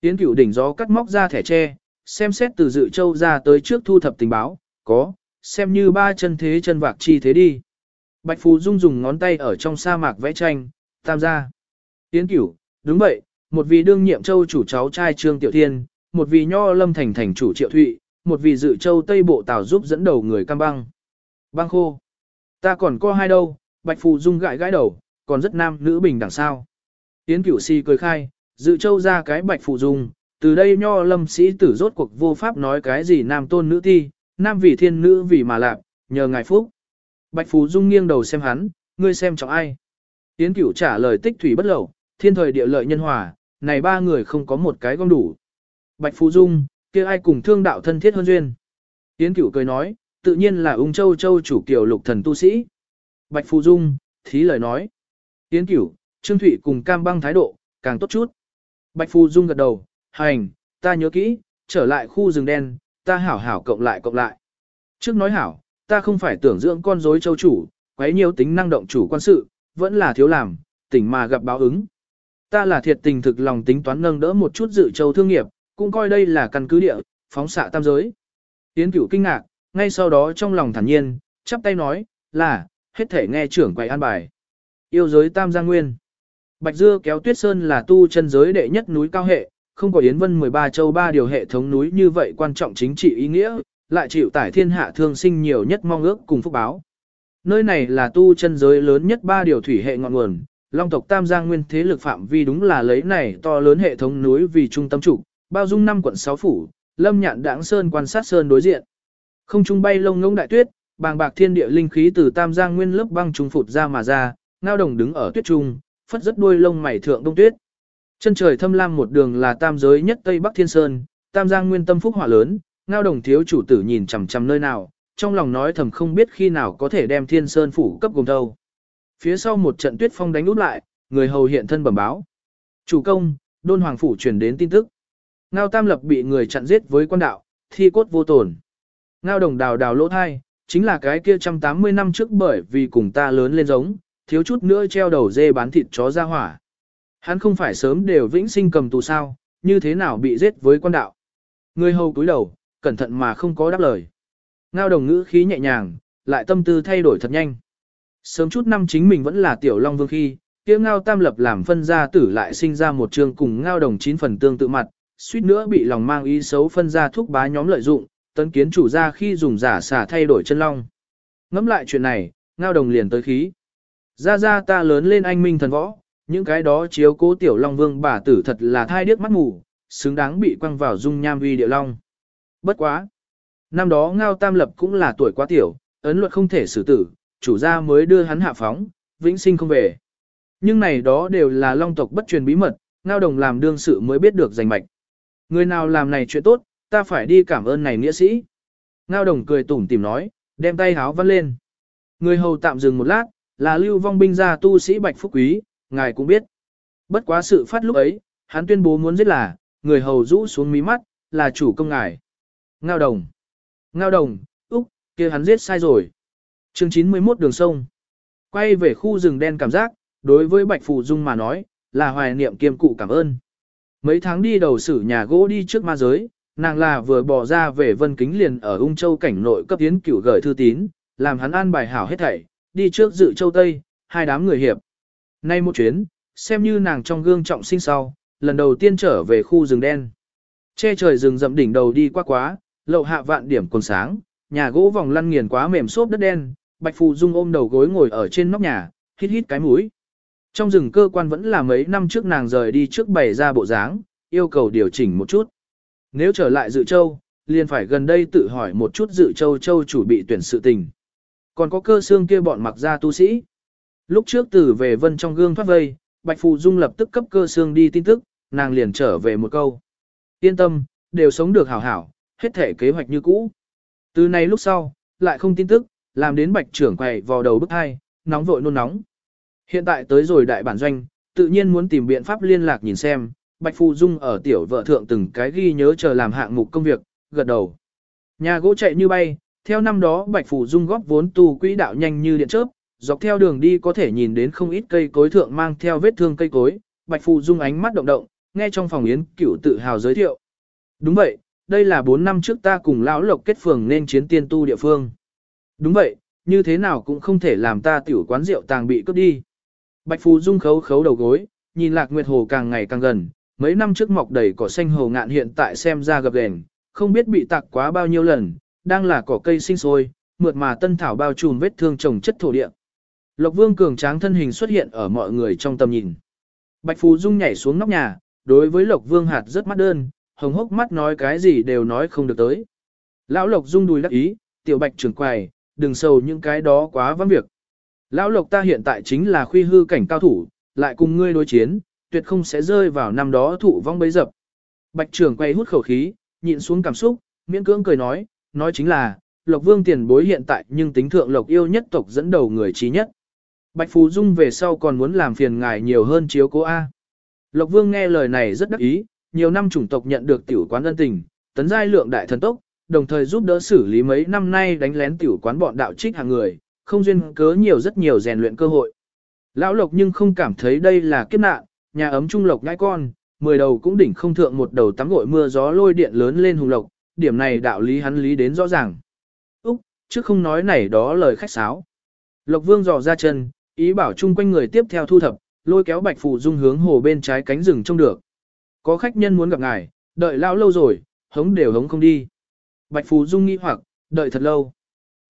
Tiến cửu đỉnh gió cắt móc ra thẻ tre, xem xét từ dự châu ra tới trước thu thập tình báo, có, xem như ba chân thế chân vạc chi thế đi. Bạch Phù Dung dùng ngón tay ở trong sa mạc vẽ tranh, tam gia. Tiến cửu, đúng vậy, một vị đương nhiệm châu chủ cháu trai Trương Tiểu Thiên, một vị nho lâm thành thành chủ Triệu Thụy, một vị dự châu Tây Bộ Tào giúp dẫn đầu người cam băng. Băng khô. Ta còn có hai đâu, Bạch Phù Dung gãi gãi đầu, còn rất nam nữ bình đẳng sao. Yến Cửu Si cười khai, dự châu ra cái Bạch Phù Dung, từ đây nho lâm sĩ tử rốt cuộc vô pháp nói cái gì nam tôn nữ thi, nam vì thiên nữ vì mà lạc, nhờ ngài phúc. Bạch Phù Dung nghiêng đầu xem hắn, ngươi xem trọng ai. Yến Cửu trả lời tích thủy bất lậu, thiên thời địa lợi nhân hòa, này ba người không có một cái gom đủ. Bạch Phù Dung, kia ai cùng thương đạo thân thiết hơn duyên. Yến Cửu cười nói, tự nhiên là ung châu châu chủ kiểu lục thần tu sĩ. Bạch Phù Dung, thí lời nói. Yến Cửu, Trương Thụy cùng Cam Băng thái độ, càng tốt chút. Bạch Phù Dung gật đầu, hành, ta nhớ kỹ, trở lại khu rừng đen, ta hảo hảo cộng lại cộng lại. Trước nói hảo, ta không phải tưởng dưỡng con rối châu chủ, quấy nhiều tính năng động chủ quan sự, vẫn là thiếu làm, tỉnh mà gặp báo ứng. Ta là thiệt tình thực lòng tính toán nâng đỡ một chút dự châu thương nghiệp, cũng coi đây là căn cứ địa, phóng xạ tam giới. Tiến cửu kinh ngạc, ngay sau đó trong lòng thản nhiên, chắp tay nói, là, hết thể nghe trưởng quầy an bài. Yêu giới tam gia nguyên. Bạch Dưa kéo Tuyết Sơn là tu chân giới đệ nhất núi cao hệ, không có Yến Vân 13 châu ba điều hệ thống núi như vậy quan trọng chính trị ý nghĩa, lại chịu tải thiên hạ thương sinh nhiều nhất mong ước cùng phúc báo. Nơi này là tu chân giới lớn nhất ba điều thủy hệ ngọn nguồn, Long tộc Tam Giang nguyên thế lực phạm vi đúng là lấy này to lớn hệ thống núi vì trung tâm trụ, bao dung năm quận 6 phủ, Lâm Nhạn Đãng Sơn quan sát sơn đối diện. Không trung bay lông ngỗng đại tuyết, bàng bạc thiên địa linh khí từ Tam Giang nguyên lớp băng trung phụt ra mà ra, ngao đồng đứng ở tuyết trung, phất rất đuôi lông mày thượng đông tuyết. Chân trời thâm lam một đường là tam giới nhất tây bắc thiên sơn, Tam Giang nguyên tâm phúc hỏa lớn, ngao đồng thiếu chủ tử nhìn chằm chằm nơi nào, trong lòng nói thầm không biết khi nào có thể đem thiên sơn phủ cấp gồm đâu. Phía sau một trận tuyết phong đánh út lại, người hầu hiện thân bẩm báo. Chủ công, đôn hoàng phủ truyền đến tin tức. Ngao Tam Lập bị người chặn giết với quan đạo, thi cốt vô tổn. Ngao đồng đào đào lỗ thai, chính là cái kia trăm tám mươi năm trước bởi vì cùng ta lớn lên giống, thiếu chút nữa treo đầu dê bán thịt chó ra hỏa. Hắn không phải sớm đều vĩnh sinh cầm tù sao, như thế nào bị giết với quan đạo. Người hầu cúi đầu, cẩn thận mà không có đáp lời. Ngao đồng ngữ khí nhẹ nhàng, lại tâm tư thay đổi thật nhanh. Sớm chút năm chính mình vẫn là tiểu long vương khi, kia ngao tam lập làm phân gia tử lại sinh ra một trường cùng ngao đồng chín phần tương tự mặt, suýt nữa bị lòng mang ý xấu phân gia thúc bá nhóm lợi dụng, tấn kiến chủ gia khi dùng giả xả thay đổi chân long. ngẫm lại chuyện này, ngao đồng liền tới khí. Ra ra ta lớn lên anh minh thần võ, những cái đó chiếu cố tiểu long vương bà tử thật là thai điếc mắt mù, xứng đáng bị quăng vào dung nham vi địa long. Bất quá. Năm đó ngao tam lập cũng là tuổi quá tiểu, ấn luật không thể xử tử, chủ gia mới đưa hắn hạ phóng, vĩnh sinh không về. Nhưng này đó đều là long tộc bất truyền bí mật, ngao đồng làm đương sự mới biết được giành mạch. Người nào làm này chuyện tốt, ta phải đi cảm ơn này nghĩa sĩ. Ngao đồng cười tủm tìm nói, đem tay háo văn lên. Người hầu tạm dừng một lát, là lưu vong binh gia tu sĩ Bạch Phúc Quý, ngài cũng biết. Bất quá sự phát lúc ấy, hắn tuyên bố muốn giết là, người hầu rũ xuống mí mắt, là chủ công ngài. Ngao đồng. Ngao đồng, úc, kia hắn giết sai rồi. chương 91 đường sông. Quay về khu rừng đen cảm giác, đối với Bạch Phù Dung mà nói, là hoài niệm kiêm cụ cảm ơn. Mấy tháng đi đầu sử nhà gỗ đi trước ma giới, nàng là vừa bỏ ra về vân kính liền ở ung châu cảnh nội cấp tiến cửu gửi thư tín, làm hắn an bài hảo hết thảy, đi trước dự châu Tây, hai đám người hiệp. Nay một chuyến, xem như nàng trong gương trọng sinh sau, lần đầu tiên trở về khu rừng đen. Che trời rừng rậm đỉnh đầu đi qua quá, lậu hạ vạn điểm còn sáng, nhà gỗ vòng lăn nghiền quá mềm xốp đất đen, Bạch Phù Dung ôm đầu gối ngồi ở trên nóc nhà, hít hít cái mũi. Trong rừng cơ quan vẫn là mấy năm trước nàng rời đi trước bày ra bộ dáng, yêu cầu điều chỉnh một chút. Nếu trở lại dự châu, liền phải gần đây tự hỏi một chút dự châu châu chủ bị tuyển sự tình. Còn có cơ xương kia bọn mặc ra tu sĩ. Lúc trước từ về vân trong gương thoát vây, Bạch Phù Dung lập tức cấp cơ xương đi tin tức, nàng liền trở về một câu. Yên tâm, đều sống được hảo hảo, hết thể kế hoạch như cũ. Từ nay lúc sau, lại không tin tức, làm đến bạch trưởng quầy vào đầu bức hai, nóng vội nôn nóng. Hiện tại tới rồi đại bản doanh, tự nhiên muốn tìm biện pháp liên lạc nhìn xem, Bạch Phù Dung ở tiểu vợ thượng từng cái ghi nhớ chờ làm hạng mục công việc, gật đầu. Nhà gỗ chạy như bay, theo năm đó Bạch Phù Dung góp vốn tu quỹ đạo nhanh như điện chớp, dọc theo đường đi có thể nhìn đến không ít cây cối thượng mang theo vết thương cây cối, Bạch Phù Dung ánh mắt động động, nghe trong phòng yến cửu tự hào giới thiệu. Đúng vậy, đây là 4 năm trước ta cùng lão lộc kết phường nên chiến tiên tu địa phương. Đúng vậy, như thế nào cũng không thể làm ta tiểu quán rượu tàng bị cướp đi. Bạch Phù Dung khấu khấu đầu gối, nhìn Lạc Nguyệt Hồ càng ngày càng gần, mấy năm trước mọc đầy cỏ xanh hồ ngạn hiện tại xem ra gập ghềnh, không biết bị tạc quá bao nhiêu lần, đang là cỏ cây sinh sôi, mượt mà tân thảo bao trùm vết thương trồng chất thổ địa. Lộc Vương cường tráng thân hình xuất hiện ở mọi người trong tầm nhìn. Bạch Phù Dung nhảy xuống nóc nhà, đối với Lộc Vương hạt rất mắt đơn, hồng hốc mắt nói cái gì đều nói không được tới. Lão Lộc Dung đùi đắc ý, tiểu Bạch trưởng quầy, đừng sầu những cái đó quá vắng việc. Lão Lộc ta hiện tại chính là khuy hư cảnh cao thủ, lại cùng ngươi đối chiến, tuyệt không sẽ rơi vào năm đó thụ vong bấy dập. Bạch trưởng quay hút khẩu khí, nhịn xuống cảm xúc, miễn cưỡng cười nói, nói chính là, Lộc Vương tiền bối hiện tại nhưng tính thượng Lộc yêu nhất tộc dẫn đầu người trí nhất. Bạch Phú Dung về sau còn muốn làm phiền ngài nhiều hơn chiếu cố A. Lộc Vương nghe lời này rất đắc ý, nhiều năm chủng tộc nhận được tiểu quán ân tình, tấn giai lượng đại thần tốc, đồng thời giúp đỡ xử lý mấy năm nay đánh lén tiểu quán bọn đạo trích hàng người, không duyên cớ nhiều rất nhiều rèn luyện cơ hội. Lão Lộc nhưng không cảm thấy đây là kiếp nạn, nhà ấm trung lộc ngãi con, mười đầu cũng đỉnh không thượng một đầu tắm gội mưa gió lôi điện lớn lên hùng lộc, điểm này đạo lý hắn lý đến rõ ràng. Úc, chứ không nói này đó lời khách sáo. Lộc Vương dò ra chân, ý bảo chung quanh người tiếp theo thu thập, lôi kéo Bạch Phù Dung hướng hồ bên trái cánh rừng trông được. Có khách nhân muốn gặp ngài, đợi lao lâu rồi, hống đều hống không đi. Bạch Phù Dung nghi hoặc, đợi thật lâu.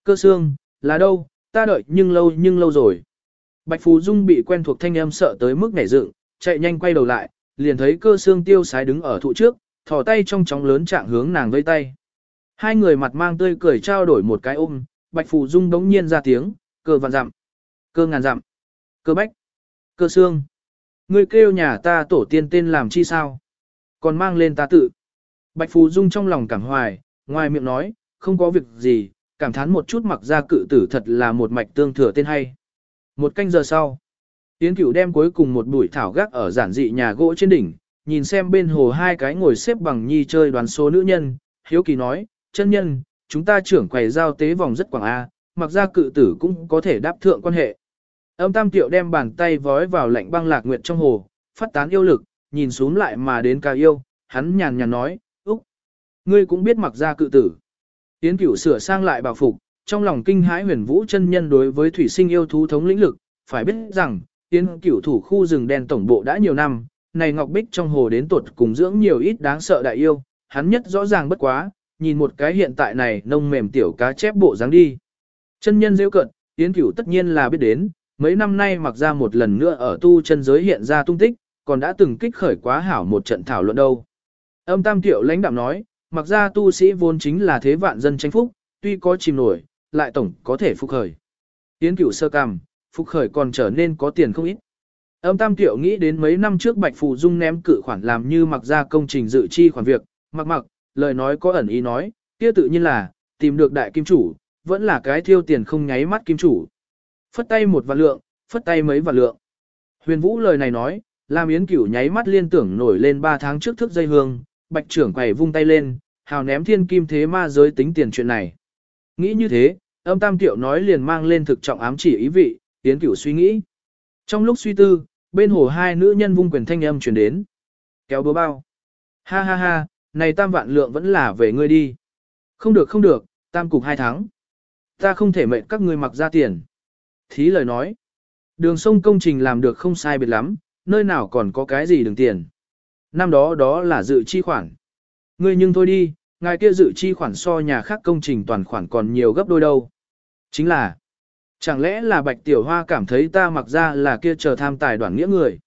Cơ xương, là đâu, ta đợi nhưng lâu nhưng lâu rồi. Bạch Phù Dung bị quen thuộc thanh âm sợ tới mức nhảy dựng, chạy nhanh quay đầu lại, liền thấy cơ xương tiêu sái đứng ở thụ trước, thò tay trong chóng lớn trạng hướng nàng vây tay. Hai người mặt mang tươi cười trao đổi một cái ôm, Bạch Phù Dung đống nhiên ra tiếng, cơ vạn dặm, cơ ngàn dặm, cơ bách, cơ xương. người kêu nhà ta tổ tiên tên làm chi sao? Còn mang lên ta tự. Bạch Phù Dung trong lòng cảm hoài, ngoài miệng nói, không có việc gì, cảm thán một chút mặc ra cự tử thật là một mạch tương thừa tên hay. Một canh giờ sau, Yến Cửu đem cuối cùng một bụi thảo gác ở giản dị nhà gỗ trên đỉnh, nhìn xem bên hồ hai cái ngồi xếp bằng nhi chơi đoàn số nữ nhân, hiếu kỳ nói, chân nhân, chúng ta trưởng quầy giao tế vòng rất quảng A, mặc ra cự tử cũng có thể đáp thượng quan hệ. Âm tam tiệu đem bàn tay vói vào lạnh băng lạc nguyệt trong hồ, phát tán yêu lực, nhìn xuống lại mà đến ca yêu, hắn nhàn nhàn nói, Úc, ngươi cũng biết mặc ra cự tử. Yến Cửu sửa sang lại bảo phục, trong lòng kinh hãi huyền vũ chân nhân đối với thủy sinh yêu thú thống lĩnh lực, phải biết rằng, Yến Cửu thủ khu rừng đen tổng bộ đã nhiều năm, này Ngọc Bích trong hồ đến tuột cùng dưỡng nhiều ít đáng sợ đại yêu, hắn nhất rõ ràng bất quá, nhìn một cái hiện tại này nông mềm tiểu cá chép bộ dáng đi. Chân nhân rêu cận, Yến Cửu tất nhiên là biết đến, mấy năm nay mặc ra một lần nữa ở tu chân giới hiện ra tung tích, còn đã từng kích khởi quá hảo một trận thảo luận đâu. Âm tam tiểu lãnh đạm nói, mặc ra tu sĩ vốn chính là thế vạn dân tranh phúc, tuy có chìm nổi, lại tổng có thể phục khởi. Tiến cửu sơ cằm, phục khởi còn trở nên có tiền không ít. Âm tam tiểu nghĩ đến mấy năm trước Bạch Phù Dung ném cự khoản làm như mặc ra công trình dự chi khoản việc, mặc mặc, lời nói có ẩn ý nói, kia tự nhiên là, tìm được đại kim chủ, vẫn là cái thiêu tiền không nháy mắt kim chủ. Phất tay một vạn lượng, phất tay mấy vạn lượng. Huyền Vũ lời này nói, làm Yến Cửu nháy mắt liên tưởng nổi lên 3 tháng trước thức dây hương, Bạch trưởng quầy vung tay lên, hào ném thiên kim thế ma giới tính tiền chuyện này. Nghĩ như thế, âm tam tiểu nói liền mang lên thực trọng ám chỉ ý vị, Yến Cửu suy nghĩ. Trong lúc suy tư, bên hồ hai nữ nhân vung quyền thanh âm truyền đến. Kéo búa bao. Ha ha ha, này tam vạn lượng vẫn là về ngươi đi. Không được không được, tam cục hai tháng. Ta không thể mệnh các ngươi mặc ra tiền. Thí lời nói. Đường sông công trình làm được không sai biệt lắm, nơi nào còn có cái gì đường tiền. Năm đó đó là dự chi khoản. Ngươi nhưng thôi đi, ngài kia dự chi khoản so nhà khác công trình toàn khoản còn nhiều gấp đôi đâu. Chính là, chẳng lẽ là Bạch Tiểu Hoa cảm thấy ta mặc ra là kia chờ tham tài đoản nghĩa người.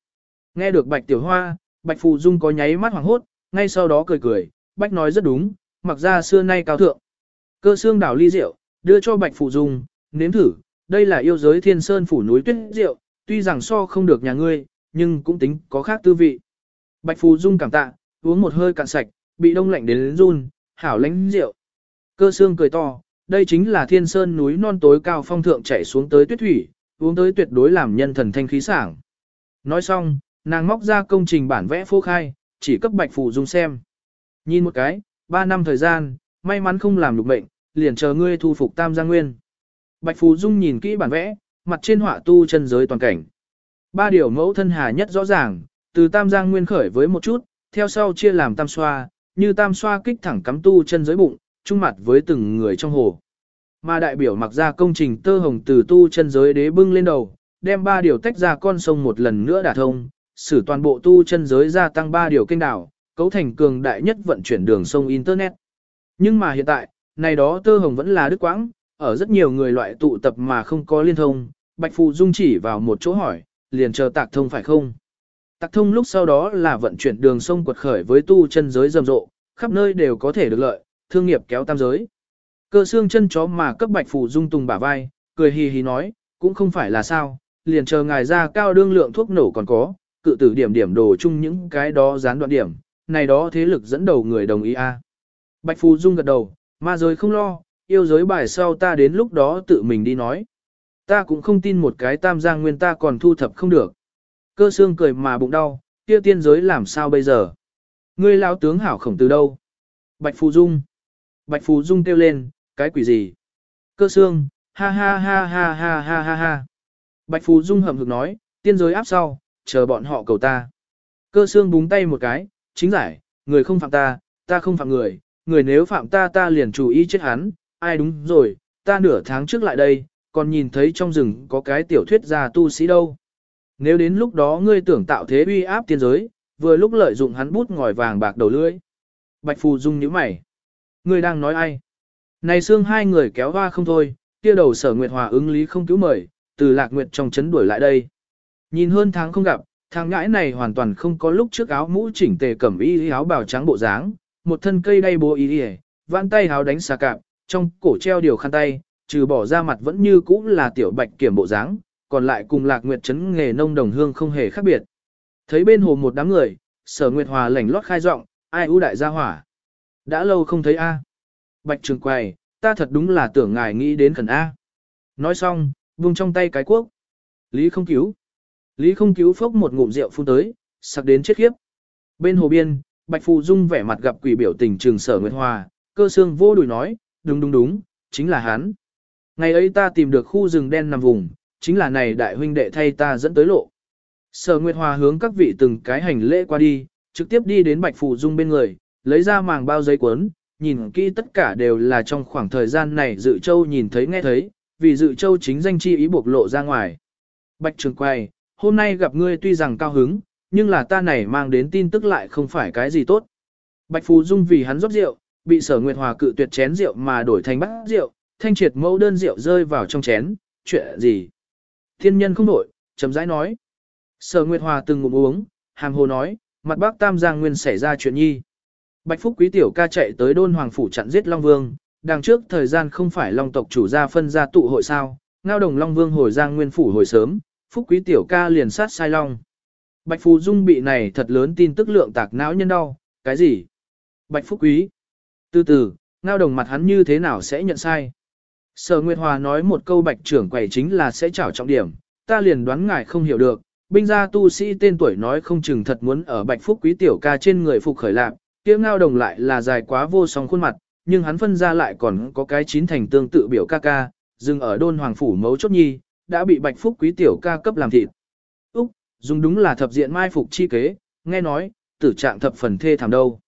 Nghe được Bạch Tiểu Hoa, Bạch Phù Dung có nháy mắt hoàng hốt, ngay sau đó cười cười, Bạch nói rất đúng, mặc ra xưa nay cao thượng. Cơ xương đảo ly rượu, đưa cho Bạch Phù Dung, nếm thử, đây là yêu giới thiên sơn phủ núi tuyết rượu, tuy rằng so không được nhà ngươi, nhưng cũng tính có khác tư vị. Bạch Phù Dung cảm tạ, uống một hơi cạn sạch, bị đông lạnh đến run, hảo lánh rượu. Cơ xương cười to, đây chính là thiên sơn núi non tối cao phong thượng chảy xuống tới tuyết thủy, uống tới tuyệt đối làm nhân thần thanh khí sảng. Nói xong, nàng móc ra công trình bản vẽ phô khai, chỉ cấp Bạch Phù Dung xem. Nhìn một cái, ba năm thời gian, may mắn không làm được bệnh, liền chờ ngươi thu phục Tam Giang Nguyên. Bạch Phù Dung nhìn kỹ bản vẽ, mặt trên họa tu chân giới toàn cảnh. Ba điều mẫu thân hà nhất rõ ràng, từ Tam Giang Nguyên khởi với một chút, theo sau chia làm tam xoa, như tam xoa kích thẳng cắm tu chân giới bụng, trung mặt với từng người trong hồ. Mà đại biểu mặc ra công trình tơ hồng từ tu chân giới đế bưng lên đầu, đem ba điều tách ra con sông một lần nữa đả thông, sử toàn bộ tu chân giới gia tăng ba điều kênh đảo, cấu thành cường đại nhất vận chuyển đường sông Internet. Nhưng mà hiện tại, này đó tơ hồng vẫn là đứt quãng, ở rất nhiều người loại tụ tập mà không có liên thông, Bạch phụ Dung chỉ vào một chỗ hỏi, liền chờ tạc thông phải không? Tạc thông lúc sau đó là vận chuyển đường sông quật khởi với tu chân giới rầm rộ, khắp nơi đều có thể được lợi, thương nghiệp kéo tam giới. Cơ xương chân chó mà cấp Bạch phủ Dung tùng bả vai, cười hì hì nói, cũng không phải là sao, liền chờ ngài ra cao đương lượng thuốc nổ còn có, cự tử điểm điểm đồ chung những cái đó gián đoạn điểm, này đó thế lực dẫn đầu người đồng ý a. Bạch phủ Dung gật đầu, ma giới không lo, yêu giới bài sau ta đến lúc đó tự mình đi nói. Ta cũng không tin một cái tam giang nguyên ta còn thu thập không được. Cơ xương cười mà bụng đau, kia tiên giới làm sao bây giờ? Ngươi lão tướng hảo khổng từ đâu? Bạch Phù Dung. Bạch Phù Dung kêu lên, cái quỷ gì? Cơ xương, ha ha ha ha ha ha ha ha. Bạch Phù Dung hậm hực nói, tiên giới áp sau, chờ bọn họ cầu ta. Cơ xương búng tay một cái, chính giải, người không phạm ta, ta không phạm người, người nếu phạm ta ta liền chủ ý chết hắn, ai đúng rồi, ta nửa tháng trước lại đây, còn nhìn thấy trong rừng có cái tiểu thuyết gia tu sĩ đâu. Nếu đến lúc đó ngươi tưởng tạo thế uy áp tiên giới, vừa lúc lợi dụng hắn bút ngòi vàng bạc đầu lưỡi. Bạch Phù Dung nhíu mày. Ngươi đang nói ai? Này xương hai người kéo hoa không thôi, kia đầu sở Nguyệt Hòa ứng lý không cứu mời, từ lạc nguyệt trong chấn đuổi lại đây. Nhìn hơn tháng không gặp, thằng ngãi này hoàn toàn không có lúc trước áo mũ chỉnh tề cẩm y áo bào trắng bộ dáng, một thân cây đay bố y y, vãn tay áo đánh xà cạp, trong cổ treo điều khăn tay, trừ bỏ ra mặt vẫn như cũ là tiểu bạch kiểm bộ dáng, còn lại cùng lạc nguyệt chấn nghề nông đồng hương không hề khác biệt. Thấy bên hồ một đám người, sở nguyệt hòa lảnh lót khai giọng, ai ưu đại gia hỏa. Đã lâu không thấy a. Bạch trường quầy, ta thật đúng là tưởng ngài nghĩ đến khẩn a. Nói xong, vung trong tay cái cuốc. Lý không cứu. Lý không cứu phốc một ngụm rượu phun tới, sặc đến chết khiếp. Bên hồ biên, Bạch Phù Dung vẻ mặt gặp quỷ biểu tình trường sở Nguyệt Hòa, cơ xương vô đùi nói, đúng đúng đúng, chính là hắn. Ngày ấy ta tìm được khu rừng đen nằm vùng, chính là này đại huynh đệ thay ta dẫn tới lộ. Sở Nguyệt Hòa hướng các vị từng cái hành lễ qua đi, trực tiếp đi đến Bạch Phù Dung bên người, lấy ra màng bao giấy cuốn, nhìn kỹ tất cả đều là trong khoảng thời gian này Dự Châu nhìn thấy nghe thấy, vì Dự Châu chính danh chi ý buộc lộ ra ngoài. Bạch Trường Quay, hôm nay gặp ngươi tuy rằng cao hứng, nhưng là ta này mang đến tin tức lại không phải cái gì tốt. Bạch phú Dung vì hắn rót rượu, bị Sở Nguyệt Hòa cự tuyệt chén rượu mà đổi thành bát rượu, thanh triệt mẫu đơn rượu rơi vào trong chén, chuyện gì? Thiên nhân không đổi, chấm rãi nói. Sở Nguyệt Hòa từng ngụm uống, hàm hồ nói, mặt bác Tam Giang Nguyên xảy ra chuyện nhi. Bạch Phúc Quý Tiểu ca chạy tới đôn hoàng phủ chặn giết Long Vương, đằng trước thời gian không phải Long tộc chủ gia phân ra tụ hội sao, ngao đồng Long Vương hồi Giang Nguyên phủ hồi sớm, Phúc Quý Tiểu ca liền sát sai Long. Bạch Phù Dung bị này thật lớn tin tức lượng tạc não nhân đau, cái gì? Bạch Phúc Quý. Từ từ, ngao đồng mặt hắn như thế nào sẽ nhận sai? Sở Nguyệt Hòa nói một câu bạch trưởng quầy chính là sẽ trảo trọng điểm, ta liền đoán ngài không hiểu được, binh gia tu sĩ tên tuổi nói không chừng thật muốn ở bạch phúc quý tiểu ca trên người phục khởi lạc, kia ngao đồng lại là dài quá vô song khuôn mặt, nhưng hắn phân ra lại còn có cái chín thành tương tự biểu ca ca, dừng ở đôn hoàng phủ mấu chốt nhi, đã bị bạch phúc quý tiểu ca cấp làm thịt. Úc, dùng đúng là thập diện mai phục chi kế, nghe nói, tử trạng thập phần thê thảm đâu.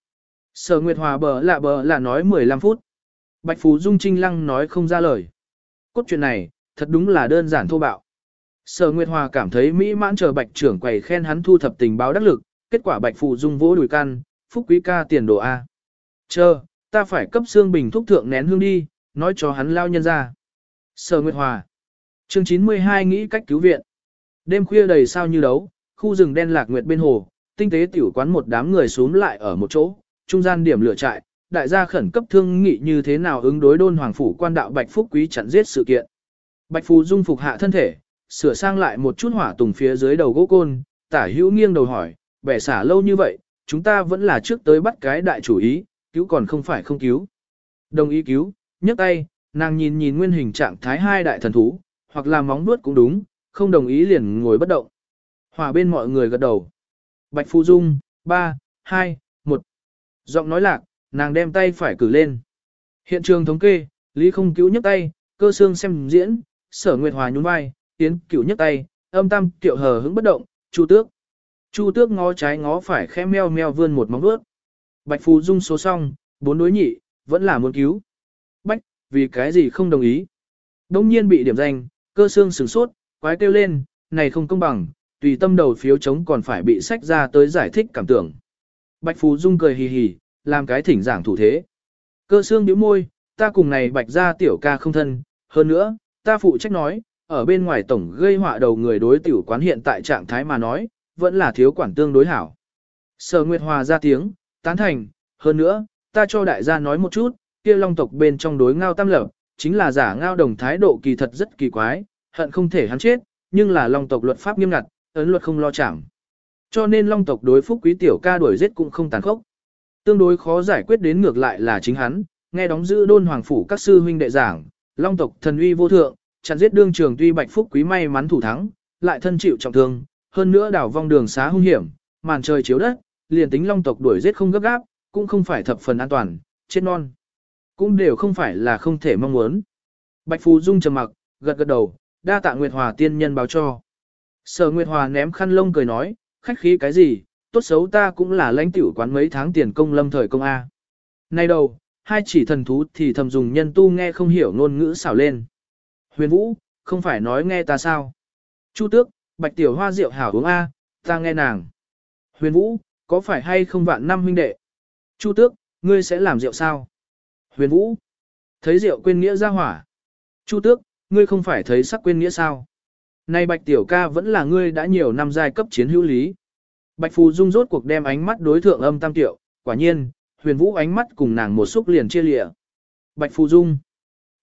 Sở Nguyệt Hòa bờ lạ bờ là nói 15 phút. Bạch Phú Dung Trinh Lăng nói không ra lời. Cốt chuyện này, thật đúng là đơn giản thô bạo. Sở Nguyệt Hòa cảm thấy mỹ mãn chờ Bạch trưởng quầy khen hắn thu thập tình báo đắc lực, kết quả Bạch Phú Dung vỗ đùi căn, phúc quý ca tiền đồ A. Chờ, ta phải cấp xương bình thuốc thượng nén hương đi, nói cho hắn lao nhân ra. Sở Nguyệt Hòa. Chương 92 nghĩ cách cứu viện. Đêm khuya đầy sao như đấu, khu rừng đen lạc nguyệt bên hồ, tinh tế tiểu quán một đám người xuống lại ở một chỗ, trung gian điểm lửa trại, đại gia khẩn cấp thương nghị như thế nào ứng đối đôn hoàng phủ quan đạo Bạch Phúc Quý chặn giết sự kiện. Bạch Phù Dung phục hạ thân thể, sửa sang lại một chút hỏa tùng phía dưới đầu gỗ côn, tả hữu nghiêng đầu hỏi, bẻ xả lâu như vậy, chúng ta vẫn là trước tới bắt cái đại chủ ý, cứu còn không phải không cứu. Đồng ý cứu, nhấc tay, nàng nhìn nhìn nguyên hình trạng thái hai đại thần thú, hoặc là móng nuốt cũng đúng, không đồng ý liền ngồi bất động. Hòa bên mọi người gật đầu. Bạch Phu Dung, 3, 2, 1. Giọng nói lạc, nàng đem tay phải cử lên. Hiện trường thống kê, Lý không cứu nhấc tay, cơ xương xem diễn, sở nguyệt hòa nhún vai, tiến cửu nhấc tay, âm tam kiệu hờ hững bất động, chu tước. Chu tước ngó trái ngó phải khẽ meo meo vươn một móng vuốt. Bạch Phù dung số xong, bốn đối nhị, vẫn là muốn cứu. Bách, vì cái gì không đồng ý. Đông nhiên bị điểm danh, cơ xương sửng sốt, quái kêu lên, này không công bằng, tùy tâm đầu phiếu chống còn phải bị sách ra tới giải thích cảm tưởng. Bạch Phù dung cười hì hì, làm cái thỉnh giảng thủ thế. Cơ xương bĩu môi, ta cùng này bạch ra tiểu ca không thân, hơn nữa, ta phụ trách nói, ở bên ngoài tổng gây họa đầu người đối tiểu quán hiện tại trạng thái mà nói, vẫn là thiếu quản tương đối hảo. Sở Nguyệt Hòa ra tiếng, tán thành, hơn nữa, ta cho đại gia nói một chút, kia long tộc bên trong đối ngao tam lập, chính là giả ngao đồng thái độ kỳ thật rất kỳ quái, hận không thể hắn chết, nhưng là long tộc luật pháp nghiêm ngặt, ấn luật không lo chẳng. Cho nên long tộc đối phúc quý tiểu ca đuổi giết cũng không tàn khốc. Tương đối khó giải quyết đến ngược lại là chính hắn, nghe đóng giữ đôn hoàng phủ các sư huynh đệ giảng, long tộc thần uy vô thượng, chặn giết đương trường tuy bạch phúc quý may mắn thủ thắng, lại thân chịu trọng thương, hơn nữa đảo vong đường xá hung hiểm, màn trời chiếu đất, liền tính long tộc đuổi giết không gấp gáp, cũng không phải thập phần an toàn, chết non. Cũng đều không phải là không thể mong muốn. Bạch Phù Dung trầm mặc, gật gật đầu, đa tạ Nguyệt Hòa tiên nhân báo cho. Sở Nguyệt Hòa ném khăn lông cười nói, khách khí cái gì, tốt xấu ta cũng là lãnh tiểu quán mấy tháng tiền công lâm thời công A. Nay đầu, hai chỉ thần thú thì thầm dùng nhân tu nghe không hiểu ngôn ngữ xảo lên. Huyền Vũ, không phải nói nghe ta sao? Chu tước, bạch tiểu hoa rượu hảo uống A, ta nghe nàng. Huyền Vũ, có phải hay không vạn năm huynh đệ? Chu tước, ngươi sẽ làm rượu sao? Huyền Vũ, thấy rượu quên nghĩa ra hỏa. Chu tước, ngươi không phải thấy sắc quên nghĩa sao? Nay bạch tiểu ca vẫn là ngươi đã nhiều năm giai cấp chiến hữu lý. Bạch Phù Dung rốt cuộc đem ánh mắt đối thượng âm tam tiểu, quả nhiên, huyền vũ ánh mắt cùng nàng một xúc liền chia lịa. Bạch Phù Dung.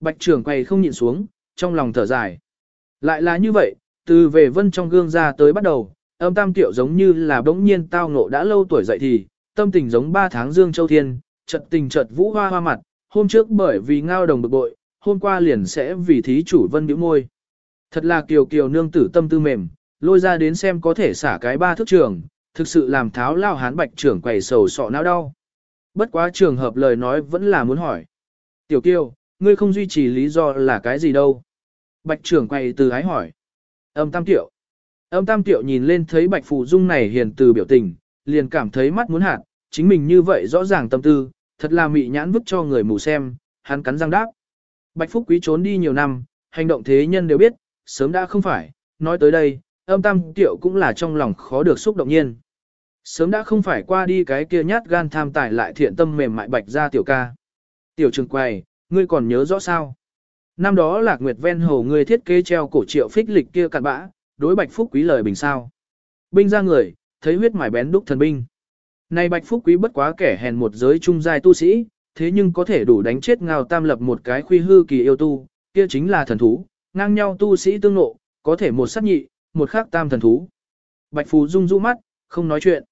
Bạch trưởng quay không nhịn xuống, trong lòng thở dài. Lại là như vậy, từ về vân trong gương ra tới bắt đầu, âm tam tiểu giống như là bỗng nhiên tao ngộ đã lâu tuổi dậy thì, tâm tình giống ba tháng dương châu thiên, chợt tình chợt vũ hoa hoa mặt, hôm trước bởi vì ngao đồng bực bội, hôm qua liền sẽ vì thí chủ vân biểu môi. Thật là kiều kiều nương tử tâm tư mềm, lôi ra đến xem có thể xả cái ba thước trường, thực sự làm tháo lao hán bạch trưởng quầy sầu sọ não đau. Bất quá trường hợp lời nói vẫn là muốn hỏi. Tiểu kiều, ngươi không duy trì lý do là cái gì đâu? Bạch trưởng quầy từ ái hỏi. Âm tam tiểu. Âm tam tiểu nhìn lên thấy bạch phù dung này hiền từ biểu tình, liền cảm thấy mắt muốn hạt, chính mình như vậy rõ ràng tâm tư, thật là mị nhãn vứt cho người mù xem, hắn cắn răng đáp. Bạch phúc quý trốn đi nhiều năm, hành động thế nhân đều biết, sớm đã không phải, nói tới đây, âm tam tiểu cũng là trong lòng khó được xúc động nhiên. Sớm đã không phải qua đi cái kia nhát gan tham tài lại thiện tâm mềm mại bạch ra tiểu ca. Tiểu trường quầy, ngươi còn nhớ rõ sao? Năm đó lạc nguyệt ven hồ người thiết kế treo cổ triệu phích lịch kia cặn bã, đối bạch phúc quý lời bình sao. Binh ra người, thấy huyết mải bén đúc thần binh. Này bạch phúc quý bất quá kẻ hèn một giới trung giai tu sĩ, thế nhưng có thể đủ đánh chết ngao tam lập một cái khuy hư kỳ yêu tu, kia chính là thần thú, ngang nhau tu sĩ tương nộ, có thể một sát nhị, một khác tam thần thú. Bạch Phù rung rũ mắt, không nói chuyện.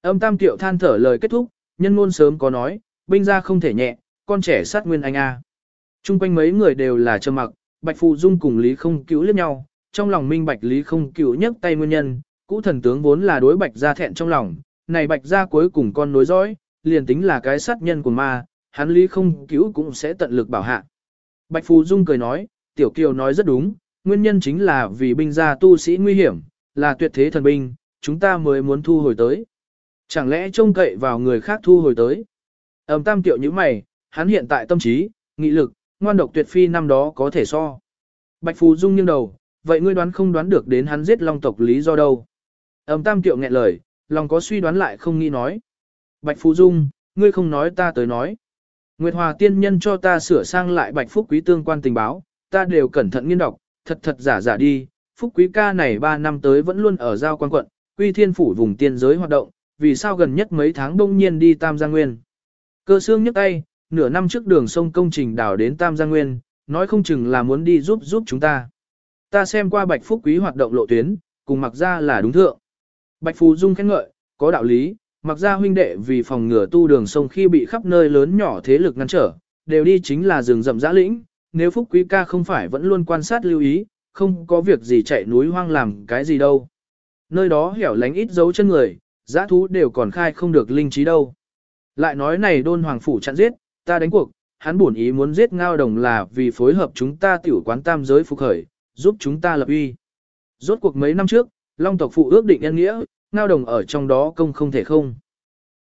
Âm tam Tiểu than thở lời kết thúc, nhân ngôn sớm có nói, binh ra không thể nhẹ, con trẻ sát nguyên anh a. Trung quanh mấy người đều là trầm mặc, Bạch Phù Dung cùng Lý không cứu liếc nhau, trong lòng minh Bạch Lý không cứu nhấc tay nguyên nhân, cũ thần tướng vốn là đối Bạch gia thẹn trong lòng, này Bạch gia cuối cùng con nối dõi, liền tính là cái sát nhân của ma, hắn Lý không cứu cũng sẽ tận lực bảo hạ. Bạch Phù Dung cười nói, Tiểu Kiều nói rất đúng, nguyên nhân chính là vì binh gia tu sĩ nguy hiểm, là tuyệt thế thần binh, chúng ta mới muốn thu hồi tới. Chẳng lẽ trông cậy vào người khác thu hồi tới? Ẩm tam tiểu như mày, hắn hiện tại tâm trí, nghị lực, ngoan độc tuyệt phi năm đó có thể so. Bạch Phù Dung nghiêng đầu, vậy ngươi đoán không đoán được đến hắn giết long tộc lý do đâu? Ẩm tam Kiệu nghẹn lời, lòng có suy đoán lại không nghĩ nói. Bạch Phù Dung, ngươi không nói ta tới nói. Nguyệt Hòa tiên nhân cho ta sửa sang lại Bạch Phúc Quý tương quan tình báo, ta đều cẩn thận nghiên đọc, thật thật giả giả đi, Phúc Quý ca này 3 năm tới vẫn luôn ở giao quan quận, quy thiên phủ vùng tiên giới hoạt động, vì sao gần nhất mấy tháng đông nhiên đi Tam Giang Nguyên. Cơ xương nhấc tay, nửa năm trước đường sông công trình đảo đến Tam Giang Nguyên, nói không chừng là muốn đi giúp giúp chúng ta. Ta xem qua Bạch Phúc Quý hoạt động lộ tuyến, cùng mặc ra là đúng thượng. Bạch Phù Dung khen ngợi, có đạo lý, mặc ra huynh đệ vì phòng ngừa tu đường sông khi bị khắp nơi lớn nhỏ thế lực ngăn trở, đều đi chính là rừng rậm giã lĩnh, nếu Phúc Quý ca không phải vẫn luôn quan sát lưu ý, không có việc gì chạy núi hoang làm cái gì đâu. Nơi đó hẻo lánh ít dấu chân người, giã thú đều còn khai không được linh trí đâu. Lại nói này đôn hoàng phủ chặn giết, ta đánh cuộc, hắn bổn ý muốn giết ngao đồng là vì phối hợp chúng ta tiểu quán tam giới phục khởi, giúp chúng ta lập uy. Rốt cuộc mấy năm trước, Long tộc phụ ước định nhân nghĩa, ngao đồng ở trong đó công không thể không.